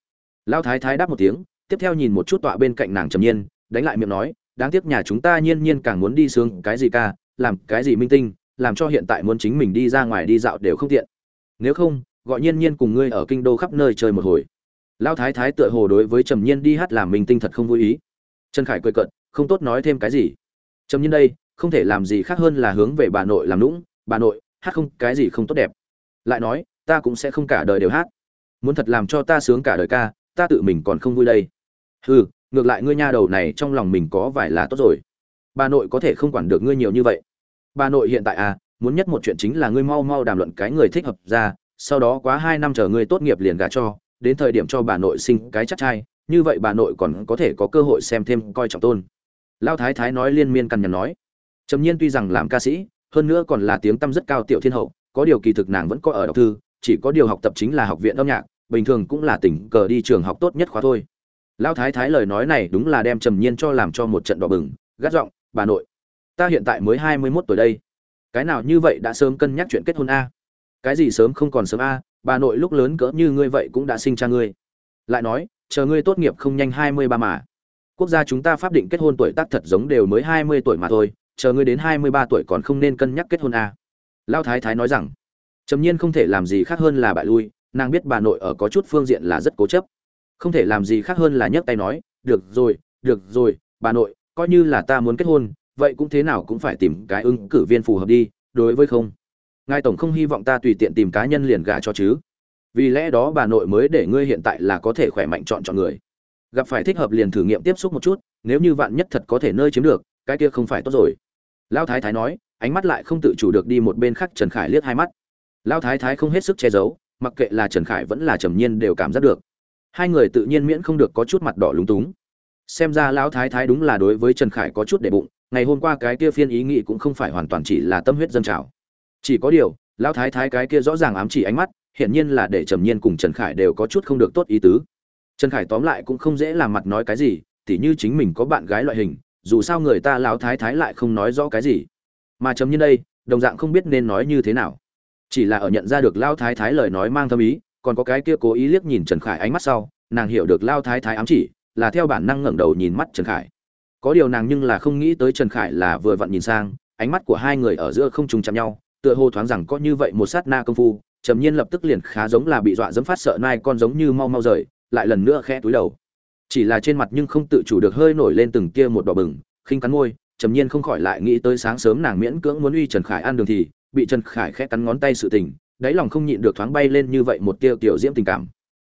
Lão thái thái đáp một tiếng, tiếp theo nhìn một chút tọa bên cạnh nàng trầm nhiên, đánh lại miệng nói, đáng tiếc nhà chúng ta nhiên nhiên càng muốn đi sướng cái gì ca, làm cái gì minh tinh, làm cho hiện tại muốn chính mình đi ra ngoài đi dạo đều không tiện. Nếu không, gọi nhiên nhiên cùng ngươi ở kinh đô khắp nơi chơi một hồi lão thái thái tựa hồ đối với trầm nhiên đi hát làm mình tinh thật không vui ý. Trần khải cười cận không tốt nói thêm cái gì. Trầm nhiên đây, không thể làm gì khác hơn là hướng về bà nội làm lũng bà nội, hát không, cái gì không tốt đẹp. Lại nói, ta cũng sẽ không cả đời đều hát. Muốn thật làm cho ta sướng cả đời ca, ta tự mình còn không vui đây. Hừ, ngược lại ngươi nha đầu này trong lòng mình có vài là tốt rồi. Bà nội có thể không quản được ngươi nhiều như vậy. Bà nội hiện tại à muốn nhất một chuyện chính là ngươi mau mau đàm luận cái người thích hợp ra, sau đó quá hai năm chờ ngươi tốt nghiệp liền gả cho đến thời điểm cho bà nội sinh cái chắc trai, như vậy bà nội còn có thể có cơ hội xem thêm coi trọng tôn. Lao thái thái nói liên miên căn nhằn nói. Trầm nhiên tuy rằng làm ca sĩ, hơn nữa còn là tiếng tăm rất cao tiểu thiên hậu, có điều kỳ thực nàng vẫn có ở đọc thư, chỉ có điều học tập chính là học viện âm nhạc, bình thường cũng là tỉnh cờ đi trường học tốt nhất khóa thôi. Lão thái thái lời nói này đúng là đem trầm nhiên cho làm cho một trận đỏ bừng, gắt giọng, bà nội, ta hiện tại mới hai mươi mốt tuổi đây. Cái nào như vậy đã sớm cân nhắc chuyện kết hôn a? Cái gì sớm không còn sớm a? Bà nội lúc lớn cỡ như ngươi vậy cũng đã sinh cha ngươi. Lại nói, chờ ngươi tốt nghiệp không nhanh hai mươi ba mà. Quốc gia chúng ta pháp định kết hôn tuổi tác thật giống đều mới hai mươi tuổi mà thôi, chờ ngươi đến hai mươi ba tuổi còn không nên cân nhắc kết hôn à. Lao thái thái nói rằng, trầm nhiên không thể làm gì khác hơn là bại lui, nàng biết bà nội ở có chút phương diện là rất cố chấp. Không thể làm gì khác hơn là nhấc tay nói, được rồi được rồi, bà nội, coi như là ta muốn kết hôn, vậy cũng thế nào cũng phải tìm cái ứng cử viên phù hợp đi, đối với không? Ngài tổng không hy vọng ta tùy tiện tìm cá nhân liền gả cho chứ? Vì lẽ đó bà nội mới để ngươi hiện tại là có thể khỏe mạnh chọn chọn người. Gặp phải thích hợp liền thử nghiệm tiếp xúc một chút, nếu như vạn nhất thật có thể nơi chiếm được, cái kia không phải tốt rồi. Lão thái thái nói, ánh mắt lại không tự chủ được đi một bên khác trần khải liếc hai mắt. Lão thái thái không hết sức che giấu, mặc kệ là trần khải vẫn là trầm nhiên đều cảm giác được. Hai người tự nhiên miễn không được có chút mặt đỏ lúng túng. Xem ra lão thái thái đúng là đối với trần khải có chút để bụng, ngày hôm qua cái kia phiên ý nghĩ cũng không phải hoàn toàn chỉ là tâm huyết dân trào chỉ có điều, lão thái thái cái kia rõ ràng ám chỉ ánh mắt, hiển nhiên là để trầm nhiên cùng trần khải đều có chút không được tốt ý tứ. Trần khải tóm lại cũng không dễ làm mặt nói cái gì, tỉ như chính mình có bạn gái loại hình, dù sao người ta lão thái thái lại không nói rõ cái gì. Mà trầm nhiên đây, đồng dạng không biết nên nói như thế nào. Chỉ là ở nhận ra được lão thái thái lời nói mang thâm ý, còn có cái kia cố ý liếc nhìn trần khải ánh mắt sau, nàng hiểu được lao thái thái ám chỉ, là theo bản năng ngẩng đầu nhìn mắt trần khải. Có điều nàng nhưng là không nghĩ tới trần khải là vừa vặn nhìn sang, ánh mắt của hai người ở giữa không trùng chạm nhau tựa hồ thoáng rằng có như vậy một sát na công phu, trầm nhiên lập tức liền khá giống là bị dọa dẫm phát sợ nai con giống như mau mau rời, lại lần nữa khẽ túi đầu. Chỉ là trên mặt nhưng không tự chủ được hơi nổi lên từng kia một đỏ bừng, khinh cắn môi, trầm nhiên không khỏi lại nghĩ tới sáng sớm nàng miễn cưỡng muốn uy trần khải ăn đường thì, bị trần khải khẽ cắn ngón tay sự tình, đáy lòng không nhịn được thoáng bay lên như vậy một tia tiểu diễm tình cảm.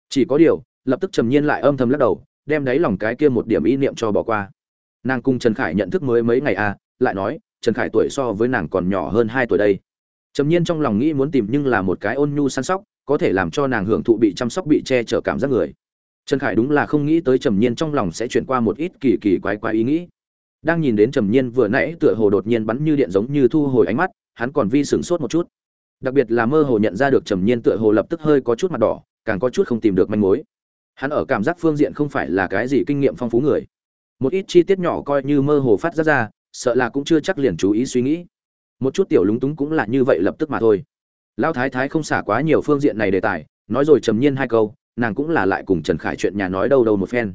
Chỉ có điều, lập tức trầm nhiên lại âm thầm lắc đầu, đem đáy lòng cái kia một điểm ý niệm cho bỏ qua. Nàng cùng trần khải nhận thức mới mấy ngày à lại nói, trần khải tuổi so với nàng còn nhỏ hơn hai tuổi đây trầm nhiên trong lòng nghĩ muốn tìm nhưng là một cái ôn nhu săn sóc, có thể làm cho nàng hưởng thụ bị chăm sóc, bị che chở cảm giác người. Trần khải đúng là không nghĩ tới trầm nhiên trong lòng sẽ chuyển qua một ít kỳ kỳ quái quái ý nghĩ. Đang nhìn đến trầm nhiên vừa nãy tựa hồ đột nhiên bắn như điện giống như thu hồi ánh mắt, hắn còn vi sửng sốt một chút. Đặc biệt là mơ hồ nhận ra được trầm nhiên tựa hồ lập tức hơi có chút mặt đỏ, càng có chút không tìm được manh mối. Hắn ở cảm giác phương diện không phải là cái gì kinh nghiệm phong phú người. Một ít chi tiết nhỏ coi như mơ hồ phát ra ra, sợ là cũng chưa chắc liền chú ý suy nghĩ một chút tiểu lúng túng cũng là như vậy lập tức mà thôi. Lão thái thái không xả quá nhiều phương diện này đề tài, nói rồi trầm nhiên hai câu, nàng cũng là lại cùng trần khải chuyện nhà nói đâu đâu một phen.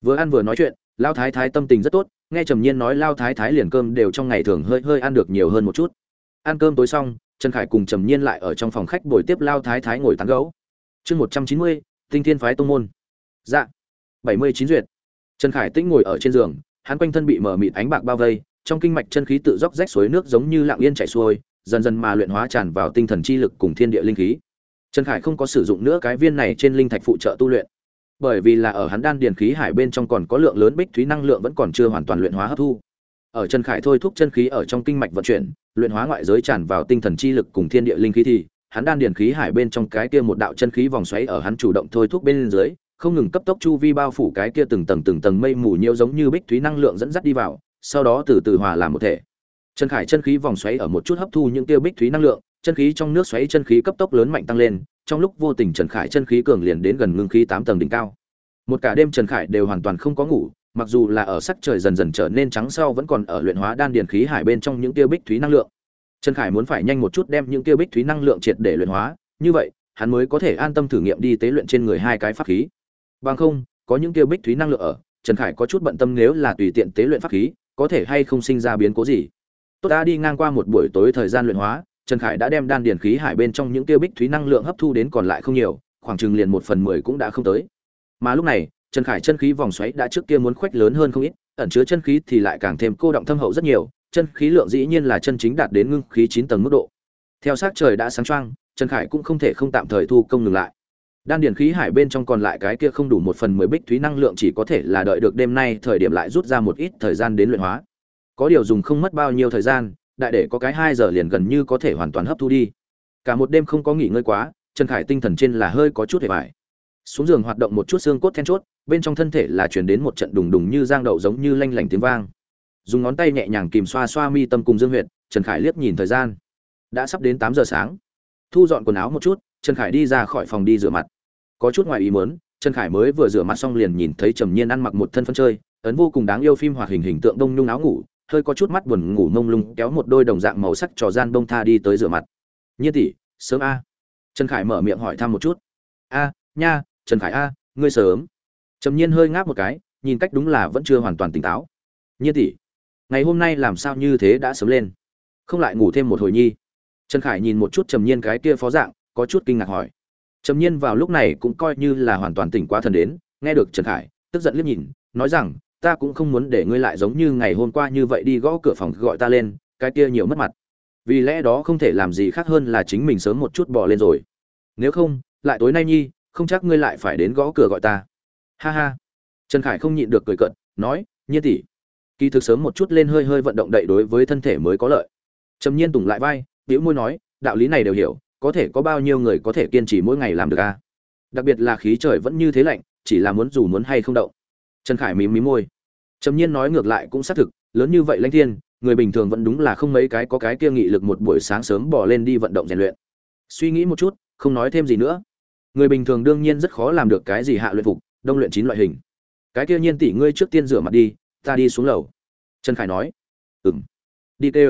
Vừa ăn vừa nói chuyện, lão thái thái tâm tình rất tốt, nghe trầm nhiên nói lao thái thái liền cơm đều trong ngày thường hơi hơi ăn được nhiều hơn một chút. Ăn cơm tối xong, trần khải cùng trầm nhiên lại ở trong phòng khách bồi tiếp lao thái thái ngồi tán gấu chương một trăm chín mươi, tinh thiên phái tông môn. Dạ. Bảy mươi chín duyệt. Trần khải tĩnh ngồi ở trên giường, hắn quanh thân bị mở mịt ánh bạc bao vây trong kinh mạch chân khí tự dốc rách suối nước giống như lặng yên chảy xuôi, dần dần mà luyện hóa tràn vào tinh thần chi lực cùng thiên địa linh khí. Trần khải không có sử dụng nữa cái viên này trên linh thạch phụ trợ tu luyện. Bởi vì là ở hắn đan điền khí hải bên trong còn có lượng lớn bích thúy năng lượng vẫn còn chưa hoàn toàn luyện hóa hấp thu. Ở trần khải thôi thúc chân khí ở trong kinh mạch vận chuyển, luyện hóa ngoại giới tràn vào tinh thần chi lực cùng thiên địa linh khí thì, hắn đan điền khí hải bên trong cái kia một đạo chân khí vòng xoáy ở hắn chủ động thôi thúc bên dưới, không ngừng cấp tốc chu vi bao phủ cái kia từng tầng từng tầng mây mù nhiều giống như bích thúy năng lượng dẫn dắt đi vào sau đó từ từ hòa làm một thể. Trần khải chân khí vòng xoáy ở một chút hấp thu những tiêu bích thúy năng lượng, chân khí trong nước xoáy chân khí cấp tốc lớn mạnh tăng lên, trong lúc vô tình trần khải chân khí cường liền đến gần ngưng khí tám tầng đỉnh cao. Một cả đêm trần khải đều hoàn toàn không có ngủ, mặc dù là ở sắc trời dần dần trở nên trắng sau vẫn còn ở luyện hóa đan điền khí hải bên trong những tiêu bích thúy năng lượng. Trần khải muốn phải nhanh một chút đem những tiêu bích thúy năng lượng triệt để luyện hóa, như vậy, hắn mới có thể an tâm thử nghiệm đi tế luyện trên người hai cái pháp khí. Bằng không, có những tiêu bích thúy năng lượng ở, trần khải có chút bận tâm nếu là tùy tiện tế luyện pháp khí có thể hay không sinh ra biến cố gì. Tốt đã đi ngang qua một buổi tối thời gian luyện hóa, trần khải đã đem đan điền khí hải bên trong những tiêu bích thúy năng lượng hấp thu đến còn lại không nhiều, khoảng chừng liền một phần mười cũng đã không tới. Mà lúc này, trần khải chân khí vòng xoáy đã trước kia muốn khoách lớn hơn không ít, ẩn chứa chân khí thì lại càng thêm cô động thâm hậu rất nhiều, chân khí lượng dĩ nhiên là chân chính đạt đến ngưng khí chín tầng mức độ. Theo sát trời đã sáng choang, trần khải cũng không thể không tạm thời thu công ngừng lại đan điền khí hải bên trong còn lại cái kia không đủ một phần mười bích thúy năng lượng chỉ có thể là đợi được đêm nay, thời điểm lại rút ra một ít thời gian đến luyện hóa. Có điều dùng không mất bao nhiêu thời gian, đại để có cái hai giờ liền gần như có thể hoàn toàn hấp thu đi. Cả một đêm không có nghỉ ngơi quá, trần khải tinh thần trên là hơi có chút hề vải xuống giường hoạt động một chút xương cốt then chốt, bên trong thân thể là chuyển đến một trận đùng đùng như giang đậu giống như lanh lảnh tiếng vang. Dùng ngón tay nhẹ nhàng kìm xoa xoa mi tâm cùng dương huyệt, trần khải liếc nhìn thời gian. Đã sắp đến tám giờ sáng. Thu dọn quần áo một chút, trần khải đi ra khỏi phòng đi rửa mặt có chút ngoài ý muốn, trần khải mới vừa rửa mặt xong liền nhìn thấy trầm nhiên ăn mặc một thân phân chơi, ấn vô cùng đáng yêu phim hoạt hình hình tượng đông nhung áo ngủ, hơi có chút mắt buồn ngủ mông lung, kéo một đôi đồng dạng màu sắc trò gian bông tha đi tới rửa mặt. Nhiên tỷ, sớm a. Trần khải mở miệng hỏi thăm một chút. A, nha, trần khải a, ngươi sớm. Trầm nhiên hơi ngáp một cái, nhìn cách đúng là vẫn chưa hoàn toàn tỉnh táo. Nhiên tỷ, ngày hôm nay làm sao như thế đã sớm lên? Không lại ngủ thêm một hồi nhi. Trần khải nhìn một chút trầm nhiên cái kia phó dạng, có chút kinh ngạc hỏi trầm nhiên vào lúc này cũng coi như là hoàn toàn tỉnh quá thần đến, nghe được trần khải, tức giận liếc nhìn, nói rằng, ta cũng không muốn để ngươi lại giống như ngày hôm qua như vậy đi gõ cửa phòng gọi ta lên, cái kia nhiều mất mặt. Vì lẽ đó không thể làm gì khác hơn là chính mình sớm một chút bỏ lên rồi. Nếu không, lại tối nay nhi, không chắc ngươi lại phải đến gõ cửa gọi ta. Ha ha. Trần khải không nhịn được cười cận nói, nhiên tỷ, kỳ thực sớm một chút lên hơi hơi vận động đậy đối với thân thể mới có lợi. Trầm nhiên tùng lại vai biểu môi nói, đạo lý này đều hiểu có thể có bao nhiêu người có thể kiên trì mỗi ngày làm được a đặc biệt là khí trời vẫn như thế lạnh, chỉ là muốn dù muốn hay không động. Trần khải mím mím môi. Trầm nhiên nói ngược lại cũng xác thực, lớn như vậy lãnh thiên, người bình thường vẫn đúng là không mấy cái có cái kia nghị lực một buổi sáng sớm bỏ lên đi vận động rèn luyện. Suy nghĩ một chút, không nói thêm gì nữa. Người bình thường đương nhiên rất khó làm được cái gì hạ luyện phục, đông luyện chín loại hình. Cái kia nhiên tỷ ngươi trước tiên rửa mặt đi, ta đi xuống lầu. Trần khải nói. Ừng đi tê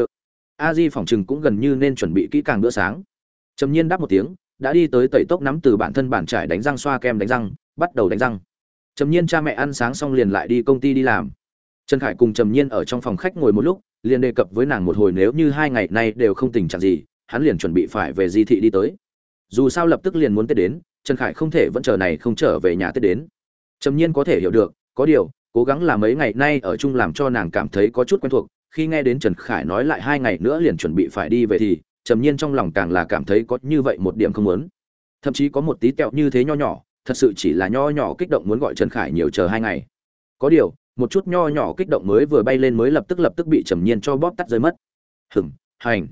a di phòng chừng cũng gần như nên chuẩn bị kỹ càng bữa sáng trầm nhiên đáp một tiếng, đã đi tới tẩy tốc nắm từ bản thân bản trải đánh răng xoa kem đánh răng, bắt đầu đánh răng. Trầm nhiên cha mẹ ăn sáng xong liền lại đi công ty đi làm. Trần khải cùng trầm nhiên ở trong phòng khách ngồi một lúc, liền đề cập với nàng một hồi nếu như hai ngày nay đều không tình trạng gì, hắn liền chuẩn bị phải về di thị đi tới. Dù sao lập tức liền muốn tết đến, trần khải không thể vẫn chờ này không trở về nhà tết đến. Trầm nhiên có thể hiểu được, có điều, cố gắng là mấy ngày nay ở chung làm cho nàng cảm thấy có chút quen thuộc, khi nghe đến trần khải nói lại hai ngày nữa liền chuẩn bị phải đi về thì trầm nhiên trong lòng càng là cảm thấy có như vậy một điểm không muốn. Thậm chí có một tí tẹo như thế nho nhỏ, thật sự chỉ là nho nhỏ kích động muốn gọi trần khải nhiều chờ hai ngày. Có điều, một chút nho nhỏ kích động mới vừa bay lên mới lập tức lập tức bị trầm nhiên cho bóp tắt rơi mất. Hừng hành.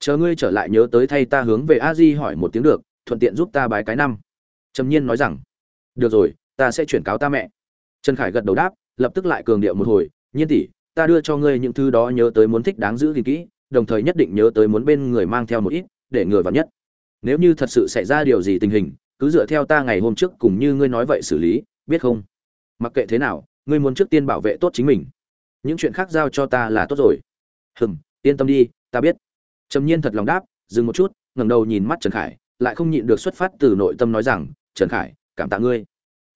Chờ ngươi trở lại nhớ tới thay ta hướng về a di hỏi một tiếng được, thuận tiện giúp ta bái cái năm. Trầm nhiên nói rằng, được rồi, ta sẽ chuyển cáo ta mẹ. Trần khải gật đầu đáp, lập tức lại cường điệu một hồi, nhiên tỷ, ta đưa cho ngươi những thứ đó nhớ tới muốn thích đáng giữ gìn kỹ đồng thời nhất định nhớ tới muốn bên người mang theo một ít, để người vào nhất. Nếu như thật sự xảy ra điều gì tình hình, cứ dựa theo ta ngày hôm trước cùng như ngươi nói vậy xử lý, biết không? Mặc kệ thế nào, ngươi muốn trước tiên bảo vệ tốt chính mình. Những chuyện khác giao cho ta là tốt rồi. Hừm, yên tâm đi, ta biết. Trầm nhiên thật lòng đáp, dừng một chút, ngẩng đầu nhìn mắt trần khải, lại không nhịn được xuất phát từ nội tâm nói rằng, trần khải, cảm tạ ngươi.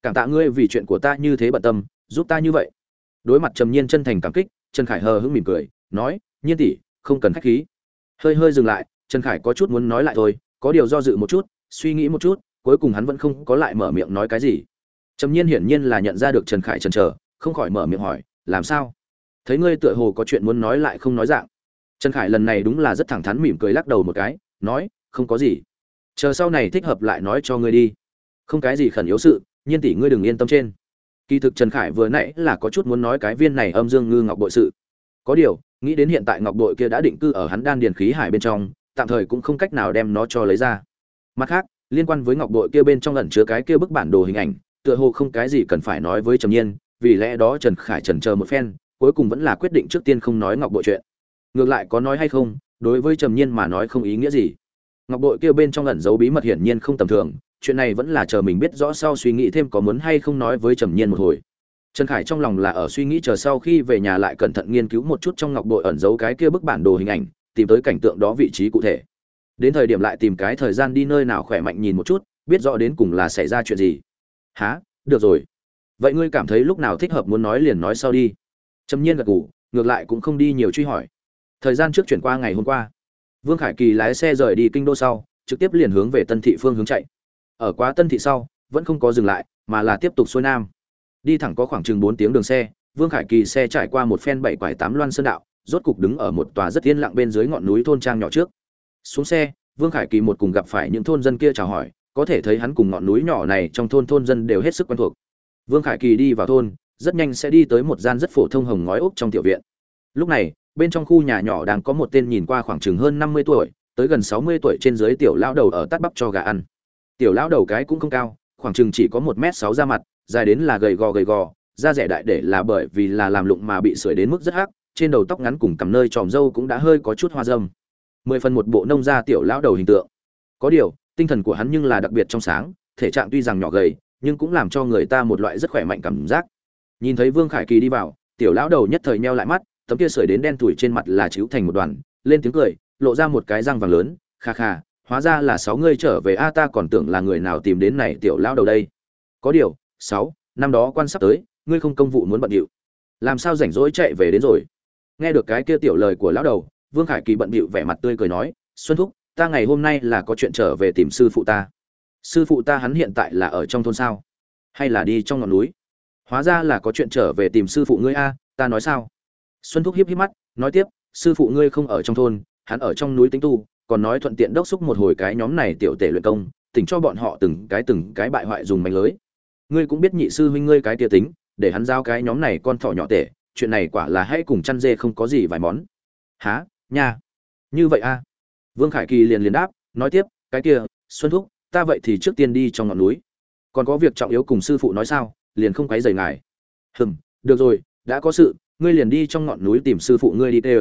Cảm tạ ngươi vì chuyện của ta như thế bận tâm, giúp ta như vậy. Đối mặt trầm nhiên chân thành cảm kích, trần khải hờ hững mỉm cười, nói, nhiên tỷ không cần khách khí. Hơi hơi dừng lại, trần khải có chút muốn nói lại thôi, có điều do dự một chút, suy nghĩ một chút, cuối cùng hắn vẫn không có lại mở miệng nói cái gì. Trầm nhiên hiển nhiên là nhận ra được trần khải chần chờ, không khỏi mở miệng hỏi, làm sao? Thấy ngươi tựa hồ có chuyện muốn nói lại không nói dạng. Trần khải lần này đúng là rất thẳng thắn mỉm cười lắc đầu một cái, nói, không có gì. Chờ sau này thích hợp lại nói cho ngươi đi. Không cái gì khẩn yếu sự, nhiên tỷ ngươi đừng yên tâm trên. Kỳ thực trần khải vừa nãy là có chút muốn nói cái viên này âm dương ngư ngọc bội sự. Có điều nghĩ đến hiện tại ngọc bội kia đã định cư ở hắn đan điền khí hải bên trong, tạm thời cũng không cách nào đem nó cho lấy ra. Mặt khác, liên quan với ngọc bội kia bên trong ẩn chứa cái kia bức bản đồ hình ảnh, tựa hồ không cái gì cần phải nói với trầm nhiên, vì lẽ đó trần khải trần chờ một phen, cuối cùng vẫn là quyết định trước tiên không nói ngọc bội chuyện. Ngược lại có nói hay không, đối với trầm nhiên mà nói không ý nghĩa gì. Ngọc bội kia bên trong ẩn giấu bí mật hiển nhiên không tầm thường, chuyện này vẫn là chờ mình biết rõ sau suy nghĩ thêm có muốn hay không nói với trầm nhiên một hồi trần khải trong lòng là ở suy nghĩ chờ sau khi về nhà lại cẩn thận nghiên cứu một chút trong ngọc bội ẩn giấu cái kia bức bản đồ hình ảnh tìm tới cảnh tượng đó vị trí cụ thể. Đến thời điểm lại tìm cái thời gian đi nơi nào khỏe mạnh nhìn một chút biết rõ đến cùng là xảy ra chuyện gì. Hả, được rồi. Vậy ngươi cảm thấy lúc nào thích hợp muốn nói liền nói sau đi. Trầm nhiên gật gù, ngược lại cũng không đi nhiều truy hỏi. Thời gian trước chuyển qua ngày hôm qua vương khải kỳ lái xe rời đi kinh đô sau trực tiếp liền hướng về tân thị phương hướng chạy. Ở quá tân thị sau vẫn không có dừng lại mà là tiếp tục xuôi nam đi thẳng có khoảng chừng bốn tiếng đường xe, vương khải kỳ xe trải qua một phen bảy quải tám loan sơn đạo, rốt cục đứng ở một tòa rất yên lặng bên dưới ngọn núi thôn trang nhỏ trước. Xuống xe, vương khải kỳ một cùng gặp phải những thôn dân kia chào hỏi, có thể thấy hắn cùng ngọn núi nhỏ này trong thôn thôn dân đều hết sức quen thuộc. Vương khải kỳ đi vào thôn, rất nhanh sẽ đi tới một gian rất phổ thông hồng ngói ốc trong tiểu viện. Lúc này, bên trong khu nhà nhỏ đang có một tên nhìn qua khoảng chừng hơn năm mươi tuổi, tới gần sáu mươi tuổi trên dưới tiểu lão đầu ở tắt bắp cho gà ăn. Tiểu lão đầu cái cũng không cao, khoảng chừng chỉ có một m sáu ra mặt dài đến là gầy gò gầy gò, da rẻ đại để là bởi vì là làm lụng mà bị sưởi đến mức rất hắc, trên đầu tóc ngắn cùng cằm nơi tròm râu cũng đã hơi có chút hoa dâm. Mười phần một bộ nông gia tiểu lão đầu hình tượng. Có điều, tinh thần của hắn nhưng là đặc biệt trong sáng, thể trạng tuy rằng nhỏ gầy, nhưng cũng làm cho người ta một loại rất khỏe mạnh cảm giác. Nhìn thấy vương khải kỳ đi vào, tiểu lão đầu nhất thời nheo lại mắt, tấm kia sưởi đến đen tuổi trên mặt là chiếu thành một đoàn, lên tiếng cười, lộ ra một cái răng vàng lớn, kha kha, hóa ra là sáu ngươi trở về a, ta còn tưởng là người nào tìm đến này tiểu lão đầu đây. Có điều sáu, năm đó quan sắp tới, ngươi không công vụ muốn bận điệu. Làm sao rảnh rỗi chạy về đến rồi? Nghe được cái kia tiểu lời của lão đầu, vương khải kỳ bận điệu vẻ mặt tươi cười nói, xuân thúc, ta ngày hôm nay là có chuyện trở về tìm sư phụ ta. Sư phụ ta hắn hiện tại là ở trong thôn sao? Hay là đi trong ngọn núi? Hóa ra là có chuyện trở về tìm sư phụ ngươi a, ta nói sao? Xuân thúc hiếp hiếp mắt, nói tiếp, sư phụ ngươi không ở trong thôn, hắn ở trong núi tính tu, còn nói thuận tiện đốc xúc một hồi cái nhóm này tiểu tể luyện công, tỉnh cho bọn họ từng cái từng cái bại hoại dùng mánh lưới ngươi cũng biết nhị sư huynh ngươi cái tia tính, để hắn giao cái nhóm này con thỏ nhỏ tể, chuyện này quả là hãy cùng chăn dê không có gì vài món. Há nha. Như vậy a vương khải kỳ liền liền đáp, nói tiếp, cái kia, xuân thúc, ta vậy thì trước tiên đi trong ngọn núi. Còn có việc trọng yếu cùng sư phụ nói sao, liền không quấy rầy ngài. Hừm, được rồi, đã có sự, ngươi liền đi trong ngọn núi tìm sư phụ ngươi đi tê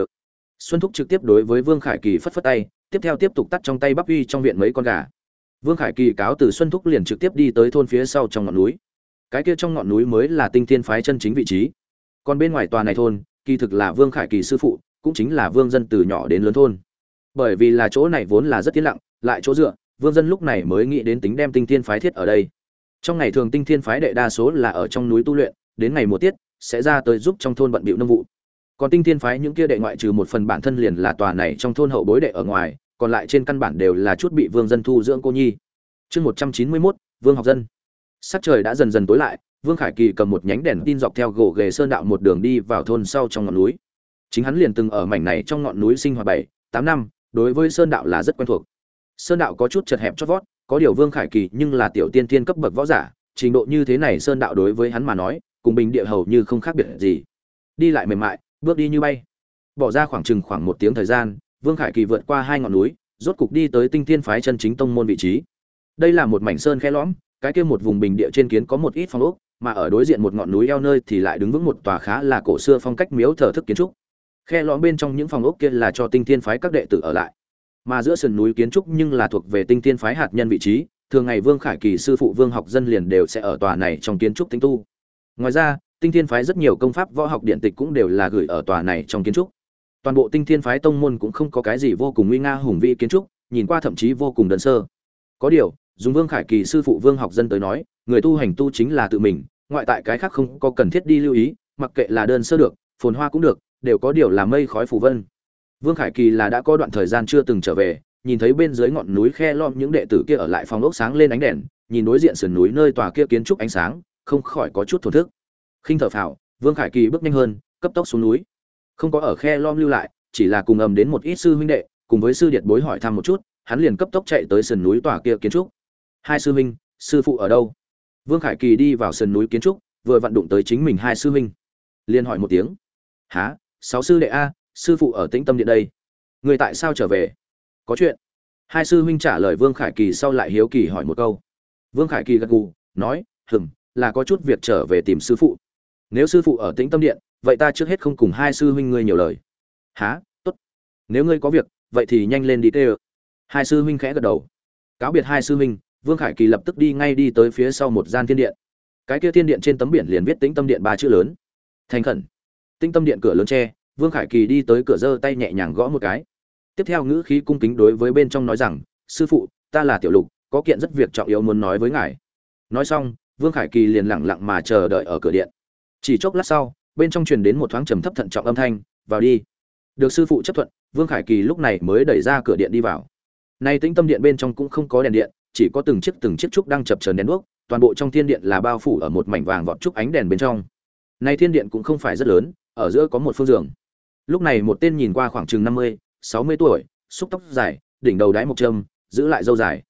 xuân thúc trực tiếp đối với vương khải kỳ phất phất tay, tiếp theo tiếp tục tắt trong tay bắp uy trong viện mấy con gà vương khải kỳ cáo từ xuân thúc liền trực tiếp đi tới thôn phía sau trong ngọn núi. Cái kia trong ngọn núi mới là tinh thiên phái chân chính vị trí. Còn bên ngoài tòa này thôn, kỳ thực là vương khải kỳ sư phụ, cũng chính là vương dân từ nhỏ đến lớn thôn. Bởi vì là chỗ này vốn là rất tiến lặng, lại chỗ dựa, vương dân lúc này mới nghĩ đến tính đem tinh thiên phái thiết ở đây. Trong ngày thường tinh thiên phái đệ đa số là ở trong núi tu luyện, đến ngày mùa tiết, sẽ ra tới giúp trong thôn bận bịu nông vụ. Còn tinh thiên phái những kia đệ ngoại trừ một phần bản thân liền là tòa này trong thôn hậu bối đệ ở ngoài còn lại trên căn bản đều là chút bị vương dân thu dưỡng cô nhi. Chương một trăm chín mươi mốt, vương học dân. Sắc trời đã dần dần tối lại, vương khải kỳ cầm một nhánh đèn tin dọc theo gỗ ghề sơn đạo một đường đi vào thôn sau trong ngọn núi. Chính hắn liền từng ở mảnh này trong ngọn núi sinh hoạt bảy, tám năm, đối với sơn đạo là rất quen thuộc. Sơn đạo có chút chật hẹp chót vót, có điều vương khải kỳ nhưng là tiểu tiên tiên cấp bậc võ giả, trình độ như thế này sơn đạo đối với hắn mà nói, cùng bình địa hầu như không khác biệt gì. Đi lại mềm mại, bước đi như bay. Bỏ ra khoảng chừng khoảng một tiếng thời gian vương khải kỳ vượt qua hai ngọn núi, rốt cục đi tới tinh thiên phái chân chính tông môn vị trí. Đây là một mảnh sơn khe lõm, cái kia một vùng bình địa trên kiến có một ít phong ốc, mà ở đối diện một ngọn núi eo nơi thì lại đứng vững một tòa khá là cổ xưa phong cách miếu thờ thức kiến trúc. Khe lõm bên trong những phòng ốc kia là cho tinh thiên phái các đệ tử ở lại. Mà giữa sườn núi kiến trúc nhưng là thuộc về tinh thiên phái hạt nhân vị trí, thường ngày vương khải kỳ sư phụ vương học dân liền đều sẽ ở tòa này trong kiến trúc tinh tu. Ngoài ra, tinh thiên phái rất nhiều công pháp võ học điện tịch cũng đều là gửi ở tòa này trong kiến trúc toàn bộ tinh thiên phái tông môn cũng không có cái gì vô cùng nguy nga hùng vĩ kiến trúc, nhìn qua thậm chí vô cùng đơn sơ. Có điều, dùng vương khải kỳ sư phụ vương học dân tới nói, người tu hành tu chính là tự mình, ngoại tại cái khác không có cần thiết đi lưu ý, mặc kệ là đơn sơ được, phồn hoa cũng được, đều có điều là mây khói phù vân. Vương khải kỳ là đã có đoạn thời gian chưa từng trở về, nhìn thấy bên dưới ngọn núi khe lom những đệ tử kia ở lại phòng ốc sáng lên ánh đèn, nhìn đối diện sườn núi nơi tòa kia kiến trúc ánh sáng, không khỏi có chút thổn thức. Khinh thở phào, vương khải kỳ bước nhanh hơn, cấp tốc xuống núi không có ở khe lom lưu lại, chỉ là cùng ầm đến một ít sư huynh đệ, cùng với sư điệt bối hỏi thăm một chút, hắn liền cấp tốc chạy tới sườn núi tòa kia kiến trúc. Hai sư huynh, sư phụ ở đâu? Vương khải kỳ đi vào sườn núi kiến trúc, vừa vặn đụng tới chính mình hai sư huynh. Liền hỏi một tiếng. Há sáu sư đệ a, sư phụ ở tĩnh tâm điện đây. Người tại sao trở về? Có chuyện. Hai sư huynh trả lời vương khải kỳ sau lại hiếu kỳ hỏi một câu. Vương khải kỳ gật gù, nói hừng là có chút việc trở về tìm sư phụ. Nếu sư phụ ở tĩnh tâm điện vậy ta trước hết không cùng hai sư huynh ngươi nhiều lời. Há tốt. Nếu ngươi có việc, vậy thì nhanh lên đi tê ơ. Hai sư huynh khẽ gật đầu. Cáo biệt hai sư huynh, vương khải kỳ lập tức đi ngay đi tới phía sau một gian thiên điện. Cái kia thiên điện trên tấm biển liền viết tĩnh tâm điện ba chữ lớn. Thành khẩn. Tĩnh tâm điện cửa lớn tre, vương khải kỳ đi tới cửa giơ tay nhẹ nhàng gõ một cái. Tiếp theo ngữ khí cung kính đối với bên trong nói rằng, sư phụ, ta là tiểu lục, có kiện rất việc trọng yếu muốn nói với ngài. Nói xong, vương khải kỳ liền lẳng lặng mà chờ đợi ở cửa điện. Chỉ chốc lát sau bên trong truyền đến một thoáng trầm thấp thận trọng âm thanh, vào đi. Được sư phụ chấp thuận, vương khải kỳ lúc này mới đẩy ra cửa điện đi vào. Nay tĩnh tâm điện bên trong cũng không có đèn điện, chỉ có từng chiếc từng chiếc trúc đang chập chờn đèn đuốc, toàn bộ trong thiên điện là bao phủ ở một mảnh vàng vọt trúc ánh đèn bên trong. Nay thiên điện cũng không phải rất lớn, ở giữa có một phương giường. Lúc này một tên nhìn qua khoảng chừng năm mươi, sáu mươi tuổi, xúc tóc dài, đỉnh đầu đái một trâm, giữ lại dâu dài.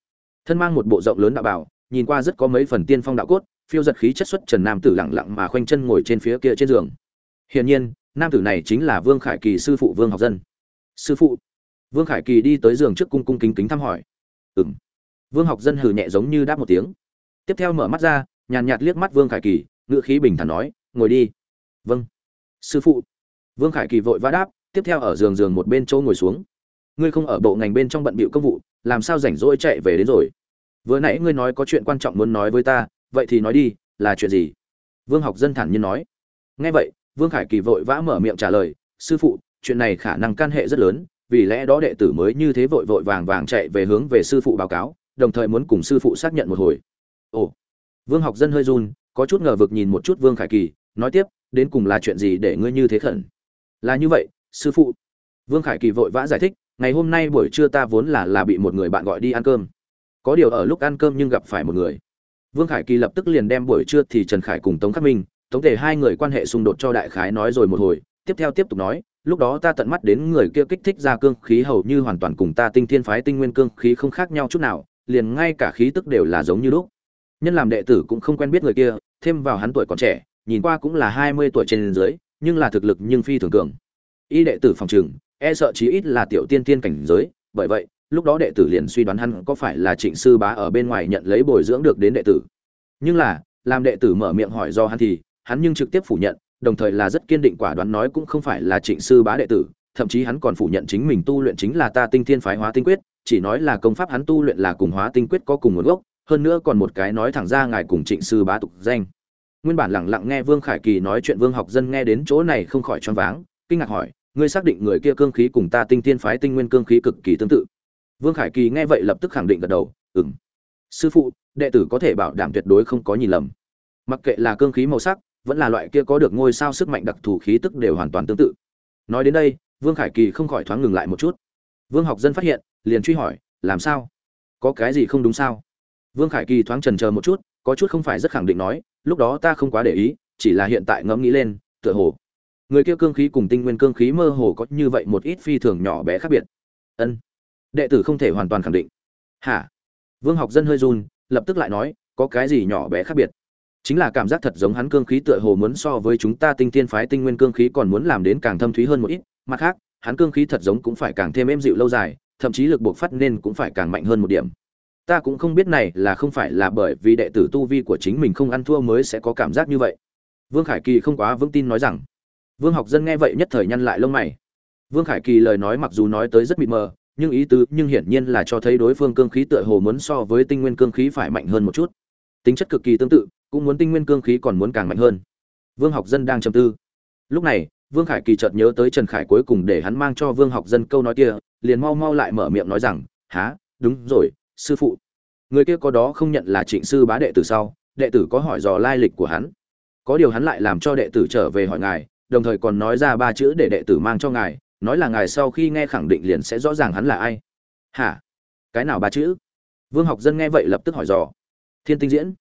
Thân mang một bộ rộng lớn đạo bảo, nhìn qua rất có mấy phần tiên phong đạo cốt phiêu giật khí chất xuất trần nam tử lặng lặng mà khoanh chân ngồi trên phía kia trên giường. Hiển nhiên, nam tử này chính là vương khải kỳ sư phụ vương học dân. Sư phụ? Vương khải kỳ đi tới giường trước cung cung kính kính thăm hỏi. Ừm. vương học dân hừ nhẹ giống như đáp một tiếng. Tiếp theo mở mắt ra, nhàn nhạt liếc mắt vương khải kỳ ngựa khí bình thản nói, ngồi đi. Vâng. Sư phụ. Vương khải kỳ vội vã đáp, tiếp theo ở giường giường một bên chỗ ngồi xuống. Ngươi không ở bộ ngành bên trong bận bịu công vụ, làm sao rảnh rỗi chạy về đến rồi? Vừa nãy ngươi nói có chuyện quan trọng muốn nói với ta vậy thì nói đi, là chuyện gì? Vương học dân thản nhiên nói. Nghe vậy, vương khải kỳ vội vã mở miệng trả lời, sư phụ, chuyện này khả năng can hệ rất lớn, vì lẽ đó đệ tử mới như thế vội vội vàng vàng chạy về hướng về sư phụ báo cáo, đồng thời muốn cùng sư phụ xác nhận một hồi. Ồ. Vương học dân hơi run, có chút ngờ vực nhìn một chút vương khải kỳ, nói tiếp, đến cùng là chuyện gì để ngươi như thế khẩn? Là như vậy, sư phụ. Vương khải kỳ vội vã giải thích, ngày hôm nay buổi trưa ta vốn là là bị một người bạn gọi đi ăn cơm. Có điều ở lúc ăn cơm nhưng gặp phải một người vương khải kỳ lập tức liền đem buổi trưa thì trần khải cùng tống khắc minh, tống thể hai người quan hệ xung đột cho đại khái nói rồi một hồi, tiếp theo tiếp tục nói, lúc đó ta tận mắt đến người kia kích thích ra cương khí hầu như hoàn toàn cùng ta tinh thiên phái tinh nguyên cương khí không khác nhau chút nào, liền ngay cả khí tức đều là giống như lúc. Nhân làm đệ tử cũng không quen biết người kia, thêm vào hắn tuổi còn trẻ, nhìn qua cũng là hai mươi tuổi trên dưới, nhưng là thực lực nhưng phi thường cường. Y đệ tử phòng trường e sợ chí ít là tiểu tiên tiên cảnh giới, bởi vậy lúc đó đệ tử liền suy đoán hắn có phải là trịnh sư bá ở bên ngoài nhận lấy bồi dưỡng được đến đệ tử. Nhưng là, làm đệ tử mở miệng hỏi do hắn thì, hắn nhưng trực tiếp phủ nhận, đồng thời là rất kiên định quả đoán nói cũng không phải là trịnh sư bá đệ tử, thậm chí hắn còn phủ nhận chính mình tu luyện chính là ta tinh thiên phái hóa tinh quyết, chỉ nói là công pháp hắn tu luyện là cùng hóa tinh quyết có cùng nguồn gốc, hơn nữa còn một cái nói thẳng ra ngài cùng trịnh sư bá tục danh. Nguyên bản lẳng lặng nghe vương khải kỳ nói chuyện vương học dân nghe đến chỗ này không khỏi choáng váng, kinh ngạc hỏi, ngươi xác định người kia cương khí cùng ta tinh thiên phái tinh nguyên cương khí cực kỳ tương tự? Vương khải kỳ nghe vậy lập tức khẳng định gật đầu ừng sư phụ, đệ tử có thể bảo đảm tuyệt đối không có nhìn lầm. Mặc kệ là cương khí màu sắc, vẫn là loại kia có được ngôi sao sức mạnh đặc thù khí tức đều hoàn toàn tương tự. Nói đến đây, vương khải kỳ không khỏi thoáng ngừng lại một chút. Vương học dân phát hiện, liền truy hỏi, làm sao? Có cái gì không đúng sao? Vương khải kỳ thoáng trần chờ một chút, có chút không phải rất khẳng định nói, lúc đó ta không quá để ý, chỉ là hiện tại ngẫm nghĩ lên, tựa hồ, người kia cương khí cùng tinh nguyên cương khí mơ hồ có như vậy một ít phi thường nhỏ bé khác biệt. Ân đệ tử không thể hoàn toàn khẳng định. Hả? Vương học dân hơi run, lập tức lại nói, có cái gì nhỏ bé khác biệt? Chính là cảm giác thật giống hắn cương khí tựa hồ muốn so với chúng ta tinh tiên phái tinh nguyên cương khí còn muốn làm đến càng thâm thúy hơn một ít. Mặt khác, hắn cương khí thật giống cũng phải càng thêm êm dịu lâu dài, thậm chí lực buộc phát nên cũng phải càng mạnh hơn một điểm. Ta cũng không biết này là không phải là bởi vì đệ tử tu vi của chính mình không ăn thua mới sẽ có cảm giác như vậy. Vương khải kỳ không quá vững tin nói rằng. Vương học dân nghe vậy nhất thời nhăn lại lông mày. Vương khải kỳ lời nói mặc dù nói tới rất mịt mờ nhưng ý tứ nhưng hiển nhiên là cho thấy đối phương cương khí tựa hồ muốn so với tinh nguyên cương khí phải mạnh hơn một chút. Tính chất cực kỳ tương tự, cũng muốn tinh nguyên cương khí còn muốn càng mạnh hơn. Vương học dân đang trầm tư. Lúc này, vương khải kỳ chợt nhớ tới trần khải cuối cùng để hắn mang cho vương học dân câu nói kia, liền mau mau lại mở miệng nói rằng há đúng rồi, sư phụ. Người kia có đó không nhận là trịnh sư bá đệ tử sau, đệ tử có hỏi dò lai lịch của hắn. Có điều hắn lại làm cho đệ tử trở về hỏi ngài, đồng thời còn nói ra ba chữ để đệ tử mang cho ngài nói là ngài sau khi nghe khẳng định liền sẽ rõ ràng hắn là ai. Hả? Cái nào ba chữ? Vương học dân nghe vậy lập tức hỏi dò. Thiên tinh diễn.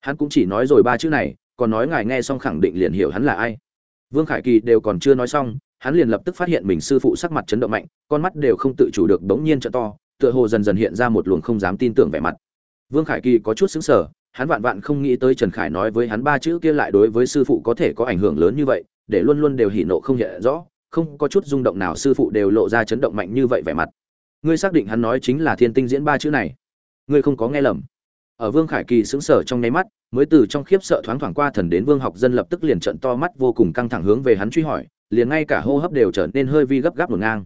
Hắn cũng chỉ nói rồi ba chữ này, còn nói ngài nghe xong khẳng định liền hiểu hắn là ai. Vương khải kỳ đều còn chưa nói xong, hắn liền lập tức phát hiện mình sư phụ sắc mặt chấn động mạnh, con mắt đều không tự chủ được bỗng nhiên trợ to, tựa hồ dần dần hiện ra một luồng không dám tin tưởng vẻ mặt. Vương khải kỳ có chút xứng sở hắn vạn vạn không nghĩ tới trần khải nói với hắn ba chữ kia lại đối với sư phụ có thể có ảnh hưởng lớn như vậy, để luôn luôn đều hỉ nộ không hiện rõ không có chút rung động nào sư phụ đều lộ ra chấn động mạnh như vậy vẻ mặt. Ngươi xác định hắn nói chính là thiên tinh diễn ba chữ này. Ngươi không có nghe lầm. Ở vương khải kỳ sững sờ trong nháy mắt, mới từ trong khiếp sợ thoáng thoảng qua thần đến vương học dân lập tức liền trận to mắt vô cùng căng thẳng hướng về hắn truy hỏi, liền ngay cả hô hấp đều trở nên hơi vi gấp gáp ngổn ngang.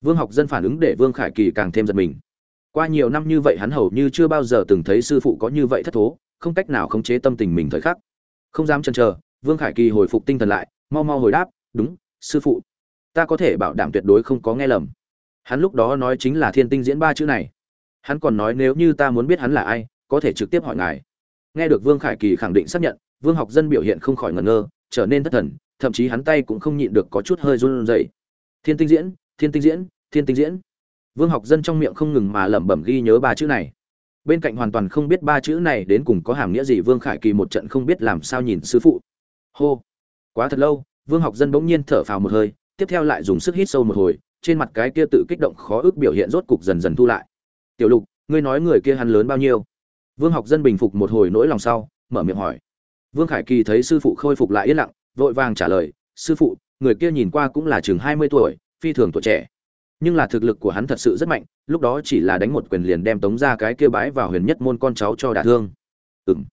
Vương học dân phản ứng để vương khải kỳ càng thêm giật mình. Qua nhiều năm như vậy hắn hầu như chưa bao giờ từng thấy sư phụ có như vậy thất thố, không cách nào khống chế tâm tình mình thời khắc. Không dám chần chờ, vương khải kỳ hồi phục tinh thần lại, mau mau hồi đáp, đúng, sư phụ ta có thể bảo đảm tuyệt đối không có nghe lầm. Hắn lúc đó nói chính là thiên tinh diễn ba chữ này. Hắn còn nói nếu như ta muốn biết hắn là ai, có thể trực tiếp hỏi ngài. Nghe được vương khải kỳ khẳng định xác nhận, vương học dân biểu hiện không khỏi ngẩn ngơ, trở nên thất thần, thậm chí hắn tay cũng không nhịn được có chút hơi run rẩy. Thiên tinh diễn, thiên tinh diễn, thiên tinh diễn. Vương học dân trong miệng không ngừng mà lẩm bẩm ghi nhớ ba chữ này. Bên cạnh hoàn toàn không biết ba chữ này đến cùng có hàm nghĩa gì, vương khải kỳ một trận không biết làm sao nhìn sư phụ. Hô. Quá thật lâu, vương học dân bỗng nhiên thở phào một hơi tiếp theo lại dùng sức hít sâu một hồi, trên mặt cái kia tự kích động khó ước biểu hiện rốt cục dần dần thu lại. Tiểu lục, ngươi nói người kia hắn lớn bao nhiêu? Vương học dân bình phục một hồi nỗi lòng sau, mở miệng hỏi. Vương khải kỳ thấy sư phụ khôi phục lại yên lặng, vội vàng trả lời, sư phụ, người kia nhìn qua cũng là chừng hai mươi tuổi, phi thường tuổi trẻ. Nhưng là thực lực của hắn thật sự rất mạnh, lúc đó chỉ là đánh một quyền liền đem tống ra cái kia bái vào huyền nhất môn con cháu cho đả thương. Ừng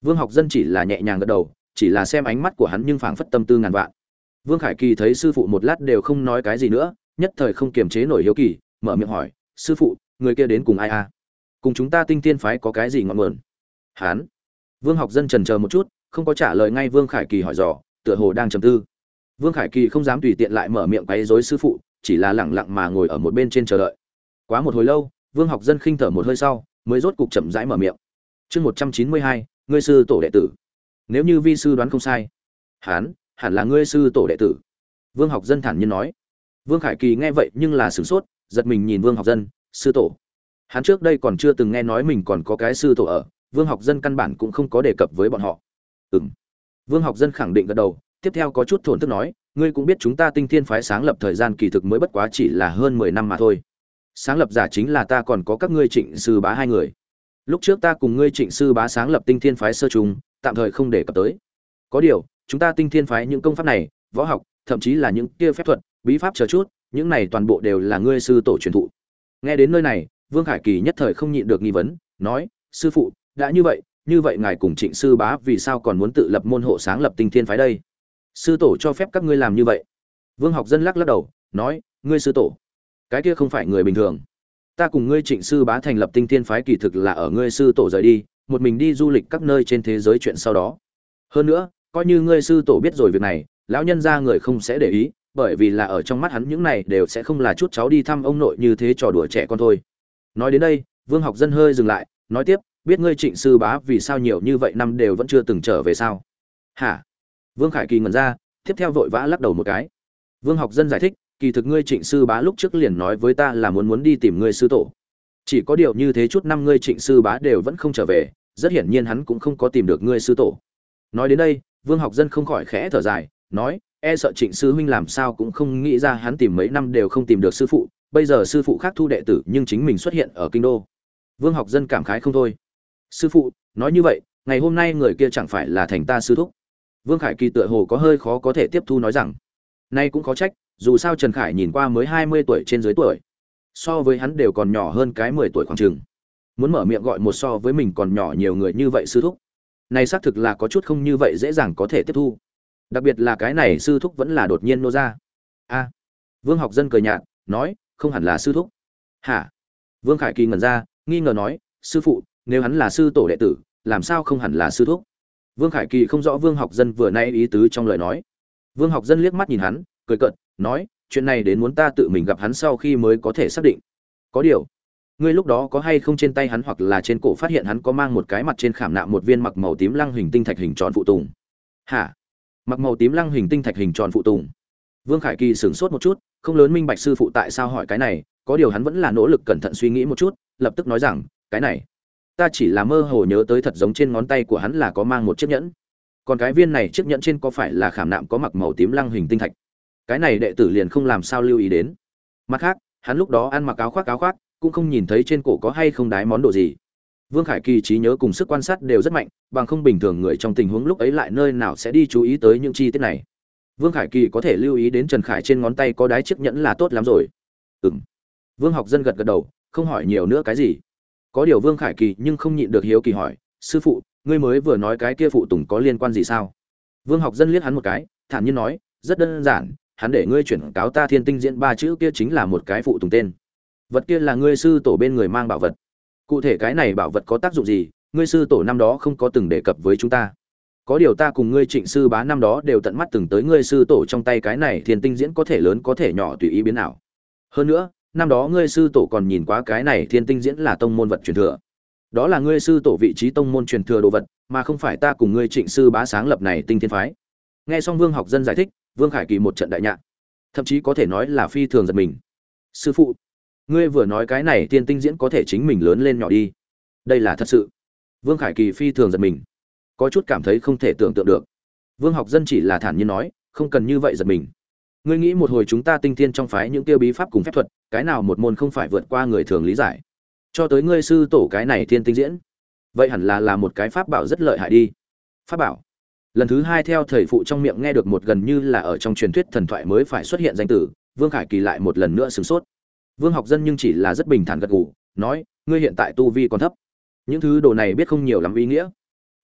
vương học dân chỉ là nhẹ nhàng gật đầu, chỉ là xem ánh mắt của hắn nhưng phảng phất tâm tư ngàn vạn vương khải kỳ thấy sư phụ một lát đều không nói cái gì nữa, nhất thời không kiềm chế nổi hiếu kỳ, mở miệng hỏi, sư phụ, người kia đến cùng ai à? Cùng chúng ta tinh tiên phái có cái gì ngọn nguồn? Hán. Vương học dân trần chờ một chút, không có trả lời ngay vương khải kỳ hỏi dò, tựa hồ đang trầm tư. Vương khải kỳ không dám tùy tiện lại mở miệng quấy rối sư phụ, chỉ là lẳng lặng mà ngồi ở một bên trên chờ đợi. Quá một hồi lâu, vương học dân khinh thở một hơi sau, mới rốt cục chậm rãi mở miệng. Chương một trăm chín mươi hai, ngươi sư tổ đệ tử. Nếu như vi sư đoán không sai. Hán hẳn là ngươi sư tổ đệ tử. Vương học dân thản nhiên nói. Vương khải kỳ nghe vậy nhưng là sửng sốt, giật mình nhìn vương học dân, sư tổ. Hắn trước đây còn chưa từng nghe nói mình còn có cái sư tổ ở, vương học dân căn bản cũng không có đề cập với bọn họ. Ừ m vương học dân khẳng định gật đầu, tiếp theo có chút thổn thức nói, ngươi cũng biết chúng ta tinh thiên phái sáng lập thời gian kỳ thực mới bất quá chỉ là hơn mười năm mà thôi. Sáng lập giả chính là ta còn có các ngươi trịnh sư bá hai người. Lúc trước ta cùng ngươi trịnh sư bá sáng lập tinh thiên phái sơ trùng, tạm thời không đề cập tới. Có điều chúng ta tinh thiên phái những công pháp này, võ học, thậm chí là những kia phép thuật, bí pháp chờ chút, những này toàn bộ đều là ngươi sư tổ truyền thụ. Nghe đến nơi này, vương khải kỳ nhất thời không nhịn được nghi vấn, nói, sư phụ, đã như vậy như vậy ngài cùng trịnh sư bá vì sao còn muốn tự lập môn hộ sáng lập tinh thiên phái đây? Sư tổ cho phép các ngươi làm như vậy. Vương học dân lắc lắc đầu, nói, ngươi sư tổ, cái kia không phải người bình thường. Ta cùng ngươi trịnh sư bá thành lập tinh thiên phái kỳ thực là ở ngươi sư tổ rời đi, một mình đi du lịch các nơi trên thế giới chuyện sau đó. Hơn nữa coi như ngươi sư tổ biết rồi việc này, lão nhân ra người không sẽ để ý, bởi vì là ở trong mắt hắn những này đều sẽ không là chút cháu đi thăm ông nội như thế trò đùa trẻ con thôi. Nói đến đây, vương học dân hơi dừng lại, nói tiếp, biết ngươi trịnh sư bá vì sao nhiều như vậy năm đều vẫn chưa từng trở về sao? Hả? Vương khải kỳ ngẩn ra, tiếp theo vội vã lắc đầu một cái. Vương học dân giải thích, kỳ thực ngươi trịnh sư bá lúc trước liền nói với ta là muốn muốn đi tìm ngươi sư tổ. Chỉ có điều như thế chút năm ngươi trịnh sư bá đều vẫn không trở về, rất hiển nhiên hắn cũng không có tìm được ngươi sư tổ. Nói đến đây vương học dân không khỏi khẽ thở dài, nói e sợ trịnh sư huynh làm sao cũng không nghĩ ra hắn tìm mấy năm đều không tìm được sư phụ, bây giờ sư phụ khác thu đệ tử nhưng chính mình xuất hiện ở kinh đô. Vương học dân cảm khái không thôi. Sư phụ, nói như vậy, ngày hôm nay người kia chẳng phải là thành ta sư thúc? Vương khải kỳ tựa hồ có hơi khó có thể tiếp thu nói rằng, nay cũng khó trách, dù sao trần khải nhìn qua mới hai mươi tuổi trên dưới tuổi, so với hắn đều còn nhỏ hơn cái mười tuổi khoảng chừng. Muốn mở miệng gọi một so với mình còn nhỏ nhiều người như vậy sư thúc này xác thực là có chút không như vậy dễ dàng có thể tiếp thu. Đặc biệt là cái này sư thúc vẫn là đột nhiên nô ra. A. Vương học dân cười nhạt, nói, không hẳn là sư thúc. Hả? Vương khải kỳ ngẩn ra, nghi ngờ nói, sư phụ, nếu hắn là sư tổ đệ tử, làm sao không hẳn là sư thúc? Vương khải kỳ không rõ vương học dân vừa nay ý tứ trong lời nói. Vương học dân liếc mắt nhìn hắn, cười cợt, nói, chuyện này đến muốn ta tự mình gặp hắn sau khi mới có thể xác định. Có điều ngươi lúc đó có hay không trên tay hắn hoặc là trên cổ phát hiện hắn có mang một cái mặt trên khảm nạm một viên mặc màu tím lăng hình tinh thạch hình tròn phụ tùng. Hả? Mặc màu tím lăng hình tinh thạch hình tròn phụ tùng. Vương khải kỳ sửng sốt một chút, không lớn minh bạch sư phụ tại sao hỏi cái này, có điều hắn vẫn là nỗ lực cẩn thận suy nghĩ một chút, lập tức nói rằng, cái này, ta chỉ là mơ hồ nhớ tới thật giống trên ngón tay của hắn là có mang một chiếc nhẫn. Còn cái viên này chiếc nhẫn trên có phải là khảm nạm có mặc màu tím lăng hình tinh thạch? Cái này đệ tử liền không làm sao lưu ý đến. Mặt khác, hắn lúc đó ăn mặc áo khoác áo khoác cũng không nhìn thấy trên cổ có hay không đái món đồ gì. Vương khải kỳ trí nhớ cùng sức quan sát đều rất mạnh, bằng không bình thường người trong tình huống lúc ấy lại nơi nào sẽ đi chú ý tới những chi tiết này. Vương khải kỳ có thể lưu ý đến trần khải trên ngón tay có đái chiếc nhẫn là tốt lắm rồi. Ừ m vương học dân gật gật đầu, không hỏi nhiều nữa cái gì. Có điều vương khải kỳ nhưng không nhịn được hiếu kỳ hỏi, sư phụ, ngươi mới vừa nói cái kia phụ tùng có liên quan gì sao? Vương học dân liếc hắn một cái, thản nhiên nói, rất đơn giản, hắn để ngươi chuyển cáo ta thiên tinh diễn ba chữ kia chính là một cái phụ tùng tên vật kia là ngươi sư tổ bên người mang bảo vật. Cụ thể cái này bảo vật có tác dụng gì, ngươi sư tổ năm đó không có từng đề cập với chúng ta. Có điều ta cùng ngươi trịnh sư bá năm đó đều tận mắt từng tới ngươi sư tổ trong tay cái này thiên tinh diễn có thể lớn có thể nhỏ tùy ý biến ảo. Hơn nữa, năm đó ngươi sư tổ còn nhìn quá cái này thiên tinh diễn là tông môn vật truyền thừa. Đó là ngươi sư tổ vị trí tông môn truyền thừa đồ vật, mà không phải ta cùng ngươi trịnh sư bá sáng lập này tinh thiên phái. Nghe xong vương học dân giải thích, vương khải kỳ một trận đại nhạc. Thậm chí có thể nói là phi thường giật mình. Sư phụ ngươi vừa nói cái này tiên tinh diễn có thể chính mình lớn lên nhỏ đi. Đây là thật sự. Vương khải kỳ phi thường giật mình. Có chút cảm thấy không thể tưởng tượng được. Vương học dân chỉ là thản nhiên nói, không cần như vậy giật mình. Ngươi nghĩ một hồi chúng ta tinh thiên trong phái những tiêu bí pháp cùng phép thuật, cái nào một môn không phải vượt qua người thường lý giải? Cho tới ngươi sư tổ cái này thiên tinh diễn, vậy hẳn là là một cái pháp bảo rất lợi hại đi. Pháp bảo. Lần thứ hai theo thầy phụ trong miệng nghe được một gần như là ở trong truyền thuyết thần thoại mới phải xuất hiện danh tử, vương khải kỳ lại một lần nữa sửng sốt vương học dân nhưng chỉ là rất bình thản gật gù nói ngươi hiện tại tu vi còn thấp. Những thứ đồ này biết không nhiều lắm ý nghĩa.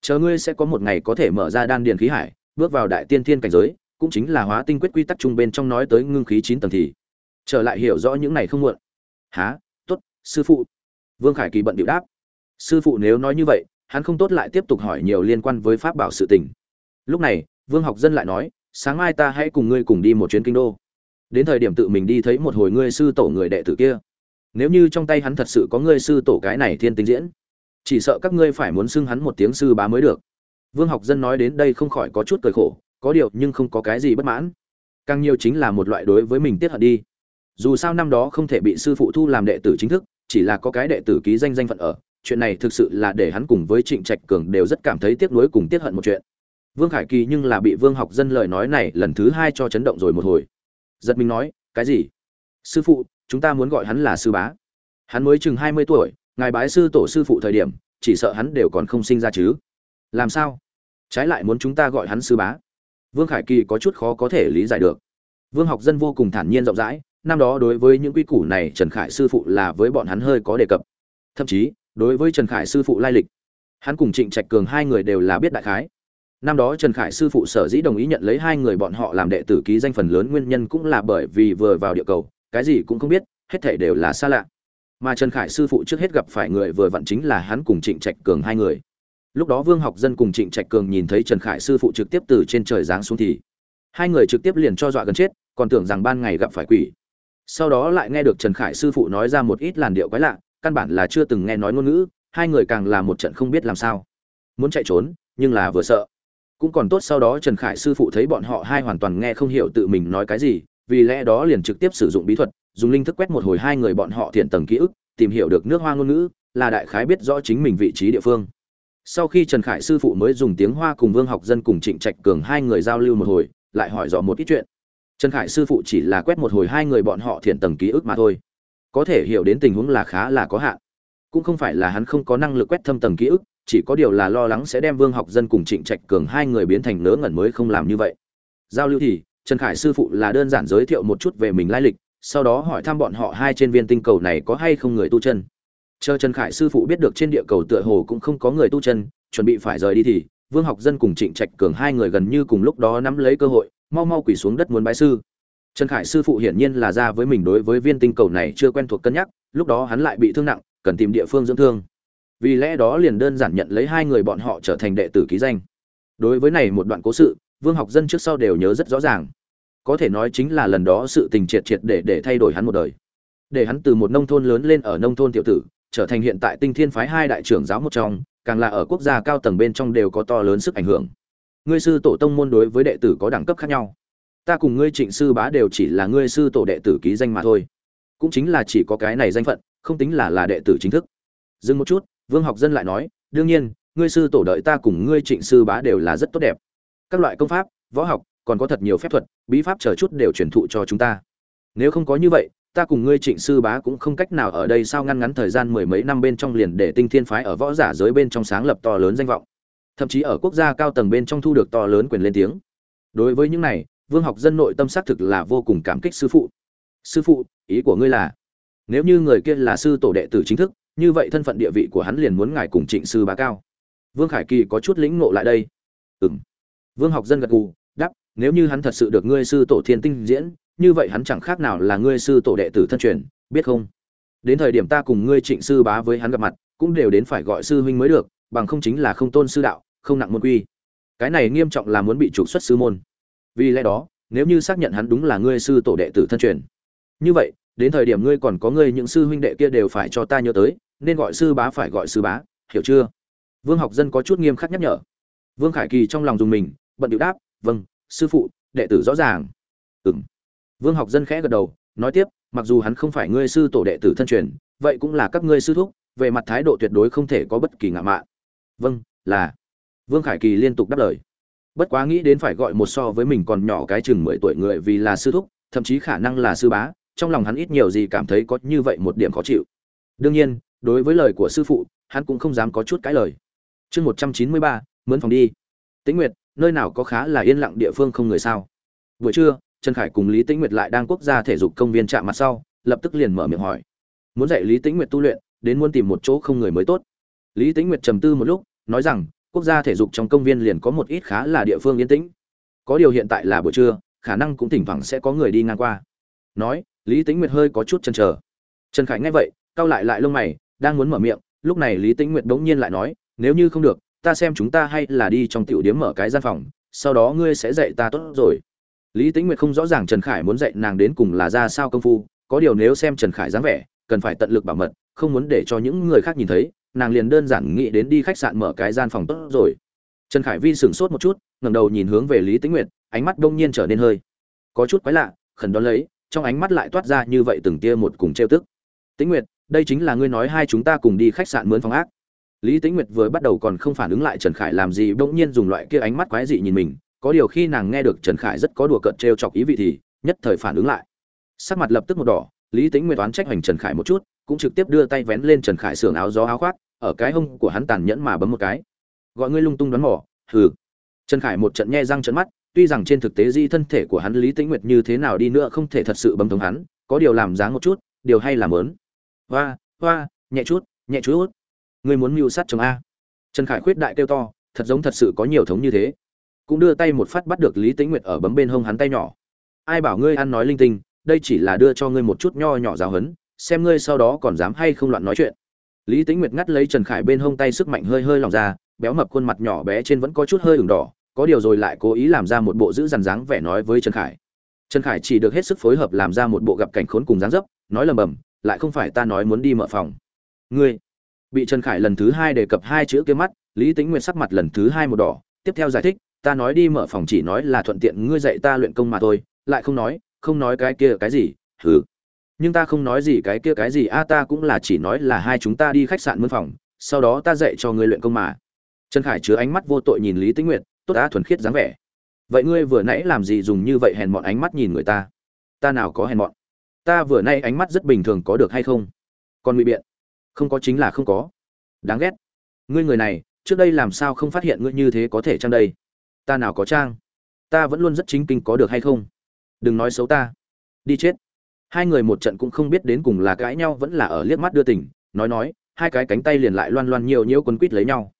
Chờ ngươi sẽ có một ngày có thể mở ra đan điền khí hải bước vào đại tiên thiên cảnh giới cũng chính là hóa tinh quyết quy tắc trung bên trong nói tới ngưng khí chín tầng thì. Trở lại hiểu rõ những này không muộn. Hả, tốt sư phụ. Vương khải kỳ bận điệu đáp. Sư phụ nếu nói như vậy hắn không tốt lại tiếp tục hỏi nhiều liên quan với pháp bảo sự tình. Lúc này vương học dân lại nói sáng mai ta hãy cùng ngươi cùng đi một chuyến kinh đô đến thời điểm tự mình đi thấy một hồi ngươi sư tổ người đệ tử kia. Nếu như trong tay hắn thật sự có ngươi sư tổ cái này thiên tính diễn, chỉ sợ các ngươi phải muốn xưng hắn một tiếng sư bá mới được. Vương học dân nói đến đây không khỏi có chút cười khổ, có điều nhưng không có cái gì bất mãn. Càng nhiều chính là một loại đối với mình tiết hận đi. Dù sao năm đó không thể bị sư phụ thu làm đệ tử chính thức, chỉ là có cái đệ tử ký danh danh phận ở, chuyện này thực sự là để hắn cùng với trịnh trạch cường đều rất cảm thấy tiếc nuối cùng tiết hận một chuyện. Vương khải kỳ nhưng là bị vương học dân lời nói này lần thứ hai cho chấn động rồi một hồi giật mình nói, cái gì? Sư phụ, chúng ta muốn gọi hắn là sư bá. Hắn mới chừng hai mươi tuổi, ngài bái sư tổ sư phụ thời điểm, chỉ sợ hắn đều còn không sinh ra chứ. Làm sao? Trái lại muốn chúng ta gọi hắn sư bá. Vương khải kỳ có chút khó có thể lý giải được. Vương học dân vô cùng thản nhiên rộng rãi, năm đó đối với những quy củ này trần khải sư phụ là với bọn hắn hơi có đề cập. Thậm chí, đối với trần khải sư phụ lai lịch, hắn cùng trịnh trạch cường hai người đều là biết đại khái năm đó trần khải sư phụ sở dĩ đồng ý nhận lấy hai người bọn họ làm đệ tử ký danh phần lớn nguyên nhân cũng là bởi vì vừa vào địa cầu, cái gì cũng không biết, hết thể đều là xa lạ. Mà trần khải sư phụ trước hết gặp phải người vừa vặn chính là hắn cùng trịnh trạch cường hai người. Lúc đó vương học dân cùng trịnh trạch cường nhìn thấy trần khải sư phụ trực tiếp từ trên trời giáng xuống thì hai người trực tiếp liền cho dọa gần chết, còn tưởng rằng ban ngày gặp phải quỷ. Sau đó lại nghe được trần khải sư phụ nói ra một ít làn điệu quái lạ, căn bản là chưa từng nghe nói ngôn ngữ, hai người càng là một trận không biết làm sao. Muốn chạy trốn, nhưng là vừa sợ cũng còn tốt sau đó trần khải sư phụ thấy bọn họ hai hoàn toàn nghe không hiểu tự mình nói cái gì, vì lẽ đó liền trực tiếp sử dụng bí thuật, dùng linh thức quét một hồi hai người bọn họ thiện tầng ký ức, tìm hiểu được nước hoa ngôn ngữ, là đại khái biết rõ chính mình vị trí địa phương. Sau khi trần khải sư phụ mới dùng tiếng hoa cùng vương học dân cùng trịnh trạch cường hai người giao lưu một hồi, lại hỏi rõ một ít chuyện. Trần khải sư phụ chỉ là quét một hồi hai người bọn họ thiện tầng ký ức mà thôi. Có thể hiểu đến tình huống là khá là có hạn. Cũng không phải là hắn không có năng lực quét thâm tầng ký ức chỉ có điều là lo lắng sẽ đem vương học dân cùng trịnh trạch cường hai người biến thành nớ ngẩn mới không làm như vậy. Giao lưu thì, trần khải sư phụ là đơn giản giới thiệu một chút về mình lai lịch, sau đó hỏi thăm bọn họ hai trên viên tinh cầu này có hay không người tu chân. Chờ trần khải sư phụ biết được trên địa cầu tựa hồ cũng không có người tu chân, chuẩn bị phải rời đi thì, vương học dân cùng trịnh trạch cường hai người gần như cùng lúc đó nắm lấy cơ hội, mau mau quỳ xuống đất muốn bái sư. Trần khải sư phụ hiển nhiên là ra với mình đối với viên tinh cầu này chưa quen thuộc cân nhắc, lúc đó hắn lại bị thương nặng, cần tìm địa phương dưỡng thương vì lẽ đó liền đơn giản nhận lấy hai người bọn họ trở thành đệ tử ký danh. Đối với này một đoạn cố sự, vương học dân trước sau đều nhớ rất rõ ràng. Có thể nói chính là lần đó sự tình triệt triệt để để thay đổi hắn một đời. Để hắn từ một nông thôn lớn lên ở nông thôn tiểu tử, trở thành hiện tại tinh thiên phái hai đại trưởng giáo một trong, càng là ở quốc gia cao tầng bên trong đều có to lớn sức ảnh hưởng. Ngươi sư tổ tông môn đối với đệ tử có đẳng cấp khác nhau. Ta cùng ngươi trịnh sư bá đều chỉ là ngươi sư tổ đệ tử ký danh mà thôi. Cũng chính là chỉ có cái này danh phận, không tính là là đệ tử chính thức. Dừng một chút vương học dân lại nói, đương nhiên, ngươi sư tổ đợi ta cùng ngươi trịnh sư bá đều là rất tốt đẹp. Các loại công pháp, võ học, còn có thật nhiều phép thuật, bí pháp chờ chút đều truyền thụ cho chúng ta. Nếu không có như vậy, ta cùng ngươi trịnh sư bá cũng không cách nào ở đây sao ngăn ngắn thời gian mười mấy năm bên trong liền để tinh thiên phái ở võ giả giới bên trong sáng lập to lớn danh vọng. Thậm chí ở quốc gia cao tầng bên trong thu được to lớn quyền lên tiếng. Đối với những này, vương học dân nội tâm xác thực là vô cùng cảm kích sư phụ. Sư phụ, ý của ngươi là, nếu như người kia là sư tổ đệ tử chính thức như vậy thân phận địa vị của hắn liền muốn ngài cùng trịnh sư bá cao. Vương khải kỳ có chút lĩnh ngộ lại đây. Ừ m vương học dân gật gù đắp nếu như hắn thật sự được ngươi sư tổ thiên tinh diễn, như vậy hắn chẳng khác nào là ngươi sư tổ đệ tử thân truyền, biết không? Đến thời điểm ta cùng ngươi trịnh sư bá với hắn gặp mặt, cũng đều đến phải gọi sư huynh mới được, bằng không chính là không tôn sư đạo, không nặng môn quy. Cái này nghiêm trọng là muốn bị trục xuất sư môn. Vì lẽ đó, nếu như xác nhận hắn đúng là ngươi sư tổ đệ tử thân truyền. Như vậy, đến thời điểm ngươi còn có ngươi những sư huynh đệ kia đều phải cho ta nhớ tới nên gọi sư bá phải gọi sư bá, hiểu chưa? Vương học dân có chút nghiêm khắc nhắc nhở. Vương khải kỳ trong lòng dùng mình, bận điệu đáp vâng sư phụ, đệ tử rõ ràng. Ừng vương học dân khẽ gật đầu, nói tiếp, mặc dù hắn không phải ngươi sư tổ đệ tử thân truyền, vậy cũng là các ngươi sư thúc, về mặt thái độ tuyệt đối không thể có bất kỳ ngạo mạn. Vâng là. Vương khải kỳ liên tục đáp lời. Bất quá nghĩ đến phải gọi một so với mình còn nhỏ cái chừng mười tuổi người vì là sư thúc, thậm chí khả năng là sư bá, trong lòng hắn ít nhiều gì cảm thấy có như vậy một điểm khó chịu. Đương nhiên đối với lời của sư phụ, hắn cũng không dám có chút cãi lời. Chương một trăm chín mươi ba, mướn phòng đi. Tĩnh nguyệt, nơi nào có khá là yên lặng địa phương không người sao? Buổi trưa, trần khải cùng lý tĩnh nguyệt lại đang quốc gia thể dục công viên chạm mặt sau, lập tức liền mở miệng hỏi. Muốn dạy lý tĩnh nguyệt tu luyện, đến muốn tìm một chỗ không người mới tốt. Lý tĩnh nguyệt trầm tư một lúc, nói rằng, quốc gia thể dục trong công viên liền có một ít khá là địa phương yên tĩnh. Có điều hiện tại là buổi trưa, khả năng cũng thỉnh thoảng sẽ có người đi ngang qua. Nói, lý tĩnh nguyệt hơi có chút chần chờ. Trần khải nghe vậy, cau lại lại lông mày đang muốn mở miệng, lúc này lý tĩnh nguyệt bỗng nhiên lại nói, nếu như không được, ta xem chúng ta hay là đi trong tiểu điếm mở cái gian phòng, sau đó ngươi sẽ dạy ta tốt rồi. Lý tĩnh nguyệt không rõ ràng trần khải muốn dạy nàng đến cùng là ra sao công phu, có điều nếu xem trần khải dáng vẻ, cần phải tận lực bảo mật, không muốn để cho những người khác nhìn thấy, nàng liền đơn giản nghĩ đến đi khách sạn mở cái gian phòng tốt rồi. Trần khải vi sửng sốt một chút, ngẩng đầu nhìn hướng về lý tĩnh nguyệt, ánh mắt đông nhiên trở nên hơi, có chút quái lạ, khẩn đón lấy, trong ánh mắt lại toát ra như vậy từng tia một cùng trêu tức. Tĩnh nguyệt đây chính là ngươi nói hai chúng ta cùng đi khách sạn mướn phòng ác. Lý tĩnh nguyệt vừa bắt đầu còn không phản ứng lại trần khải làm gì, bỗng nhiên dùng loại kia ánh mắt quái dị nhìn mình, có điều khi nàng nghe được trần khải rất có đùa cợt trêu chọc ý vị thì nhất thời phản ứng lại. Sắc mặt lập tức một đỏ, lý tĩnh nguyệt toán trách hoành trần khải một chút, cũng trực tiếp đưa tay vén lên trần khải sườn áo gió áo khoác, ở cái hông của hắn tàn nhẫn mà bấm một cái. Gọi ngươi lung tung đoán mỏ hừ. Trần khải một trận nhe răng trận mắt, tuy rằng trên thực tế di thân thể của hắn lý tĩnh nguyệt như thế nào đi nữa không thể thật sự bấm thống hắn, có điều làm dáng một chút, điều hay làm lớn hoa hoa, nhẹ chút nhẹ chút. Ngươi muốn mưu sát chồng a. Trần khải khuyết đại kêu to, thật giống thật sự có nhiều thống như thế. Cũng đưa tay một phát bắt được lý tĩnh nguyệt ở bấm bên hông hắn tay nhỏ. Ai bảo ngươi ăn nói linh tinh, đây chỉ là đưa cho ngươi một chút nho nhỏ giáo hấn xem ngươi sau đó còn dám hay không loạn nói chuyện. Lý tĩnh nguyệt ngắt lấy trần khải bên hông tay sức mạnh hơi hơi lòng ra, béo mập khuôn mặt nhỏ bé trên vẫn có chút hơi ửng đỏ, có điều rồi lại cố ý làm ra một bộ giữ dằn dáng vẻ nói với trần khải. Trần khải chỉ được hết sức phối hợp làm ra một bộ gặp cảnh khốn cùng dáng dấp, nói lầm bầm lại không phải ta nói muốn đi mở phòng. Ngươi, bị trần khải lần thứ hai đề cập hai chữ kia mắt, lý tĩnh nguyệt sắc mặt lần thứ hai một đỏ, tiếp theo giải thích, ta nói đi mở phòng chỉ nói là thuận tiện ngươi dạy ta luyện công mà thôi, lại không nói không nói cái kia cái gì, hừ. Nhưng ta không nói gì cái kia cái gì, a, ta cũng là chỉ nói là hai chúng ta đi khách sạn mướn phòng, sau đó ta dạy cho ngươi luyện công mà. Trần khải chứa ánh mắt vô tội nhìn lý tĩnh nguyệt, tốt đã thuần khiết dáng vẻ. Vậy ngươi vừa nãy làm gì dùng như vậy hèn mọn ánh mắt nhìn người ta? Ta nào có hèn mọn? Ta vừa nay ánh mắt rất bình thường có được hay không? Còn ngụy biện? Không có chính là không có. Đáng ghét. Ngươi người này, trước đây làm sao không phát hiện ngươi như thế có thể trang đây? Ta nào có trang? Ta vẫn luôn rất chính kinh có được hay không? Đừng nói xấu ta. Đi chết. Hai người một trận cũng không biết đến cùng là cãi nhau vẫn là ở liếc mắt đưa tình. Nói nói, hai cái cánh tay liền lại loan loan nhiều nhiêu quấn quít lấy nhau.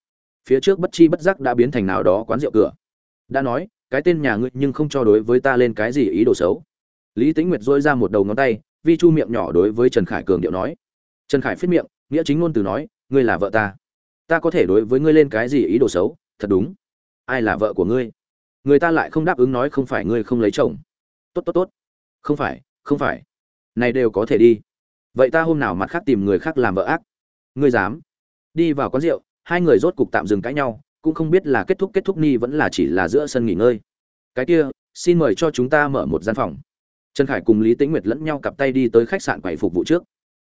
Phía trước bất chi bất giác đã biến thành nào đó quán rượu cửa. Đã nói, cái tên nhà ngươi nhưng không cho đối với ta lên cái gì ý đồ xấu lý Tĩnh nguyệt rũi ra một đầu ngón tay, vi chu miệng nhỏ đối với trần khải cường điệu nói. Trần khải phết miệng, nghĩa chính ngôn từ nói, ngươi là vợ ta. Ta có thể đối với ngươi lên cái gì ý đồ xấu? Thật đúng. Ai là vợ của ngươi? Người ta lại không đáp ứng nói không phải ngươi không lấy chồng. Tốt tốt tốt. Không phải không phải. Này đều có thể đi. Vậy ta hôm nào mặt khác tìm người khác làm vợ ác? Ngươi dám? Đi vào quán rượu, hai người rốt cục tạm dừng cãi nhau, cũng không biết là kết thúc kết thúc ni vẫn là chỉ là giữa sân nghỉ ngơi. Cái kia, xin mời cho chúng ta mở một gian phòng trần khải cùng lý tĩnh nguyệt lẫn nhau cặp tay đi tới khách sạn quầy phục vụ trước.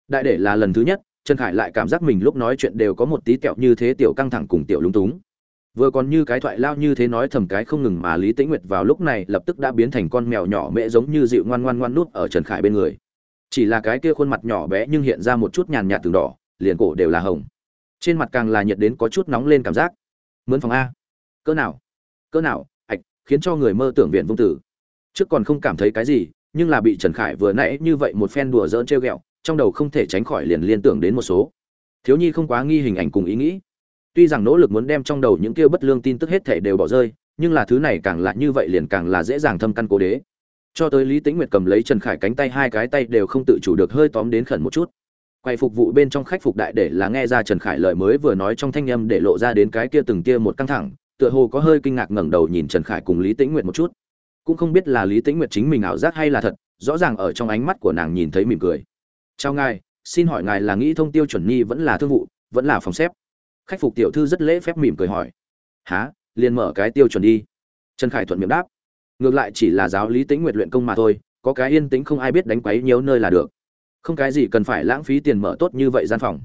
Đại để là lần thứ nhất, trần khải lại cảm giác mình lúc nói chuyện đều có một tí kẹo như thế tiểu căng thẳng cùng tiểu lúng túng. Vừa còn như cái thoại lao như thế nói thầm cái không ngừng mà lý tĩnh nguyệt vào lúc này lập tức đã biến thành con mèo nhỏ mẹ giống như dịu ngoan ngoan ngoan nút ở trần khải bên người. Chỉ là cái kia khuôn mặt nhỏ bé nhưng hiện ra một chút nhàn nhạt từng đỏ, liền cổ đều là hồng. Trên mặt càng là nhiệt đến có chút nóng lên cảm giác. Mướn phòng a. Cỡ nào? Cỡ nào? Ạch, khiến cho người mơ tưởng viện vung tử. Trước còn không cảm thấy cái gì nhưng là bị trần khải vừa nãy như vậy một phen đùa dỡn trêu ghẹo, trong đầu không thể tránh khỏi liền liên tưởng đến một số. Thiếu nhi không quá nghi hình ảnh cùng ý nghĩ. Tuy rằng nỗ lực muốn đem trong đầu những kia bất lương tin tức hết thể đều bỏ rơi, nhưng là thứ này càng là như vậy liền càng là dễ dàng thâm căn cố đế. Cho tới lý tĩnh nguyệt cầm lấy trần khải cánh tay, hai cái tay đều không tự chủ được hơi tóm đến khẩn một chút. Quay phục vụ bên trong khách phục đại để là nghe ra trần khải lời mới vừa nói trong thanh âm để lộ ra đến cái kia từng kia một căng thẳng, tựa hồ có hơi kinh ngạc ngẩng đầu nhìn trần khải cùng lý tĩnh nguyệt một chút cũng không biết là lý tĩnh nguyệt chính mình ảo giác hay là thật, rõ ràng ở trong ánh mắt của nàng nhìn thấy mỉm cười. Chào ngài, xin hỏi ngài là nghĩ thông tiêu chuẩn nhi vẫn là thương vụ, vẫn là phòng xếp? Khách phục tiểu thư rất lễ phép mỉm cười hỏi. Há liền mở cái tiêu chuẩn đi. Trần khải thuận miệng đáp. Ngược lại chỉ là giáo lý Tĩnh Nguyệt luyện công mà thôi, có cái yên tĩnh không ai biết đánh quấy nhiều nơi là được. Không cái gì cần phải lãng phí tiền mở tốt như vậy gian phòng.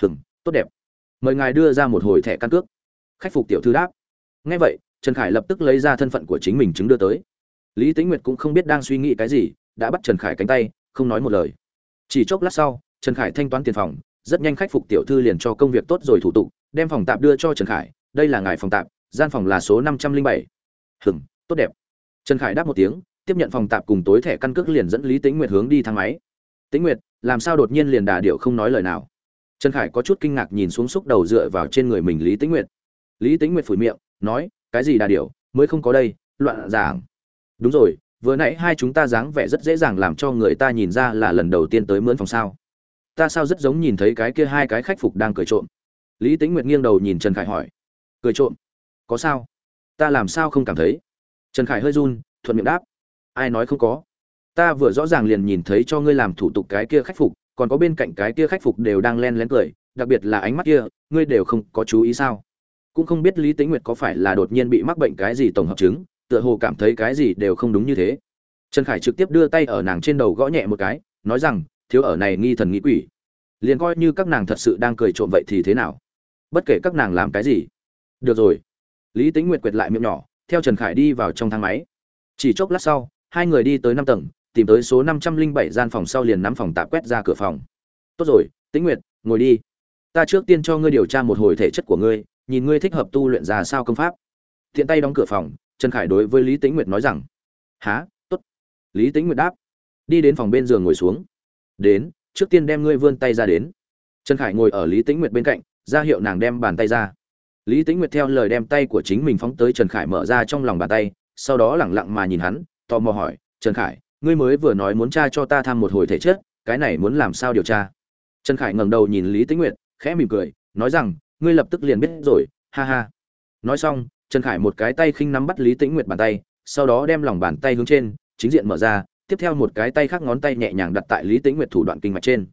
Hừng tốt đẹp. Mời ngài đưa ra một hồi thẻ căn cước. Khách phục tiểu thư đáp. Ngay vậy, trần khải lập tức lấy ra thân phận của chính mình chứng đưa tới lý tĩnh nguyệt cũng không biết đang suy nghĩ cái gì, đã bắt trần khải cánh tay, không nói một lời. Chỉ chốc lát sau, trần khải thanh toán tiền phòng, rất nhanh khách phục tiểu thư liền cho công việc tốt rồi thủ tục, đem phòng tạm đưa cho trần khải, đây là ngài phòng tạm gian phòng là số năm trăm linh bảy. Hừng tốt đẹp. Trần khải đáp một tiếng, tiếp nhận phòng tạm cùng tối thẻ căn cước liền dẫn lý tĩnh nguyệt hướng đi thang máy. Tĩnh nguyệt, làm sao đột nhiên liền đà điệu không nói lời nào? Trần khải có chút kinh ngạc nhìn xuống xúc đầu dựa vào trên người mình lý tĩnh nguyệt. Lý tĩnh nguyệt phủi miệng, nói, cái gì đà điệu mới không có đây, loạn giảng đúng rồi, vừa nãy hai chúng ta dáng vẻ rất dễ dàng làm cho người ta nhìn ra là lần đầu tiên tới mướn phòng sao. Ta sao rất giống nhìn thấy cái kia hai cái khách phục đang cười trộm. Lý tính nguyệt nghiêng đầu nhìn trần khải hỏi. Cười trộm? Có sao? Ta làm sao không cảm thấy? Trần khải hơi run, thuận miệng đáp. Ai nói không có? Ta vừa rõ ràng liền nhìn thấy cho ngươi làm thủ tục cái kia khách phục, còn có bên cạnh cái kia khách phục đều đang len lén cười, đặc biệt là ánh mắt kia, ngươi đều không có chú ý sao? Cũng không biết lý tính nguyệt có phải là đột nhiên bị mắc bệnh cái gì tổng hợp chứng tựa hồ cảm thấy cái gì đều không đúng như thế. Trần khải trực tiếp đưa tay ở nàng trên đầu gõ nhẹ một cái, nói rằng, thiếu ở này nghi thần nghĩ quỷ. Liền coi như các nàng thật sự đang cười trộm vậy thì thế nào? Bất kể các nàng làm cái gì. Được rồi. Lý Tĩnh nguyệt quyệt lại miệng nhỏ, theo trần khải đi vào trong thang máy. Chỉ chốc lát sau, hai người đi tới năm tầng, tìm tới số năm trăm linh bảy gian phòng sau liền nắm phòng tạp quét ra cửa phòng. Tốt rồi, tĩnh nguyệt, ngồi đi. Ta trước tiên cho ngươi điều tra một hồi thể chất của ngươi, nhìn ngươi thích hợp tu luyện ra sao công pháp. Thiện tay đóng cửa phòng trần khải đối với lý tĩnh nguyệt nói rằng, há t ố t lý tĩnh nguyệt đáp, đi đến phòng bên giường ngồi xuống. Đến, trước tiên đem ngươi vươn tay ra đến. Trần khải ngồi ở lý tĩnh nguyệt bên cạnh, ra hiệu nàng đem bàn tay ra. Lý tĩnh nguyệt theo lời đem tay của chính mình phóng tới trần khải mở ra trong lòng bàn tay, sau đó lẳng lặng mà nhìn hắn, tò mò hỏi, trần khải, ngươi mới vừa nói muốn tra cho ta thăm một hồi thể chất, cái này muốn làm sao điều tra? Trần khải ngẩng đầu nhìn lý tĩnh nguyệt, khẽ mỉm cười, nói rằng, ngươi lập tức liền biết rồi, ha ha. Nói xong trần khải một cái tay khinh nắm bắt lý tĩnh nguyệt bàn tay, sau đó đem lòng bàn tay hướng trên, chính diện mở ra, tiếp theo một cái tay khác ngón tay nhẹ nhàng đặt tại lý tĩnh nguyệt thủ đoạn kinh mạch trên.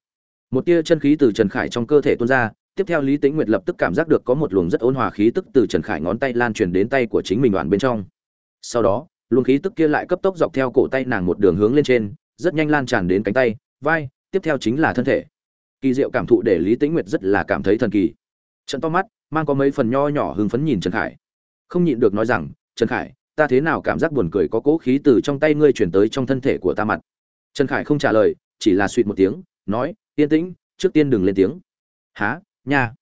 Một tia chân khí từ trần khải trong cơ thể tuôn ra, tiếp theo lý tĩnh nguyệt lập tức cảm giác được có một luồng rất ôn hòa khí tức từ trần khải ngón tay lan truyền đến tay của chính mình đoạn bên trong. Sau đó, luồng khí tức kia lại cấp tốc dọc theo cổ tay nàng một đường hướng lên trên, rất nhanh lan tràn đến cánh tay, vai, tiếp theo chính là thân thể. Kỳ diệu cảm thụ để lý tĩnh nguyệt rất là cảm thấy thần kỳ. Trận to mắt, mang có mấy phần nho nhỏ hưng phấn nhìn trần khải không nhịn được nói rằng, trần khải, ta thế nào cảm giác buồn cười có cỗ khí từ trong tay ngươi chuyển tới trong thân thể của ta mặt? Trần khải không trả lời, chỉ là suỵt một tiếng, nói, yên tĩnh, trước tiên đừng lên tiếng. Há nha.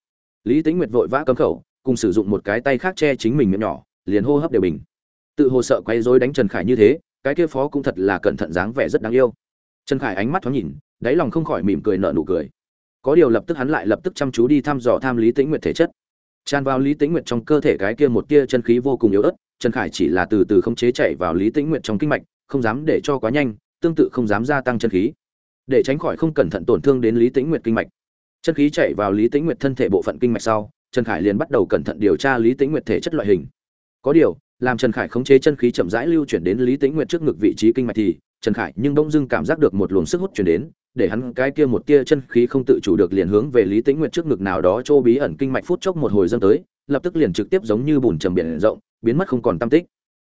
Lý tính nguyệt vội vã cấm khẩu, cùng sử dụng một cái tay khác che chính mình miệng nhỏ, liền hô hấp đều bình. Tự hồ sợ quay rối đánh trần khải như thế, cái kia phó cũng thật là cẩn thận dáng vẻ rất đáng yêu. Trần khải ánh mắt thoáng nhìn, đáy lòng không khỏi mỉm cười nở nụ cười. Có điều lập tức hắn lại lập tức chăm chú đi thăm dò tham lý tĩnh nguyệt thể chất tràn vào lý tĩnh nguyệt trong cơ thể cái kia một tia chân khí vô cùng yếu ớt, trần khải chỉ là từ từ không chế chạy vào lý tĩnh nguyệt trong kinh mạch, không dám để cho quá nhanh, tương tự không dám gia tăng chân khí. Để tránh khỏi không cẩn thận tổn thương đến lý tĩnh nguyệt kinh mạch. Chân khí chạy vào lý tĩnh nguyệt thân thể bộ phận kinh mạch sau, trần khải liền bắt đầu cẩn thận điều tra lý tĩnh nguyệt thể chất loại hình. Có điều, làm trần khải khống chế chân khí chậm rãi lưu chuyển đến lý tĩnh nguyệt trước ngực vị trí kinh mạch thì, trần khải nhưng đông dưng cảm giác được một luồng sức hút chuyển đến để hắn cái kia một tia chân khí không tự chủ được liền hướng về lý tĩnh nguyệt trước ngực nào đó chỗ bí ẩn kinh mạch phút chốc một hồi dâng tới, lập tức liền trực tiếp giống như bùn trầm biển rộng, biến mất không còn tâm tích.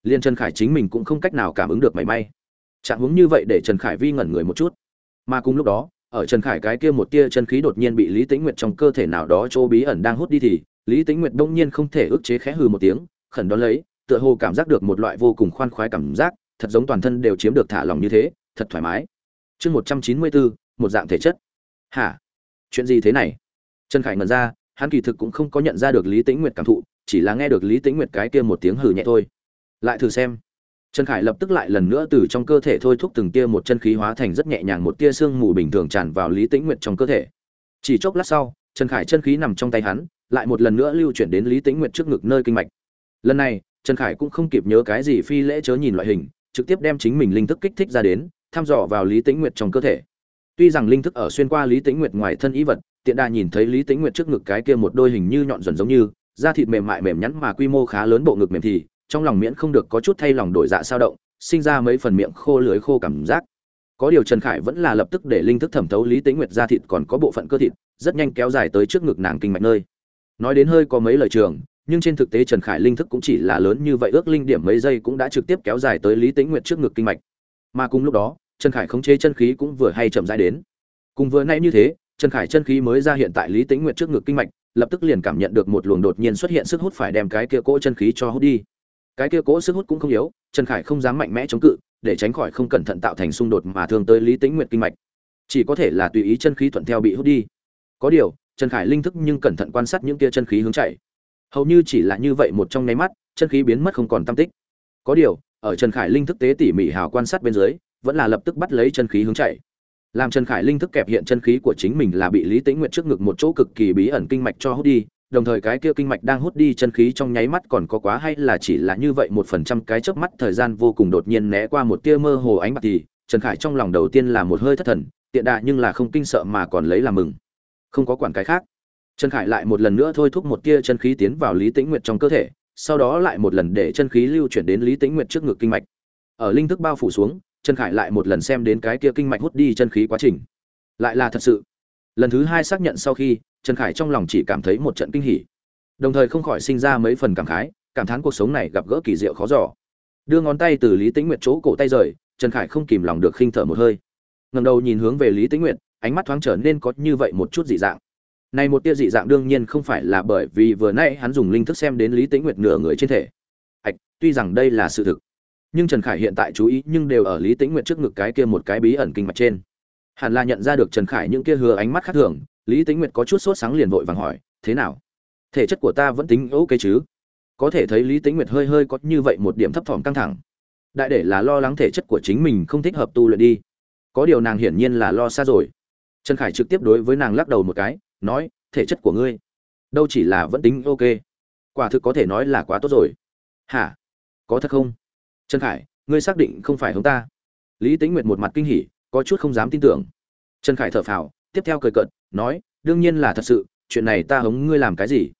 Liên trần khải chính mình cũng không cách nào cảm ứng được mảy may. Trạng huống như vậy để trần khải vi ngẩn người một chút. Mà cùng lúc đó, ở trần khải cái kia một tia chân khí đột nhiên bị lý tĩnh nguyệt trong cơ thể nào đó chỗ bí ẩn đang hút đi thì, lý Tĩnh nguyệt đông nhiên không thể ức chế khẽ hừ một tiếng, khẩn đón lấy, tựa hồ cảm giác được một loại vô cùng khoan khoái cảm giác, thật giống toàn thân đều chiếm được thả lỏng như thế, thật thoải mái chương một trăm chín mươi bốn, một dạng thể chất. Hả? Chuyện gì thế này? Trần khải ngẩn ra, hắn kỳ thực cũng không có nhận ra được lý tĩnh nguyệt cảm thụ, chỉ là nghe được lý tĩnh nguyệt cái kia một tiếng hừ nhẹ thôi. Lại thử xem. Trần khải lập tức lại lần nữa từ trong cơ thể thôi thúc từng tia một chân khí hóa thành rất nhẹ nhàng một tia sương mù bình thường tràn vào lý tĩnh nguyệt trong cơ thể. Chỉ chốc lát sau, trần khải chân khí nằm trong tay hắn, lại một lần nữa lưu chuyển đến lý tĩnh nguyệt trước ngực nơi kinh mạch. Lần này, trần khải cũng không kịp nhớ cái gì phi lễ chớ nhìn loại hình, trực tiếp đem chính mình linh thức kích thích ra đến thăm dò vào lý tĩnh nguyệt trong cơ thể. Tuy rằng linh thức ở xuyên qua lý tĩnh nguyệt ngoài thân ý vật, tiện đà nhìn thấy lý tĩnh nguyệt trước ngực cái kia một đôi hình như nhọn dần giống như, da thịt mềm mại mềm nhắn mà quy mô khá lớn bộ ngực mềm thì, trong lòng miễn không được có chút thay lòng đổi dạ sao động, sinh ra mấy phần miệng khô lưới khô cảm giác. Có điều trần khải vẫn là lập tức để linh thức thẩm thấu lý tĩnh nguyệt da thịt còn có bộ phận cơ thịt, rất nhanh kéo dài tới trước ngực nàng kinh mạch nơi. Nói đến hơi có mấy lời trường, nhưng trên thực tế trần khải linh thức cũng chỉ là lớn như vậy, ước linh điểm mấy giây cũng đã trực tiếp kéo dài tới lý tĩnh nguyệt trước ngực kinh mạch mà cùng lúc đó, trần khải khống chế chân khí cũng vừa hay chậm rãi đến. Cùng vừa nay như thế, trần khải chân khí mới ra hiện tại lý tĩnh nguyệt trước ngực kinh mạch, lập tức liền cảm nhận được một luồng đột nhiên xuất hiện sức hút phải đem cái kia cỗ chân khí cho hút đi. Cái kia cỗ sức hút cũng không yếu, trần khải không dám mạnh mẽ chống cự, để tránh khỏi không cẩn thận tạo thành xung đột mà thường tới lý tĩnh nguyệt kinh mạch. Chỉ có thể là tùy ý chân khí thuận theo bị hút đi. Có điều, trần khải linh thức nhưng cẩn thận quan sát những kia chân khí hướng chạy. Hầu như chỉ là như vậy một trong nháy mắt, chân khí biến mất không còn tâm tích. Có điều ở trần khải linh thức tế tỉ mỉ hào quan sát bên dưới, vẫn là lập tức bắt lấy chân khí hướng chạy. Làm trần khải linh thức kẹp hiện chân khí của chính mình là bị lý tĩnh nguyệt trước ngực một chỗ cực kỳ bí ẩn kinh mạch cho hút đi, đồng thời cái kia kinh mạch đang hút đi chân khí trong nháy mắt còn có quá hay là chỉ là như vậy một phần trăm cái chớp mắt thời gian vô cùng đột nhiên né qua một tia mơ hồ ánh bạc thì, trần khải trong lòng đầu tiên là một hơi thất thần, tiện đà nhưng là không kinh sợ mà còn lấy làm mừng. Không có quản cái khác. Trần khải lại một lần nữa thôi thúc một tia chân khí tiến vào lý tĩnh nguyệt trong cơ thể sau đó lại một lần để chân khí lưu chuyển đến lý tĩnh nguyệt trước ngực kinh mạch. Ở linh thức bao phủ xuống, trần khải lại một lần xem đến cái kia kinh mạch hút đi chân khí quá trình. Lại là thật sự. Lần thứ hai xác nhận sau khi, trần khải trong lòng chỉ cảm thấy một trận kinh hỉ. Đồng thời không khỏi sinh ra mấy phần cảm khái, cảm thán cuộc sống này gặp gỡ kỳ diệu khó giỏ đưa ngón tay từ lý tĩnh nguyệt chỗ cổ tay rời, trần khải không kìm lòng được khinh thở một hơi. Ngẩng đầu nhìn hướng về lý tĩnh nguyệt, ánh mắt thoáng trở nên có như vậy một chút dị dạng này một tia dị dạng đương nhiên không phải là bởi vì vừa nãy hắn dùng linh thức xem đến Lý Tĩnh Nguyệt nửa người trên thể. Hạch, tuy rằng đây là sự thực, nhưng Trần Khải hiện tại chú ý nhưng đều ở Lý Tĩnh Nguyệt trước ngực cái kia một cái bí ẩn kinh mạch trên. Hàn La nhận ra được Trần Khải những kia hứa ánh mắt khác thường, Lý Tĩnh Nguyệt có chút sốt sáng liền vội vàng hỏi, "Thế nào? Thể chất của ta vẫn tính ok chứ?" Có thể thấy Lý Tĩnh Nguyệt hơi hơi có như vậy một điểm thấp thỏm căng thẳng. Đại để là lo lắng thể chất của chính mình không thích hợp tu luyện đi. Có điều nàng hiển nhiên là lo xa rồi. Trần Khải trực tiếp đối với nàng lắc đầu một cái, nói, thể chất của ngươi đâu chỉ là vẫn tính ok, quả thực có thể nói là quá tốt rồi. Hả? Có thật không? Trần khải, ngươi xác định không phải hống ta. Lý tính nguyệt một mặt kinh hỉ, có chút không dám tin tưởng. Trần khải thở phào, tiếp theo cười cợt, nói, đương nhiên là thật sự, chuyện này ta hống ngươi làm cái gì?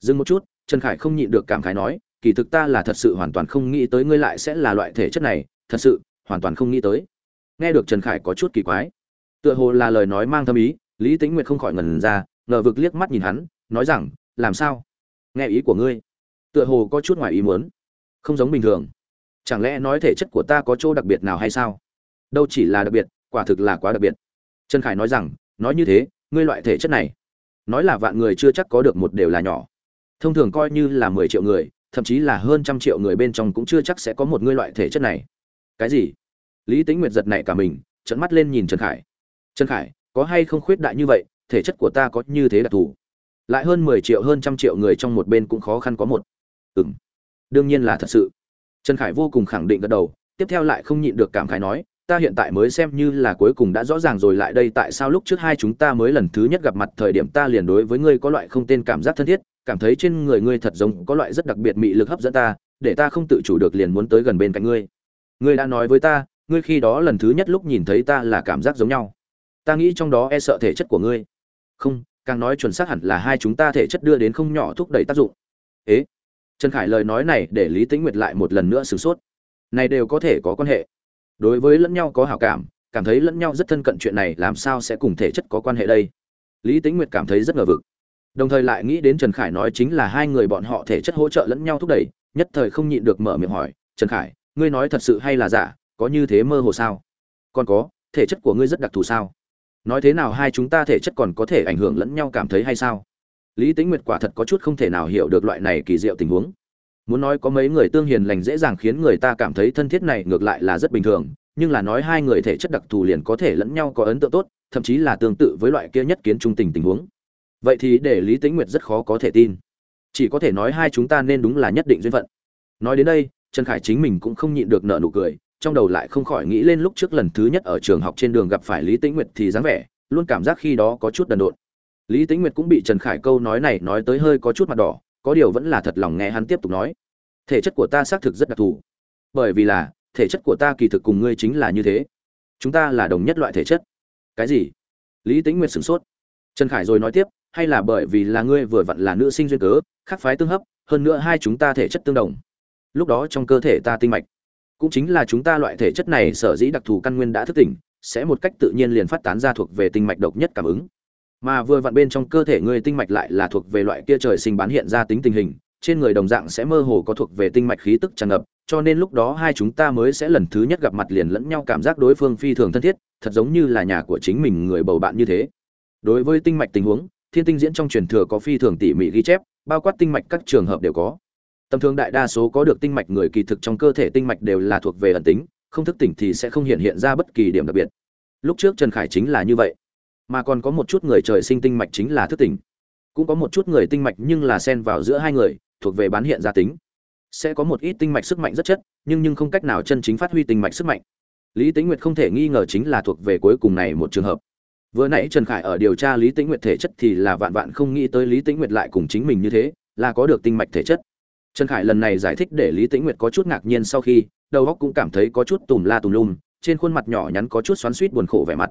Dừng một chút, trần khải không nhịn được cảm khái nói, kỳ thực ta là thật sự hoàn toàn không nghĩ tới ngươi lại sẽ là loại thể chất này, thật sự, hoàn toàn không nghĩ tới. Nghe được trần khải có chút kỳ quái, tựa hồ là lời nói mang thâm ý lý Tĩnh nguyệt không khỏi ngần ra, ngờ vực liếc mắt nhìn hắn, nói rằng, làm sao? Nghe ý của ngươi. Tựa hồ có chút ngoài ý muốn. Không giống bình thường. Chẳng lẽ nói thể chất của ta có chỗ đặc biệt nào hay sao? Đâu chỉ là đặc biệt, quả thực là quá đặc biệt. Trần khải nói rằng, nói như thế, ngươi loại thể chất này, nói là vạn người chưa chắc có được một đều là nhỏ. Thông thường coi như là mười triệu người, thậm chí là hơn trăm triệu người bên trong cũng chưa chắc sẽ có một ngươi loại thể chất này. Cái gì? Lý Tĩnh nguyệt giật này cả mình trận mắt lên nhìn trần khải. Trần khải có hay không khuyết đại như vậy, thể chất của ta có như thế đặc thù. Lại hơn mười triệu, hơn trăm triệu người trong một bên cũng khó khăn có một. Ừm. Đương nhiên là thật sự. Trần khải vô cùng khẳng định gật đầu, tiếp theo lại không nhịn được cảm khái nói, ta hiện tại mới xem như là cuối cùng đã rõ ràng rồi lại đây tại sao lúc trước hai chúng ta mới lần thứ nhất gặp mặt thời điểm ta liền đối với ngươi có loại không tên cảm giác thân thiết, cảm thấy trên người ngươi thật giống có loại rất đặc biệt mị lực hấp dẫn ta, để ta không tự chủ được liền muốn tới gần bên cạnh ngươi. Ngươi đã nói với ta, ngươi khi đó lần thứ nhất lúc nhìn thấy ta là cảm giác giống nhau ta nghĩ trong đó e sợ thể chất của ngươi. Không, càng nói chuẩn xác hẳn là hai chúng ta thể chất đưa đến không nhỏ thúc đẩy tác dụng. Ế, trần khải lời nói này để lý tĩnh nguyệt lại một lần nữa sửng sốt. Này đều có thể có quan hệ. Đối với lẫn nhau có hảo cảm cảm thấy lẫn nhau rất thân cận chuyện này làm sao sẽ cùng thể chất có quan hệ đây? Lý tĩnh nguyệt cảm thấy rất ngờ vực. Đồng thời lại nghĩ đến trần khải nói chính là hai người bọn họ thể chất hỗ trợ lẫn nhau thúc đẩy, nhất thời không nhịn được mở miệng hỏi, trần khải, ngươi nói thật sự hay là giả, có như thế mơ hồ sao? Còn có, thể chất của ngươi rất đặc thù sao? Nói thế nào hai chúng ta thể chất còn có thể ảnh hưởng lẫn nhau cảm thấy hay sao? Lý tĩnh nguyệt quả thật có chút không thể nào hiểu được loại này kỳ diệu tình huống. Muốn nói có mấy người tương hiền lành dễ dàng khiến người ta cảm thấy thân thiết này ngược lại là rất bình thường, nhưng là nói hai người thể chất đặc thù liền có thể lẫn nhau có ấn tượng tốt, thậm chí là tương tự với loại kia nhất kiến trung tình tình huống. Vậy thì để lý tĩnh nguyệt rất khó có thể tin. Chỉ có thể nói hai chúng ta nên đúng là nhất định duyên phận. Nói đến đây, trần khải chính mình cũng không nhịn được nợ nụ cười trong đầu lại không khỏi nghĩ lên lúc trước lần thứ nhất ở trường học trên đường gặp phải lý tĩnh nguyệt thì dáng vẻ, luôn cảm giác khi đó có chút đần độn. Lý tĩnh nguyệt cũng bị trần khải câu nói này nói tới hơi có chút mặt đỏ, có điều vẫn là thật lòng nghe hắn tiếp tục nói. Thể chất của ta xác thực rất đặc thù. Bởi vì là, thể chất của ta kỳ thực cùng ngươi chính là như thế. Chúng ta là đồng nhất loại thể chất. Cái gì? Lý tĩnh nguyệt sửng sốt. Trần khải rồi nói tiếp, hay là bởi vì là ngươi vừa vặn là nữ sinh duyên cớ khắc phái tương hấp, hơn nữa hai chúng ta thể chất tương đồng. Lúc đó trong cơ thể ta tinh mạch cũng chính là chúng ta loại thể chất này sở dĩ đặc thù căn nguyên đã thức tỉnh, sẽ một cách tự nhiên liền phát tán ra thuộc về tinh mạch độc nhất cảm ứng. Mà vừa vặn bên trong cơ thể người tinh mạch lại là thuộc về loại kia trời sinh bán hiện ra tính tình hình, trên người đồng dạng sẽ mơ hồ có thuộc về tinh mạch khí tức tràn ngập, cho nên lúc đó hai chúng ta mới sẽ lần thứ nhất gặp mặt liền lẫn nhau cảm giác đối phương phi thường thân thiết, thật giống như là nhà của chính mình người bầu bạn như thế. Đối với tinh mạch tình huống, thiên tinh diễn trong truyền thừa có phi thường tỉ mỉ ghi chép, bao quát tinh mạch các trường hợp đều có tầm thường đại đa số có được tinh mạch người kỳ thực trong cơ thể tinh mạch đều là thuộc về ẩn tính, không thức tỉnh thì sẽ không hiện hiện ra bất kỳ điểm đặc biệt. Lúc trước trần khải chính là như vậy. Mà còn có một chút người trời sinh tinh mạch chính là thức tỉnh. Cũng có một chút người tinh mạch nhưng là xen vào giữa hai người, thuộc về bán hiện ra tính. Sẽ có một ít tinh mạch sức mạnh rất chất, nhưng nhưng không cách nào chân chính phát huy tinh mạch sức mạnh. Lý tĩnh nguyệt không thể nghi ngờ chính là thuộc về cuối cùng này một trường hợp. Vừa nãy trần khải ở điều tra lý tĩnh nguyệt thể chất thì là vạn vạn không nghĩ tới lý tĩnh nguyệt lại cùng chính mình như thế, là có được tinh mạch thể chất trần khải lần này giải thích để lý tĩnh nguyệt có chút ngạc nhiên sau khi, đầu óc cũng cảm thấy có chút tùm la tùm lum, trên khuôn mặt nhỏ nhắn có chút xoắn suýt buồn khổ vẻ mặt.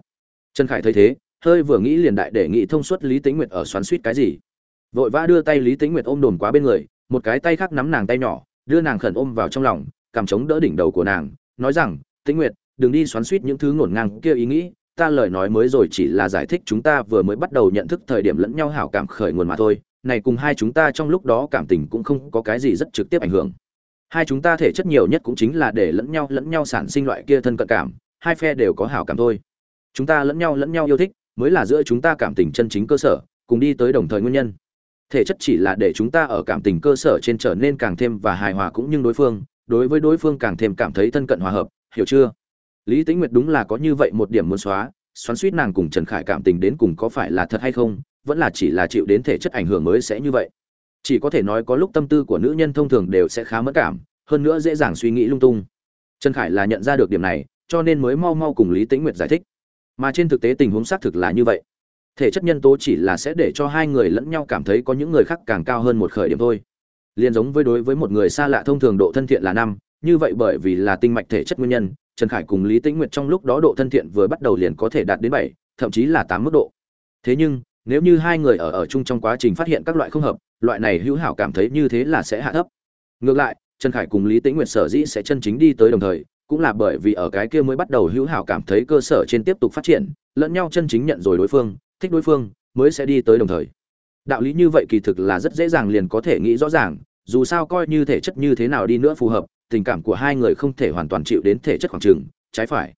Trần khải thấy thế, hơi vừa nghĩ liền đại để nghĩ thông suốt lý tĩnh nguyệt ở xoắn suýt cái gì. Vội vã đưa tay lý tĩnh nguyệt ôm đồn quá bên người, một cái tay khác nắm nàng tay nhỏ, đưa nàng khẩn ôm vào trong lòng, cảm chống đỡ đỉnh đầu của nàng, nói rằng, tĩnh nguyệt, đừng đi xoắn suýt những thứ ngổn ngang kia ý nghĩ, ta lời nói mới rồi chỉ là giải thích chúng ta vừa mới bắt đầu nhận thức thời điểm lẫn nhau hảo cảm khởi nguồn mà thôi này cùng hai chúng ta trong lúc đó cảm tình cũng không có cái gì rất trực tiếp ảnh hưởng. Hai chúng ta thể chất nhiều nhất cũng chính là để lẫn nhau lẫn nhau sản sinh loại kia thân cận cảm, hai phe đều có hảo cảm thôi. Chúng ta lẫn nhau lẫn nhau yêu thích, mới là giữa chúng ta cảm tình chân chính cơ sở, cùng đi tới đồng thời nguyên nhân. Thể chất chỉ là để chúng ta ở cảm tình cơ sở trên trở nên càng thêm và hài hòa cũng như đối phương, đối với đối phương càng thêm cảm thấy thân cận hòa hợp, hiểu chưa? Lý tĩnh nguyệt đúng là có như vậy một điểm muốn xóa, xoắn suýt nàng cùng trần khải cảm tình đến cùng có phải là thật hay không vẫn là chỉ là chịu đến thể chất ảnh hưởng mới sẽ như vậy. Chỉ có thể nói có lúc tâm tư của nữ nhân thông thường đều sẽ khá mất cảm, hơn nữa dễ dàng suy nghĩ lung tung. Trần khải là nhận ra được điểm này, cho nên mới mau mau cùng lý tĩnh nguyệt giải thích. Mà trên thực tế tình huống xác thực là như vậy. Thể chất nhân tố chỉ là sẽ để cho hai người lẫn nhau cảm thấy có những người khác càng cao hơn một khởi điểm thôi. Liền giống với đối với một người xa lạ thông thường độ thân thiện là năm, như vậy bởi vì là tinh mạch thể chất nguyên nhân, trần khải cùng lý tĩnh nguyệt trong lúc đó độ thân thiện vừa bắt đầu liền có thể đạt đến bảy, thậm chí là tám mức độ. Thế nhưng nếu như hai người ở ở chung trong quá trình phát hiện các loại không hợp, loại này hữu hảo cảm thấy như thế là sẽ hạ thấp. Ngược lại, trần khải cùng lý tĩnh nguyệt sở dĩ sẽ chân chính đi tới đồng thời, cũng là bởi vì ở cái kia mới bắt đầu hữu hảo cảm thấy cơ sở trên tiếp tục phát triển, lẫn nhau chân chính nhận rồi đối phương, thích đối phương, mới sẽ đi tới đồng thời. Đạo lý như vậy kỳ thực là rất dễ dàng liền có thể nghĩ rõ ràng, dù sao coi như thể chất như thế nào đi nữa phù hợp, tình cảm của hai người không thể hoàn toàn chịu đến thể chất khoảng trường trái phải.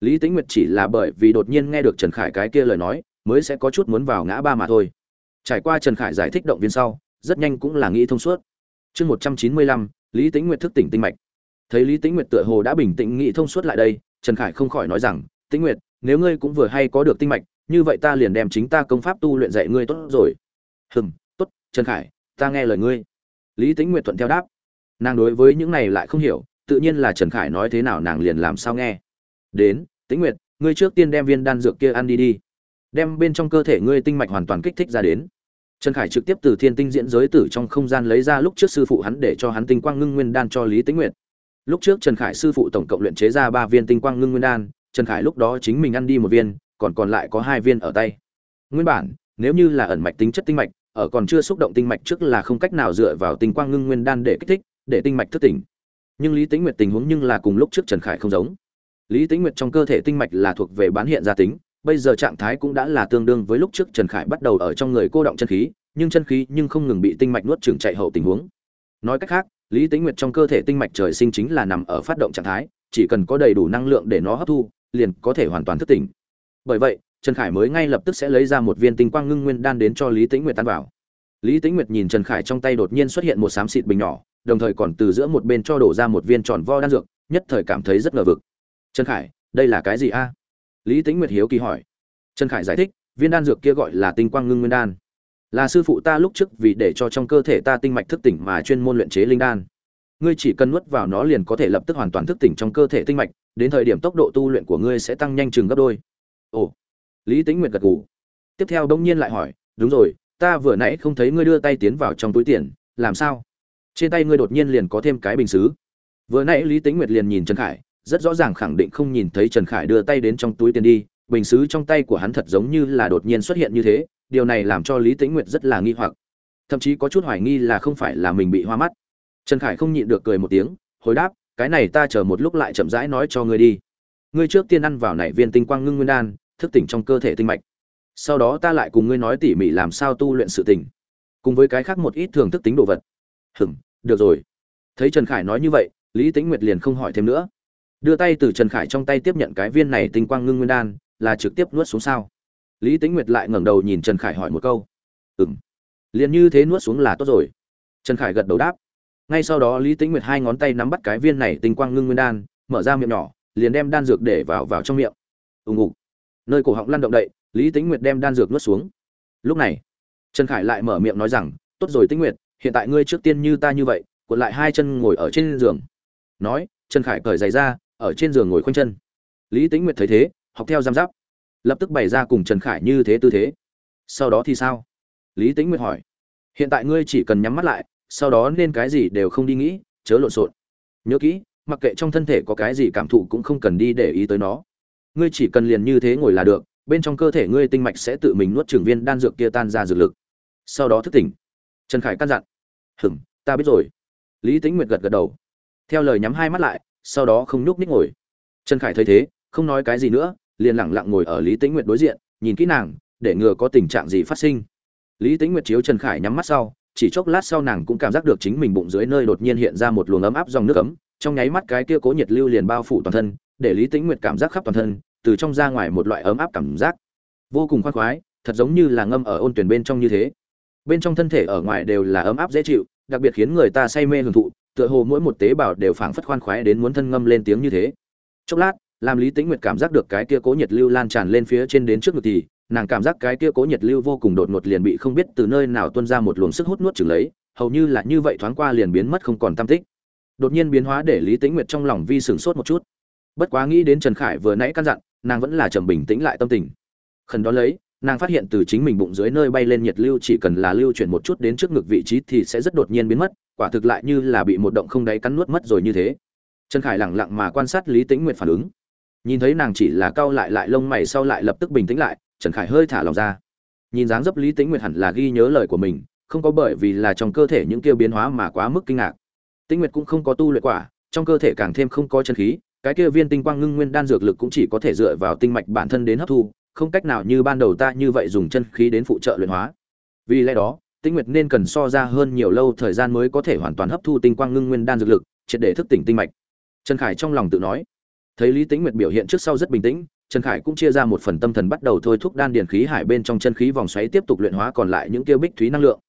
Lý tĩnh nguyệt chỉ là bởi vì đột nhiên nghe được trần khải cái kia lời nói mới sẽ có chút muốn vào ngã ba mà thôi. Trải qua trần khải giải thích động viên sau, rất nhanh cũng là nghĩ thông suốt. Chương một trăm chín mươi lăm, lý tĩnh nguyệt thức tỉnh tinh mạch. Thấy lý tĩnh nguyệt tựa hồ đã bình tĩnh nghĩ thông suốt lại đây, trần khải không khỏi nói rằng, tĩnh nguyệt, nếu ngươi cũng vừa hay có được tinh mạch, như vậy ta liền đem chính ta công pháp tu luyện dạy ngươi tốt rồi. Hừm, tốt, trần khải, ta nghe lời ngươi. Lý tĩnh nguyệt thuận theo đáp. Nàng đối với những này lại không hiểu, tự nhiên là trần khải nói thế nào nàng liền làm sao nghe. Đến, tĩnh nguyệt, ngươi trước tiên đem viên đan dược kia ăn đi đi đem bên trong cơ thể ngươi tinh mạch hoàn toàn kích thích ra đến. Trần khải trực tiếp từ thiên tinh diễn giới tử trong không gian lấy ra lúc trước sư phụ hắn để cho hắn tinh quang ngưng nguyên đan cho lý tĩnh nguyệt. Lúc trước trần khải sư phụ tổng cộng luyện chế ra ba viên tinh quang ngưng nguyên đan, trần khải lúc đó chính mình ăn đi một viên, còn còn lại có hai viên ở tay. Nguyên bản, nếu như là ẩn mạch tính chất tinh mạch, ở còn chưa xúc động tinh mạch trước là không cách nào dựa vào tinh quang ngưng nguyên đan để kích thích, để tinh mạch thức tỉnh. Nhưng lý tĩnh nguyệt tình huống nhưng là cùng lúc trước trần khải không giống. Lý tĩnh nguyệt trong cơ thể tinh mạch là thuộc về bán hiện ra tính bây giờ trạng thái cũng đã là tương đương với lúc trước trần khải bắt đầu ở trong người cô động chân khí, nhưng chân khí nhưng không ngừng bị tinh mạch nuốt chửng chạy hậu tình huống. Nói cách khác, lý tĩnh nguyệt trong cơ thể tinh mạch trời sinh chính là nằm ở phát động trạng thái, chỉ cần có đầy đủ năng lượng để nó hấp thu, liền có thể hoàn toàn thức tỉnh. Bởi vậy, trần khải mới ngay lập tức sẽ lấy ra một viên tinh quang ngưng nguyên đan đến cho lý tĩnh nguyệt tan vào. Lý tĩnh nguyệt nhìn trần khải trong tay đột nhiên xuất hiện một xám xịt bình nhỏ, đồng thời còn từ giữa một bên cho đổ ra một viên tròn vo đan dược, nhất thời cảm thấy rất ngờ vực. Trần khải, đây là cái gì a? Lý tĩnh nguyệt hiếu kỳ hỏi. Trần khải giải thích, viên đan dược kia gọi là tinh quang ngưng nguyên đan. Là sư phụ ta lúc trước vì để cho trong cơ thể ta tinh mạch thức tỉnh mà chuyên môn luyện chế linh đan. Ngươi chỉ cần nuốt vào nó liền có thể lập tức hoàn toàn thức tỉnh trong cơ thể tinh mạch, đến thời điểm tốc độ tu luyện của ngươi sẽ tăng nhanh chừng gấp đôi. Ồ. Lý Tĩnh nguyệt gật gù. Tiếp theo đông nhiên lại hỏi, đúng rồi, ta vừa nãy không thấy ngươi đưa tay tiến vào trong túi tiền, làm sao? Trên tay ngươi đột nhiên liền có thêm cái bình xứ. Vừa nãy lý Tĩnh nguyệt liền nhìn trần khải rất rõ ràng khẳng định không nhìn thấy trần khải đưa tay đến trong túi tiền đi, bình sứ trong tay của hắn thật giống như là đột nhiên xuất hiện như thế, điều này làm cho lý tĩnh nguyệt rất là nghi hoặc. Thậm chí có chút hoài nghi là không phải là mình bị hoa mắt. Trần khải không nhịn được cười một tiếng, hồi đáp, cái này ta chờ một lúc lại chậm rãi nói cho ngươi đi. Ngươi trước tiên ăn vào này viên tinh quang ngưng nguyên đan, thức tỉnh trong cơ thể tinh mạch. Sau đó ta lại cùng ngươi nói tỉ mỉ làm sao tu luyện sự tỉnh cùng với cái khác một ít thường thức tính đồ vật. Hừm được rồi. Thấy trần khải nói như vậy, lý tĩnh nguyệt liền không hỏi thêm nữa đưa tay từ trần khải trong tay tiếp nhận cái viên này tinh quang ngưng nguyên đan, là trực tiếp nuốt xuống sao? Lý tĩnh nguyệt lại ngẩng đầu nhìn trần khải hỏi một câu. Ừm, liền như thế nuốt xuống là tốt rồi. Trần khải gật đầu đáp. Ngay sau đó lý tĩnh nguyệt hai ngón tay nắm bắt cái viên này tinh quang ngưng nguyên đan, mở ra miệng nhỏ, liền đem đan dược để vào vào trong miệng. Ù ngục. Nơi cổ họng lăn động đậy, lý tĩnh nguyệt đem đan dược nuốt xuống. Lúc này, trần khải lại mở miệng nói rằng, tốt rồi tĩnh nguyệt, hiện tại ngươi trước tiên như ta như vậy, cuộn lại hai chân ngồi ở trên giường. Nói, trần khải cởi giày ra ở trên giường ngồi khoanh chân. Lý tĩnh nguyệt thấy thế, học theo giam giáp. Lập tức bày ra cùng trần khải như thế tư thế. Sau đó thì sao? Lý tĩnh nguyệt hỏi. Hiện tại ngươi chỉ cần nhắm mắt lại, sau đó nên cái gì đều không đi nghĩ, chớ lộn xộn. Nhớ kỹ, mặc kệ trong thân thể có cái gì cảm thụ cũng không cần đi để ý tới nó. Ngươi chỉ cần liền như thế ngồi là được, bên trong cơ thể ngươi tinh mạch sẽ tự mình nuốt trường viên đan dược kia tan ra dược lực. Sau đó thức tỉnh. Trần khải căn dặn. Hừm ta biết rồi. Lý tính nguyệt gật gật đầu. Theo lời nhắm hai mắt lại sau đó không nhúc ních ngồi. Trần khải thấy thế, không nói cái gì nữa, liền lẳng lặng ngồi ở lý Tĩnh nguyệt đối diện, nhìn kỹ nàng, để ngừa có tình trạng gì phát sinh. Lý Tĩnh nguyệt chiếu trần khải nhắm mắt sau, chỉ chốc lát sau nàng cũng cảm giác được chính mình bụng dưới nơi đột nhiên hiện ra một luồng ấm áp dòng nước ấm, trong nháy mắt cái kia cố nhiệt lưu liền bao phủ toàn thân, để lý tĩnh nguyệt cảm giác khắp toàn thân, từ trong ra ngoài một loại ấm áp cảm giác. Vô cùng khoan khoái, thật giống như là ngâm ở ôn tuyển bên trong như thế. Bên trong thân thể ở ngoài đều là ấm áp dễ chịu, đặc biệt khiến người ta say mê hưởng thụ tựa hồ mỗi một tế bào đều phảng phất khoan khoái đến muốn thân ngâm lên tiếng như thế. Chốc lát, làm lý tĩnh nguyệt cảm giác được cái kia cố nhiệt lưu lan tràn lên phía trên đến trước ngực thì, nàng cảm giác cái kia cố nhiệt lưu vô cùng đột ngột liền bị không biết từ nơi nào tuôn ra một luồng sức hút nuốt chửng lấy, hầu như là như vậy thoáng qua liền biến mất không còn tâm tích. Đột nhiên biến hóa để lý tĩnh nguyệt trong lòng vi sửng sốt một chút. Bất quá nghĩ đến trần khải vừa nãy căn dặn, nàng vẫn là trầm bình tĩnh lại tâm tình. Khẩn đó lấy, nàng phát hiện từ chính mình bụng dưới nơi bay lên nhiệt lưu chỉ cần là lưu chuyển một chút đến trước ngực vị trí thì sẽ rất đột nhiên biến mất quả thực lại như là bị một động không đáy cắn nuốt mất rồi như thế. Trần khải lẳng lặng mà quan sát lý tĩnh nguyệt phản ứng. Nhìn thấy nàng chỉ là cau lại lại lông mày sau lại lập tức bình tĩnh lại, trần khải hơi thả lòng ra. Nhìn dáng dấp lý tĩnh nguyệt hẳn là ghi nhớ lời của mình, không có bởi vì là trong cơ thể những kia biến hóa mà quá mức kinh ngạc. Tĩnh nguyệt cũng không có tu luyện quả, trong cơ thể càng thêm không có chân khí, cái kia viên tinh quang ngưng nguyên đan dược lực cũng chỉ có thể dựa vào tinh mạch bản thân đến hấp thu, không cách nào như ban đầu ta như vậy dùng chân khí đến phụ trợ luyện hóa. Vì lẽ đó Tinh nguyệt nên cần so ra hơn nhiều lâu thời gian mới có thể hoàn toàn hấp thu tinh quang ngưng nguyên đan dược lực, triệt để thức tỉnh tinh mạch. Trần khải trong lòng tự nói. Thấy lý tĩnh nguyệt biểu hiện trước sau rất bình tĩnh, trần khải cũng chia ra một phần tâm thần bắt đầu thôi thúc đan điền khí hải bên trong chân khí vòng xoáy tiếp tục luyện hóa còn lại những tiêu bích thúy năng lượng.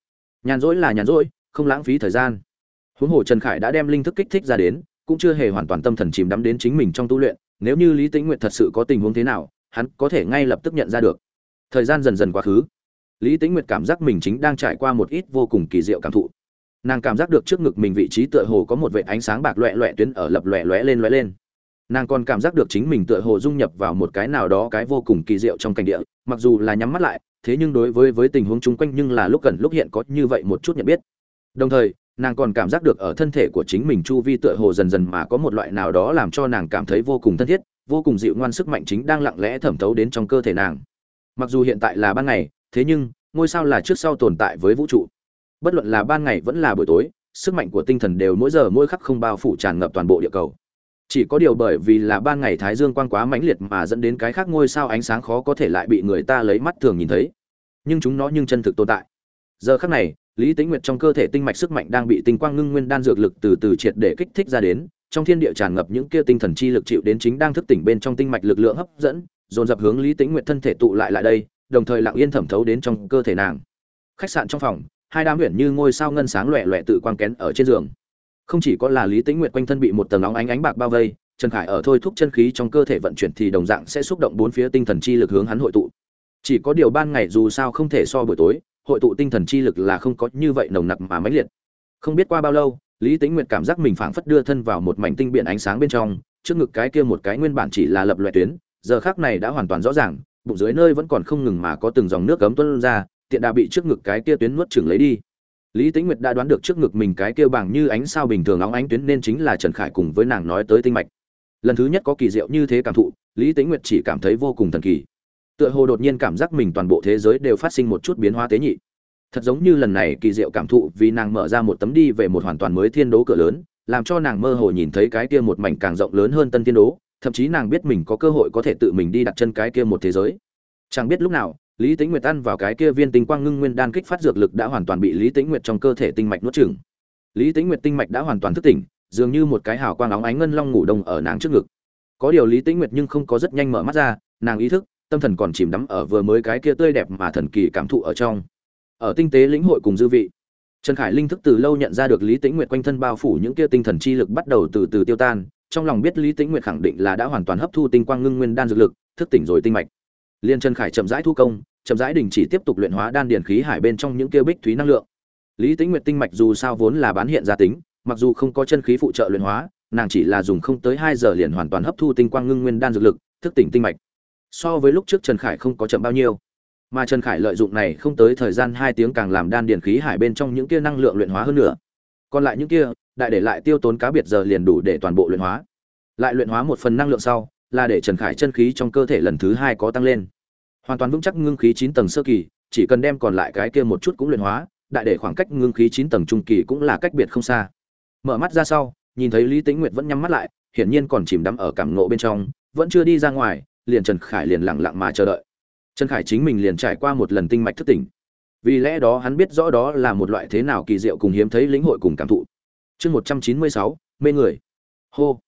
Nhàn rỗi là nhàn rỗi, không lãng phí thời gian. Huống hồ trần khải đã đem linh thức kích thích ra đến, cũng chưa hề hoàn toàn tâm thần chìm đắm đến chính mình trong tu luyện, nếu như lý tĩnh nguyệt thật sự có tình huống thế nào, hắn có thể ngay lập tức nhận ra được. Thời gian dần dần quá khứ lý tĩnh nguyệt cảm giác mình chính đang trải qua một ít vô cùng kỳ diệu cảm thụ. Nàng cảm giác được trước ngực mình vị trí tựa hồ có một vệt ánh sáng bạc loẹ loẹ tuyến ở lập loẹ loẹ lên loẹ lên. Nàng còn cảm giác được chính mình tựa hồ dung nhập vào một cái nào đó cái vô cùng kỳ diệu trong cảnh địa, mặc dù là nhắm mắt lại, thế nhưng đối với với tình huống chung quanh nhưng là lúc cần lúc hiện có như vậy một chút nhận biết. Đồng thời, nàng còn cảm giác được ở thân thể của chính mình chu vi tựa hồ dần dần mà có một loại nào đó làm cho nàng cảm thấy vô cùng thân thiết, vô cùng dịu ngoan sức mạnh chính đang lặng lẽ thẩm thấu đến trong cơ thể nàng. Mặc dù hiện tại là ban ngày thế nhưng, ngôi sao là trước sau tồn tại với vũ trụ. Bất luận là ban ngày vẫn là buổi tối, sức mạnh của tinh thần đều mỗi giờ mỗi khắc không bao phủ tràn ngập toàn bộ địa cầu. Chỉ có điều bởi vì là ban ngày thái dương quang quá mãnh liệt mà dẫn đến cái khác ngôi sao ánh sáng khó có thể lại bị người ta lấy mắt thường nhìn thấy. Nhưng chúng nó nhưng chân thực tồn tại. Giờ khắc này, lý tính nguyệt trong cơ thể tinh mạch sức mạnh đang bị tinh quang ngưng nguyên đan dược lực từ từ triệt để kích thích ra đến, trong thiên địa tràn ngập những kia tinh thần chi lực chịu đến chính đang thức tỉnh bên trong tinh mạch lực lượng hấp dẫn, dồn dập hướng lý tính nguyệt thân thể tụ lại lại đây đồng thời lặng yên thẩm thấu đến trong cơ thể nàng. Khách sạn trong phòng, hai đám huyền như ngôi sao ngân sáng loẹ loẹ tự quang kén ở trên giường. Không chỉ có là lý tĩnh nguyệt quanh thân bị một tầng óng ánh ánh bạc bao vây, trần khải ở thôi thúc chân khí trong cơ thể vận chuyển thì đồng dạng sẽ xúc động bốn phía tinh thần chi lực hướng hắn hội tụ. Chỉ có điều ban ngày dù sao không thể so buổi tối, hội tụ tinh thần chi lực là không có như vậy nồng nặc mà mãnh liệt. Không biết qua bao lâu, lý tĩnh nguyệt cảm giác mình phảng phất đưa thân vào một mảnh tinh biển ánh sáng bên trong, trước ngực cái kia một cái nguyên bản chỉ là lập loại tuyến, giờ khác này đã hoàn toàn rõ ràng bụng dưới nơi vẫn còn không ngừng mà có từng dòng nước cấm tuôn ra, tiện đã bị trước ngực cái kia tuyến nuốt chửng lấy đi. Lý tĩnh nguyệt đã đoán được trước ngực mình cái kia bằng như ánh sao bình thường óng ánh tuyến nên chính là trần khải cùng với nàng nói tới tinh mạch. Lần thứ nhất có kỳ diệu như thế cảm thụ, lý tĩnh nguyệt chỉ cảm thấy vô cùng thần kỳ. Tựa hồ đột nhiên cảm giác mình toàn bộ thế giới đều phát sinh một chút biến hóa tế nhị. Thật giống như lần này kỳ diệu cảm thụ vì nàng mở ra một tấm đi về một hoàn toàn mới thiên đố cửa lớn, làm cho nàng mơ hồ nhìn thấy cái kia một mảnh càng rộng lớn hơn tân thiên đố thậm chí nàng biết mình có cơ hội có thể tự mình đi đặt chân cái kia một thế giới. Chẳng biết lúc nào, lý tĩnh nguyệt ăn vào cái kia viên tinh quang ngưng nguyên đan kích phát dược lực đã hoàn toàn bị lý tĩnh nguyệt trong cơ thể tinh mạch nuốt chửng. Lý tĩnh nguyệt tinh mạch đã hoàn toàn thức tỉnh, dường như một cái hào quang óng ánh ngân long ngủ đông ở nàng trước ngực. Có điều lý tĩnh nguyệt nhưng không có rất nhanh mở mắt ra, nàng ý thức, tâm thần còn chìm đắm ở vừa mới cái kia tươi đẹp mà thần kỳ cảm thụ ở trong. Ở tinh tế lĩnh hội cùng dư vị, trần khải linh thức từ lâu nhận ra được lý tĩnh nguyệt quanh thân bao phủ những kia tinh thần chi lực bắt đầu từ từ tiêu tan trong lòng biết lý tĩnh nguyệt khẳng định là đã hoàn toàn hấp thu tinh quang ngưng nguyên đan dược lực, thức tỉnh rồi tinh mạch. Liên trần khải chậm rãi thu công, chậm rãi đình chỉ tiếp tục luyện hóa đan điền khí hải bên trong những kia bích thúy năng lượng. Lý tĩnh nguyệt tinh mạch dù sao vốn là bán hiện ra tính, mặc dù không có chân khí phụ trợ luyện hóa, nàng chỉ là dùng không tới hai giờ liền hoàn toàn hấp thu tinh quang ngưng nguyên đan dược lực, thức tỉnh tinh mạch. So với lúc trước trần khải không có chậm bao nhiêu. Mà trần khải lợi dụng này không tới thời gian hai tiếng càng làm đan điền khí hải bên trong những kia năng lượng luyện hóa hơn nữa. Còn lại những kia đại để lại tiêu tốn cá biệt giờ liền đủ để toàn bộ luyện hóa. Lại luyện hóa một phần năng lượng sau, là để trần khải chân khí trong cơ thể lần thứ hai có tăng lên. Hoàn toàn vững chắc ngưng khí chín tầng sơ kỳ, chỉ cần đem còn lại cái kia một chút cũng luyện hóa, đại để khoảng cách ngưng khí chín tầng trung kỳ cũng là cách biệt không xa. Mở mắt ra sau, nhìn thấy lý tĩnh nguyệt vẫn nhắm mắt lại, hiển nhiên còn chìm đắm ở cảm nộ bên trong, vẫn chưa đi ra ngoài, liền trần khải liền lặng lặng mà chờ đợi. Trần khải chính mình liền trải qua một lần tinh mạch thức tỉnh. Vì lẽ đó hắn biết rõ đó là một loại thế nào kỳ diệu cùng hiếm thấy lĩnh hội cùng cảm thụ chương một trăm chín mươi sáu, mê người. Hô.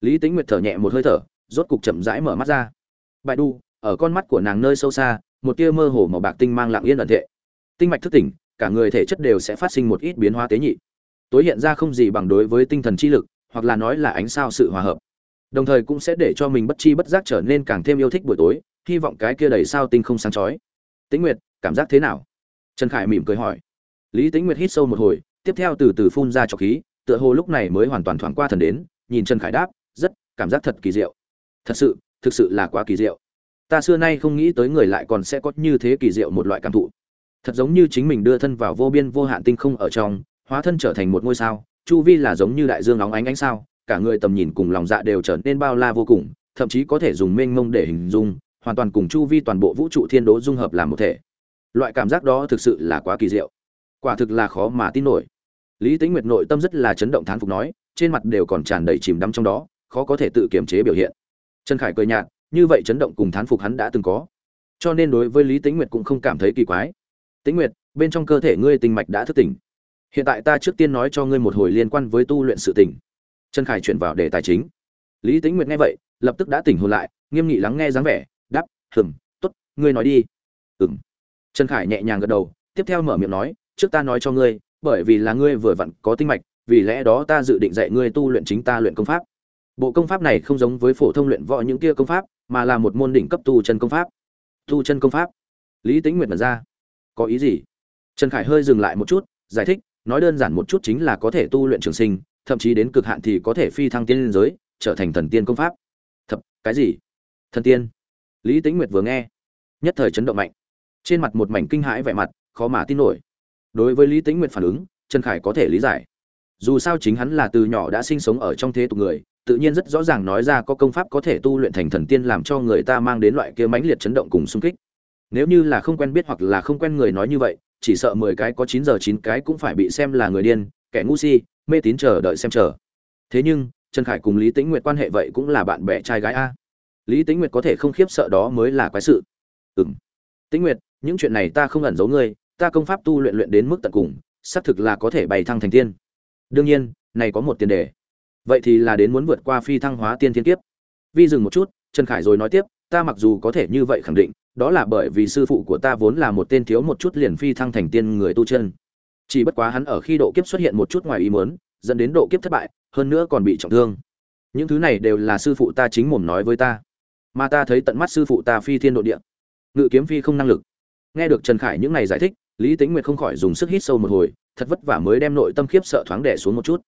Lý tĩnh nguyệt thở nhẹ một hơi thở, rốt cục chậm rãi mở mắt ra. Bại đu ở con mắt của nàng nơi sâu xa, một tia mơ hồ màu bạc tinh mang lặng yên ẩn thệ. Tinh mạch thức tỉnh, cả người thể chất đều sẽ phát sinh một ít biến hóa tế nhị. Tối hiện ra không gì bằng đối với tinh thần chi lực, hoặc là nói là ánh sao sự hòa hợp. Đồng thời cũng sẽ để cho mình bất chi bất giác trở nên càng thêm yêu thích buổi tối, hy vọng cái kia đầy sao tinh không sáng chói. Tĩnh nguyệt, cảm giác thế nào? Trần khải mỉm cười hỏi. Lý tĩnh nguyệt hít sâu một hồi, tiếp theo từ từ phun ra trọc khí tựa hồ lúc này mới hoàn toàn thoáng qua thần đến, nhìn trần khải đáp, rất, cảm giác thật kỳ diệu. Thật sự, thực sự là quá kỳ diệu. Ta xưa nay không nghĩ tới người lại còn sẽ có như thế kỳ diệu một loại cảm thụ. Thật giống như chính mình đưa thân vào vô biên vô hạn tinh không ở trong, hóa thân trở thành một ngôi sao, chu vi là giống như đại dương óng ánh ánh sao, cả người tầm nhìn cùng lòng dạ đều trở nên bao la vô cùng, thậm chí có thể dùng mênh mông để hình dung, hoàn toàn cùng chu vi toàn bộ vũ trụ thiên đố dung hợp làm một thể. Loại cảm giác đó thực sự là quá kỳ diệu. Quả thực là khó mà tin nổi lý tính nguyệt nội tâm rất là chấn động thán phục nói trên mặt đều còn tràn đầy chìm đắm trong đó khó có thể tự kiềm chế biểu hiện. Trần khải cười nhạt như vậy chấn động cùng thán phục hắn đã từng có. Cho nên đối với lý tính nguyệt cũng không cảm thấy kỳ quái. Tính nguyệt bên trong cơ thể ngươi tinh mạch đã thức tỉnh. Hiện tại ta trước tiên nói cho ngươi một hồi liên quan với tu luyện sự tỉnh trần khải chuyển vào đề tài chính. Lý tính nguyệt nghe vậy lập tức đã tỉnh hồn lại nghiêm nghị lắng nghe dáng vẻ đáp, hừng t ố t ngươi nói đi. Ừng trần khải nhẹ nhàng gật đầu tiếp theo mở miệng nói trước ta nói cho ngươi bởi vì là ngươi vừa vặn có tinh mạch, vì lẽ đó ta dự định dạy ngươi tu luyện chính ta luyện công pháp. Bộ công pháp này không giống với phổ thông luyện võ những kia công pháp, mà là một môn đỉnh cấp tu chân công pháp. Tu chân công pháp. Lý tĩnh nguyệt mở ra. Có ý gì? Trần khải hơi dừng lại một chút, giải thích, nói đơn giản một chút chính là có thể tu luyện trường sinh, thậm chí đến cực hạn thì có thể phi thăng tiên lên giới, trở thành thần tiên công pháp. Thập cái gì? Thần tiên. Lý tĩnh nguyệt vừa nghe, nhất thời chấn động mạnh. Trên mặt một mảnh kinh hãi vẻ mặt, khó mà tin nổi đối với lý tính nguyệt phản ứng, trần khải có thể lý giải. Dù sao chính hắn là từ nhỏ đã sinh sống ở trong thế tục người, tự nhiên rất rõ ràng nói ra có công pháp có thể tu luyện thành thần tiên làm cho người ta mang đến loại kia mãnh liệt chấn động cùng xung kích. Nếu như là không quen biết hoặc là không quen người nói như vậy, chỉ sợ mười cái có chín giờ chín cái cũng phải bị xem là người điên, kẻ ngu si, mê tín chờ đợi xem chờ. Thế nhưng, trần khải cùng lý tĩnh nguyệt quan hệ vậy cũng là bạn bè trai gái a. Lý tĩnh nguyệt có thể không khiếp sợ đó mới là quái sự. Ừng tĩnh nguyệt, những chuyện này ta không ẩn giấu ngươi ta công pháp tu luyện luyện đến mức tận cùng, xác thực là có thể bày thăng thành tiên. Đương nhiên, này có một tiền đề. Vậy thì là đến muốn vượt qua phi thăng hóa tiên thiên kiếp. Vi dừng một chút, trần khải rồi nói tiếp, ta mặc dù có thể như vậy khẳng định, đó là bởi vì sư phụ của ta vốn là một tên thiếu một chút liền phi thăng thành tiên người tu chân. Chỉ bất quá hắn ở khi độ kiếp xuất hiện một chút ngoài ý muốn, dẫn đến độ kiếp thất bại, hơn nữa còn bị trọng thương. Những thứ này đều là sư phụ ta chính mồm nói với ta. Mà ta thấy tận mắt sư phụ ta phi thiên độ địa. Ngự kiếm phi không năng lực. Nghe được trần khải những này giải thích lý tính nguyệt không khỏi dùng sức hít sâu một hồi, thật vất vả mới đem nội tâm khiếp sợ thoáng đẻ xuống một chút.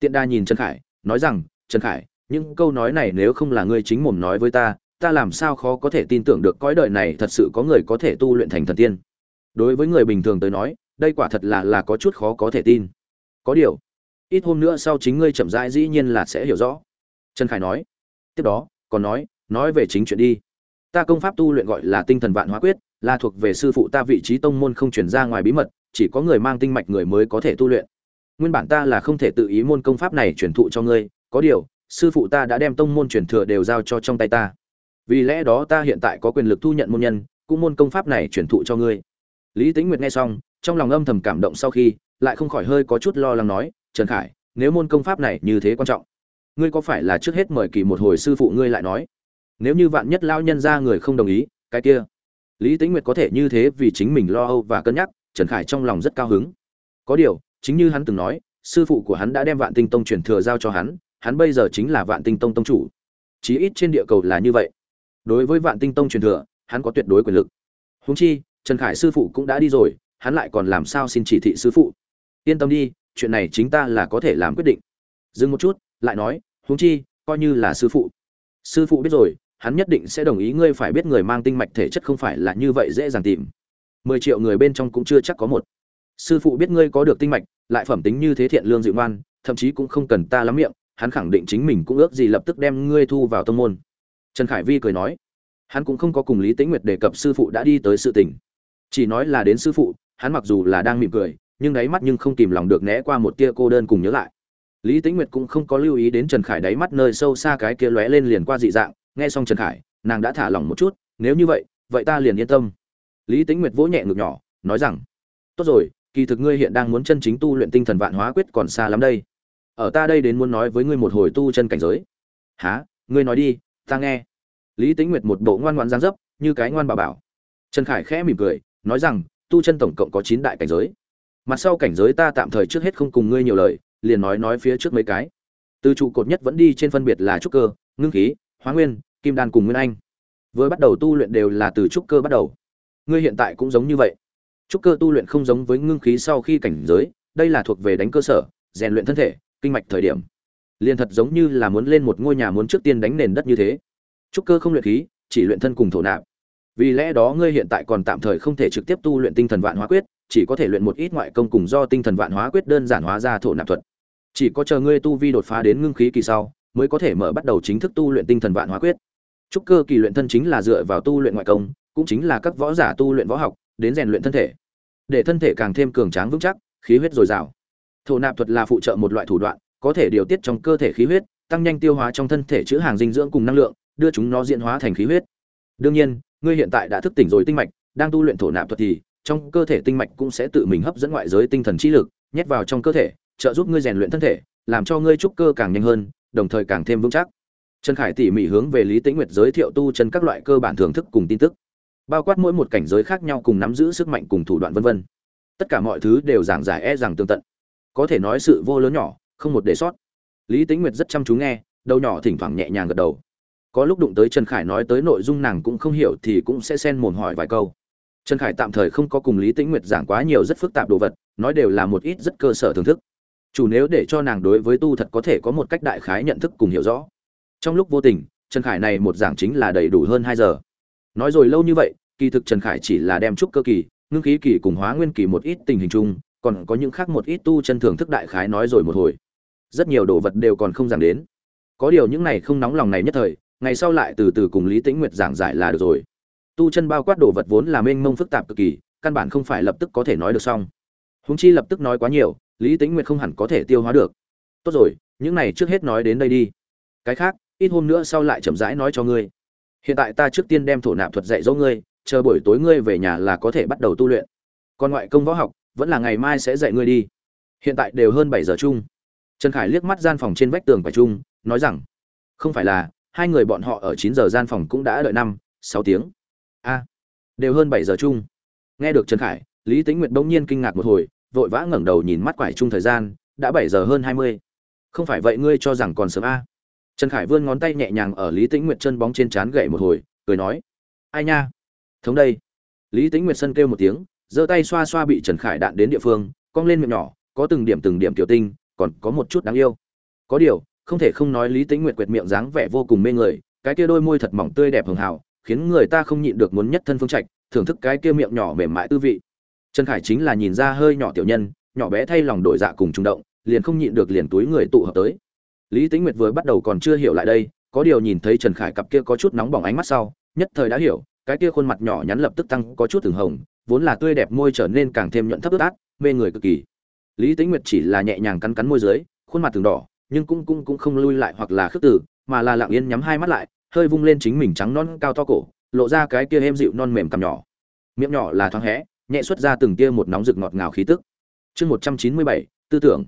Tiện đa nhìn trần khải, nói rằng, trần khải, những câu nói này nếu không là ngươi chính mồm nói với ta ta làm sao khó có thể tin tưởng được cõi đời này thật sự có người có thể tu luyện thành thần tiên? Đối với người bình thường tới nói, đây quả thật là là có chút khó có thể tin. Có điều, ít hôm nữa sau chính ngươi chậm rãi dĩ nhiên là sẽ hiểu rõ. Trần khải nói. Tiếp đó, còn nói nói về chính chuyện đi. Ta công pháp tu luyện gọi là tinh thần vạn hóa quyết là thuộc về sư phụ ta vị trí tông môn không chuyển ra ngoài bí mật, chỉ có người mang tinh mạch người mới có thể tu luyện. Nguyên bản ta là không thể tự ý môn công pháp này truyền thụ cho ngươi, có điều, sư phụ ta đã đem tông môn truyền thừa đều giao cho trong tay ta. Vì lẽ đó ta hiện tại có quyền lực thu nhận môn nhân, cũng môn công pháp này truyền thụ cho ngươi. Lý tĩnh nguyệt nghe xong, trong lòng âm thầm cảm động sau khi, lại không khỏi hơi có chút lo lắng nói, trần khải, nếu môn công pháp này như thế quan trọng, ngươi có phải là trước hết mời kỳ một hồi sư phụ ngươi lại nói? Nếu như vạn nhất lao nhân ra người không đồng ý, cái kia lý Tĩnh nguyệt có thể như thế vì chính mình lo âu và cân nhắc, trần khải trong lòng rất cao hứng. Có điều, chính như hắn từng nói, sư phụ của hắn đã đem vạn tinh tông truyền thừa giao cho hắn hắn bây giờ chính là vạn tinh tông tông chủ. Chí ít trên địa cầu là như vậy. Đối với vạn tinh tông truyền thừa, hắn có tuyệt đối quyền lực. Húng chi, trần khải sư phụ cũng đã đi rồi, hắn lại còn làm sao xin chỉ thị sư phụ? Yên tâm đi, chuyện này chính ta là có thể làm quyết định. Dừng một chút, lại nói, huống chi, coi như là sư phụ. Sư phụ biết rồi hắn nhất định sẽ đồng ý ngươi phải biết người mang tinh mạch thể chất không phải là như vậy dễ dàng tìm. Mười triệu người bên trong cũng chưa chắc có một. Sư phụ biết ngươi có được tinh mạch, lại phẩm tính như thế thiện lương dịu ngoan, thậm chí cũng không cần ta lắm miệng, hắn khẳng định chính mình cũng ước gì lập tức đem ngươi thu vào tông môn. Trần khải vi cười nói, hắn cũng không có cùng lý tĩnh nguyệt đề cập sư phụ đã đi tới sự tình. Chỉ nói là đến sư phụ, hắn mặc dù là đang mỉm cười, nhưng đáy mắt nhưng không kìm lòng được né qua một tia cô đơn cùng nhớ lại. Lý tĩnh nguyệt cũng không có lưu ý đến trần khải đáy mắt nơi sâu xa cái kia lóe lên liền qua dị dạng nghe xong trần khải, nàng đã thả lỏng một chút, nếu như vậy vậy ta liền yên tâm. Lý tĩnh nguyệt vỗ nhẹ ngực nhỏ, nói rằng, tốt rồi, kỳ thực ngươi hiện đang muốn chân chính tu luyện tinh thần vạn hóa quyết còn xa lắm đây. Ở ta đây đến muốn nói với ngươi một hồi tu chân cảnh giới. Há ngươi nói đi, ta nghe. Lý tĩnh nguyệt một bộ ngoan ngoãn giáng dấp, như cái ngoan bà bảo. Trần khải khẽ mỉm cười, nói rằng, tu chân tổng cộng có chín đại cảnh giới. Mặt sau cảnh giới ta tạm thời trước hết không cùng ngươi nhiều lời, liền nói nói phía trước mấy cái. Từ trụ cột nhất vẫn đi trên phân biệt là trúc cơ, ngưng khí hóa nguyên, kim đan cùng nguyên anh. Vừa bắt đầu tu luyện đều là từ trúc cơ bắt đầu. Ngươi hiện tại cũng giống như vậy. Trúc cơ tu luyện không giống với ngưng khí sau khi cảnh giới, đây là thuộc về đánh cơ sở, rèn luyện thân thể, kinh mạch thời điểm. Liền thật giống như là muốn lên một ngôi nhà muốn trước tiên đánh nền đất như thế. Trúc cơ không luyện khí, chỉ luyện thân cùng thổ nạp. Vì lẽ đó ngươi hiện tại còn tạm thời không thể trực tiếp tu luyện tinh thần vạn hóa quyết, chỉ có thể luyện một ít ngoại công cùng do tinh thần vạn hóa quyết đơn giản hóa ra thổ nạp thuật. Chỉ có chờ ngươi tu vi đột phá đến ngưng khí kỳ sau mới có thể mở bắt đầu chính thức tu luyện tinh thần vạn hóa quyết. Trúc cơ kỳ luyện thân chính là dựa vào tu luyện ngoại công, cũng chính là các võ giả tu luyện võ học, đến rèn luyện thân thể. Để thân thể càng thêm cường tráng vững chắc, khí huyết dồi dào. Thổ nạp thuật là phụ trợ một loại thủ đoạn, có thể điều tiết trong cơ thể khí huyết, tăng nhanh tiêu hóa trong thân thể chứa hàng dinh dưỡng cùng năng lượng, đưa chúng nó diễn hóa thành khí huyết. Đương nhiên, ngươi hiện tại đã thức tỉnh rồi tinh mạch, đang tu luyện thổ nạp thuật thì, trong cơ thể tinh mạch cũng sẽ tự mình hấp dẫn ngoại giới tinh thần trí lực, nhét vào trong cơ thể, trợ giúp ngươi rèn luyện thân thể, làm cho ngươi trúc cơ càng nhanh hơn đồng thời càng thêm vững chắc. Trần khải tỉ mỉ hướng về lý tĩnh nguyệt giới thiệu tu chân các loại cơ bản thưởng thức cùng tin tức, bao quát mỗi một cảnh giới khác nhau cùng nắm giữ sức mạnh cùng thủ đoạn vân vân. Tất cả mọi thứ đều giảng giải e rằng tương tận. Có thể nói sự vô lớn nhỏ, không một để sót. Lý tĩnh nguyệt rất chăm chú nghe, đầu nhỏ thỉnh thoảng nhẹ nhàng gật đầu. Có lúc đụng tới trần khải nói tới nội dung nàng cũng không hiểu thì cũng sẽ xen mồm hỏi vài câu. Trần khải tạm thời không có cùng lý tĩnh nguyệt giảng quá nhiều rất phức tạp đồ vật, nói đều là một ít rất cơ sở thưởng thức chủ nếu để cho nàng đối với tu thật có thể có một cách đại khái nhận thức cùng hiểu rõ. Trong lúc vô tình, trần khải này một giảng chính là đầy đủ hơn hai giờ. Nói rồi lâu như vậy, kỳ thực trần khải chỉ là đem chúc cơ kỳ, ngưng khí kỳ cùng hóa nguyên kỳ một ít tình hình chung, còn có những khác một ít tu chân thưởng thức đại khái nói rồi một hồi. Rất nhiều đồ vật đều còn không giảng đến. Có điều những này không nóng lòng này nhất thời, ngày sau lại từ từ cùng lý tĩnh nguyệt giảng giải là được rồi. Tu chân bao quát đồ vật vốn là mênh mông phức tạp cực kỳ, căn bản không phải lập tức có thể nói được xong. Húng chi lập tức nói quá nhiều lý tĩnh nguyệt không hẳn có thể tiêu hóa được. Tốt rồi, những này trước hết nói đến đây đi. Cái khác, ít hôm nữa sau lại chậm rãi nói cho ngươi. Hiện tại ta trước tiên đem thổ nạp thuật dạy dỗ ngươi, chờ buổi tối ngươi về nhà là có thể bắt đầu tu luyện. Còn ngoại công võ học, vẫn là ngày mai sẽ dạy ngươi đi. Hiện tại đều hơn bảy giờ chung. Trần khải liếc mắt gian phòng trên vách tường phải chung, nói rằng, không phải là, hai người bọn họ ở chín giờ gian phòng cũng đã đợi năm, sáu tiếng. A, đều hơn bảy giờ chung. Nghe được trần khải, lý tính nguyệt bỗng nhiên kinh ngạc một hồi vội vã ngẩng đầu nhìn mắt quải chung thời gian, đã bảy giờ hơn hai mươi. Không phải vậy ngươi cho rằng còn sớm a? Trần khải vươn ngón tay nhẹ nhàng ở lý tĩnh nguyệt chân bóng trên trán gậy một hồi, cười nói, ai nha? Thống đây. Lý tĩnh nguyệt sân kêu một tiếng, giơ tay xoa xoa bị trần khải đạn đến địa phương, cong lên miệng nhỏ, có từng điểm từng điểm tiểu tinh, còn có một chút đáng yêu. Có điều, không thể không nói lý tĩnh nguyệt quệt miệng dáng vẻ vô cùng mê người, cái kia đôi môi thật mỏng tươi đẹp hường hào, khiến người ta không nhịn được muốn nhất thân phương trạch, thưởng thức cái kia miệng nhỏ mềm mại tư vị trần khải chính là nhìn ra hơi nhỏ tiểu nhân, nhỏ bé thay lòng đổi dạ cùng trung động, liền không nhịn được liền túi người tụ hợp tới. Lý tĩnh nguyệt vừa bắt đầu còn chưa hiểu lại đây, có điều nhìn thấy trần khải cặp kia có chút nóng bỏng ánh mắt sau, nhất thời đã hiểu, cái kia khuôn mặt nhỏ nhắn lập tức tăng có chút từng hồng, vốn là tươi đẹp môi trở nên càng thêm nhuận thấp ướt át, mê người cực kỳ. Lý tĩnh nguyệt chỉ là nhẹ nhàng cắn cắn môi dưới, khuôn mặt từng đỏ, nhưng cũng cũng cũng không lui lại hoặc là khước từ, mà là lặng yên nhắm hai mắt lại, hơi vung lên chính mình trắng non cao to cổ, lộ ra cái kia êm dịu non mềm cằm nhỏ. Miệng nhỏ là thoáng hé nhẹ xuất ra từng tia một nóng rực ngọt ngào khí tức. Chương một trăm chín mươi bảy, tư tưởng.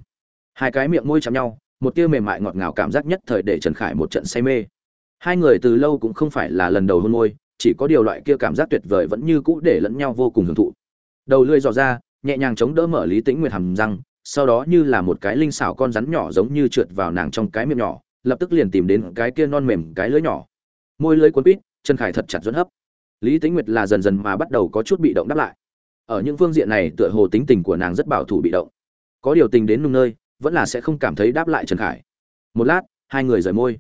Hai cái miệng môi chạm nhau, một tia mềm mại ngọt ngào cảm giác nhất thời để trần khải một trận say mê. Hai người từ lâu cũng không phải là lần đầu hôn môi, chỉ có điều loại kia cảm giác tuyệt vời vẫn như cũ để lẫn nhau vô cùng hưởng thụ. Đầu lưỡi dò ra, nhẹ nhàng chống đỡ mở lý tĩnh nguyệt hầm răng, sau đó như là một cái linh xảo con rắn nhỏ giống như trượt vào nàng trong cái miệng nhỏ, lập tức liền tìm đến cái kia non mềm cái lưỡi nhỏ. Môi lưỡi cuốn quýt Trần khải thật chặt dẫn hấp. Lý tĩnh nguyệt là dần dần mà bắt đầu có chút bị động đáp lại ở những phương diện này tựa hồ tính tình của nàng rất bảo thủ bị động. Có điều tình đến nung nơi, vẫn là sẽ không cảm thấy đáp lại trần khải. Một lát, hai người rời môi.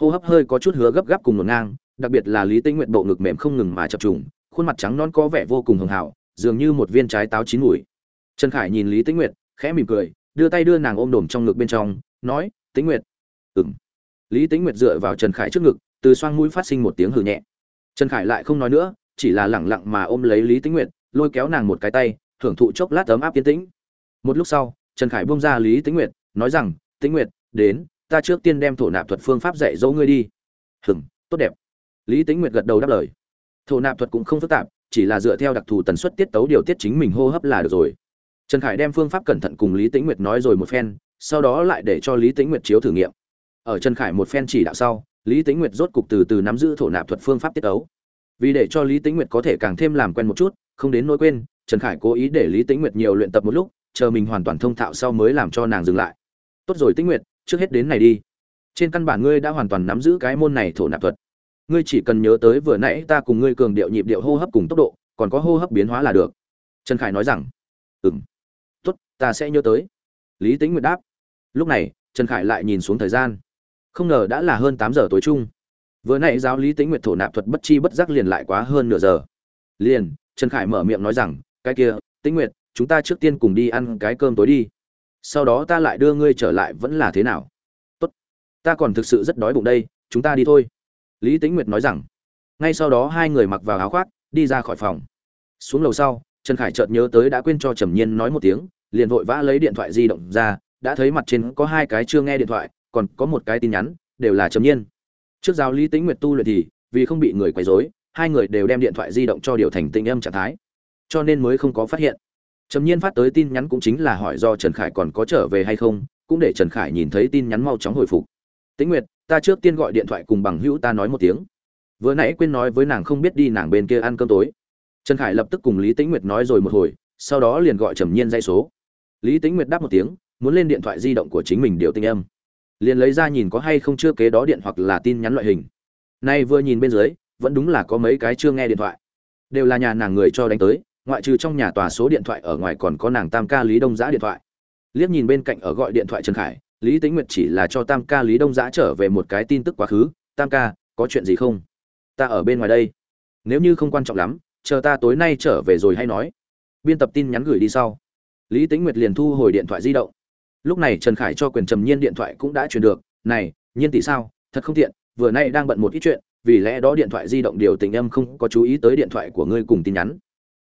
Hô hấp hơi có chút hứa gấp gáp cùng ngổn ngang, đặc biệt là lý tĩnh nguyện bộ ngực mềm không ngừng mà chập trùng, khuôn mặt trắng non có vẻ vô cùng hường hảo, dường như một viên trái táo chín mùi. Trần khải nhìn lý tĩnh nguyệt, khẽ mỉm cười, đưa tay đưa nàng ôm đồm trong ngực bên trong, nói, tĩnh nguyệt. Ừng lý tĩnh nguyệt dựa vào trần khải trước ngực, từ xoang mũi phát sinh một tiếng hừ nhẹ. Trần khải lại không nói nữa, chỉ là lẳng lặng mà ôm lấy lý tĩnh nguyệt lôi kéo nàng một cái tay, thưởng thụ chốc lát ấm áp yên tĩnh. Một lúc sau, trần khải buông ra lý tĩnh nguyệt, nói rằng, tĩnh nguyệt, đến, ta trước tiên đem thổ nạp thuật phương pháp dạy dỗ ngươi đi. Hừng tốt đẹp. Lý tĩnh nguyệt gật đầu đáp lời. Thổ nạp thuật cũng không phức tạp, chỉ là dựa theo đặc thù tần suất tiết tấu điều tiết chính mình hô hấp là được rồi. Trần khải đem phương pháp cẩn thận cùng lý tĩnh nguyệt nói rồi một phen, sau đó lại để cho lý tĩnh nguyệt chiếu thử nghiệm. Ở trần khải một phen chỉ đạo sau, lý tĩnh nguyệt rốt cục từ từ nắm giữ thổ nạp thuật phương pháp tiết tấu. Vì để cho lý tĩnh nguyệt có thể càng thêm làm quen một chút không đến nỗi quên, trần khải cố ý để lý tĩnh nguyệt nhiều luyện tập một lúc, chờ mình hoàn toàn thông thạo sau mới làm cho nàng dừng lại. Tốt rồi tĩnh nguyệt, trước hết đến này đi. Trên căn bản ngươi đã hoàn toàn nắm giữ cái môn này thổ nạp thuật. Ngươi chỉ cần nhớ tới vừa nãy ta cùng ngươi cường điệu nhịp điệu hô hấp cùng tốc độ, còn có hô hấp biến hóa là được. Trần khải nói rằng. Ừm. Tốt, ta sẽ nhớ tới. Lý Tĩnh Nguyệt đáp. Lúc này, trần khải lại nhìn xuống thời gian. Không ngờ đã là hơn tám giờ tối chung. Vừa nãy giáo lý Tĩnh Nguyệt thổ nạp thuật bất chi bất giác liền lại quá hơn nửa giờ. Liền trần khải mở miệng nói rằng cái kia Tĩnh Nguyệt, chúng ta trước tiên cùng đi ăn cái cơm tối đi. Sau đó ta lại đưa ngươi trở lại vẫn là thế nào? Tốt ta còn thực sự rất đói bụng đây chúng ta đi thôi. Lý tĩnh nguyệt nói rằng. Ngay sau đó hai người mặc vào áo khoác đi ra khỏi phòng. Xuống lầu sau trần khải chợt nhớ tới đã quên cho trầm nhiên nói một tiếng liền vội vã lấy điện thoại di động ra đã thấy mặt trên có hai cái chưa nghe điện thoại còn có một cái tin nhắn đều là trầm nhiên. Trước giáo lý tĩnh nguyệt tu luyện thì vì không bị người quấy rối hai người đều đem điện thoại di động cho điều thành tình âm trạng thái. Cho nên mới không có phát hiện. Trầm nhiên phát tới tin nhắn cũng chính là hỏi do trần khải còn có trở về hay không, cũng để trần khải nhìn thấy tin nhắn mau chóng hồi phục. Tĩnh nguyệt, ta trước tiên gọi điện thoại cùng bằng hữu ta nói một tiếng. Vừa nãy quên nói với nàng không biết đi nàng bên kia ăn cơm tối. Trần khải lập tức cùng lý tĩnh nguyệt nói rồi một hồi, sau đó liền gọi trầm nhiên dây số. Lý tĩnh nguyệt đáp một tiếng, muốn lên điện thoại di động của chính mình điều tinh âm. Liền lấy ra nhìn có hay không chưa kế đó điện hoặc là tin nhắn loại hình. Nay vừa nhìn bên dưới vẫn đúng là có mấy cái chưa nghe điện thoại. Đều là nhà nàng người cho đánh tới, ngoại trừ trong nhà tòa số điện thoại ở ngoài còn có nàng tam ca lý đông giã điện thoại. Liếc nhìn bên cạnh ở gọi điện thoại trần khải, lý tính nguyệt chỉ là cho tam ca lý đông giã trở về một cái tin tức quá khứ, tam ca, có chuyện gì không? Ta ở bên ngoài đây. Nếu như không quan trọng lắm, chờ ta tối nay trở về rồi hay nói. Biên tập tin nhắn gửi đi sau. Lý tính nguyệt liền thu hồi điện thoại di động. Lúc này trần khải cho quyền trầm nhiên điện thoại cũng đã truyền được. Này, nhiên tỷ sao? Thật không tiện, vừa nay đang bận một ít chuyện vì lẽ đó điện thoại di động điều tình âm không có chú ý tới điện thoại của ngươi cùng tin nhắn.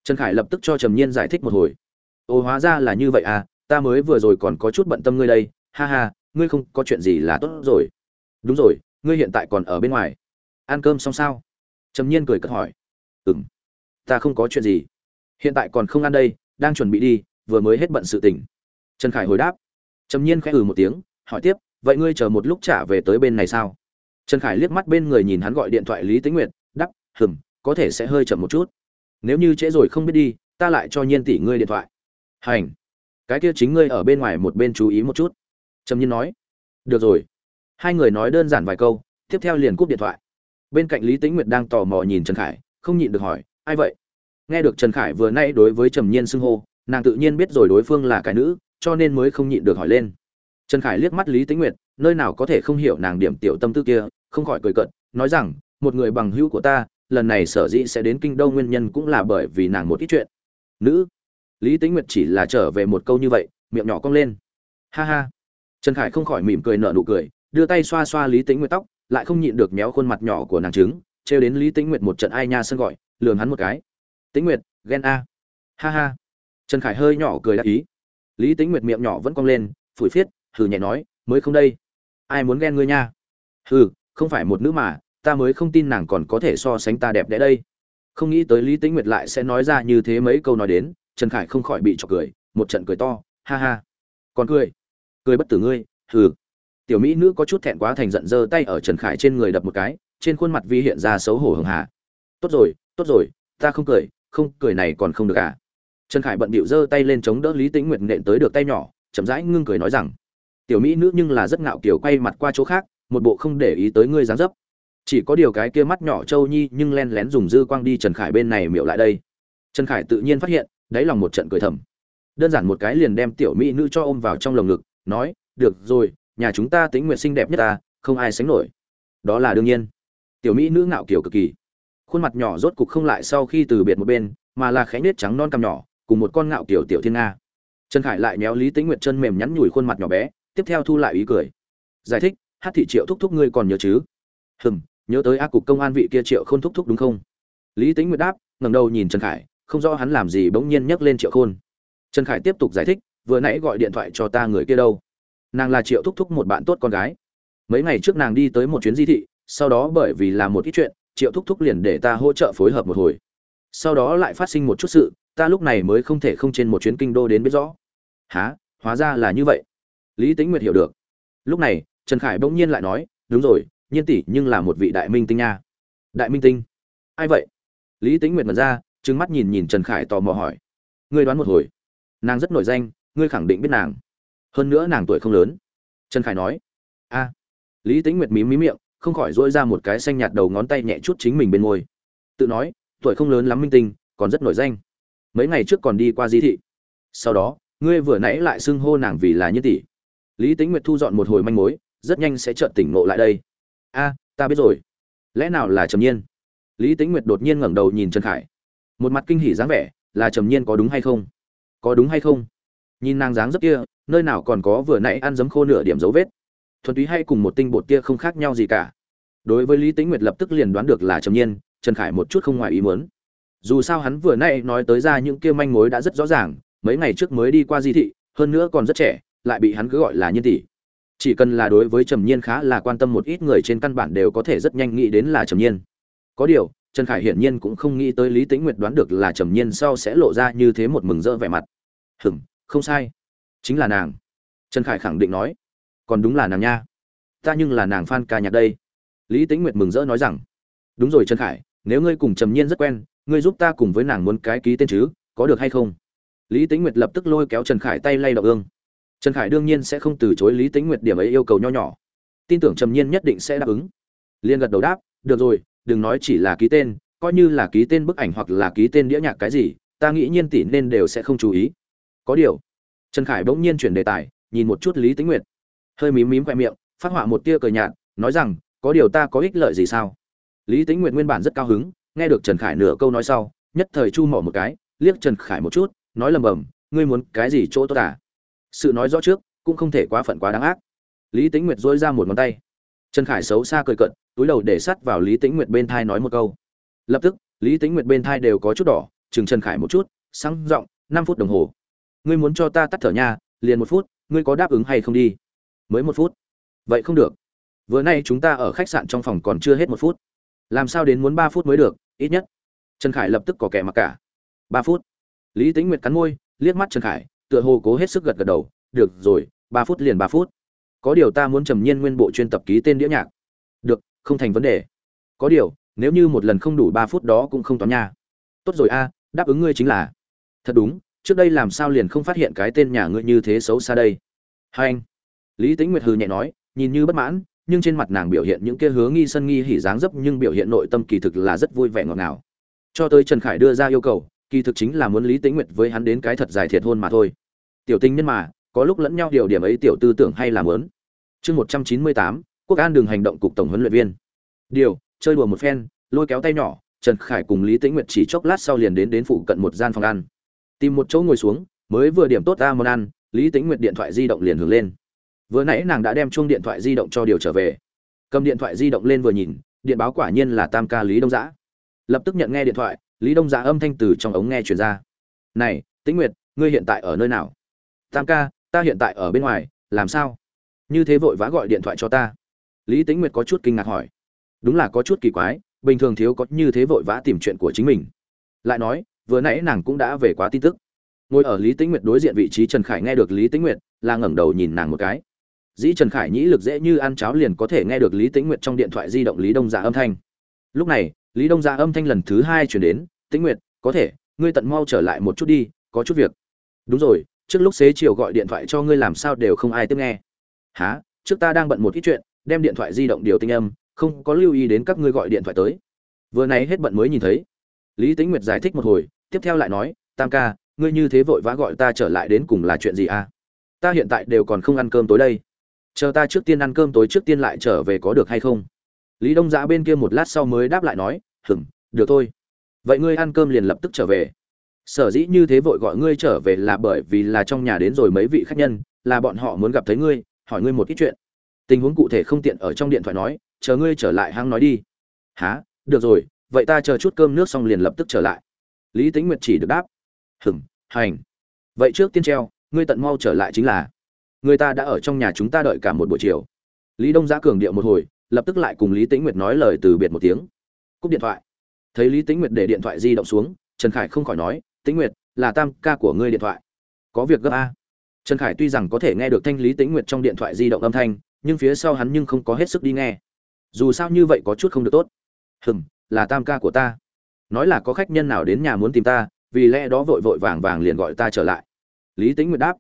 Trần khải lập tức cho trầm nhiên giải thích một hồi. Ồ, hóa ra là như vậy à ta mới vừa rồi còn có chút bận tâm ngươi đây, ha ha, ngươi không có chuyện gì là tốt rồi. Đúng rồi, ngươi hiện tại còn ở bên ngoài. Ăn cơm xong sao? Trầm nhiên cười cất hỏi. Ừ m ta không có chuyện gì. Hiện tại còn không ăn đây, đang chuẩn bị đi, vừa mới hết bận sự tỉnh trần khải hồi đáp. Trầm nhiên khẽ ừ một tiếng, hỏi tiếp, vậy ngươi chờ một lúc trả về tới bên này sao? Trần khải liếc mắt bên người nhìn hắn gọi điện thoại lý tĩnh nguyệt, đắp, hừm, có thể sẽ hơi chậm một chút. Nếu như trễ rồi không biết đi, ta lại cho nhiên tỷ ngươi điện thoại. Hành. Cái kia chính ngươi ở bên ngoài một bên chú ý một chút. Trầm nhiên nói. Được rồi. Hai người nói đơn giản vài câu, tiếp theo liền cúp điện thoại. Bên cạnh lý tĩnh nguyệt đang tò mò nhìn trần khải, không nhịn được hỏi, ai vậy? Nghe được trần khải vừa nay đối với trầm nhiên xưng hô, nàng tự nhiên biết rồi đối phương là cái nữ, cho nên mới không nhịn được hỏi lên. Trần khải liếc mắt lý tĩnh nguyệt nơi nào có thể không hiểu nàng điểm tiểu tâm tư kia, không khỏi cười cợt, nói rằng, một người bằng hữu của ta, lần này sở dĩ sẽ đến kinh đô nguyên nhân cũng là bởi vì nàng một ít chuyện. Nữ? Lý tĩnh nguyệt chỉ là trở về một câu như vậy, miệng nhỏ cong lên. Ha ha. Trần khải không khỏi mỉm cười nở nụ cười, đưa tay xoa xoa lý tĩnh nguyệt tóc, lại không nhịn được méo khuôn mặt nhỏ của nàng trứng, trêu đến lý tĩnh nguyệt một trận ai nha sân gọi, lườm hắn một cái. Tĩnh nguyệt, ghen a. Ha ha. Trần khải hơi nhỏ cười đáp ý. Lý tĩnh nguyệt miệng nhỏ vẫn cong lên, phủi phiết, hừ nhẹ nói, mới không đây ai muốn ghen ngươi nha? Hừ, không phải một nữ mà, ta mới không tin nàng còn có thể so sánh ta đẹp đẽ đây. Không nghĩ tới lý tĩnh nguyệt lại sẽ nói ra như thế mấy câu nói đến, trần khải không khỏi bị trọc cười, một trận cười to, ha ha. Còn cười? Cười bất tử ngươi, hừ. Tiểu mỹ nữ có chút thẹn quá thành giận giơ tay ở trần khải trên người đập một cái, trên khuôn mặt vi hiện ra xấu hổ hường hà. Tốt rồi tốt rồi, ta không cười không, cười này còn không được à? Trần khải bận bịu giơ tay lên chống đỡ lý tĩnh nguyệt nện tới được tay nhỏ, chậm rãi ngưng cười nói rằng tiểu mỹ nữ nhưng là rất ngạo kiểu quay mặt qua chỗ khác, một bộ không để ý tới ngươi dáng dấp. Chỉ có điều cái kia mắt nhỏ châu nhi nhưng len lén dùng dư quang đi trần khải bên này miệu lại đây. Trần khải tự nhiên phát hiện, đáy lòng một trận cười thầm. Đơn giản một cái liền đem tiểu mỹ nữ cho ôm vào trong lồng ngực, nói, được rồi, nhà chúng ta tính nguyện xinh đẹp nhất ta, không ai sánh nổi. Đó là đương nhiên. Tiểu mỹ nữ ngạo kiểu cực kỳ. Khuôn mặt nhỏ rốt cục không lại sau khi từ biệt một bên, mà là khẽ nết trắng non cằm nhỏ, cùng một con ngạo kiểu tiểu thiên nga. Trần khải lại méo lý tĩnh nguyệt chân mềm nhắn nhủi khuôn mặt nhỏ bé tiếp theo thu lại ý cười. Giải thích, hát thị triệu thúc thúc ngươi còn nhớ chứ? Hừm, nhớ tới ác cục công an vị kia triệu khôn thúc thúc đúng không? Lý tĩnh nguyệt đáp, ngẩng đầu nhìn trần khải, không rõ hắn làm gì bỗng nhiên nhấc lên triệu khôn. Trần khải tiếp tục giải thích, vừa nãy gọi điện thoại cho ta người kia đâu. Nàng là triệu thúc thúc một bạn tốt con gái. Mấy ngày trước nàng đi tới một chuyến di thị, sau đó bởi vì làm một ít chuyện, triệu thúc thúc liền để ta hỗ trợ phối hợp một hồi. Sau đó lại phát sinh một chút sự, ta lúc này mới không thể không trên một chuyến kinh đô đến biết rõ. Há hóa ra là như vậy lý Tĩnh nguyệt hiểu được. Lúc này, trần khải bỗng nhiên lại nói, đúng rồi, nhiên tỷ nhưng là một vị đại minh tinh nha. Đại minh tinh? Ai vậy? Lý Tĩnh nguyệt mật ra, trừng mắt nhìn nhìn trần khải tò mò hỏi. Ngươi đoán một hồi. Nàng rất nổi danh, ngươi khẳng định biết nàng. Hơn nữa nàng tuổi không lớn. Trần khải nói. A. Lý Tĩnh nguyệt mí mí miệng, không khỏi dỗi ra một cái xanh nhạt đầu ngón tay nhẹ chút chính mình bên môi. Tự nói, tuổi không lớn lắm minh tinh, còn rất nổi danh. Mấy ngày trước còn đi qua di thị. Sau đó, ngươi vừa nãy lại xưng hô nàng vì là nhân tỷ lý tính nguyệt thu dọn một hồi manh mối, rất nhanh sẽ chợt tỉnh ngộ lại đây. A, ta biết rồi. Lẽ nào là trầm nhiên? Lý tính nguyệt đột nhiên ngẩng đầu nhìn trần khải. Một mặt kinh hỉ dáng vẻ, là trầm nhiên có đúng hay không? Có đúng hay không? Nhìn nàng dáng rất kia, nơi nào còn có vừa nãy ăn giấm khô nửa điểm dấu vết. Thuần túy hay cùng một tinh bột kia không khác nhau gì cả. Đối với lý tính nguyệt lập tức liền đoán được là trầm nhiên, trần khải một chút không ngoài ý muốn. Dù sao hắn vừa nãy nói tới ra những kia manh mối đã rất rõ ràng, mấy ngày trước mới đi qua di thị, hơn nữa còn rất trẻ lại bị hắn cứ gọi là nhiên tỷ. Chỉ cần là đối với trầm nhiên khá là quan tâm một ít người trên căn bản đều có thể rất nhanh nghĩ đến là trầm nhiên. Có điều, trần khải hiển nhiên cũng không nghĩ tới lý tĩnh nguyệt đoán được là trầm nhiên sau sẽ lộ ra như thế một mừng rỡ vẻ mặt. Hừng không sai. Chính là nàng. Trần khải khẳng định nói. Còn đúng là nàng nha. Ta nhưng là nàng phan ca nhạc đây. Lý tĩnh nguyệt mừng rỡ nói rằng. Đúng rồi trần khải, nếu ngươi cùng trầm nhiên rất quen, ngươi giúp ta cùng với nàng muốn cái ký tên chứ, có được hay không? Lý tĩnh nguyệt lập tức lôi kéo trần khải tay lay động ương trần khải đương nhiên sẽ không từ chối lý tĩnh nguyệt điểm ấy yêu cầu nho nhỏ. Tin tưởng trầm nhiên nhất định sẽ đáp ứng. Liên gật đầu đáp, được rồi, đừng nói chỉ là ký tên, coi như là ký tên bức ảnh hoặc là ký tên đĩa nhạc cái gì, ta nghĩ nhiên tỷ nên đều sẽ không chú ý. Có điều. Trần khải bỗng nhiên chuyển đề tài, nhìn một chút lý tĩnh nguyệt. Hơi mím mím khoe miệng, phát họa một tia cười nhạt, nói rằng, có điều ta có ích lợi gì sao? Lý tĩnh nguyệt nguyên bản rất cao hứng, nghe được trần khải nửa câu nói sau, nhất thời chu mỏ một cái, liếc trần khải một chút, nói lầm bầm, ngươi muốn cái gì chỗ tốt à? Sự nói rõ trước, cũng không thể quá phận quá đáng ác. Lý tĩnh nguyệt dỗi ra một ngón tay. Trần khải xấu xa cười cận túi đầu để sắt vào lý tĩnh nguyệt bên thai nói một câu. Lập tức, lý tĩnh nguyệt bên thai đều có chút đỏ, chừng trần khải một chút sáng giọng, năm phút đồng hồ. Ngươi muốn cho ta tắt thở nha, liền một phút, ngươi có đáp ứng hay không đi? Mới một phút. Vậy không được. Vừa nay chúng ta ở khách sạn trong phòng còn chưa hết một phút. Làm sao đến muốn ba phút mới được, ít nhất. Trần khải lập tức có kẻ mặc cả. Ba phút. Lý tính nguyệt cắn môi, liếc mắt trần khải tựa hồ cố hết sức gật gật đầu, được rồi, ba phút liền ba phút. Có điều ta muốn trầm nhiên nguyên bộ chuyên tập ký tên đĩa nhạc. Được, không thành vấn đề. Có điều, nếu như một lần không đủ ba phút đó cũng không toán nha. Tốt rồi a, đáp ứng ngươi chính là. Thật đúng, trước đây làm sao liền không phát hiện cái tên nhà ngươi như thế xấu xa đây? Hai anh. Lý tĩnh nguyệt hừ nhẹ nói, nhìn như bất mãn, nhưng trên mặt nàng biểu hiện những kia hứa nghi sân nghi hỉ dáng dấp nhưng biểu hiện nội tâm kỳ thực là rất vui vẻ ngọt ngào. Cho tới trần khải đưa ra yêu cầu, kỳ thực chính là muốn lý tĩnh nguyệt với hắn đến cái thật dài thiệt hôn mà thôi tiểu tình nhân mà, có lúc lẫn nhau điều điểm ấy tiểu tư tưởng hay làm lớn. Chương một trăm chín mươi tám, quốc an đường hành động cục tổng huấn luyện viên. Điều, chơi đùa một phen, lôi kéo tay nhỏ, trần khải cùng lý tĩnh nguyệt chỉ chốc lát sau liền đến đến phụ cận một gian phòng ăn. Tìm một chỗ ngồi xuống, mới vừa điểm tốt ra món ăn, lý tĩnh nguyệt điện thoại di động liền hưởng lên. Vừa nãy nàng đã đem chuông điện thoại di động cho điều trở về. Cầm điện thoại di động lên vừa nhìn, điện báo quả nhiên là tam ca lý đông giã. Lập tức nhận nghe điện thoại, lý đông giã âm thanh từ trong ống nghe truyền ra. Này, tĩnh nguyệt, ngươi hiện tại ở nơi nào? Tam ca, ta hiện tại ở bên ngoài, làm sao? Như thế vội vã gọi điện thoại cho ta. Lý tĩnh nguyệt có chút kinh ngạc hỏi. Đúng là có chút kỳ quái, bình thường thiếu có như thế vội vã tìm chuyện của chính mình. Lại nói, vừa nãy nàng cũng đã về quá tin tức. Ngồi ở lý tĩnh nguyệt đối diện vị trí trần khải nghe được lý tĩnh nguyệt, là ngẩng đầu nhìn nàng một cái. Dĩ trần khải nhĩ lực dễ như ăn cháo liền có thể nghe được lý tĩnh nguyệt trong điện thoại di động lý đông dạ âm thanh. Lúc này, lý đông dạ âm thanh lần thứ hai chuyển đến, tĩnh nguyệt, có thể, ngươi tận mau trở lại một chút đi, có chút việc. Đúng rồi trước lúc xế chiều gọi điện thoại cho ngươi làm sao đều không ai tiếp nghe. Há trước ta đang bận một ít chuyện, đem điện thoại di động điều tinh âm, không có lưu ý đến các ngươi gọi điện thoại tới. Vừa nãy hết bận mới nhìn thấy. Lý tĩnh nguyệt giải thích một hồi, tiếp theo lại nói, tam ca, ngươi như thế vội vã gọi ta trở lại đến cùng là chuyện gì à? Ta hiện tại đều còn không ăn cơm tối đây. Chờ ta trước tiên ăn cơm tối trước tiên lại trở về có được hay không? Lý đông giã bên kia một lát sau mới đáp lại nói, hừm, được thôi. Vậy ngươi ăn cơm liền lập tức trở về sở dĩ như thế vội gọi ngươi trở về là bởi vì là trong nhà đến rồi mấy vị khách nhân, là bọn họ muốn gặp thấy ngươi, hỏi ngươi một ít chuyện. Tình huống cụ thể không tiện ở trong điện thoại nói, chờ ngươi trở lại hăng nói đi. Há được rồi, vậy ta chờ chút cơm nước xong liền lập tức trở lại. Lý tính nguyệt chỉ được đáp. Hừng hành. Vậy trước tiên treo, ngươi tận mau trở lại chính là. Người ta đã ở trong nhà chúng ta đợi cả một buổi chiều. Lý đông giã cường điệu một hồi, lập tức lại cùng lý tĩnh nguyệt nói lời từ biệt một tiếng. Cúp điện thoại. Thấy lý tĩnh nguyệt để điện thoại di động xuống, trần khải không khỏi nói tĩnh nguyệt, là tam ca của ngươi điện thoại. Có việc gấp a. Trần khải tuy rằng có thể nghe được thanh lý tĩnh nguyệt trong điện thoại di động âm thanh, nhưng phía sau hắn nhưng không có hết sức đi nghe. Dù sao như vậy có chút không được tốt. Hừm, là tam ca của ta. Nói là có khách nhân nào đến nhà muốn tìm ta, vì lẽ đó vội vội vàng vàng liền gọi ta trở lại. Lý tĩnh nguyệt đáp.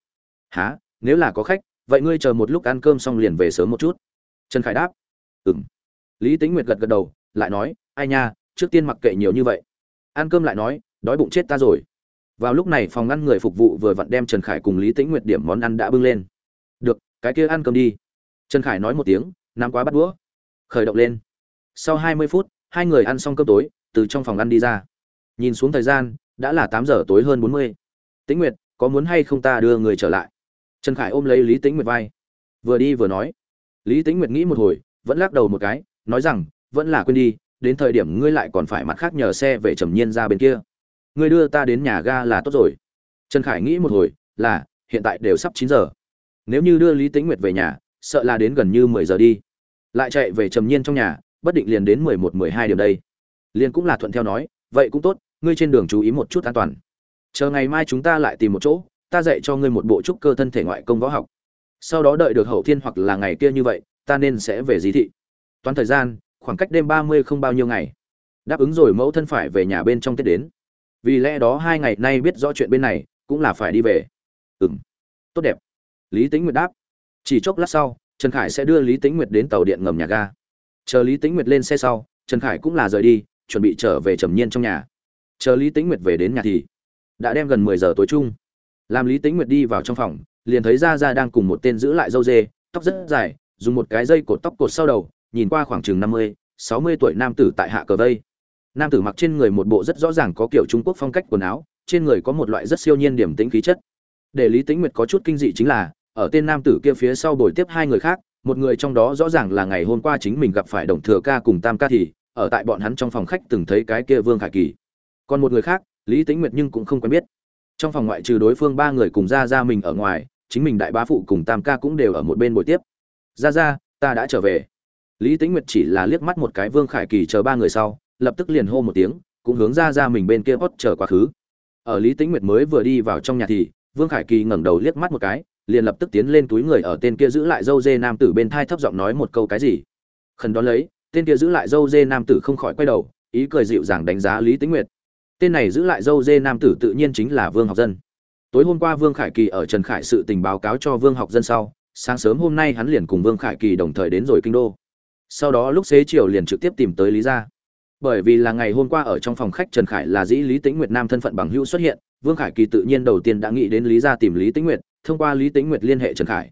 Há nếu là có khách, vậy ngươi chờ một lúc ăn cơm xong liền về sớm một chút. Trần khải đáp. Ừm. lý tĩnh nguyệt gật gật đầu, lại nói, ai nha, trước tiên mặc kệ nhiều như vậy. Ăn cơm lại nói, đói bụng chết ta rồi vào lúc này phòng ngăn người phục vụ vừa vặn đem trần khải cùng lý tĩnh nguyệt điểm món ăn đã bưng lên. Được, cái kia ăn cơm đi. Trần khải nói một tiếng, nắm quá bắt đũa, khởi động lên. Sau hai mươi phút, hai người ăn xong cơm tối, từ trong phòng ăn đi ra. Nhìn xuống thời gian, đã là tám giờ tối hơn bốn mươi. Tĩnh nguyệt, có muốn hay không ta đưa người trở lại? Trần khải ôm lấy lý tĩnh nguyệt vai. Vừa đi vừa nói. Lý tĩnh nguyệt nghĩ một hồi, vẫn lắc đầu một cái, nói rằng, vẫn là quên đi, đến thời điểm ngươi lại còn phải mặt khác nhờ xe về trầm nhiên ra bên kia ngươi đưa ta đến nhà ga là tốt rồi. Trần khải nghĩ một hồi, là, hiện tại đều sắp chín giờ. Nếu như đưa lý tĩnh nguyệt về nhà, sợ là đến gần như mười giờ đi. Lại chạy về trầm nhiên trong nhà, bất định liền đến mười một, mười hai điểm đây. Liền cũng là thuận theo nói, vậy cũng tốt, ngươi trên đường chú ý một chút an toàn. Chờ ngày mai chúng ta lại tìm một chỗ, ta dạy cho ngươi một bộ trúc cơ thân thể ngoại công võ học. Sau đó đợi được hậu thiên hoặc là ngày kia như vậy, ta nên sẽ về dí thị. Toán thời gian, khoảng cách đêm ba mươi không bao nhiêu ngày. Đáp ứng rồi mẫu thân phải về nhà bên trong tết đến vì lẽ đó hai ngày nay biết rõ chuyện bên này, cũng là phải đi về. Ừ m tốt đẹp. Lý tính nguyệt đáp. Chỉ chốc lát sau, trần khải sẽ đưa lý tính nguyệt đến tàu điện ngầm nhà ga. Chờ lý tính nguyệt lên xe sau, trần khải cũng là rời đi, chuẩn bị trở về trầm nhiên trong nhà. Chờ lý tính nguyệt về đến nhà thì đã đem gần mười giờ tối chung. Làm lý tính nguyệt đi vào trong phòng, liền thấy ra ra đang cùng một tên giữ lại dâu dê, tóc rất dài, dùng một cái dây cột tóc cột sau đầu, nhìn qua khoảng chừng năm mươi, sáu mươi tuổi nam tử tại hạ cờ vây nam tử mặc trên người một bộ rất rõ ràng có kiểu trung quốc phong cách quần áo, trên người có một loại rất siêu nhiên điểm tĩnh khí chất. Để lý tĩnh nguyệt có chút kinh dị chính là, ở tên nam tử kia phía sau bồi tiếp hai người khác, một người trong đó rõ ràng là ngày hôm qua chính mình gặp phải đồng thừa ca cùng tam ca thì, ở tại bọn hắn trong phòng khách từng thấy cái kia vương khải kỳ. Còn một người khác, lý tĩnh nguyệt nhưng cũng không quen biết. Trong phòng ngoại trừ đối phương ba người cùng ra ra mình ở ngoài, chính mình đại bá phụ cùng tam ca cũng đều ở một bên buổi tiếp. Ra ra ta đã trở về. Lý tĩnh nguyệt chỉ là liếc mắt một cái vương khải kỳ chờ ba người sau lập tức liền hô một tiếng, cũng hướng ra ra mình bên kia hót chờ quá khứ. Ở lý tĩnh nguyệt mới vừa đi vào trong nhà thì, vương khải kỳ ngẩng đầu liếc mắt một cái, liền lập tức tiến lên túi người ở tên kia giữ lại dâu dê nam tử bên thai thấp giọng nói một câu cái gì. Khẩn đón lấy, tên kia giữ lại dâu dê nam tử không khỏi quay đầu, ý cười dịu dàng đánh giá lý tĩnh nguyệt. Tên này giữ lại dâu dê nam tử tự nhiên chính là vương học dân. Tối hôm qua vương khải kỳ ở trần khải sự tình báo cáo cho vương học dân sau, sáng sớm hôm nay hắn liền cùng vương khải kỳ đồng thời đến rồi kinh đô. Sau đó lúc xế chiều liền trực tiếp tìm tới lý gia bởi vì là ngày hôm qua ở trong phòng khách trần khải là dĩ lý tĩnh nguyệt nam thân phận bằng hữu xuất hiện, vương khải kỳ tự nhiên đầu tiên đã nghĩ đến lý gia tìm lý tĩnh nguyệt, thông qua lý tĩnh nguyệt liên hệ trần khải.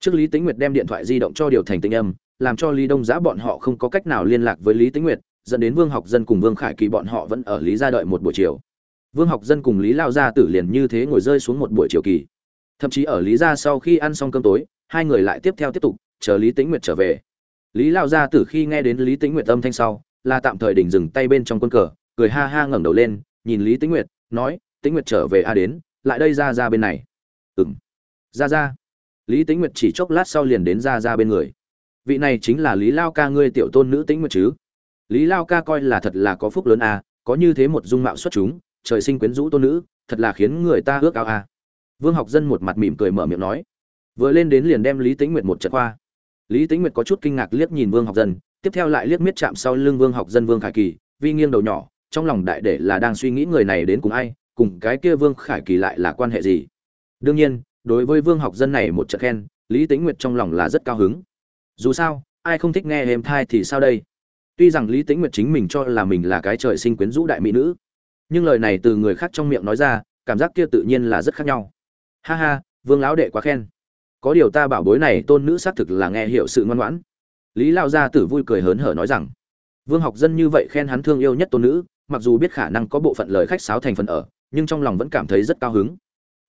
Trước lý tĩnh nguyệt đem điện thoại di động cho điều thành tinh âm, làm cho lý đông giã bọn họ không có cách nào liên lạc với lý tĩnh nguyệt, dẫn đến vương học dân cùng vương khải kỳ bọn họ vẫn ở lý gia đợi một buổi chiều. Vương học dân cùng lý lao gia tử liền như thế ngồi rơi xuống một buổi chiều kỳ. Thậm chí ở lý gia sau khi ăn xong cơm tối, hai người lại tiếp theo tiếp tục, chờ lý tĩnh nguyệt trở về. Lý lao gia tử khi nghe đến lý tĩnh nguyệt âm thanh sau là tạm thời đỉnh dừng tay bên trong quân cờ, cười ha ha ngẩng đầu lên, nhìn lý tĩnh nguyệt, nói, tĩnh nguyệt trở về a đến, lại đây ra ra bên này. Ừng ra ra. Lý tĩnh nguyệt chỉ chốc lát sau liền đến ra ra bên người. Vị này chính là lý lao ca ngươi tiểu tôn nữ tĩnh nguyệt chứ? Lý lao ca coi là thật là có phúc lớn a có như thế một dung mạo xuất chúng, trời sinh quyến rũ tôn nữ, thật là khiến người ta ước ao a vương học dân một mặt mỉm cười mở miệng nói. Vừa lên đến liền đem lý tĩnh nguyệt một trận khoa lý tĩnh nguyệt có chút kinh ngạc liếc nhìn vương học dân tiếp theo lại liếc miết chạm sau lưng vương học dân vương khải kỳ, vi nghiêng đầu nhỏ, trong lòng đại để là đang suy nghĩ người này đến cùng ai, cùng cái kia vương khải kỳ lại là quan hệ gì. Đương nhiên, đối với vương học dân này một trận khen, lý tĩnh nguyệt trong lòng là rất cao hứng. Dù sao, ai không thích nghe êm thai thì sao đây? Tuy rằng lý tĩnh nguyệt chính mình cho là mình là cái trời sinh quyến rũ đại mỹ nữ, nhưng lời này từ người khác trong miệng nói ra, cảm giác kia tự nhiên là rất khác nhau. Ha ha, vương lão đệ quá khen. Có điều ta bảo bối này tôn nữ xác thực là nghe hiểu sự ngoan ngoãn lý lao gia tử vui cười hớn hở nói rằng, vương học dân như vậy khen hắn thương yêu nhất tôn nữ, mặc dù biết khả năng có bộ phận lời khách sáo thành phần ở, nhưng trong lòng vẫn cảm thấy rất cao hứng.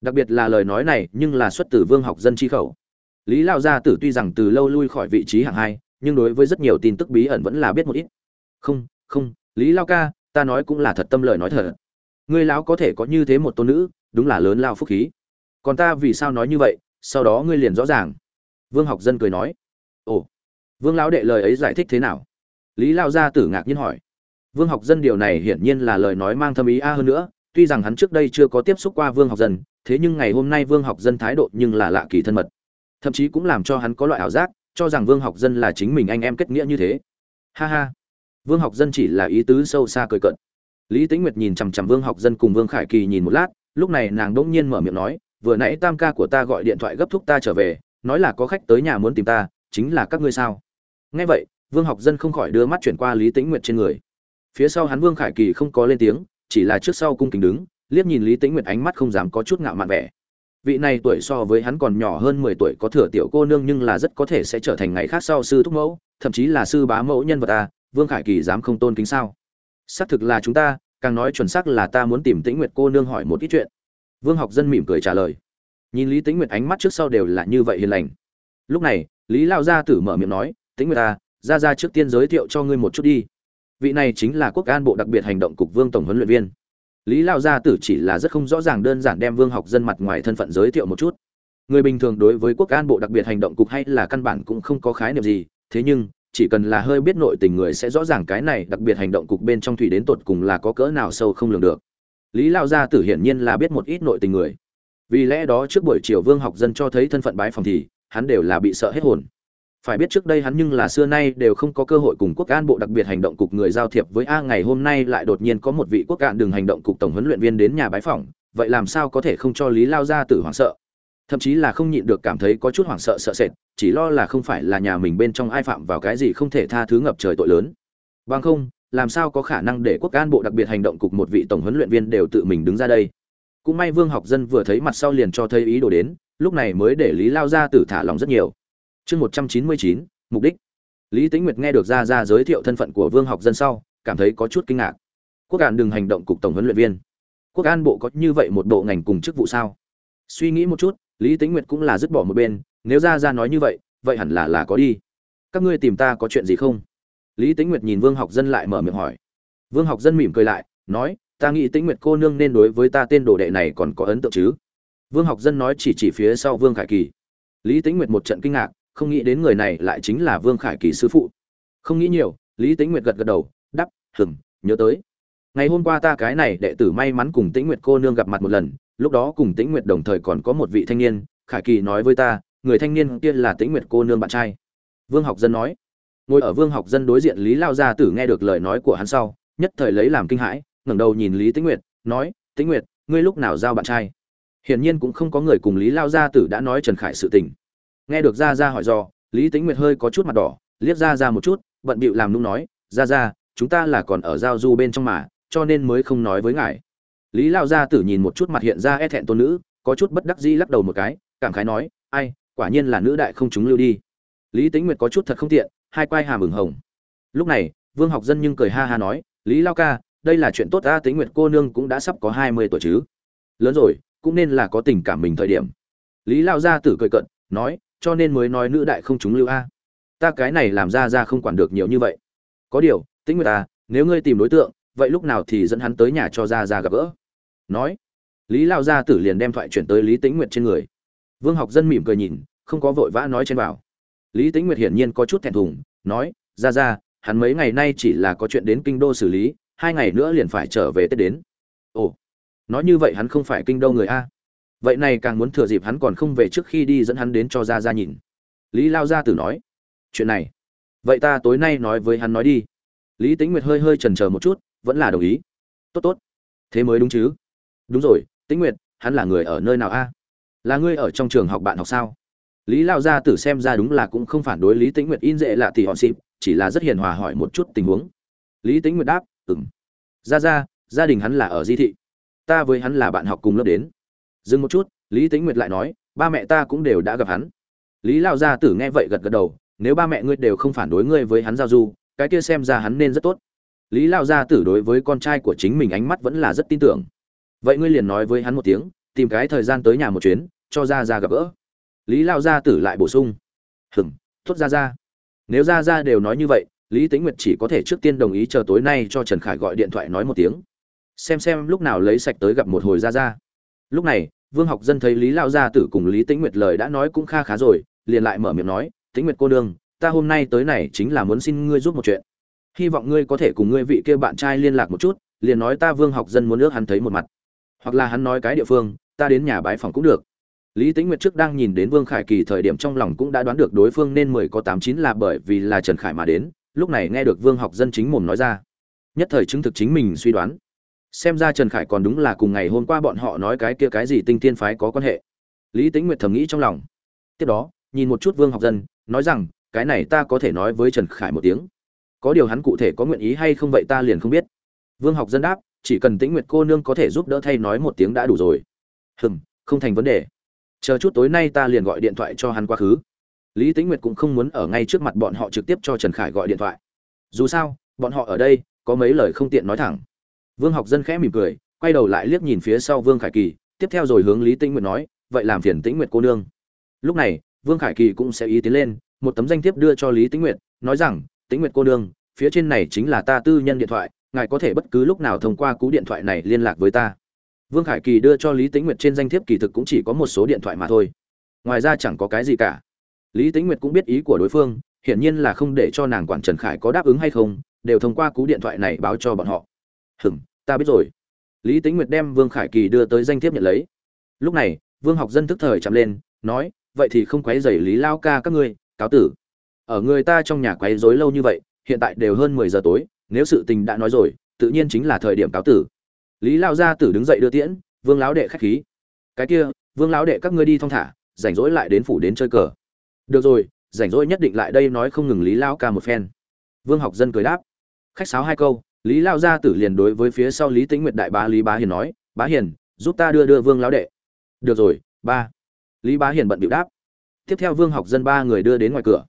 Đặc biệt là lời nói này, nhưng là xuất từ vương học dân chi khẩu. Lý lao gia tử tuy rằng từ lâu lui khỏi vị trí hạng hai, nhưng đối với rất nhiều tin tức bí ẩn vẫn là biết một ít. Không không, lý lao ca, ta nói cũng là thật tâm lời nói thật. Ngươi lão có thể có như thế một tôn nữ, đúng là lớn lao phúc khí. Còn ta vì sao nói như vậy, sau đó ngươi liền rõ ràng. Vương học dân cười nói. Ồ vương lão đệ lời ấy giải thích thế nào? Lý lao gia tử ngạc nhiên hỏi. Vương học dân điều này hiển nhiên là lời nói mang thâm ý a hơn nữa, tuy rằng hắn trước đây chưa có tiếp xúc qua vương học dân, thế nhưng ngày hôm nay vương học dân thái độ nhưng là lạ kỳ thân mật. Thậm chí cũng làm cho hắn có loại ảo giác, cho rằng vương học dân là chính mình anh em kết nghĩa như thế. Ha ha. Vương học dân chỉ là ý tứ sâu xa cười cận lý tĩnh nguyệt nhìn chằm chằm vương học dân cùng vương khải kỳ nhìn một lát, lúc này nàng đỗng nhiên mở miệng nói, vừa nãy tam ca của ta gọi điện thoại gấp thúc ta trở về, nói là có khách tới nhà muốn tìm ta, chính là các ngươi sao? Nghe vậy, vương học dân không khỏi đưa mắt chuyển qua lý tĩnh nguyệt trên người. Phía sau hắn vương khải kỳ không có lên tiếng, chỉ là trước sau cung kính đứng, liếc nhìn lý tĩnh nguyệt ánh mắt không dám có chút ngạo mạn vẻ. Vị này tuổi so với hắn còn nhỏ hơn mười tuổi có thừa tiểu cô nương nhưng là rất có thể sẽ trở thành ngày khác sau sư thúc mẫu, thậm chí là sư bá mẫu nhân vật ta vương khải kỳ dám không tôn kính sao? Xác thực là chúng ta, càng nói chuẩn xác là ta muốn tìm tĩnh nguyệt cô nương hỏi một ít chuyện. Vương học dân mỉm cười trả lời. Nhìn lý tĩnh nguyệt ánh mắt trước sau đều là như vậy hiền lành. Lúc này, lý lao gia tử mở miệng nói tĩnh người ta à, ra ra trước tiên giới thiệu cho ngươi một chút đi. Vị này chính là quốc an bộ đặc biệt hành động cục vương tổng huấn luyện viên. Lý lao gia tử chỉ là rất không rõ ràng đơn giản đem vương học dân mặt ngoài thân phận giới thiệu một chút. Người bình thường đối với quốc an bộ đặc biệt hành động cục hay là căn bản cũng không có khái niệm gì, thế nhưng, chỉ cần là hơi biết nội tình người sẽ rõ ràng cái này đặc biệt hành động cục bên trong thủy đến tột cùng là có cỡ nào sâu không lường được. Lý lao gia tử hiển nhiên là biết một ít nội tình người. Vì lẽ đó trước buổi chiều vương học dân cho thấy thân phận bái phòng thì, hắn đều là bị sợ hết hồn phải biết trước đây hắn nhưng là xưa nay đều không có cơ hội cùng quốc an bộ đặc biệt hành động cục người giao thiệp với a ngày hôm nay lại đột nhiên có một vị quốc an đường hành động cục tổng huấn luyện viên đến nhà bái phỏng, vậy làm sao có thể không cho lý lao gia tử hoảng sợ? Thậm chí là không nhịn được cảm thấy có chút hoảng sợ sợ sệt, chỉ lo là không phải là nhà mình bên trong ai phạm vào cái gì không thể tha thứ ngập trời tội lớn. Bằng không, làm sao có khả năng để quốc an bộ đặc biệt hành động cục một vị tổng huấn luyện viên đều tự mình đứng ra đây? Cũng may vương học dân vừa thấy mặt sau liền cho thấy ý đồ đến, lúc này mới để lý lao gia tử thả lòng rất nhiều chương một trăm chín mươi chín, mục đích. Lý tĩnh nguyệt nghe được ra ra giới thiệu thân phận của vương học dân sau, cảm thấy có chút kinh ngạc. Quốc an đừng hành động cục tổng huấn luyện viên. Quốc an bộ có như vậy một bộ ngành cùng chức vụ sao? Suy nghĩ một chút, lý tĩnh nguyệt cũng là dứt bỏ một bên, nếu ra ra nói như vậy vậy hẳn là là có đi. Các ngươi tìm ta có chuyện gì không? Lý tĩnh nguyệt nhìn vương học dân lại mở miệng hỏi. Vương học dân mỉm cười lại, nói, ta nghĩ tĩnh nguyệt cô nương nên đối với ta tên đồ đệ này còn có ấn tượng chứ? Vương học dân nói chỉ chỉ phía sau vương khải kỳ. Lý tĩnh nguyệt một trận kinh ngạc không nghĩ đến người này lại chính là vương khải kỳ sư phụ. Không nghĩ nhiều lý tĩnh nguyệt gật gật đầu đáp, "Ừm, nhớ tới. Ngày hôm qua ta cái này đệ tử may mắn cùng tĩnh nguyệt cô nương gặp mặt một lần lúc đó cùng tĩnh nguyệt đồng thời còn có một vị thanh niên khải kỳ nói với ta người thanh niên kia là tĩnh nguyệt cô nương bạn trai. Vương học dân nói. Ngồi ở vương học dân đối diện lý lao gia tử nghe được lời nói của hắn sau nhất thời lấy làm kinh hãi ngẩng đầu nhìn lý tĩnh nguyệt nói tĩnh nguyệt ngươi lúc nào giao bạn trai? Hiển nhiên cũng không có người cùng lý lao gia tử đã nói trần khải sự tình nghe được ra ra hỏi dò, lý tính nguyệt hơi có chút mặt đỏ, liếc ra ra một chút, bận bịu làm nung nói ra ra chúng ta là còn ở giao du bên trong mà, cho nên mới không nói với ngài. Lý lao gia tử nhìn một chút mặt hiện ra e thẹn tôn nữ, có chút bất đắc dĩ lắc đầu một cái, cảm khái nói, ai, quả nhiên là nữ đại không chúng lưu đi. Lý tính nguyệt có chút thật không tiện, hai quai hàm ửng hồng. Lúc này, vương học dân nhưng cười ha ha nói, lý lao ca, đây là chuyện tốt ta tính nguyệt cô nương cũng đã sắp có hai mươi tuổi chứ. Lớn rồi, cũng nên là có tình cảm mình thời điểm. Lý lao gia tử cười cận nói cho nên mới nói nữ đại không chúng lưu a. Ta cái này làm ra ra không quản được nhiều như vậy. Có điều tính nguyệt ta nếu ngươi tìm đối tượng, vậy lúc nào thì dẫn hắn tới nhà cho ra ra gặp gỡ? Nói. Lý lao gia tử liền đem thoại chuyển tới lý tĩnh nguyệt trên người. Vương học dân mỉm cười nhìn, không có vội vã nói trên vào lý tĩnh nguyệt hiển nhiên có chút thẹn thùng, nói, ra ra, hắn mấy ngày nay chỉ là có chuyện đến kinh đô xử lý, hai ngày nữa liền phải trở về tết đến. Ồ, nói như vậy hắn không phải kinh đô người a vậy này càng muốn thừa dịp hắn còn không về trước khi đi dẫn hắn đến cho ra ra nhìn. Lý lao gia tử nói, chuyện này, vậy ta tối nay nói với hắn nói đi. Lý tĩnh nguyệt hơi hơi chần chờ một chút, vẫn là đồng ý. Tốt tốt. Thế mới đúng chứ? Đúng rồi, tĩnh nguyệt, hắn là người ở nơi nào a? Là ngươi ở trong trường học bạn học sao? Lý lao gia tử xem ra đúng là cũng không phản đối lý tĩnh nguyệt in dễ lạ thì họ xịp, chỉ là rất hiền hòa hỏi một chút tình huống. Lý tĩnh nguyệt đáp ừng ra ra gia đình hắn là ở di thị. Ta với hắn là bạn học cùng lớp đến dừng một chút, lý tĩnh nguyệt lại nói, ba mẹ ta cũng đều đã gặp hắn. Lý lao gia tử nghe vậy gật gật đầu, nếu ba mẹ ngươi đều không phản đối ngươi với hắn giao du, cái kia xem ra hắn nên rất tốt. Lý lao gia tử đối với con trai của chính mình ánh mắt vẫn là rất tin tưởng. Vậy ngươi liền nói với hắn một tiếng, tìm cái thời gian tới nhà một chuyến, cho ra ra gặp gỡ. Lý lao gia tử lại bổ sung, hừm thốt ra ra nếu ra ra đều nói như vậy, lý tính nguyệt chỉ có thể trước tiên đồng ý chờ tối nay cho trần khải gọi điện thoại nói một tiếng. Xem xem lúc nào lấy sạch tới gặp một hồi ra ra lúc này, vương học dân thấy lý lao gia tử cùng lý tĩnh nguyệt lời đã nói cũng kha khá rồi, liền lại mở miệng nói, tĩnh nguyệt cô đương ta hôm nay tới này chính là muốn xin ngươi giúp một chuyện. Hy vọng ngươi có thể cùng ngươi vị kia bạn trai liên lạc một chút, liền nói ta vương học dân muốn ước hắn thấy một mặt. Hoặc là hắn nói cái địa phương, ta đến nhà bái phòng cũng được. Lý tĩnh nguyệt trước đang nhìn đến vương khải kỳ thời điểm trong lòng cũng đã đoán được đối phương nên mười có tám chín là bởi vì là trần khải mà đến, lúc này nghe được vương học dân chính mồm nói ra. Nhất thời chứng thực chính mình suy đoán xem ra trần khải còn đúng là cùng ngày hôm qua bọn họ nói cái kia cái gì tinh thiên phái có quan hệ. Lý tĩnh nguyệt thầm nghĩ trong lòng. Tiếp đó, nhìn một chút vương học dân, nói rằng, cái này ta có thể nói với trần khải một tiếng. Có điều hắn cụ thể có nguyện ý hay không vậy ta liền không biết. Vương học dân đáp, chỉ cần tĩnh nguyệt cô nương có thể giúp đỡ thay nói một tiếng đã đủ rồi. Hừm, không thành vấn đề. Chờ chút tối nay ta liền gọi điện thoại cho hắn quá khứ. Lý tĩnh nguyệt cũng không muốn ở ngay trước mặt bọn họ trực tiếp cho trần khải gọi điện thoại. Dù sao, bọn họ ở đây, có mấy lời không tiện nói thẳng vương học dân khẽ mỉm cười, quay đầu lại liếc nhìn phía sau vương khải kỳ, tiếp theo rồi hướng lý tĩnh nguyệt nói, vậy làm phiền tĩnh nguyệt cô nương. Lúc này, vương khải kỳ cũng sẽ ý tiến lên, một tấm danh thiếp đưa cho lý tĩnh nguyệt, nói rằng, tĩnh nguyệt cô nương, phía trên này chính là ta tư nhân điện thoại, ngài có thể bất cứ lúc nào thông qua cú điện thoại này liên lạc với ta. Vương khải kỳ đưa cho lý tĩnh nguyệt trên danh thiếp kỳ thực cũng chỉ có một số điện thoại mà thôi. Ngoài ra chẳng có cái gì cả. Lý tĩnh nguyệt cũng biết ý của đối phương, hiển nhiên là không để cho nàng quản trần khải có đáp ứng hay không, đều thông qua cú điện thoại này báo cho bọn họ. Hừm ta biết rồi. Lý tĩnh nguyệt đem vương khải kỳ đưa tới danh thiếp nhận lấy. Lúc này, vương học dân thức thời chạm lên, nói, vậy thì không quấy dày lý lao ca các ngươi, cáo tử. Ở người ta trong nhà quấy rối lâu như vậy, hiện tại đều hơn mười giờ tối, nếu sự tình đã nói rồi, tự nhiên chính là thời điểm cáo tử. Lý lao gia tử đứng dậy đưa tiễn, vương lão đệ khách khí. Cái kia, vương lão đệ các ngươi đi thong thả, rảnh rỗi lại đến phủ đến chơi cờ. Được rồi, rảnh rỗi nhất định lại đây nói không ngừng lý lao ca một phen. Vương học dân cười đáp. Khách sáo hai câu lý lao gia tử liền đối với phía sau lý tĩnh nguyệt đại bá lý bá hiền nói, bá hiền, giúp ta đưa đưa vương lão đệ. Được rồi, ba. Lý bá hiền bận biểu đáp. Tiếp theo vương học dân ba người đưa đến ngoài cửa.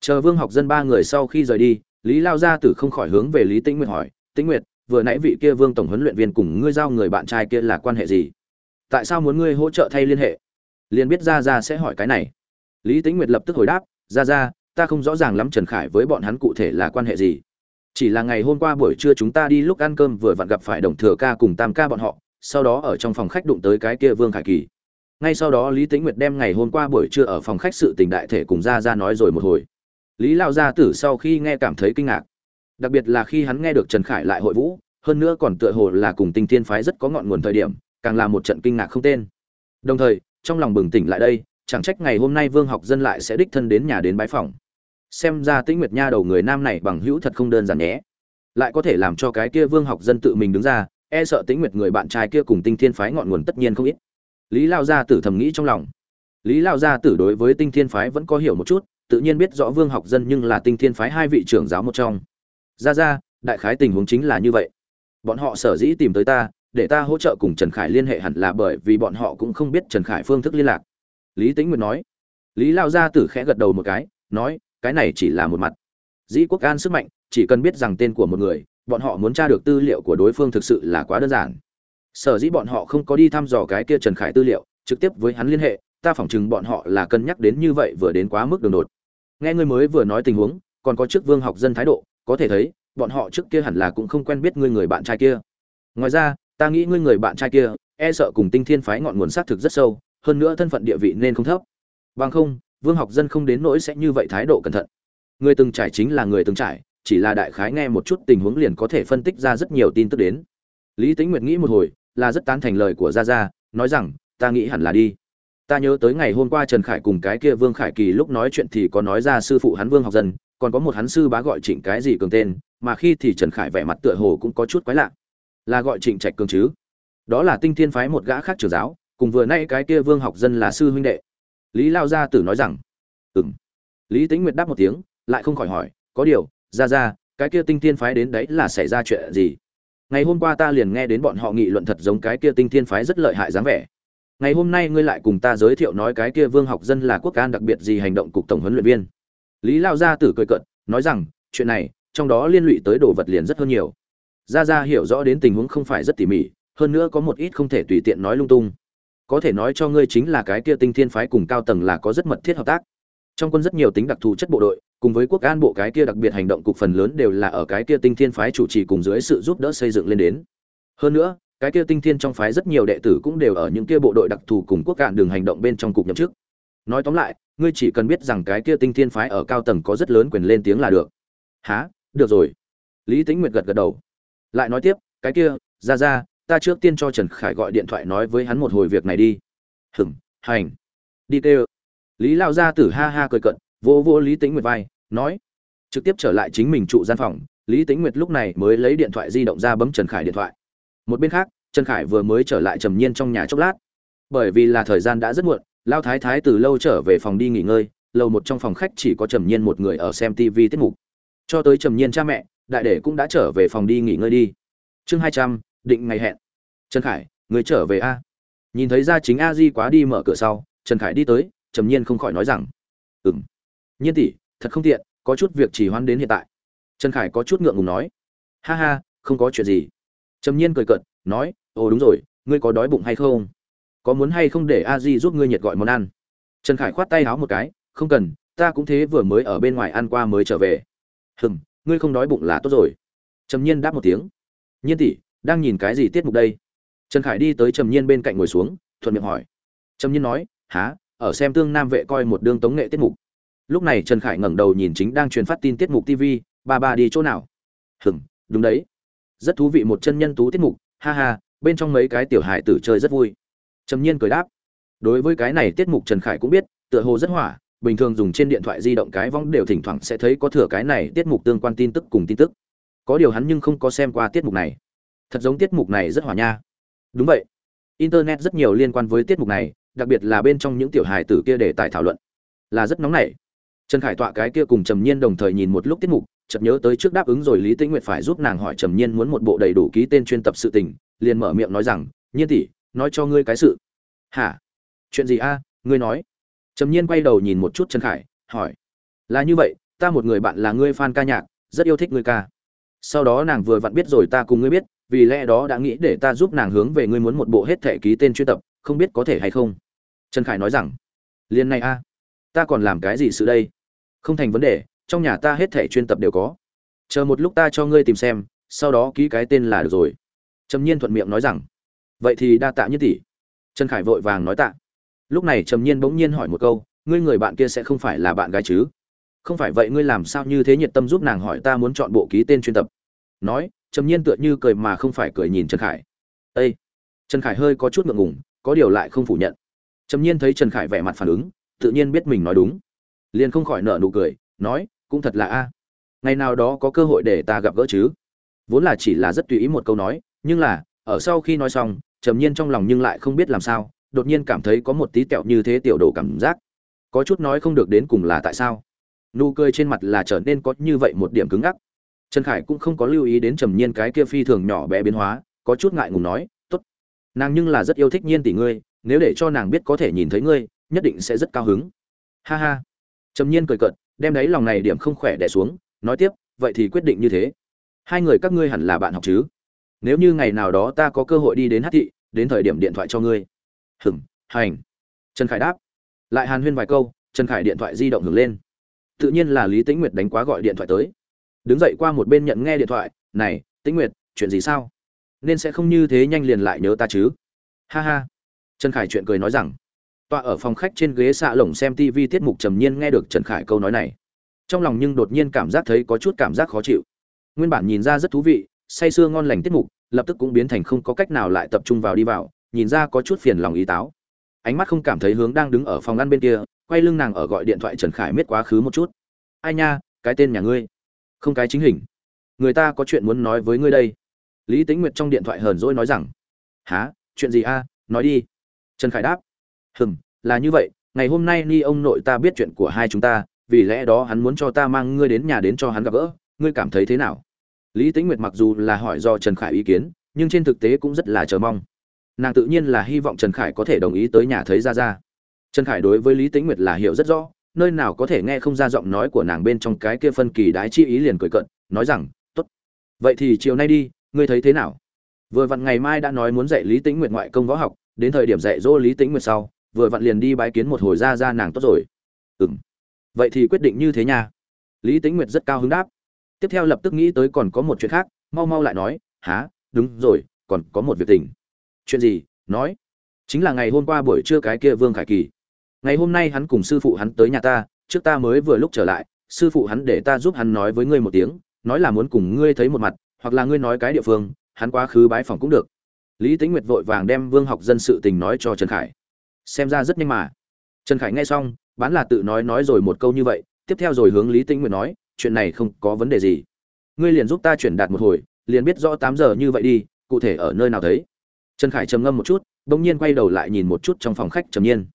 Chờ vương học dân ba người sau khi rời đi, lý lao gia tử không khỏi hướng về lý tĩnh nguyệt hỏi, tĩnh nguyệt, vừa nãy vị kia vương tổng huấn luyện viên cùng ngươi giao người bạn trai kia là quan hệ gì? Tại sao muốn ngươi hỗ trợ thay liên hệ? Liền biết ra ra sẽ hỏi cái này. Lý tĩnh nguyệt lập tức hồi đáp ra ra ta không rõ ràng lắm trần khải với bọn hắn cụ thể là quan hệ gì chỉ là ngày hôm qua buổi trưa chúng ta đi lúc ăn cơm vừa vặn gặp phải đồng thừa ca cùng tam ca bọn họ, sau đó ở trong phòng khách đụng tới cái kia vương khải kỳ. Ngay sau đó lý tĩnh nguyệt đem ngày hôm qua buổi trưa ở phòng khách sự tình đại thể cùng ra ra nói rồi một hồi. Lý lao gia tử sau khi nghe cảm thấy kinh ngạc. Đặc biệt là khi hắn nghe được trần khải lại hội vũ, hơn nữa còn tựa hồ là cùng tinh thiên phái rất có ngọn nguồn thời điểm, càng là một trận kinh ngạc không tên. Đồng thời, trong lòng bừng tỉnh lại đây, chẳng trách ngày hôm nay vương học dân lại sẽ đích thân đến nhà đến bái phòng xem ra tĩnh nguyệt nha đầu người nam này bằng hữu thật không đơn giản nhé. Lại có thể làm cho cái kia vương học dân tự mình đứng ra e sợ tĩnh nguyệt người bạn trai kia cùng tinh thiên phái ngọn nguồn tất nhiên không ít. Lý lao gia tử thầm nghĩ trong lòng. Lý lao gia tử đối với tinh thiên phái vẫn có hiểu một chút, tự nhiên biết rõ vương học dân nhưng là tinh thiên phái hai vị trưởng giáo một trong. Ra ra đại khái tình huống chính là như vậy. Bọn họ sở dĩ tìm tới ta, để ta hỗ trợ cùng trần khải liên hệ hẳn là bởi vì bọn họ cũng không biết trần khải phương thức liên lạc. Lý tĩnh nguyệt nói. Lý lao gia tử khẽ gật đầu một cái, nói cái này chỉ là một mặt. Dĩ quốc an sức mạnh, chỉ cần biết rằng tên của một người, bọn họ muốn tra được tư liệu của đối phương thực sự là quá đơn giản. Sở dĩ bọn họ không có đi thăm dò cái kia trần khải tư liệu, trực tiếp với hắn liên hệ, ta phỏng chừng bọn họ là cân nhắc đến như vậy vừa đến quá mức đường đột. Nghe ngươi mới vừa nói tình huống, còn có trước vương học dân thái độ, có thể thấy, bọn họ trước kia hẳn là cũng không quen biết ngươi người bạn trai kia. Ngoài ra, ta nghĩ ngươi người bạn trai kia e sợ cùng tinh thiên phái ngọn nguồn xác thực rất sâu, hơn nữa thân phận địa vị nên không thấp. Bằng không vương học dân không đến nỗi sẽ như vậy thái độ cẩn thận. Người từng trải chính là người từng trải, chỉ là đại khái nghe một chút tình huống liền có thể phân tích ra rất nhiều tin tức đến. Lý tính nguyệt nghĩ một hồi, là rất tán thành lời của gia gia, nói rằng, ta nghĩ hẳn là đi. Ta nhớ tới ngày hôm qua trần khải cùng cái kia vương khải kỳ lúc nói chuyện thì có nói ra sư phụ hắn vương học dân, còn có một hắn sư bá gọi trịnh cái gì cường tên, mà khi thì trần khải vẻ mặt tựa hồ cũng có chút quái lạ. Là gọi trịnh trạch cường chứ? Đó là tinh thiên phái một gã khác trưởng giáo, cùng vừa nay cái kia vương học dân là sư huynh đệ lý lao gia tử nói rằng, ừm. Lý Tĩnh nguyệt đáp một tiếng, lại không khỏi hỏi, có điều, ra ra, cái kia tinh thiên phái đến đấy là xảy ra chuyện gì? Ngày hôm qua ta liền nghe đến bọn họ nghị luận thật giống cái kia tinh thiên phái rất lợi hại dáng vẻ. Ngày hôm nay ngươi lại cùng ta giới thiệu nói cái kia vương học dân là quốc can đặc biệt gì hành động cục tổng huấn luyện viên. Lý lao gia tử cười cận nói rằng, chuyện này, trong đó liên lụy tới đồ vật liền rất hơn nhiều. Gia gia hiểu rõ đến tình huống không phải rất tỉ mỉ, hơn nữa có một ít không thể tùy tiện nói lung tung có thể nói cho ngươi chính là cái kia tinh thiên phái cùng cao tầng là có rất mật thiết hợp tác. Trong quân rất nhiều tính đặc thù chất bộ đội, cùng với quốc an bộ cái kia đặc biệt hành động cục phần lớn đều là ở cái kia tinh thiên phái chủ trì cùng dưới sự giúp đỡ xây dựng lên đến. Hơn nữa, cái kia tinh thiên trong phái rất nhiều đệ tử cũng đều ở những kia bộ đội đặc thù cùng quốc cạn đường hành động bên trong cục nhậm chức. Nói tóm lại, ngươi chỉ cần biết rằng cái kia tinh thiên phái ở cao tầng có rất lớn quyền lên tiếng là được. Há được rồi. Lý tính nguyệt gật gật đầu. Lại nói tiếp, cái kia, ra ra ta trước tiên cho trần khải gọi điện thoại nói với hắn một hồi việc này đi. Hừm hành. Đi tê lý lao gia tử ha ha cười cận vô vô lý Tĩnh nguyệt vai, nói. Trực tiếp trở lại chính mình trụ gian phòng, lý Tĩnh nguyệt lúc này mới lấy điện thoại di động ra bấm trần khải điện thoại. Một bên khác, trần khải vừa mới trở lại trầm nhiên trong nhà chốc lát. Bởi vì là thời gian đã rất muộn, lao thái thái từ lâu trở về phòng đi nghỉ ngơi Lầu một trong phòng khách chỉ có trầm nhiên một người ở xem tv tiết mục. Cho tới trầm nhiên cha mẹ, đại đệ cũng đã trở về phòng đi nghỉ ngơi đi. Chương hai trăm định ngày hẹn. Trần khải, người trở về a? Nhìn thấy ra chính a di quá đi mở cửa sau, trần khải đi tới, trầm nhiên không khỏi nói rằng ừng nhiên tỷ, thật không tiện, có chút việc chỉ hoan đến hiện tại. Trần khải có chút ngượng ngùng nói, ha ha, không có chuyện gì. Trầm nhiên cười cợt, nói, ồ, đúng rồi, ngươi có đói bụng hay không? Có muốn hay không để a di giúp ngươi nhiệt gọi món ăn? Trần khải khoát tay háo một cái, không cần, ta cũng thế vừa mới ở bên ngoài ăn qua mới trở về. Hừm, ngươi không đói bụng là tốt rồi. Trầm nhiên đáp một tiếng, nhiên tỷ đang nhìn cái gì tiết mục đây? Trần khải đi tới trầm nhiên bên cạnh ngồi xuống, thuận miệng hỏi. Trầm nhiên nói há ở xem tương nam vệ coi một đương tống nghệ tiết mục. Lúc này trần khải ngẩng đầu nhìn chính đang truyền phát tin tiết mục tv ba ba đi chỗ nào? Hừng đúng đấy. Rất thú vị một chân nhân tú tiết mục, ha ha, bên trong mấy cái tiểu hài tử chơi rất vui. Trầm nhiên cười đáp. Đối với cái này tiết mục trần khải cũng biết, tựa hồ rất hỏa, bình thường dùng trên điện thoại di động cái vong đều thỉnh thoảng sẽ thấy có thừa cái này tiết mục tương quan tin tức cùng tin tức. Có điều hắn nhưng không có xem qua tiết mục này thật giống tiết mục này rất hòa nha. Đúng vậy. Internet rất nhiều liên quan với tiết mục này, đặc biệt là bên trong những tiểu hài tử kia để tài thảo luận. Là rất nóng nảy. Trần khải tọa cái kia cùng trầm nhiên đồng thời nhìn một lúc tiết mục, chợt nhớ tới trước đáp ứng rồi lý tĩnh nguyệt phải giúp nàng hỏi trầm nhiên muốn một bộ đầy đủ ký tên chuyên tập sự tình, liền mở miệng nói rằng, nhiên tỷ, nói cho ngươi cái sự. Hả? Chuyện gì a? Ngươi nói. Trầm nhiên quay đầu nhìn một chút trần khải, hỏi, là như vậy, ta một người bạn là ngươi fan ca nhạc, rất yêu thích ngươi ca. Sau đó nàng vừa vặn biết rồi ta cùng ngươi biết vì lẽ đó đã nghĩ để ta giúp nàng hướng về ngươi muốn một bộ hết thẻ ký tên chuyên tập, không biết có thể hay không? Trần khải nói rằng, liên này a, ta còn làm cái gì sự đây? Không thành vấn đề, trong nhà ta hết thẻ chuyên tập đều có. Chờ một lúc ta cho ngươi tìm xem, sau đó ký cái tên là được rồi. Trầm nhiên thuận miệng nói rằng, vậy thì đa tạ như tỷ. Trần khải vội vàng nói tạ. Lúc này trầm nhiên bỗng nhiên hỏi một câu, ngươi người bạn kia sẽ không phải là bạn gái chứ? Không phải vậy, ngươi làm sao như thế nhiệt tâm giúp nàng hỏi ta muốn chọn bộ ký tên chuyên tập? Nói trầm nhiên tựa như cười mà không phải cười nhìn trần khải. Ây trần khải hơi có chút ngượng ngùng, có điều lại không phủ nhận. Trầm nhiên thấy trần khải vẻ mặt phản ứng, tự nhiên biết mình nói đúng. Liền không khỏi nợ nụ cười, nói, cũng thật là a. Ngày nào đó có cơ hội để ta gặp gỡ chứ? Vốn là chỉ là rất tùy ý một câu nói, nhưng là, ở sau khi nói xong, trầm nhiên trong lòng nhưng lại không biết làm sao, đột nhiên cảm thấy có một tí kẹo như thế tiểu đồ cảm giác. Có chút nói không được đến cùng là tại sao. Nụ cười trên mặt là trở nên có như vậy một điểm cứng ngắc trần khải cũng không có lưu ý đến trầm nhiên cái kia phi thường nhỏ bé biến hóa có chút ngại ngùng nói t ố t nàng nhưng là rất yêu thích nhiên tỷ ngươi nếu để cho nàng biết có thể nhìn thấy ngươi nhất định sẽ rất cao hứng. Ha ha. Trầm nhiên cười cợt đem đấy lòng này điểm không khỏe đẻ xuống nói tiếp vậy thì quyết định như thế. Hai người các ngươi hẳn là bạn học chứ? Nếu như ngày nào đó ta có cơ hội đi đến hát thị đến thời điểm điện thoại cho ngươi. Hửm, hành. Trần khải đáp. Lại hàn huyên vài câu trần khải điện thoại di động hưởng lên. Tự nhiên là lý tĩnh nguyệt đánh quá gọi điện thoại tới đứng dậy qua một bên nhận nghe điện thoại, này, tĩnh nguyệt, chuyện gì sao? Nên sẽ không như thế nhanh liền lại nhớ ta chứ? Ha ha. Trần khải chuyện cười nói rằng, tọa ở phòng khách trên ghế xạ lồng xem tv tiết mục trầm nhiên nghe được trần khải câu nói này. Trong lòng nhưng đột nhiên cảm giác thấy có chút cảm giác khó chịu. Nguyên bản nhìn ra rất thú vị, say sưa ngon lành tiết mục, lập tức cũng biến thành không có cách nào lại tập trung vào đi vào, nhìn ra có chút phiền lòng ý táo. Ánh mắt không cảm thấy hướng đang đứng ở phòng ăn bên kia, quay lưng nàng ở gọi điện thoại trần khải miết quá khứ một chút. Ai nha, cái tên nhà ngươi không cái chính hình. Người ta có chuyện muốn nói với ngươi đây. Lý tính nguyệt trong điện thoại hờn dỗi nói rằng há chuyện gì a? Nói đi. Trần khải đáp, hừm, là như vậy. Ngày hôm nay ni ông nội ta biết chuyện của hai chúng ta, vì lẽ đó hắn muốn cho ta mang ngươi đến nhà đến cho hắn gặp gỡ. Ngươi cảm thấy thế nào? Lý tính nguyệt mặc dù là hỏi do trần khải ý kiến, nhưng trên thực tế cũng rất là chờ mong. Nàng tự nhiên là hy vọng trần khải có thể đồng ý tới nhà thấy ra ra trần khải đối với lý tính nguyệt là hiểu rất rõ nơi nào có thể nghe không ra giọng nói của nàng bên trong cái kia phân kỳ đái chi ý liền cười cận, nói rằng, tốt. Vậy thì chiều nay đi, ngươi thấy thế nào? Vừa vặn ngày mai đã nói muốn dạy lý tĩnh nguyệt ngoại công võ học, đến thời điểm dạy dỗ lý tĩnh nguyệt sau, vừa vặn liền đi bái kiến một hồi ra ra nàng tốt rồi. Ừ m vậy thì quyết định như thế nha. Lý tĩnh nguyệt rất cao hứng đáp. Tiếp theo lập tức nghĩ tới còn có một chuyện khác, mau mau lại nói há đúng rồi, còn có một việc tình. Chuyện gì? Nói. Chính là ngày hôm qua buổi trưa cái kia vương khải kỳ ngày hôm nay hắn cùng sư phụ hắn tới nhà ta, trước ta mới vừa lúc trở lại, sư phụ hắn để ta giúp hắn nói với ngươi một tiếng, nói là muốn cùng ngươi thấy một mặt, hoặc là ngươi nói cái địa phương, hắn quá khứ bái phòng cũng được. Lý tính nguyệt vội vàng đem vương học dân sự tình nói cho trần khải. Xem ra rất nhanh mà. Trần khải nghe xong, bán là tự nói nói rồi một câu như vậy, tiếp theo rồi hướng lý tĩnh nguyệt nói, chuyện này không có vấn đề gì. Ngươi liền giúp ta chuyển đạt một hồi, liền biết rõ tám giờ như vậy đi, cụ thể ở nơi nào thấy. Trần khải trầm ngâm một chút, bỗng nhiên quay đầu lại nhìn một chút trong phòng khách trầm nhiên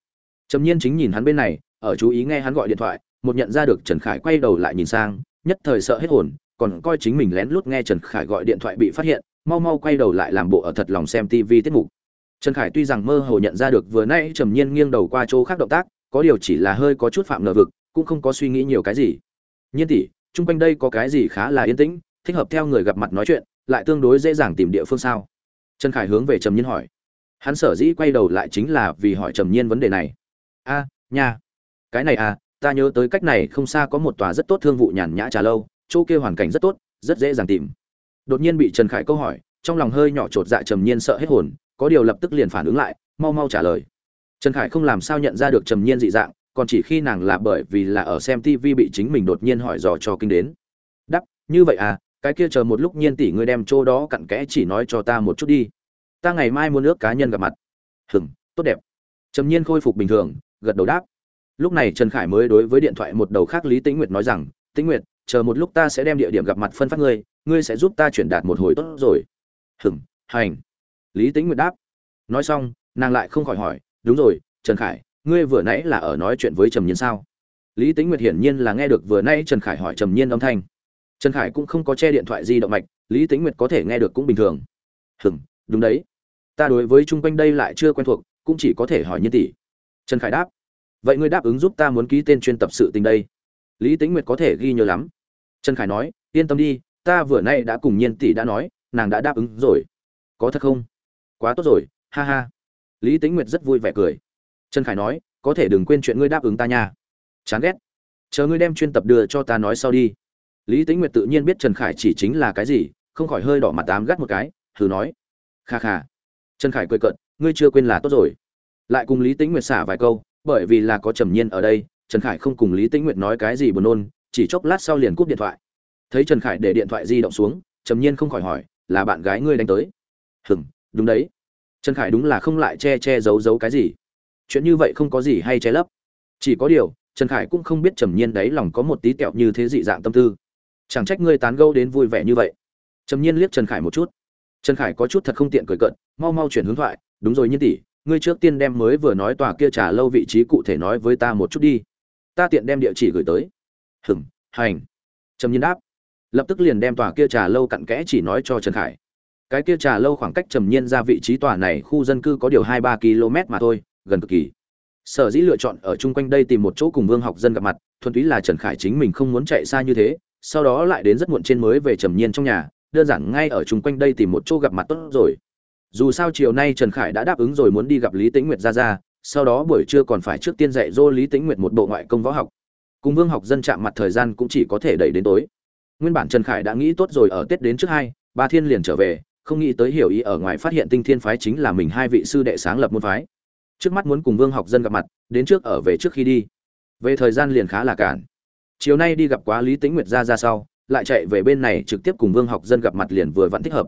trầm nhiên chính nhìn hắn bên này, ở chú ý nghe hắn gọi điện thoại, một nhận ra được trần khải quay đầu lại nhìn sang, nhất thời sợ hết hồn, còn coi chính mình lén lút nghe trần khải gọi điện thoại bị phát hiện, mau mau quay đầu lại làm bộ ở thật lòng xem tv tiết mục. Trần khải tuy rằng mơ hồ nhận ra được vừa nãy trầm nhiên nghiêng đầu qua chỗ khác động tác, có điều chỉ là hơi có chút phạm ngờ vực, cũng không có suy nghĩ nhiều cái gì. Nhiên tỷ, chung quanh đây có cái gì khá là yên tĩnh, thích hợp theo người gặp mặt nói chuyện, lại tương đối dễ dàng tìm địa phương sao? Trần khải hướng về trầm nhiên hỏi. Hắn sở dĩ quay đầu lại chính là vì hỏi trầm nhiên vấn đề này a nhà, cái này à ta nhớ tới cách này không xa có một tòa rất tốt thương vụ nhàn nhã trà lâu chỗ kia hoàn cảnh rất tốt rất dễ dàng tìm. Đột nhiên bị trần khải câu hỏi trong lòng hơi nhỏ chột dạ trầm nhiên sợ hết hồn có điều lập tức liền phản ứng lại mau mau trả lời. Trần khải không làm sao nhận ra được trầm nhiên dị dạng còn chỉ khi nàng là bởi vì là ở xem tv bị chính mình đột nhiên hỏi dò cho kinh đến. Đắp như vậy à cái kia chờ một lúc nhiên tỷ ngươi đem chỗ đó cặn kẽ chỉ nói cho ta một chút đi. Ta ngày mai muốn ước cá nhân gặp mặt. Hừm tốt đẹp. Trầm nhiên khôi phục bình thường gật đầu đáp. Lúc này trần khải mới đối với điện thoại một đầu khác lý tĩnh nguyệt nói rằng, tĩnh nguyệt, chờ một lúc ta sẽ đem địa điểm gặp mặt phân phát ngươi ngươi sẽ giúp ta chuyển đạt một hồi tốt rồi. Hừm, hành. Lý tĩnh nguyệt đáp. Nói xong, nàng lại không khỏi hỏi, đúng rồi, trần khải, ngươi vừa nãy là ở nói chuyện với trầm nhiên sao? Lý tĩnh nguyệt hiển nhiên là nghe được vừa nãy trần khải hỏi trầm nhiên âm thanh. Trần khải cũng không có che điện thoại di động mạch, lý tĩnh nguyệt có thể nghe được cũng bình thường. Hừm, đúng đấy. Ta đối với chung quanh đây lại chưa quen thuộc, cũng chỉ có thể hỏi nhiên tỷ trần khải đáp, vậy ngươi đáp ứng giúp ta muốn ký tên chuyên tập sự tình đây? Lý Tĩnh nguyệt có thể ghi nhớ lắm. Trần khải nói, yên tâm đi, ta vừa nay đã cùng nhiên tỷ đã nói, nàng đã đáp ứng rồi. Có thật không? Quá tốt rồi, ha ha. Lý Tĩnh nguyệt rất vui vẻ cười. Trần khải nói, có thể đừng quên chuyện ngươi đáp ứng ta nha. Chán ghét. Chờ ngươi đem chuyên tập đưa cho ta nói sau đi. Lý Tĩnh nguyệt tự nhiên biết trần khải chỉ chính là cái gì, không khỏi hơi đỏ mặt tám gắt một cái, thử nói, kha kha. Trần khải cười cợt, ngươi chưa quên là tốt rồi lại cùng lý tĩnh nguyệt xả vài câu, bởi vì là có trầm nhiên ở đây, trần khải không cùng lý tĩnh nguyệt nói cái gì buồn nôn, chỉ chốc lát sau liền cúp điện thoại. Thấy trần khải để điện thoại di động xuống, trầm nhiên không khỏi hỏi, là bạn gái ngươi đánh tới? Hừng đúng đấy. Trần khải đúng là không lại che che giấu giấu cái gì. Chuyện như vậy không có gì hay che lấp. Chỉ có điều, trần khải cũng không biết trầm nhiên đấy lòng có một tí kẹo như thế dị dạng tâm tư. Chẳng trách ngươi tán gẫu đến vui vẻ như vậy. Trầm nhiên liếc trần khải một chút. Trần khải có chút thật không tiện cười cận mau mau chuyển hướng thoại, đúng rồi nhiên tỷ ngươi trước tiên đem mới vừa nói tòa kia trả lâu vị trí cụ thể nói với ta một chút đi. Ta tiện đem địa chỉ gửi tới. Hừng hành. Trầm nhiên đáp. Lập tức liền đem tòa kia trà lâu cặn kẽ chỉ nói cho trần khải. Cái kia trà lâu khoảng cách trầm nhiên ra vị trí tòa này khu dân cư có điều hai ba km mà thôi, gần cực kỳ. Sở dĩ lựa chọn ở chung quanh đây tìm một chỗ cùng vương học dân gặp mặt, thuần túy là trần khải chính mình không muốn chạy xa như thế, sau đó lại đến rất muộn trên mới về trầm nhiên trong nhà, đơn giản ngay ở chung quanh đây tìm một chỗ gặp mặt tốt rồi dù sao chiều nay trần khải đã đáp ứng rồi muốn đi gặp lý tĩnh nguyệt ra ra sau đó buổi trưa còn phải trước tiên dạy dỗ lý tĩnh nguyệt một bộ ngoại công võ học. Cùng vương học dân chạm mặt thời gian cũng chỉ có thể đẩy đến tối. Nguyên bản trần khải đã nghĩ tốt rồi ở tết đến trước hai, ba thiên liền trở về, không nghĩ tới hiểu ý ở ngoài phát hiện tinh thiên phái chính là mình hai vị sư đệ sáng lập môn phái. Trước mắt muốn cùng vương học dân gặp mặt, đến trước ở về trước khi đi. Về thời gian liền khá là cản. Chiều nay đi gặp quá lý tĩnh nguyệt ra ra sau, lại chạy về bên này trực tiếp cùng vương học dân gặp mặt liền vừa vẫn thích hợp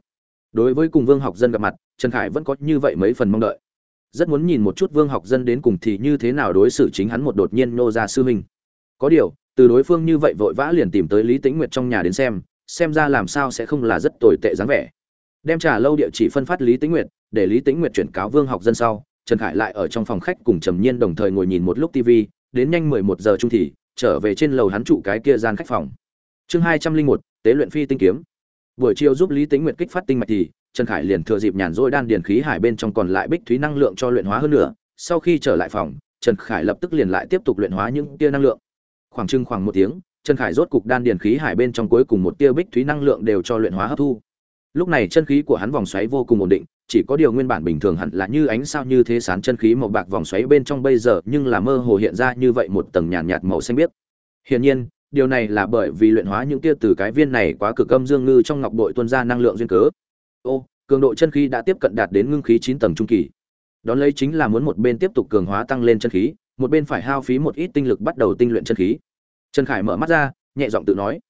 đối với cùng vương học dân gặp mặt, trần khải vẫn có như vậy mấy phần mong đợi. Rất muốn nhìn một chút vương học dân đến cùng thì như thế nào đối xử chính hắn một đột nhiên nô ra sư huynh. Có điều, từ đối phương như vậy vội vã liền tìm tới lý tĩnh nguyệt trong nhà đến xem xem ra làm sao sẽ không là rất tồi tệ dáng vẻ. Đem trả lâu địa chỉ phân phát lý tĩnh nguyệt, để lý tĩnh nguyệt chuyển cáo vương học dân sau, trần khải lại ở trong phòng khách cùng trầm nhiên đồng thời ngồi nhìn một lúc tv đến nhanh mười một giờ trung thì, trở về trên lầu hắn trụ cái kia gian khách phòng. Chương hai trăm linh một, tế luyện phi tinh kiếm buổi chiều giúp lý tĩnh nguyệt kích phát tinh mạch thì trần khải liền thừa dịp nhàn rỗi đan điền khí hải bên trong còn lại bích thúy năng lượng cho luyện hóa hơn nữa. Sau khi trở lại phòng trần khải lập tức liền lại tiếp tục luyện hóa những tia năng lượng. Khoảng chừng khoảng một tiếng trần khải rốt cục đan điền khí hải bên trong cuối cùng một tia bích thúy năng lượng đều cho luyện hóa hấp thu. Lúc này chân khí của hắn vòng xoáy vô cùng ổn định chỉ có điều nguyên bản bình thường hẳn là như ánh sao như thế sán chân khí màu bạc vòng xoáy bên trong bây giờ nhưng là mơ hồ hiện ra như vậy một tầng nhàn nhạt, nhạt màu xanh biếc. Hiển nhiên điều này là bởi vì luyện hóa những tia từ cái viên này quá cực âm dương ngư trong ngọc bội tuôn ra năng lượng duyên cớ. Ô, cường độ chân khí đã tiếp cận đạt đến ngưng khí chín tầng trung kỳ. Đón lấy chính là muốn một bên tiếp tục cường hóa tăng lên chân khí, một bên phải hao phí một ít tinh lực bắt đầu tinh luyện chân khí. Trần khải mở mắt ra, nhẹ giọng tự nói.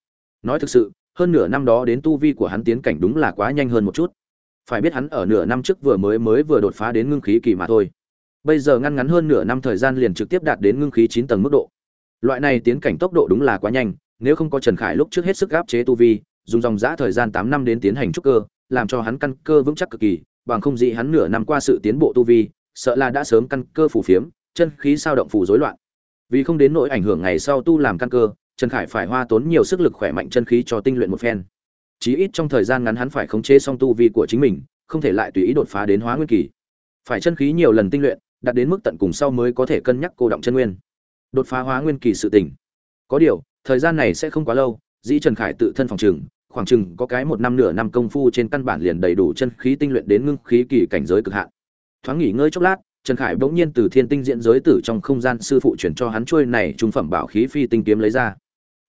Nói thực sự, hơn nửa năm đó đến tu vi của hắn tiến cảnh đúng là quá nhanh hơn một chút. Phải biết hắn ở nửa năm trước vừa mới mới vừa đột phá đến ngưng khí kỳ mà thôi. Bây giờ ngăn ngắn hơn nửa năm thời gian liền trực tiếp đạt đến ngưng khí chín tầng mức độ loại này tiến cảnh tốc độ đúng là quá nhanh, nếu không có trần khải lúc trước hết sức gáp chế tu vi, dùng dòng giã thời gian tám năm đến tiến hành trúc cơ, làm cho hắn căn cơ vững chắc cực kỳ, bằng không dị hắn nửa năm qua sự tiến bộ tu vi, sợ là đã sớm căn cơ phủ phiếm, chân khí sao động phủ rối loạn. Vì không đến nỗi ảnh hưởng ngày sau tu làm căn cơ, trần khải phải hoa tốn nhiều sức lực khỏe mạnh chân khí cho tinh luyện một phen. Chí ít trong thời gian ngắn hắn phải khống chế xong tu vi của chính mình, không thể lại tùy ý đột phá đến hóa nguyên kỳ. Phải chân khí nhiều lần tinh luyện, đạt đến mức tận cùng sau mới có thể cân nhắc cô động chân nguyên đột phá hóa nguyên kỳ sự tỉnh có điều, thời gian này sẽ không quá lâu, dĩ trần khải tự thân phòng trừng khoảng chừng có cái một năm nửa năm công phu trên căn bản liền đầy đủ chân khí tinh luyện đến ngưng khí kỳ cảnh giới cực hạn. Thoáng nghỉ ngơi chốc lát, trần khải bỗng nhiên từ thiên tinh diễn giới tử trong không gian sư phụ chuyển cho hắn chuôi này trung phẩm bảo khí phi tinh kiếm lấy ra.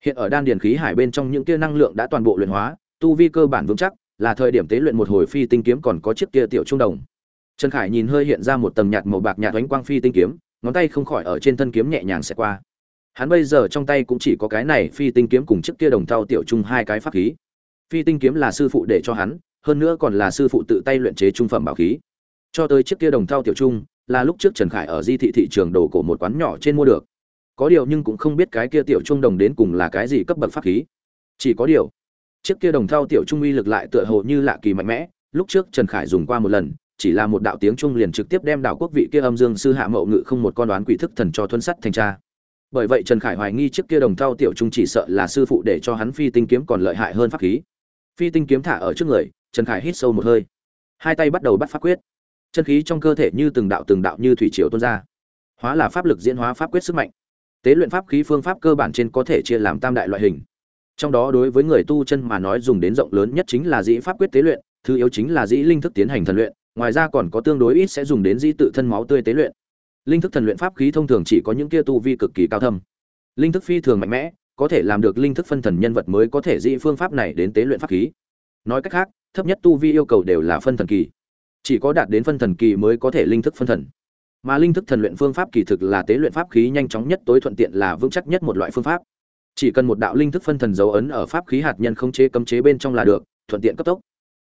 Hiện ở đan điền khí hải bên trong những kia năng lượng đã toàn bộ luyện hóa, tu vi cơ bản vững chắc, là thời điểm tế luyện một hồi phi tinh kiếm còn có chiếc kia tiểu trung đồng. Trần khải nhìn hơi hiện ra một tầng nhạt màu bạc nhạt ánh quang phi tinh kiếm ngón tay không khỏi ở trên thân kiếm nhẹ nhàng xẹt qua. Hắn bây giờ trong tay cũng chỉ có cái này phi tinh kiếm cùng chiếc kia đồng thau tiểu trung hai cái pháp khí. Phi tinh kiếm là sư phụ để cho hắn, hơn nữa còn là sư phụ tự tay luyện chế trung phẩm bảo khí. Cho tới chiếc kia đồng thau tiểu trung, là lúc trước trần khải ở di thị thị trường đồ cổ một quán nhỏ trên mua được. Có điều nhưng cũng không biết cái kia tiểu trung đồng đến cùng là cái gì cấp bậc pháp khí. Chỉ có điều, chiếc kia đồng thau tiểu trung uy lực lại tựa hồ như lạ kỳ mạnh mẽ, lúc trước trần khải dùng qua một lần chỉ là một đạo tiếng trung liền trực tiếp đem đảo quốc vị kia âm dương sư hạ mậu ngự không một con đoán quỷ thức thần cho thuấn sắt thành tra. Bởi vậy trần khải hoài nghi trước kia đồng thau tiểu trung chỉ sợ là sư phụ để cho hắn phi tinh kiếm còn lợi hại hơn pháp khí. Phi tinh kiếm thả ở trước người, trần khải hít sâu một hơi. Hai tay bắt đầu bắt pháp quyết. Chân khí trong cơ thể như từng đạo từng đạo như thủy triều tuôn ra. Hóa là pháp lực diễn hóa pháp quyết sức mạnh. Tế luyện pháp khí phương pháp cơ bản trên có thể chia làm tam đại loại hình. Trong đó đối với người tu chân mà nói dùng đến rộng lớn nhất chính là dĩ pháp quyết tế luyện, thứ yếu chính là dĩ linh thức tiến hành thần luyện ngoài ra còn có tương đối ít sẽ dùng đến di tự thân máu tươi tế luyện. Linh thức thần luyện pháp khí thông thường chỉ có những kia tu vi cực kỳ cao thâm. Linh thức phi thường mạnh mẽ, có thể làm được linh thức phân thần nhân vật mới có thể di phương pháp này đến tế luyện pháp khí. Nói cách khác, thấp nhất tu vi yêu cầu đều là phân thần kỳ. Chỉ có đạt đến phân thần kỳ mới có thể linh thức phân thần. Mà linh thức thần luyện phương pháp kỳ thực là tế luyện pháp khí nhanh chóng nhất tối thuận tiện là vững chắc nhất một loại phương pháp. Chỉ cần một đạo linh thức phân thần dấu ấn ở pháp khí hạt nhân không chế cấm chế bên trong là được, thuận tiện cấp tốc.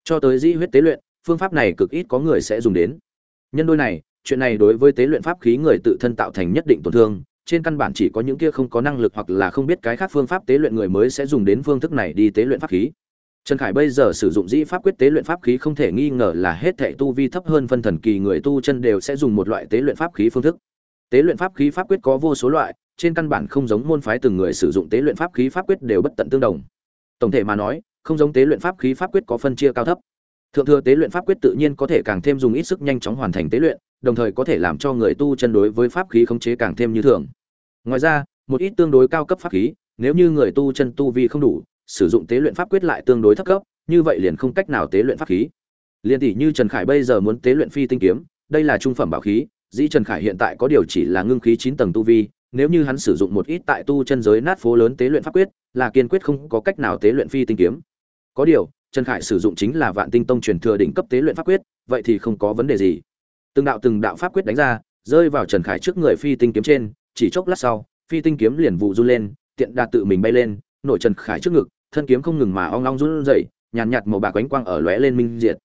Cho tới di huyết tế luyện phương pháp này cực ít có người sẽ dùng đến nhân đôi này chuyện này đối với tế luyện pháp khí người tự thân tạo thành nhất định tổn thương trên căn bản chỉ có những kia không có năng lực hoặc là không biết cái khác phương pháp tế luyện người mới sẽ dùng đến phương thức này đi tế luyện pháp khí Trần Khải bây giờ sử dụng dĩ pháp quyết tế luyện pháp khí không thể nghi ngờ là hết thảy tu vi thấp hơn phân thần kỳ người tu chân đều sẽ dùng một loại tế luyện pháp khí phương thức. Tế luyện pháp khí pháp quyết có vô số loại, trên căn bản không giống môn phái từng người sử dụng tế luyện pháp khí pháp quyết đều bất tận tương đồng. Tổng thể mà nói, không giống tế luyện pháp khí pháp quyết có phân chia cao thấp. Thượng thừa tế luyện pháp quyết tự nhiên có thể càng thêm dùng ít sức nhanh chóng hoàn thành tế luyện, đồng thời có thể làm cho người tu chân đối với pháp khí khống chế càng thêm như thường. Ngoài ra, một ít tương đối cao cấp pháp khí, nếu như người tu chân tu vi không đủ, sử dụng tế luyện pháp quyết lại tương đối thấp cấp, như vậy liền không cách nào tế luyện pháp khí. Liên tỷ như Trần Khải bây giờ muốn tế luyện phi tinh kiếm, đây là trung phẩm bảo khí, dĩ Trần Khải hiện tại có điều chỉ là ngưng khí chín tầng tu vi, nếu như hắn sử dụng một ít tại tu chân giới nát phố lớn tế luyện pháp quyết, là kiên quyết không có cách nào tế luyện phi tinh kiếm. Có điều, Trần Khải sử dụng chính là Vạn Tinh Tông truyền thừa đỉnh cấp tế luyện pháp quyết, vậy thì không có vấn đề gì. Từng đạo từng đạo pháp quyết đánh ra, rơi vào Trần Khải trước người phi tinh kiếm trên, chỉ chốc lát sau, phi tinh kiếm liền vụ run lên, tiện đạt tự mình bay lên, nổi Trần Khải trước ngực, thân kiếm không ngừng mà ong ong run rẩy, nhàn nhạt, nhạt màu bạc quánh quang ở lóe lên minh diệt.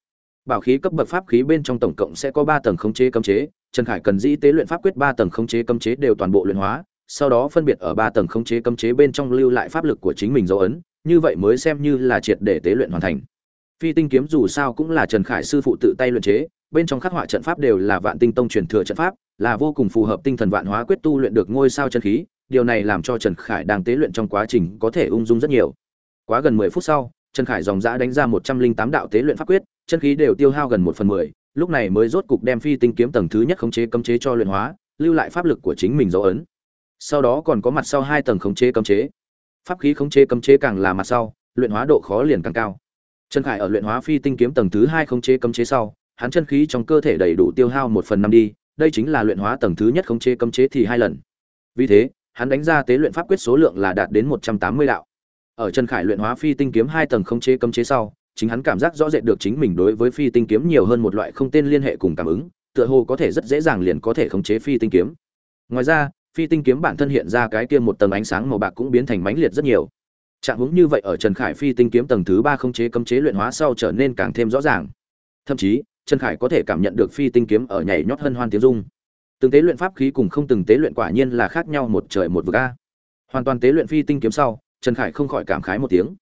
Bảo khí cấp bậc pháp khí bên trong tổng cộng sẽ có 3 tầng khống chế cấm chế, Trần Khải cần dĩ tế luyện pháp quyết 3 tầng khống chế cấm chế đều toàn bộ luyện hóa, sau đó phân biệt ở 3 tầng khống chế cấm chế bên trong lưu lại pháp lực của chính mình dấu ấn, như vậy mới xem như là triệt để tế luyện hoàn thành. Phi tinh kiếm dù sao cũng là Trần Khải sư phụ tự tay luyện chế, bên trong khắc họa trận pháp đều là Vạn Tinh Tông truyền thừa trận pháp, là vô cùng phù hợp tinh thần vạn hóa quyết tu luyện được ngôi sao chân khí, điều này làm cho Trần Khải đang tế luyện trong quá trình có thể ung dung rất nhiều. Quá gần 10 phút sau, Trần Khải dòng dã đánh ra 108 đạo tế luyện pháp quyết, chân khí đều tiêu hao gần 1 phần 10, lúc này mới rốt cục đem phi tinh kiếm tầng thứ nhất khống chế cấm chế cho luyện hóa, lưu lại pháp lực của chính mình dấu ấn. Sau đó còn có mặt sau hai tầng khống chế cấm chế. Pháp khí khống chế cấm chế càng là mặt sau, luyện hóa độ khó liền càng cao. Trần Khải ở luyện hóa phi tinh kiếm tầng thứ hai khống chế cấm chế sau, hắn chân khí trong cơ thể đầy đủ tiêu hao 1 phần 5 đi, đây chính là luyện hóa tầng thứ nhất khống chế cấm chế thì hai lần. Vì thế, hắn đánh ra tế luyện pháp quyết số lượng là đạt đến 180 đạo ở trần khải luyện hóa phi tinh kiếm hai tầng không chế cấm chế sau chính hắn cảm giác rõ rệt được chính mình đối với phi tinh kiếm nhiều hơn một loại không tên liên hệ cùng cảm ứng tựa hồ có thể rất dễ dàng liền có thể khống chế phi tinh kiếm ngoài ra phi tinh kiếm bản thân hiện ra cái kia một tầng ánh sáng màu bạc cũng biến thành mãnh liệt rất nhiều. Trạng hướng như vậy ở trần khải phi tinh kiếm tầng thứ ba không chế cấm chế luyện hóa sau trở nên càng thêm rõ ràng. Thậm chí trần khải có thể cảm nhận được phi tinh kiếm ở nhảy nhót hân hoan tiếng dung từng tế luyện pháp khí cùng không từng tế luyện quả nhiên là khác nhau một trời một vực a. Hoàn toàn tế luyện phi tinh kiếm sau Trần Khải không khỏi cảm khái một tiếng.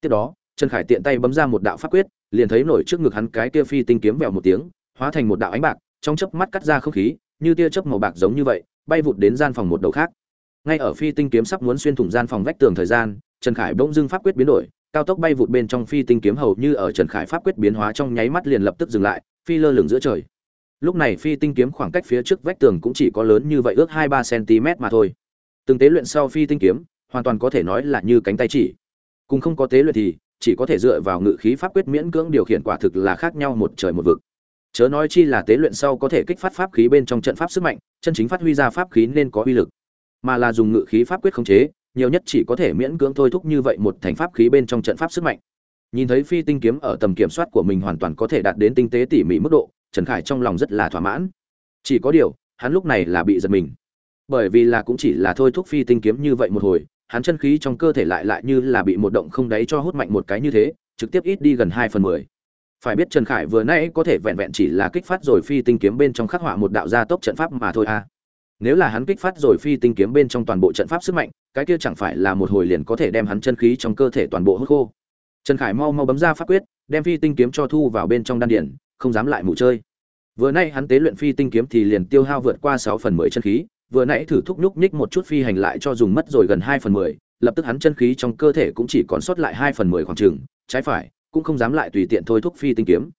Tiếp đó, Trần Khải tiện tay bấm ra một đạo pháp quyết, liền thấy nổi trước ngực hắn cái kia phi tinh kiếm vèo một tiếng, hóa thành một đạo ánh bạc, trong chớp mắt cắt ra không khí, như tia chớp màu bạc giống như vậy, bay vụt đến gian phòng một đầu khác. Ngay ở phi tinh kiếm sắp muốn xuyên thủng gian phòng vách tường thời gian, Trần Khải bỗng dưng pháp quyết biến đổi, cao tốc bay vụt bên trong phi tinh kiếm hầu như ở Trần Khải pháp quyết biến hóa trong nháy mắt liền lập tức dừng lại, phi lơ lửng giữa trời. Lúc này phi tinh kiếm khoảng cách phía trước vách tường cũng chỉ có lớn như vậy ước 2-3 cm mà thôi. Từng tế luyện sau phi tinh kiếm, hoàn toàn có thể nói là như cánh tay chỉ cùng không có tế luyện thì chỉ có thể dựa vào ngự khí pháp quyết miễn cưỡng điều khiển quả thực là khác nhau một trời một vực chớ nói chi là tế luyện sau có thể kích phát pháp khí bên trong trận pháp sức mạnh chân chính phát huy ra pháp khí nên có uy lực. Mà là dùng ngự khí pháp quyết khống chế nhiều nhất chỉ có thể miễn cưỡng thôi thúc như vậy một thành pháp khí bên trong trận pháp sức mạnh. Nhìn thấy phi tinh kiếm ở tầm kiểm soát của mình hoàn toàn có thể đạt đến tinh tế tỉ mỉ mức độ trần khải trong lòng rất là thỏa mãn. Chỉ có điều hắn lúc này là bị giật mình. Bởi vì là cũng chỉ là thôi thúc phi tinh kiếm như vậy một hồi hắn chân khí trong cơ thể lại lại như là bị một động không đáy cho hút mạnh một cái như thế, trực tiếp ít đi gần hai phần 10. Phải biết Trần Khải vừa nãy có thể vẹn vẹn chỉ là kích phát rồi phi tinh kiếm bên trong khắc họa một đạo gia tốc trận pháp mà thôi. À. Nếu là hắn kích phát rồi phi tinh kiếm bên trong toàn bộ trận pháp sức mạnh, cái kia chẳng phải là một hồi liền có thể đem hắn chân khí trong cơ thể toàn bộ hút khô. Trần Khải mau mau bấm ra pháp quyết, đem phi tinh kiếm cho thu vào bên trong đan điển, không dám lại mù chơi. Vừa nãy hắn tế luyện phi tinh kiếm thì liền tiêu hao vượt qua sáu phần 10 chân khí, vừa nãy thử thúc nhúc nhích một chút phi hành lại cho dùng mất rồi gần hai phần 10, lập tức hắn chân khí trong cơ thể cũng chỉ còn sót lại hai phần mười khoảng trường trái phải cũng không dám lại tùy tiện thôi thúc phi tinh kiếm.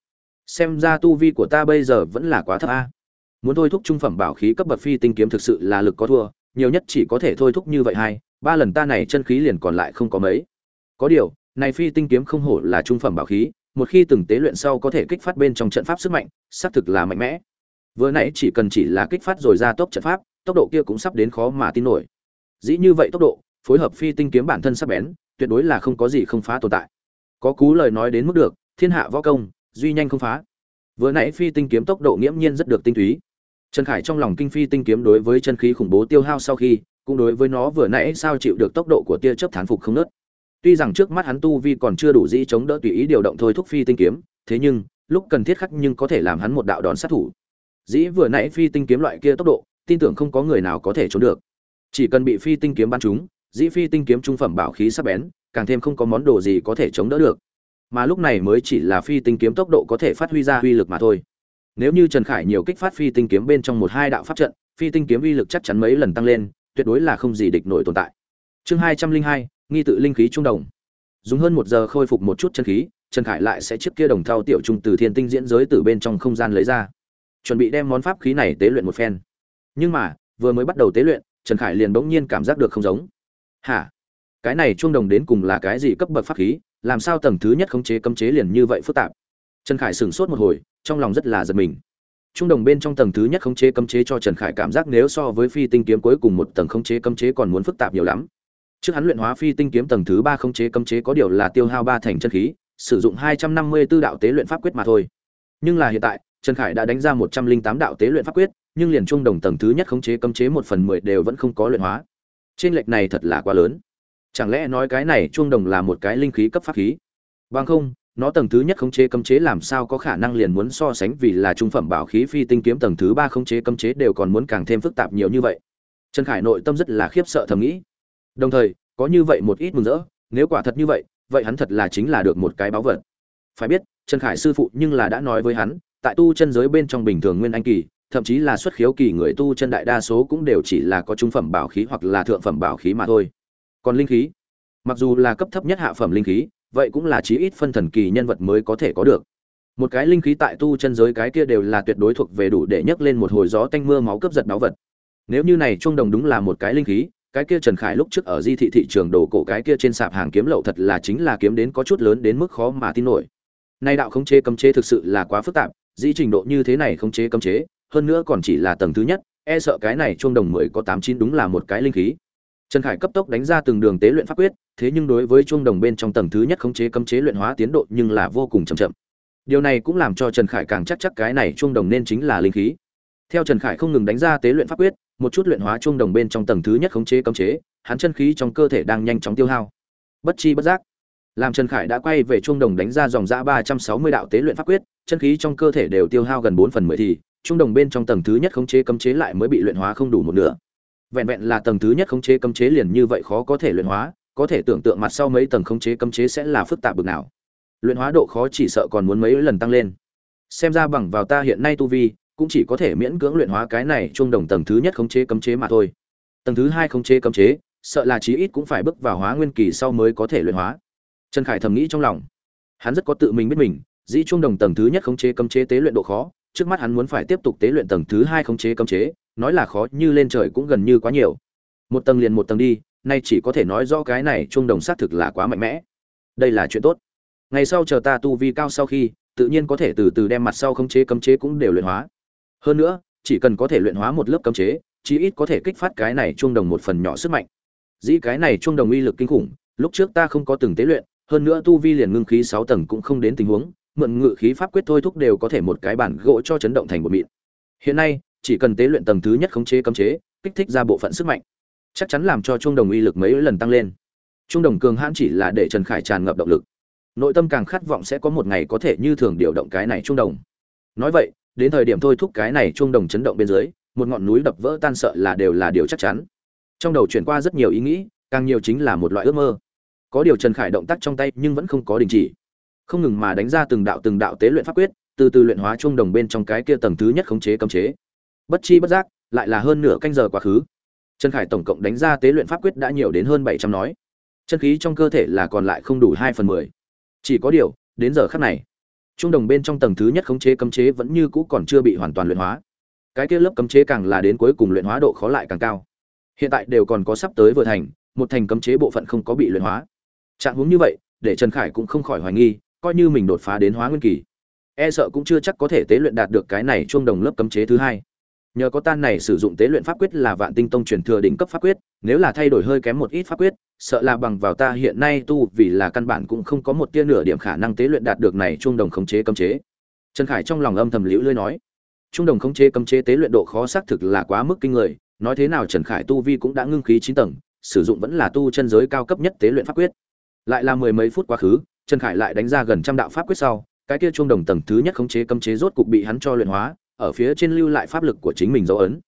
Xem ra tu vi của ta bây giờ vẫn là quá thấp a. Muốn thôi thúc trung phẩm bảo khí cấp bậc phi tinh kiếm thực sự là lực có thua nhiều nhất chỉ có thể thôi thúc như vậy hai ba lần ta này chân khí liền còn lại không có mấy. Có điều này phi tinh kiếm không hổ là trung phẩm bảo khí một khi từng tế luyện sau có thể kích phát bên trong trận pháp sức mạnh xác thực là mạnh mẽ. Vừa nãy chỉ cần chỉ là kích phát rồi ra tốc trận pháp tốc độ kia cũng sắp đến khó mà tin nổi. Dĩ như vậy tốc độ phối hợp phi tinh kiếm bản thân sắc bén, tuyệt đối là không có gì không phá tồn tại. Có cú lời nói đến mức được, thiên hạ võ công, duy nhanh không phá. Vừa nãy phi tinh kiếm tốc độ nghiễm nhiên rất được tinh túy. Trần Khải trong lòng kinh phi tinh kiếm đối với chân khí khủng bố tiêu hao sau khi, cũng đối với nó vừa nãy sao chịu được tốc độ của tia chớp thán phục không nớt. Tuy rằng trước mắt hắn tu vi còn chưa đủ dĩ chống đỡ tùy ý điều động thôi thúc phi tinh kiếm, thế nhưng, lúc cần thiết khắc nhưng có thể làm hắn một đạo đòn sát thủ. Dĩ vừa nãy phi tinh kiếm loại kia tốc độ, tin tưởng không có người nào có thể trốn được. Chỉ cần bị phi tinh kiếm bắn trúng, dĩ phi tinh kiếm trung phẩm bảo khí sắc bén, càng thêm không có món đồ gì có thể chống đỡ được. Mà lúc này mới chỉ là phi tinh kiếm tốc độ có thể phát huy ra uy lực mà thôi. Nếu như trần khải nhiều kích phát phi tinh kiếm bên trong một hai đạo pháp trận, phi tinh kiếm uy lực chắc chắn mấy lần tăng lên, tuyệt đối là không gì địch nổi tồn tại. Chương hai trăm linh hai, nghi tự linh khí trung đồng. Dùng hơn một giờ khôi phục một chút chân khí, trần khải lại sẽ chiếc kia đồng thau tiểu trung từ thiên tinh diễn giới từ bên trong không gian lấy ra. Chuẩn bị đem món pháp khí này tế luyện một phen. Nhưng mà, vừa mới bắt đầu tế luyện, trần khải liền bỗng nhiên cảm giác được không giống hả? Cái này chuông đồng đến cùng là cái gì cấp bậc pháp khí? Làm sao tầng thứ nhất khống chế cấm chế liền như vậy phức tạp? Trần khải sửng sốt một hồi, trong lòng rất là giật mình. Trung đồng bên trong tầng thứ nhất khống chế cấm chế cho trần khải cảm giác nếu so với phi tinh kiếm cuối cùng một tầng khống chế cấm chế còn muốn phức tạp nhiều lắm. Trước hắn luyện hóa phi tinh kiếm tầng thứ ba khống chế cấm chế có điều là tiêu hao ba thành chân khí, sử dụng hai trăm năm mươi 254 đạo tế luyện pháp quyết mà thôi. Nhưng là hiện tại, trần khải đã đánh ra một trăm linh tám đạo tế luyện pháp quyết, nhưng liền trung đồng tầng thứ nhất khống chế cấm chế một phần mười đều vẫn không có luyện hóa trên lệch này thật là quá lớn. Chẳng lẽ nói cái này chuông đồng là một cái linh khí cấp pháp khí? Bằng không, nó tầng thứ nhất khống chế cấm chế làm sao có khả năng liền muốn so sánh vì là trung phẩm bảo khí phi tinh kiếm tầng thứ ba khống chế cấm chế đều còn muốn càng thêm phức tạp nhiều như vậy. Trần khải nội tâm rất là khiếp sợ thầm nghĩ. Đồng thời, có như vậy một ít mừng rỡ, nếu quả thật như vậy vậy hắn thật là chính là được một cái báo vật. Phải biết, trần khải sư phụ nhưng là đã nói với hắn, tại tu chân giới bên trong bình thường nguyên anh kỳ thậm chí là xuất khiếu kỳ người tu chân đại đa số cũng đều chỉ là có trung phẩm bảo khí hoặc là thượng phẩm bảo khí mà thôi. Còn linh khí? Mặc dù là cấp thấp nhất hạ phẩm linh khí, vậy cũng là chí ít phân thần kỳ nhân vật mới có thể có được. Một cái linh khí tại tu chân giới cái kia đều là tuyệt đối thuộc về đủ để nhấc lên một hồi gió tanh mưa máu cướp giật náo vật. Nếu như này trung đồng đúng là một cái linh khí, cái kia trần khải lúc trước ở di thị thị trường đồ cổ cái kia trên sạp hàng kiếm lậu thật là chính là kiếm đến có chút lớn đến mức khó mà tin nổi. Nay đạo khống chế cấm chế thực sự là quá phức tạp dĩ trình độ như thế này khống chế cấm chế hơn nữa còn chỉ là tầng thứ nhất e sợ cái này chuông đồng mười có tám chín đúng là một cái linh khí. Trần khải cấp tốc đánh ra từng đường tế luyện pháp quyết, thế nhưng đối với chuông đồng bên trong tầng thứ nhất khống chế cấm chế luyện hóa tiến độ nhưng là vô cùng chậm chậm. Điều này cũng làm cho trần khải càng chắc chắc cái này chuông đồng nên chính là linh khí. Theo trần khải không ngừng đánh ra tế luyện pháp quyết, một chút luyện hóa chuông đồng bên trong tầng thứ nhất khống chế cấm chế, hắn chân khí trong cơ thể đang nhanh chóng tiêu hao. Bất chi bất giác, làm trần khải đã quay về chuông đồng đánh ra dòng ra ba trăm sáu mươi đạo tế luyện pháp quyết, chân khí trong cơ thể đều tiêu hao gần bốn phần mười thì trung đồng bên trong tầng thứ nhất khống chế cấm chế lại mới bị luyện hóa không đủ một nửa. Vẹn vẹn là tầng thứ nhất khống chế cấm chế liền như vậy khó có thể luyện hóa, có thể tưởng tượng mặt sau mấy tầng khống chế cấm chế sẽ là phức tạp bực nào. Luyện hóa độ khó chỉ sợ còn muốn mấy lần tăng lên. Xem ra bằng vào ta hiện nay tu vi, cũng chỉ có thể miễn cưỡng luyện hóa cái này trung đồng tầng thứ nhất khống chế cấm chế mà thôi. Tầng thứ hai khống chế cấm chế, sợ là chí ít cũng phải bước vào hóa nguyên kỳ sau mới có thể luyện hóa. Trần khải thầm nghĩ trong lòng. Hắn rất có tự mình biết mình, dĩ trung đồng tầng thứ nhất khống chế cấm chế tế luyện độ khó trước mắt hắn muốn phải tiếp tục tế luyện tầng thứ hai khống chế cấm chế, nói là khó như lên trời cũng gần như quá nhiều. Một tầng liền một tầng đi, nay chỉ có thể nói rõ cái này trung đồng xác thực là quá mạnh mẽ. Đây là chuyện tốt. Ngày sau chờ ta tu vi cao sau khi, tự nhiên có thể từ từ đem mặt sau khống chế cấm chế cũng đều luyện hóa. Hơn nữa, chỉ cần có thể luyện hóa một lớp cấm chế, chí ít có thể kích phát cái này trung đồng một phần nhỏ sức mạnh. Dĩ cái này trung đồng uy lực kinh khủng, lúc trước ta không có từng tế luyện, hơn nữa tu vi liền ngưng khí sáu tầng cũng không đến tình huống mượn ngự khí pháp quyết thôi thúc đều có thể một cái bản gỗ cho chấn động thành một mịn. Hiện nay, chỉ cần tế luyện tầng thứ nhất khống chế cấm chế, kích thích ra bộ phận sức mạnh, chắc chắn làm cho trung đồng uy lực mấy lần tăng lên. Trung đồng cường hãn chỉ là để trần khải tràn ngập động lực. Nội tâm càng khát vọng sẽ có một ngày có thể như thường điều động cái này trung đồng. Nói vậy, đến thời điểm thôi thúc cái này trung đồng chấn động bên dưới, một ngọn núi đập vỡ tan sợ là đều là điều chắc chắn. Trong đầu chuyển qua rất nhiều ý nghĩ, càng nhiều chính là một loại ước mơ. Có điều trần khải động tác trong tay nhưng vẫn không có đình chỉ không ngừng mà đánh ra từng đạo từng đạo tế luyện pháp quyết, từ từ luyện hóa trung đồng bên trong cái kia tầng thứ nhất khống chế cấm chế. Bất chi bất giác, lại là hơn nửa canh giờ quá khứ. Trần khải tổng cộng đánh ra tế luyện pháp quyết đã nhiều đến hơn bảy trăm nói. Chân khí trong cơ thể là còn lại không đủ hai phần mười. Chỉ có điều, đến giờ khắc này trung đồng bên trong tầng thứ nhất khống chế cấm chế vẫn như cũ còn chưa bị hoàn toàn luyện hóa. Cái kia lớp cấm chế càng là đến cuối cùng luyện hóa độ khó lại càng cao. Hiện tại đều còn có sắp tới vừa thành, một thành cấm chế bộ phận không có bị luyện hóa. Trạng huống như vậy, để trần khải cũng không khỏi hoài nghi coi như mình đột phá đến hóa nguyên kỳ. E sợ cũng chưa chắc có thể tế luyện đạt được cái này trung đồng lớp cấm chế thứ hai. Nhờ có tan này sử dụng tế luyện pháp quyết là vạn tinh tông truyền thừa đỉnh cấp pháp quyết, nếu là thay đổi hơi kém một ít pháp quyết, sợ là bằng vào ta hiện nay tu vì là căn bản cũng không có một tia nửa điểm khả năng tế luyện đạt được này trung đồng khống chế cấm chế. Trần khải trong lòng âm thầm liễu lưỡi nói trung đồng khống chế cấm chế tế luyện độ khó xác thực là quá mức kinh người, nói thế nào trần khải tu vi cũng đã ngưng khí chín tầng, sử dụng vẫn là tu chân giới cao cấp nhất tế luyện pháp quyết. Lại là mười mấy phút quá khứ trần khải lại đánh ra gần trăm đạo pháp quyết sau, cái kia trung đồng tầng thứ nhất khống chế cấm chế rốt cục bị hắn cho luyện hóa, ở phía trên lưu lại pháp lực của chính mình dấu ấn.